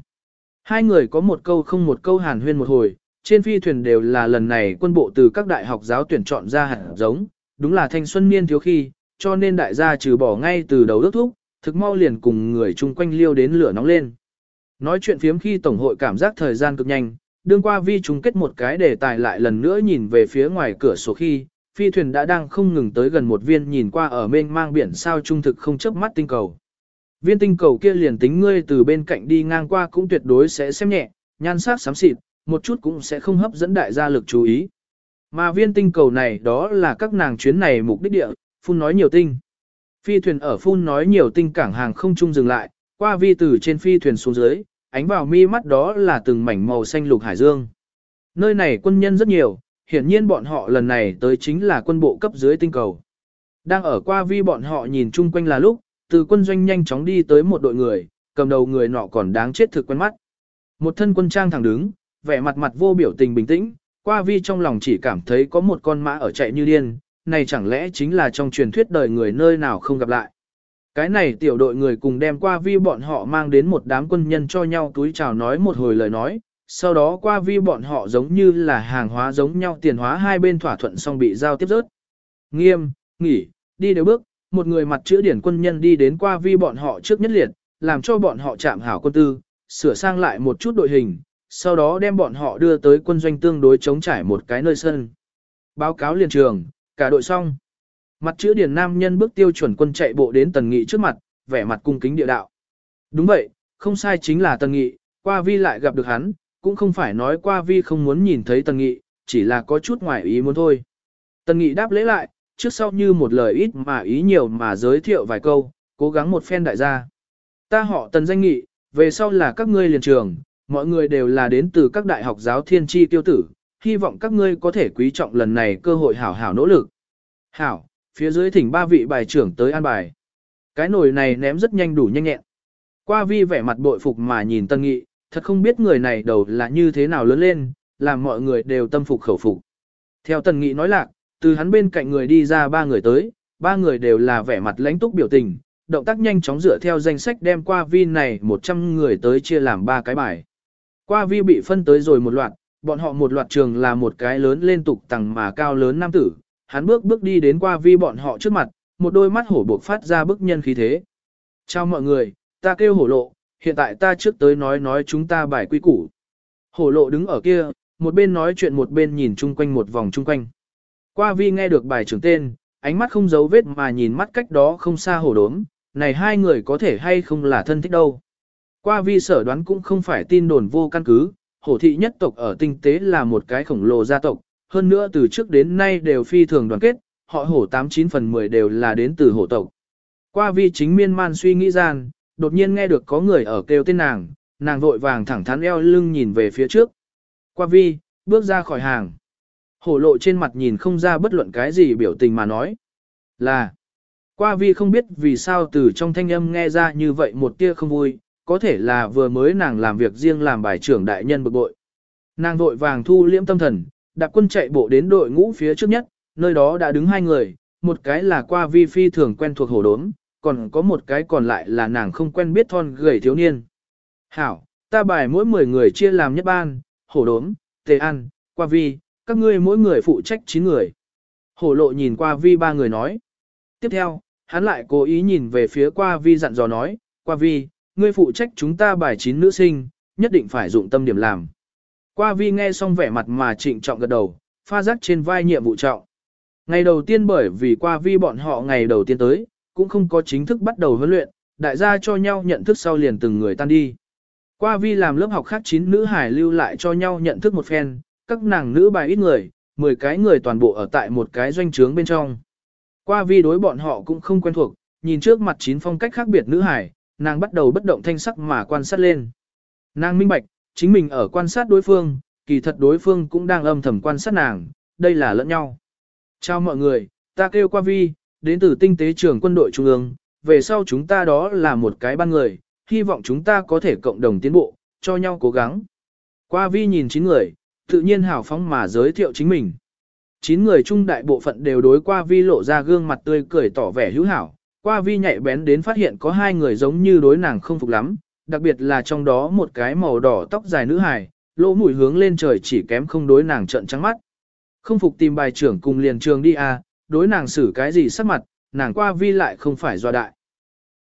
Hai người có một câu không một câu hàn huyên một hồi, trên phi thuyền đều là lần này quân bộ từ các đại học giáo tuyển chọn ra hẳn giống, đúng là thanh xuân niên thiếu khi, cho nên đại gia trừ bỏ ngay từ đầu ước thúc, thực mau liền cùng người chung quanh liêu đến lửa nóng lên. Nói chuyện phiếm khi Tổng hội cảm giác thời gian cực nhanh, đương qua vi chúng kết một cái đề tài lại lần nữa nhìn về phía ngoài cửa sổ khi, phi thuyền đã đang không ngừng tới gần một viên nhìn qua ở mênh mang biển sao trung thực không chớp mắt tinh cầu. Viên tinh cầu kia liền tính ngươi từ bên cạnh đi ngang qua cũng tuyệt đối sẽ xem nhẹ, nhan sắc xám xịt, một chút cũng sẽ không hấp dẫn đại gia lực chú ý. Mà viên tinh cầu này đó là các nàng chuyến này mục đích địa, phun nói nhiều tinh. Phi thuyền ở phun nói nhiều tinh cảng hàng không trung dừng lại, qua vi từ trên phi thuyền xuống dưới, ánh vào mi mắt đó là từng mảnh màu xanh lục hải dương. Nơi này quân nhân rất nhiều, hiển nhiên bọn họ lần này tới chính là quân bộ cấp dưới tinh cầu. Đang ở qua vi bọn họ nhìn chung quanh là lúc, từ quân doanh nhanh chóng đi tới một đội người, cầm đầu người nọ còn đáng chết thực quen mắt. Một thân quân trang thẳng đứng, vẻ mặt mặt vô biểu tình bình tĩnh, qua vi trong lòng chỉ cảm thấy có một con mã ở chạy như điên, này chẳng lẽ chính là trong truyền thuyết đời người nơi nào không gặp lại. Cái này tiểu đội người cùng đem qua vi bọn họ mang đến một đám quân nhân cho nhau túi chào nói một hồi lời nói, sau đó qua vi bọn họ giống như là hàng hóa giống nhau tiền hóa hai bên thỏa thuận xong bị giao tiếp rớt. Nghiêm, nghỉ, đi đều bước, một người mặt chữ điển quân nhân đi đến qua vi bọn họ trước nhất liệt, làm cho bọn họ chạm hảo quân tư, sửa sang lại một chút đội hình, sau đó đem bọn họ đưa tới quân doanh tương đối chống trải một cái nơi sân. Báo cáo liền trường, cả đội xong. Mặt chữ điển nam nhân bước tiêu chuẩn quân chạy bộ đến tần nghị trước mặt, vẻ mặt cung kính địa đạo. Đúng vậy, không sai chính là tần nghị, qua vi lại gặp được hắn, cũng không phải nói qua vi không muốn nhìn thấy tần nghị, chỉ là có chút ngoài ý muốn thôi. Tần nghị đáp lễ lại, trước sau như một lời ít mà ý nhiều mà giới thiệu vài câu, cố gắng một phen đại gia. Ta họ tần danh nghị, về sau là các ngươi liền trường, mọi người đều là đến từ các đại học giáo thiên tri tiêu tử, hy vọng các ngươi có thể quý trọng lần này cơ hội hảo hảo nỗ lực. Hảo, phía dưới thỉnh ba vị bài trưởng tới an bài. Cái nồi này ném rất nhanh đủ nhanh nhẹn. Qua vi vẻ mặt bội phục mà nhìn Tân Nghị, thật không biết người này đầu là như thế nào lớn lên, làm mọi người đều tâm phục khẩu phục. Theo Tân Nghị nói lạc, từ hắn bên cạnh người đi ra ba người tới, ba người đều là vẻ mặt lãnh túc biểu tình, động tác nhanh chóng dựa theo danh sách đem qua vi này 100 người tới chia làm ba cái bài. Qua vi bị phân tới rồi một loạt, bọn họ một loạt trường là một cái lớn lên tục tầng mà cao lớn nam tử, hắn bước bước đi đến qua vi bọn họ trước mặt, một đôi mắt hổ buộc phát ra bức nhân khí thế. Chào mọi người, ta kêu hổ lộ, hiện tại ta trước tới nói nói chúng ta bài quy củ. Hổ lộ đứng ở kia, một bên nói chuyện một bên nhìn chung quanh một vòng chung quanh. Qua vi nghe được bài trưởng tên, ánh mắt không giấu vết mà nhìn mắt cách đó không xa hổ đốm, này hai người có thể hay không là thân thích đâu. Qua vi sở đoán cũng không phải tin đồn vô căn cứ, hổ thị nhất tộc ở tinh tế là một cái khổng lồ gia tộc, hơn nữa từ trước đến nay đều phi thường đoàn kết, họ hổ 89 phần 10 đều là đến từ hổ tộc. Qua vi chính miên man suy nghĩ gian, đột nhiên nghe được có người ở kêu tên nàng, nàng vội vàng thẳng thắn eo lưng nhìn về phía trước. Qua vi, bước ra khỏi hàng. Hổ lộ trên mặt nhìn không ra bất luận cái gì biểu tình mà nói. Là, qua vi không biết vì sao từ trong thanh âm nghe ra như vậy một tia không vui, có thể là vừa mới nàng làm việc riêng làm bài trưởng đại nhân bực bội. Nàng vội vàng thu liễm tâm thần, đạp quân chạy bộ đến đội ngũ phía trước nhất, nơi đó đã đứng hai người, một cái là qua vi phi thường quen thuộc hổ đốm, còn có một cái còn lại là nàng không quen biết thon gầy thiếu niên. Hảo, ta bài mỗi 10 người chia làm nhất ban, hổ đốm, tề ăn, qua vi, các ngươi mỗi người phụ trách 9 người. Hổ lộ nhìn qua vi ba người nói. Tiếp theo, hắn lại cố ý nhìn về phía qua vi dặn dò nói, qua vi, ngươi phụ trách chúng ta bài 9 nữ sinh, nhất định phải dụng tâm điểm làm. Qua vi nghe xong vẻ mặt mà trịnh trọng gật đầu, pha rắc trên vai nhiệm vụ trọng. Ngày đầu tiên bởi vì qua vi bọn họ ngày đầu tiên tới, cũng không có chính thức bắt đầu huấn luyện, đại gia cho nhau nhận thức sau liền từng người tan đi. Qua vi làm lớp học khác chín nữ hải lưu lại cho nhau nhận thức một phen, các nàng nữ bài ít người, 10 cái người toàn bộ ở tại một cái doanh trướng bên trong. Qua vi đối bọn họ cũng không quen thuộc, nhìn trước mặt chín phong cách khác biệt nữ hải, nàng bắt đầu bất động thanh sắc mà quan sát lên. Nàng minh bạch, chính mình ở quan sát đối phương, kỳ thật đối phương cũng đang âm thầm quan sát nàng, đây là lẫn nhau. Chào mọi người, ta kêu qua vi, đến từ tinh tế trường quân đội trung ương, về sau chúng ta đó là một cái ban người, hy vọng chúng ta có thể cộng đồng tiến bộ, cho nhau cố gắng. Qua vi nhìn chín người, tự nhiên hào phóng mà giới thiệu chính mình. Chín người chung đại bộ phận đều đối qua vi lộ ra gương mặt tươi cười tỏ vẻ hữu hảo, qua vi nhạy bén đến phát hiện có hai người giống như đối nàng không phục lắm, đặc biệt là trong đó một cái màu đỏ tóc dài nữ hài, lỗ mũi hướng lên trời chỉ kém không đối nàng trợn trắng mắt. Không phục tìm bài trưởng cùng liền trường đi à, đối nàng xử cái gì sắc mặt, nàng qua vi lại không phải do đại.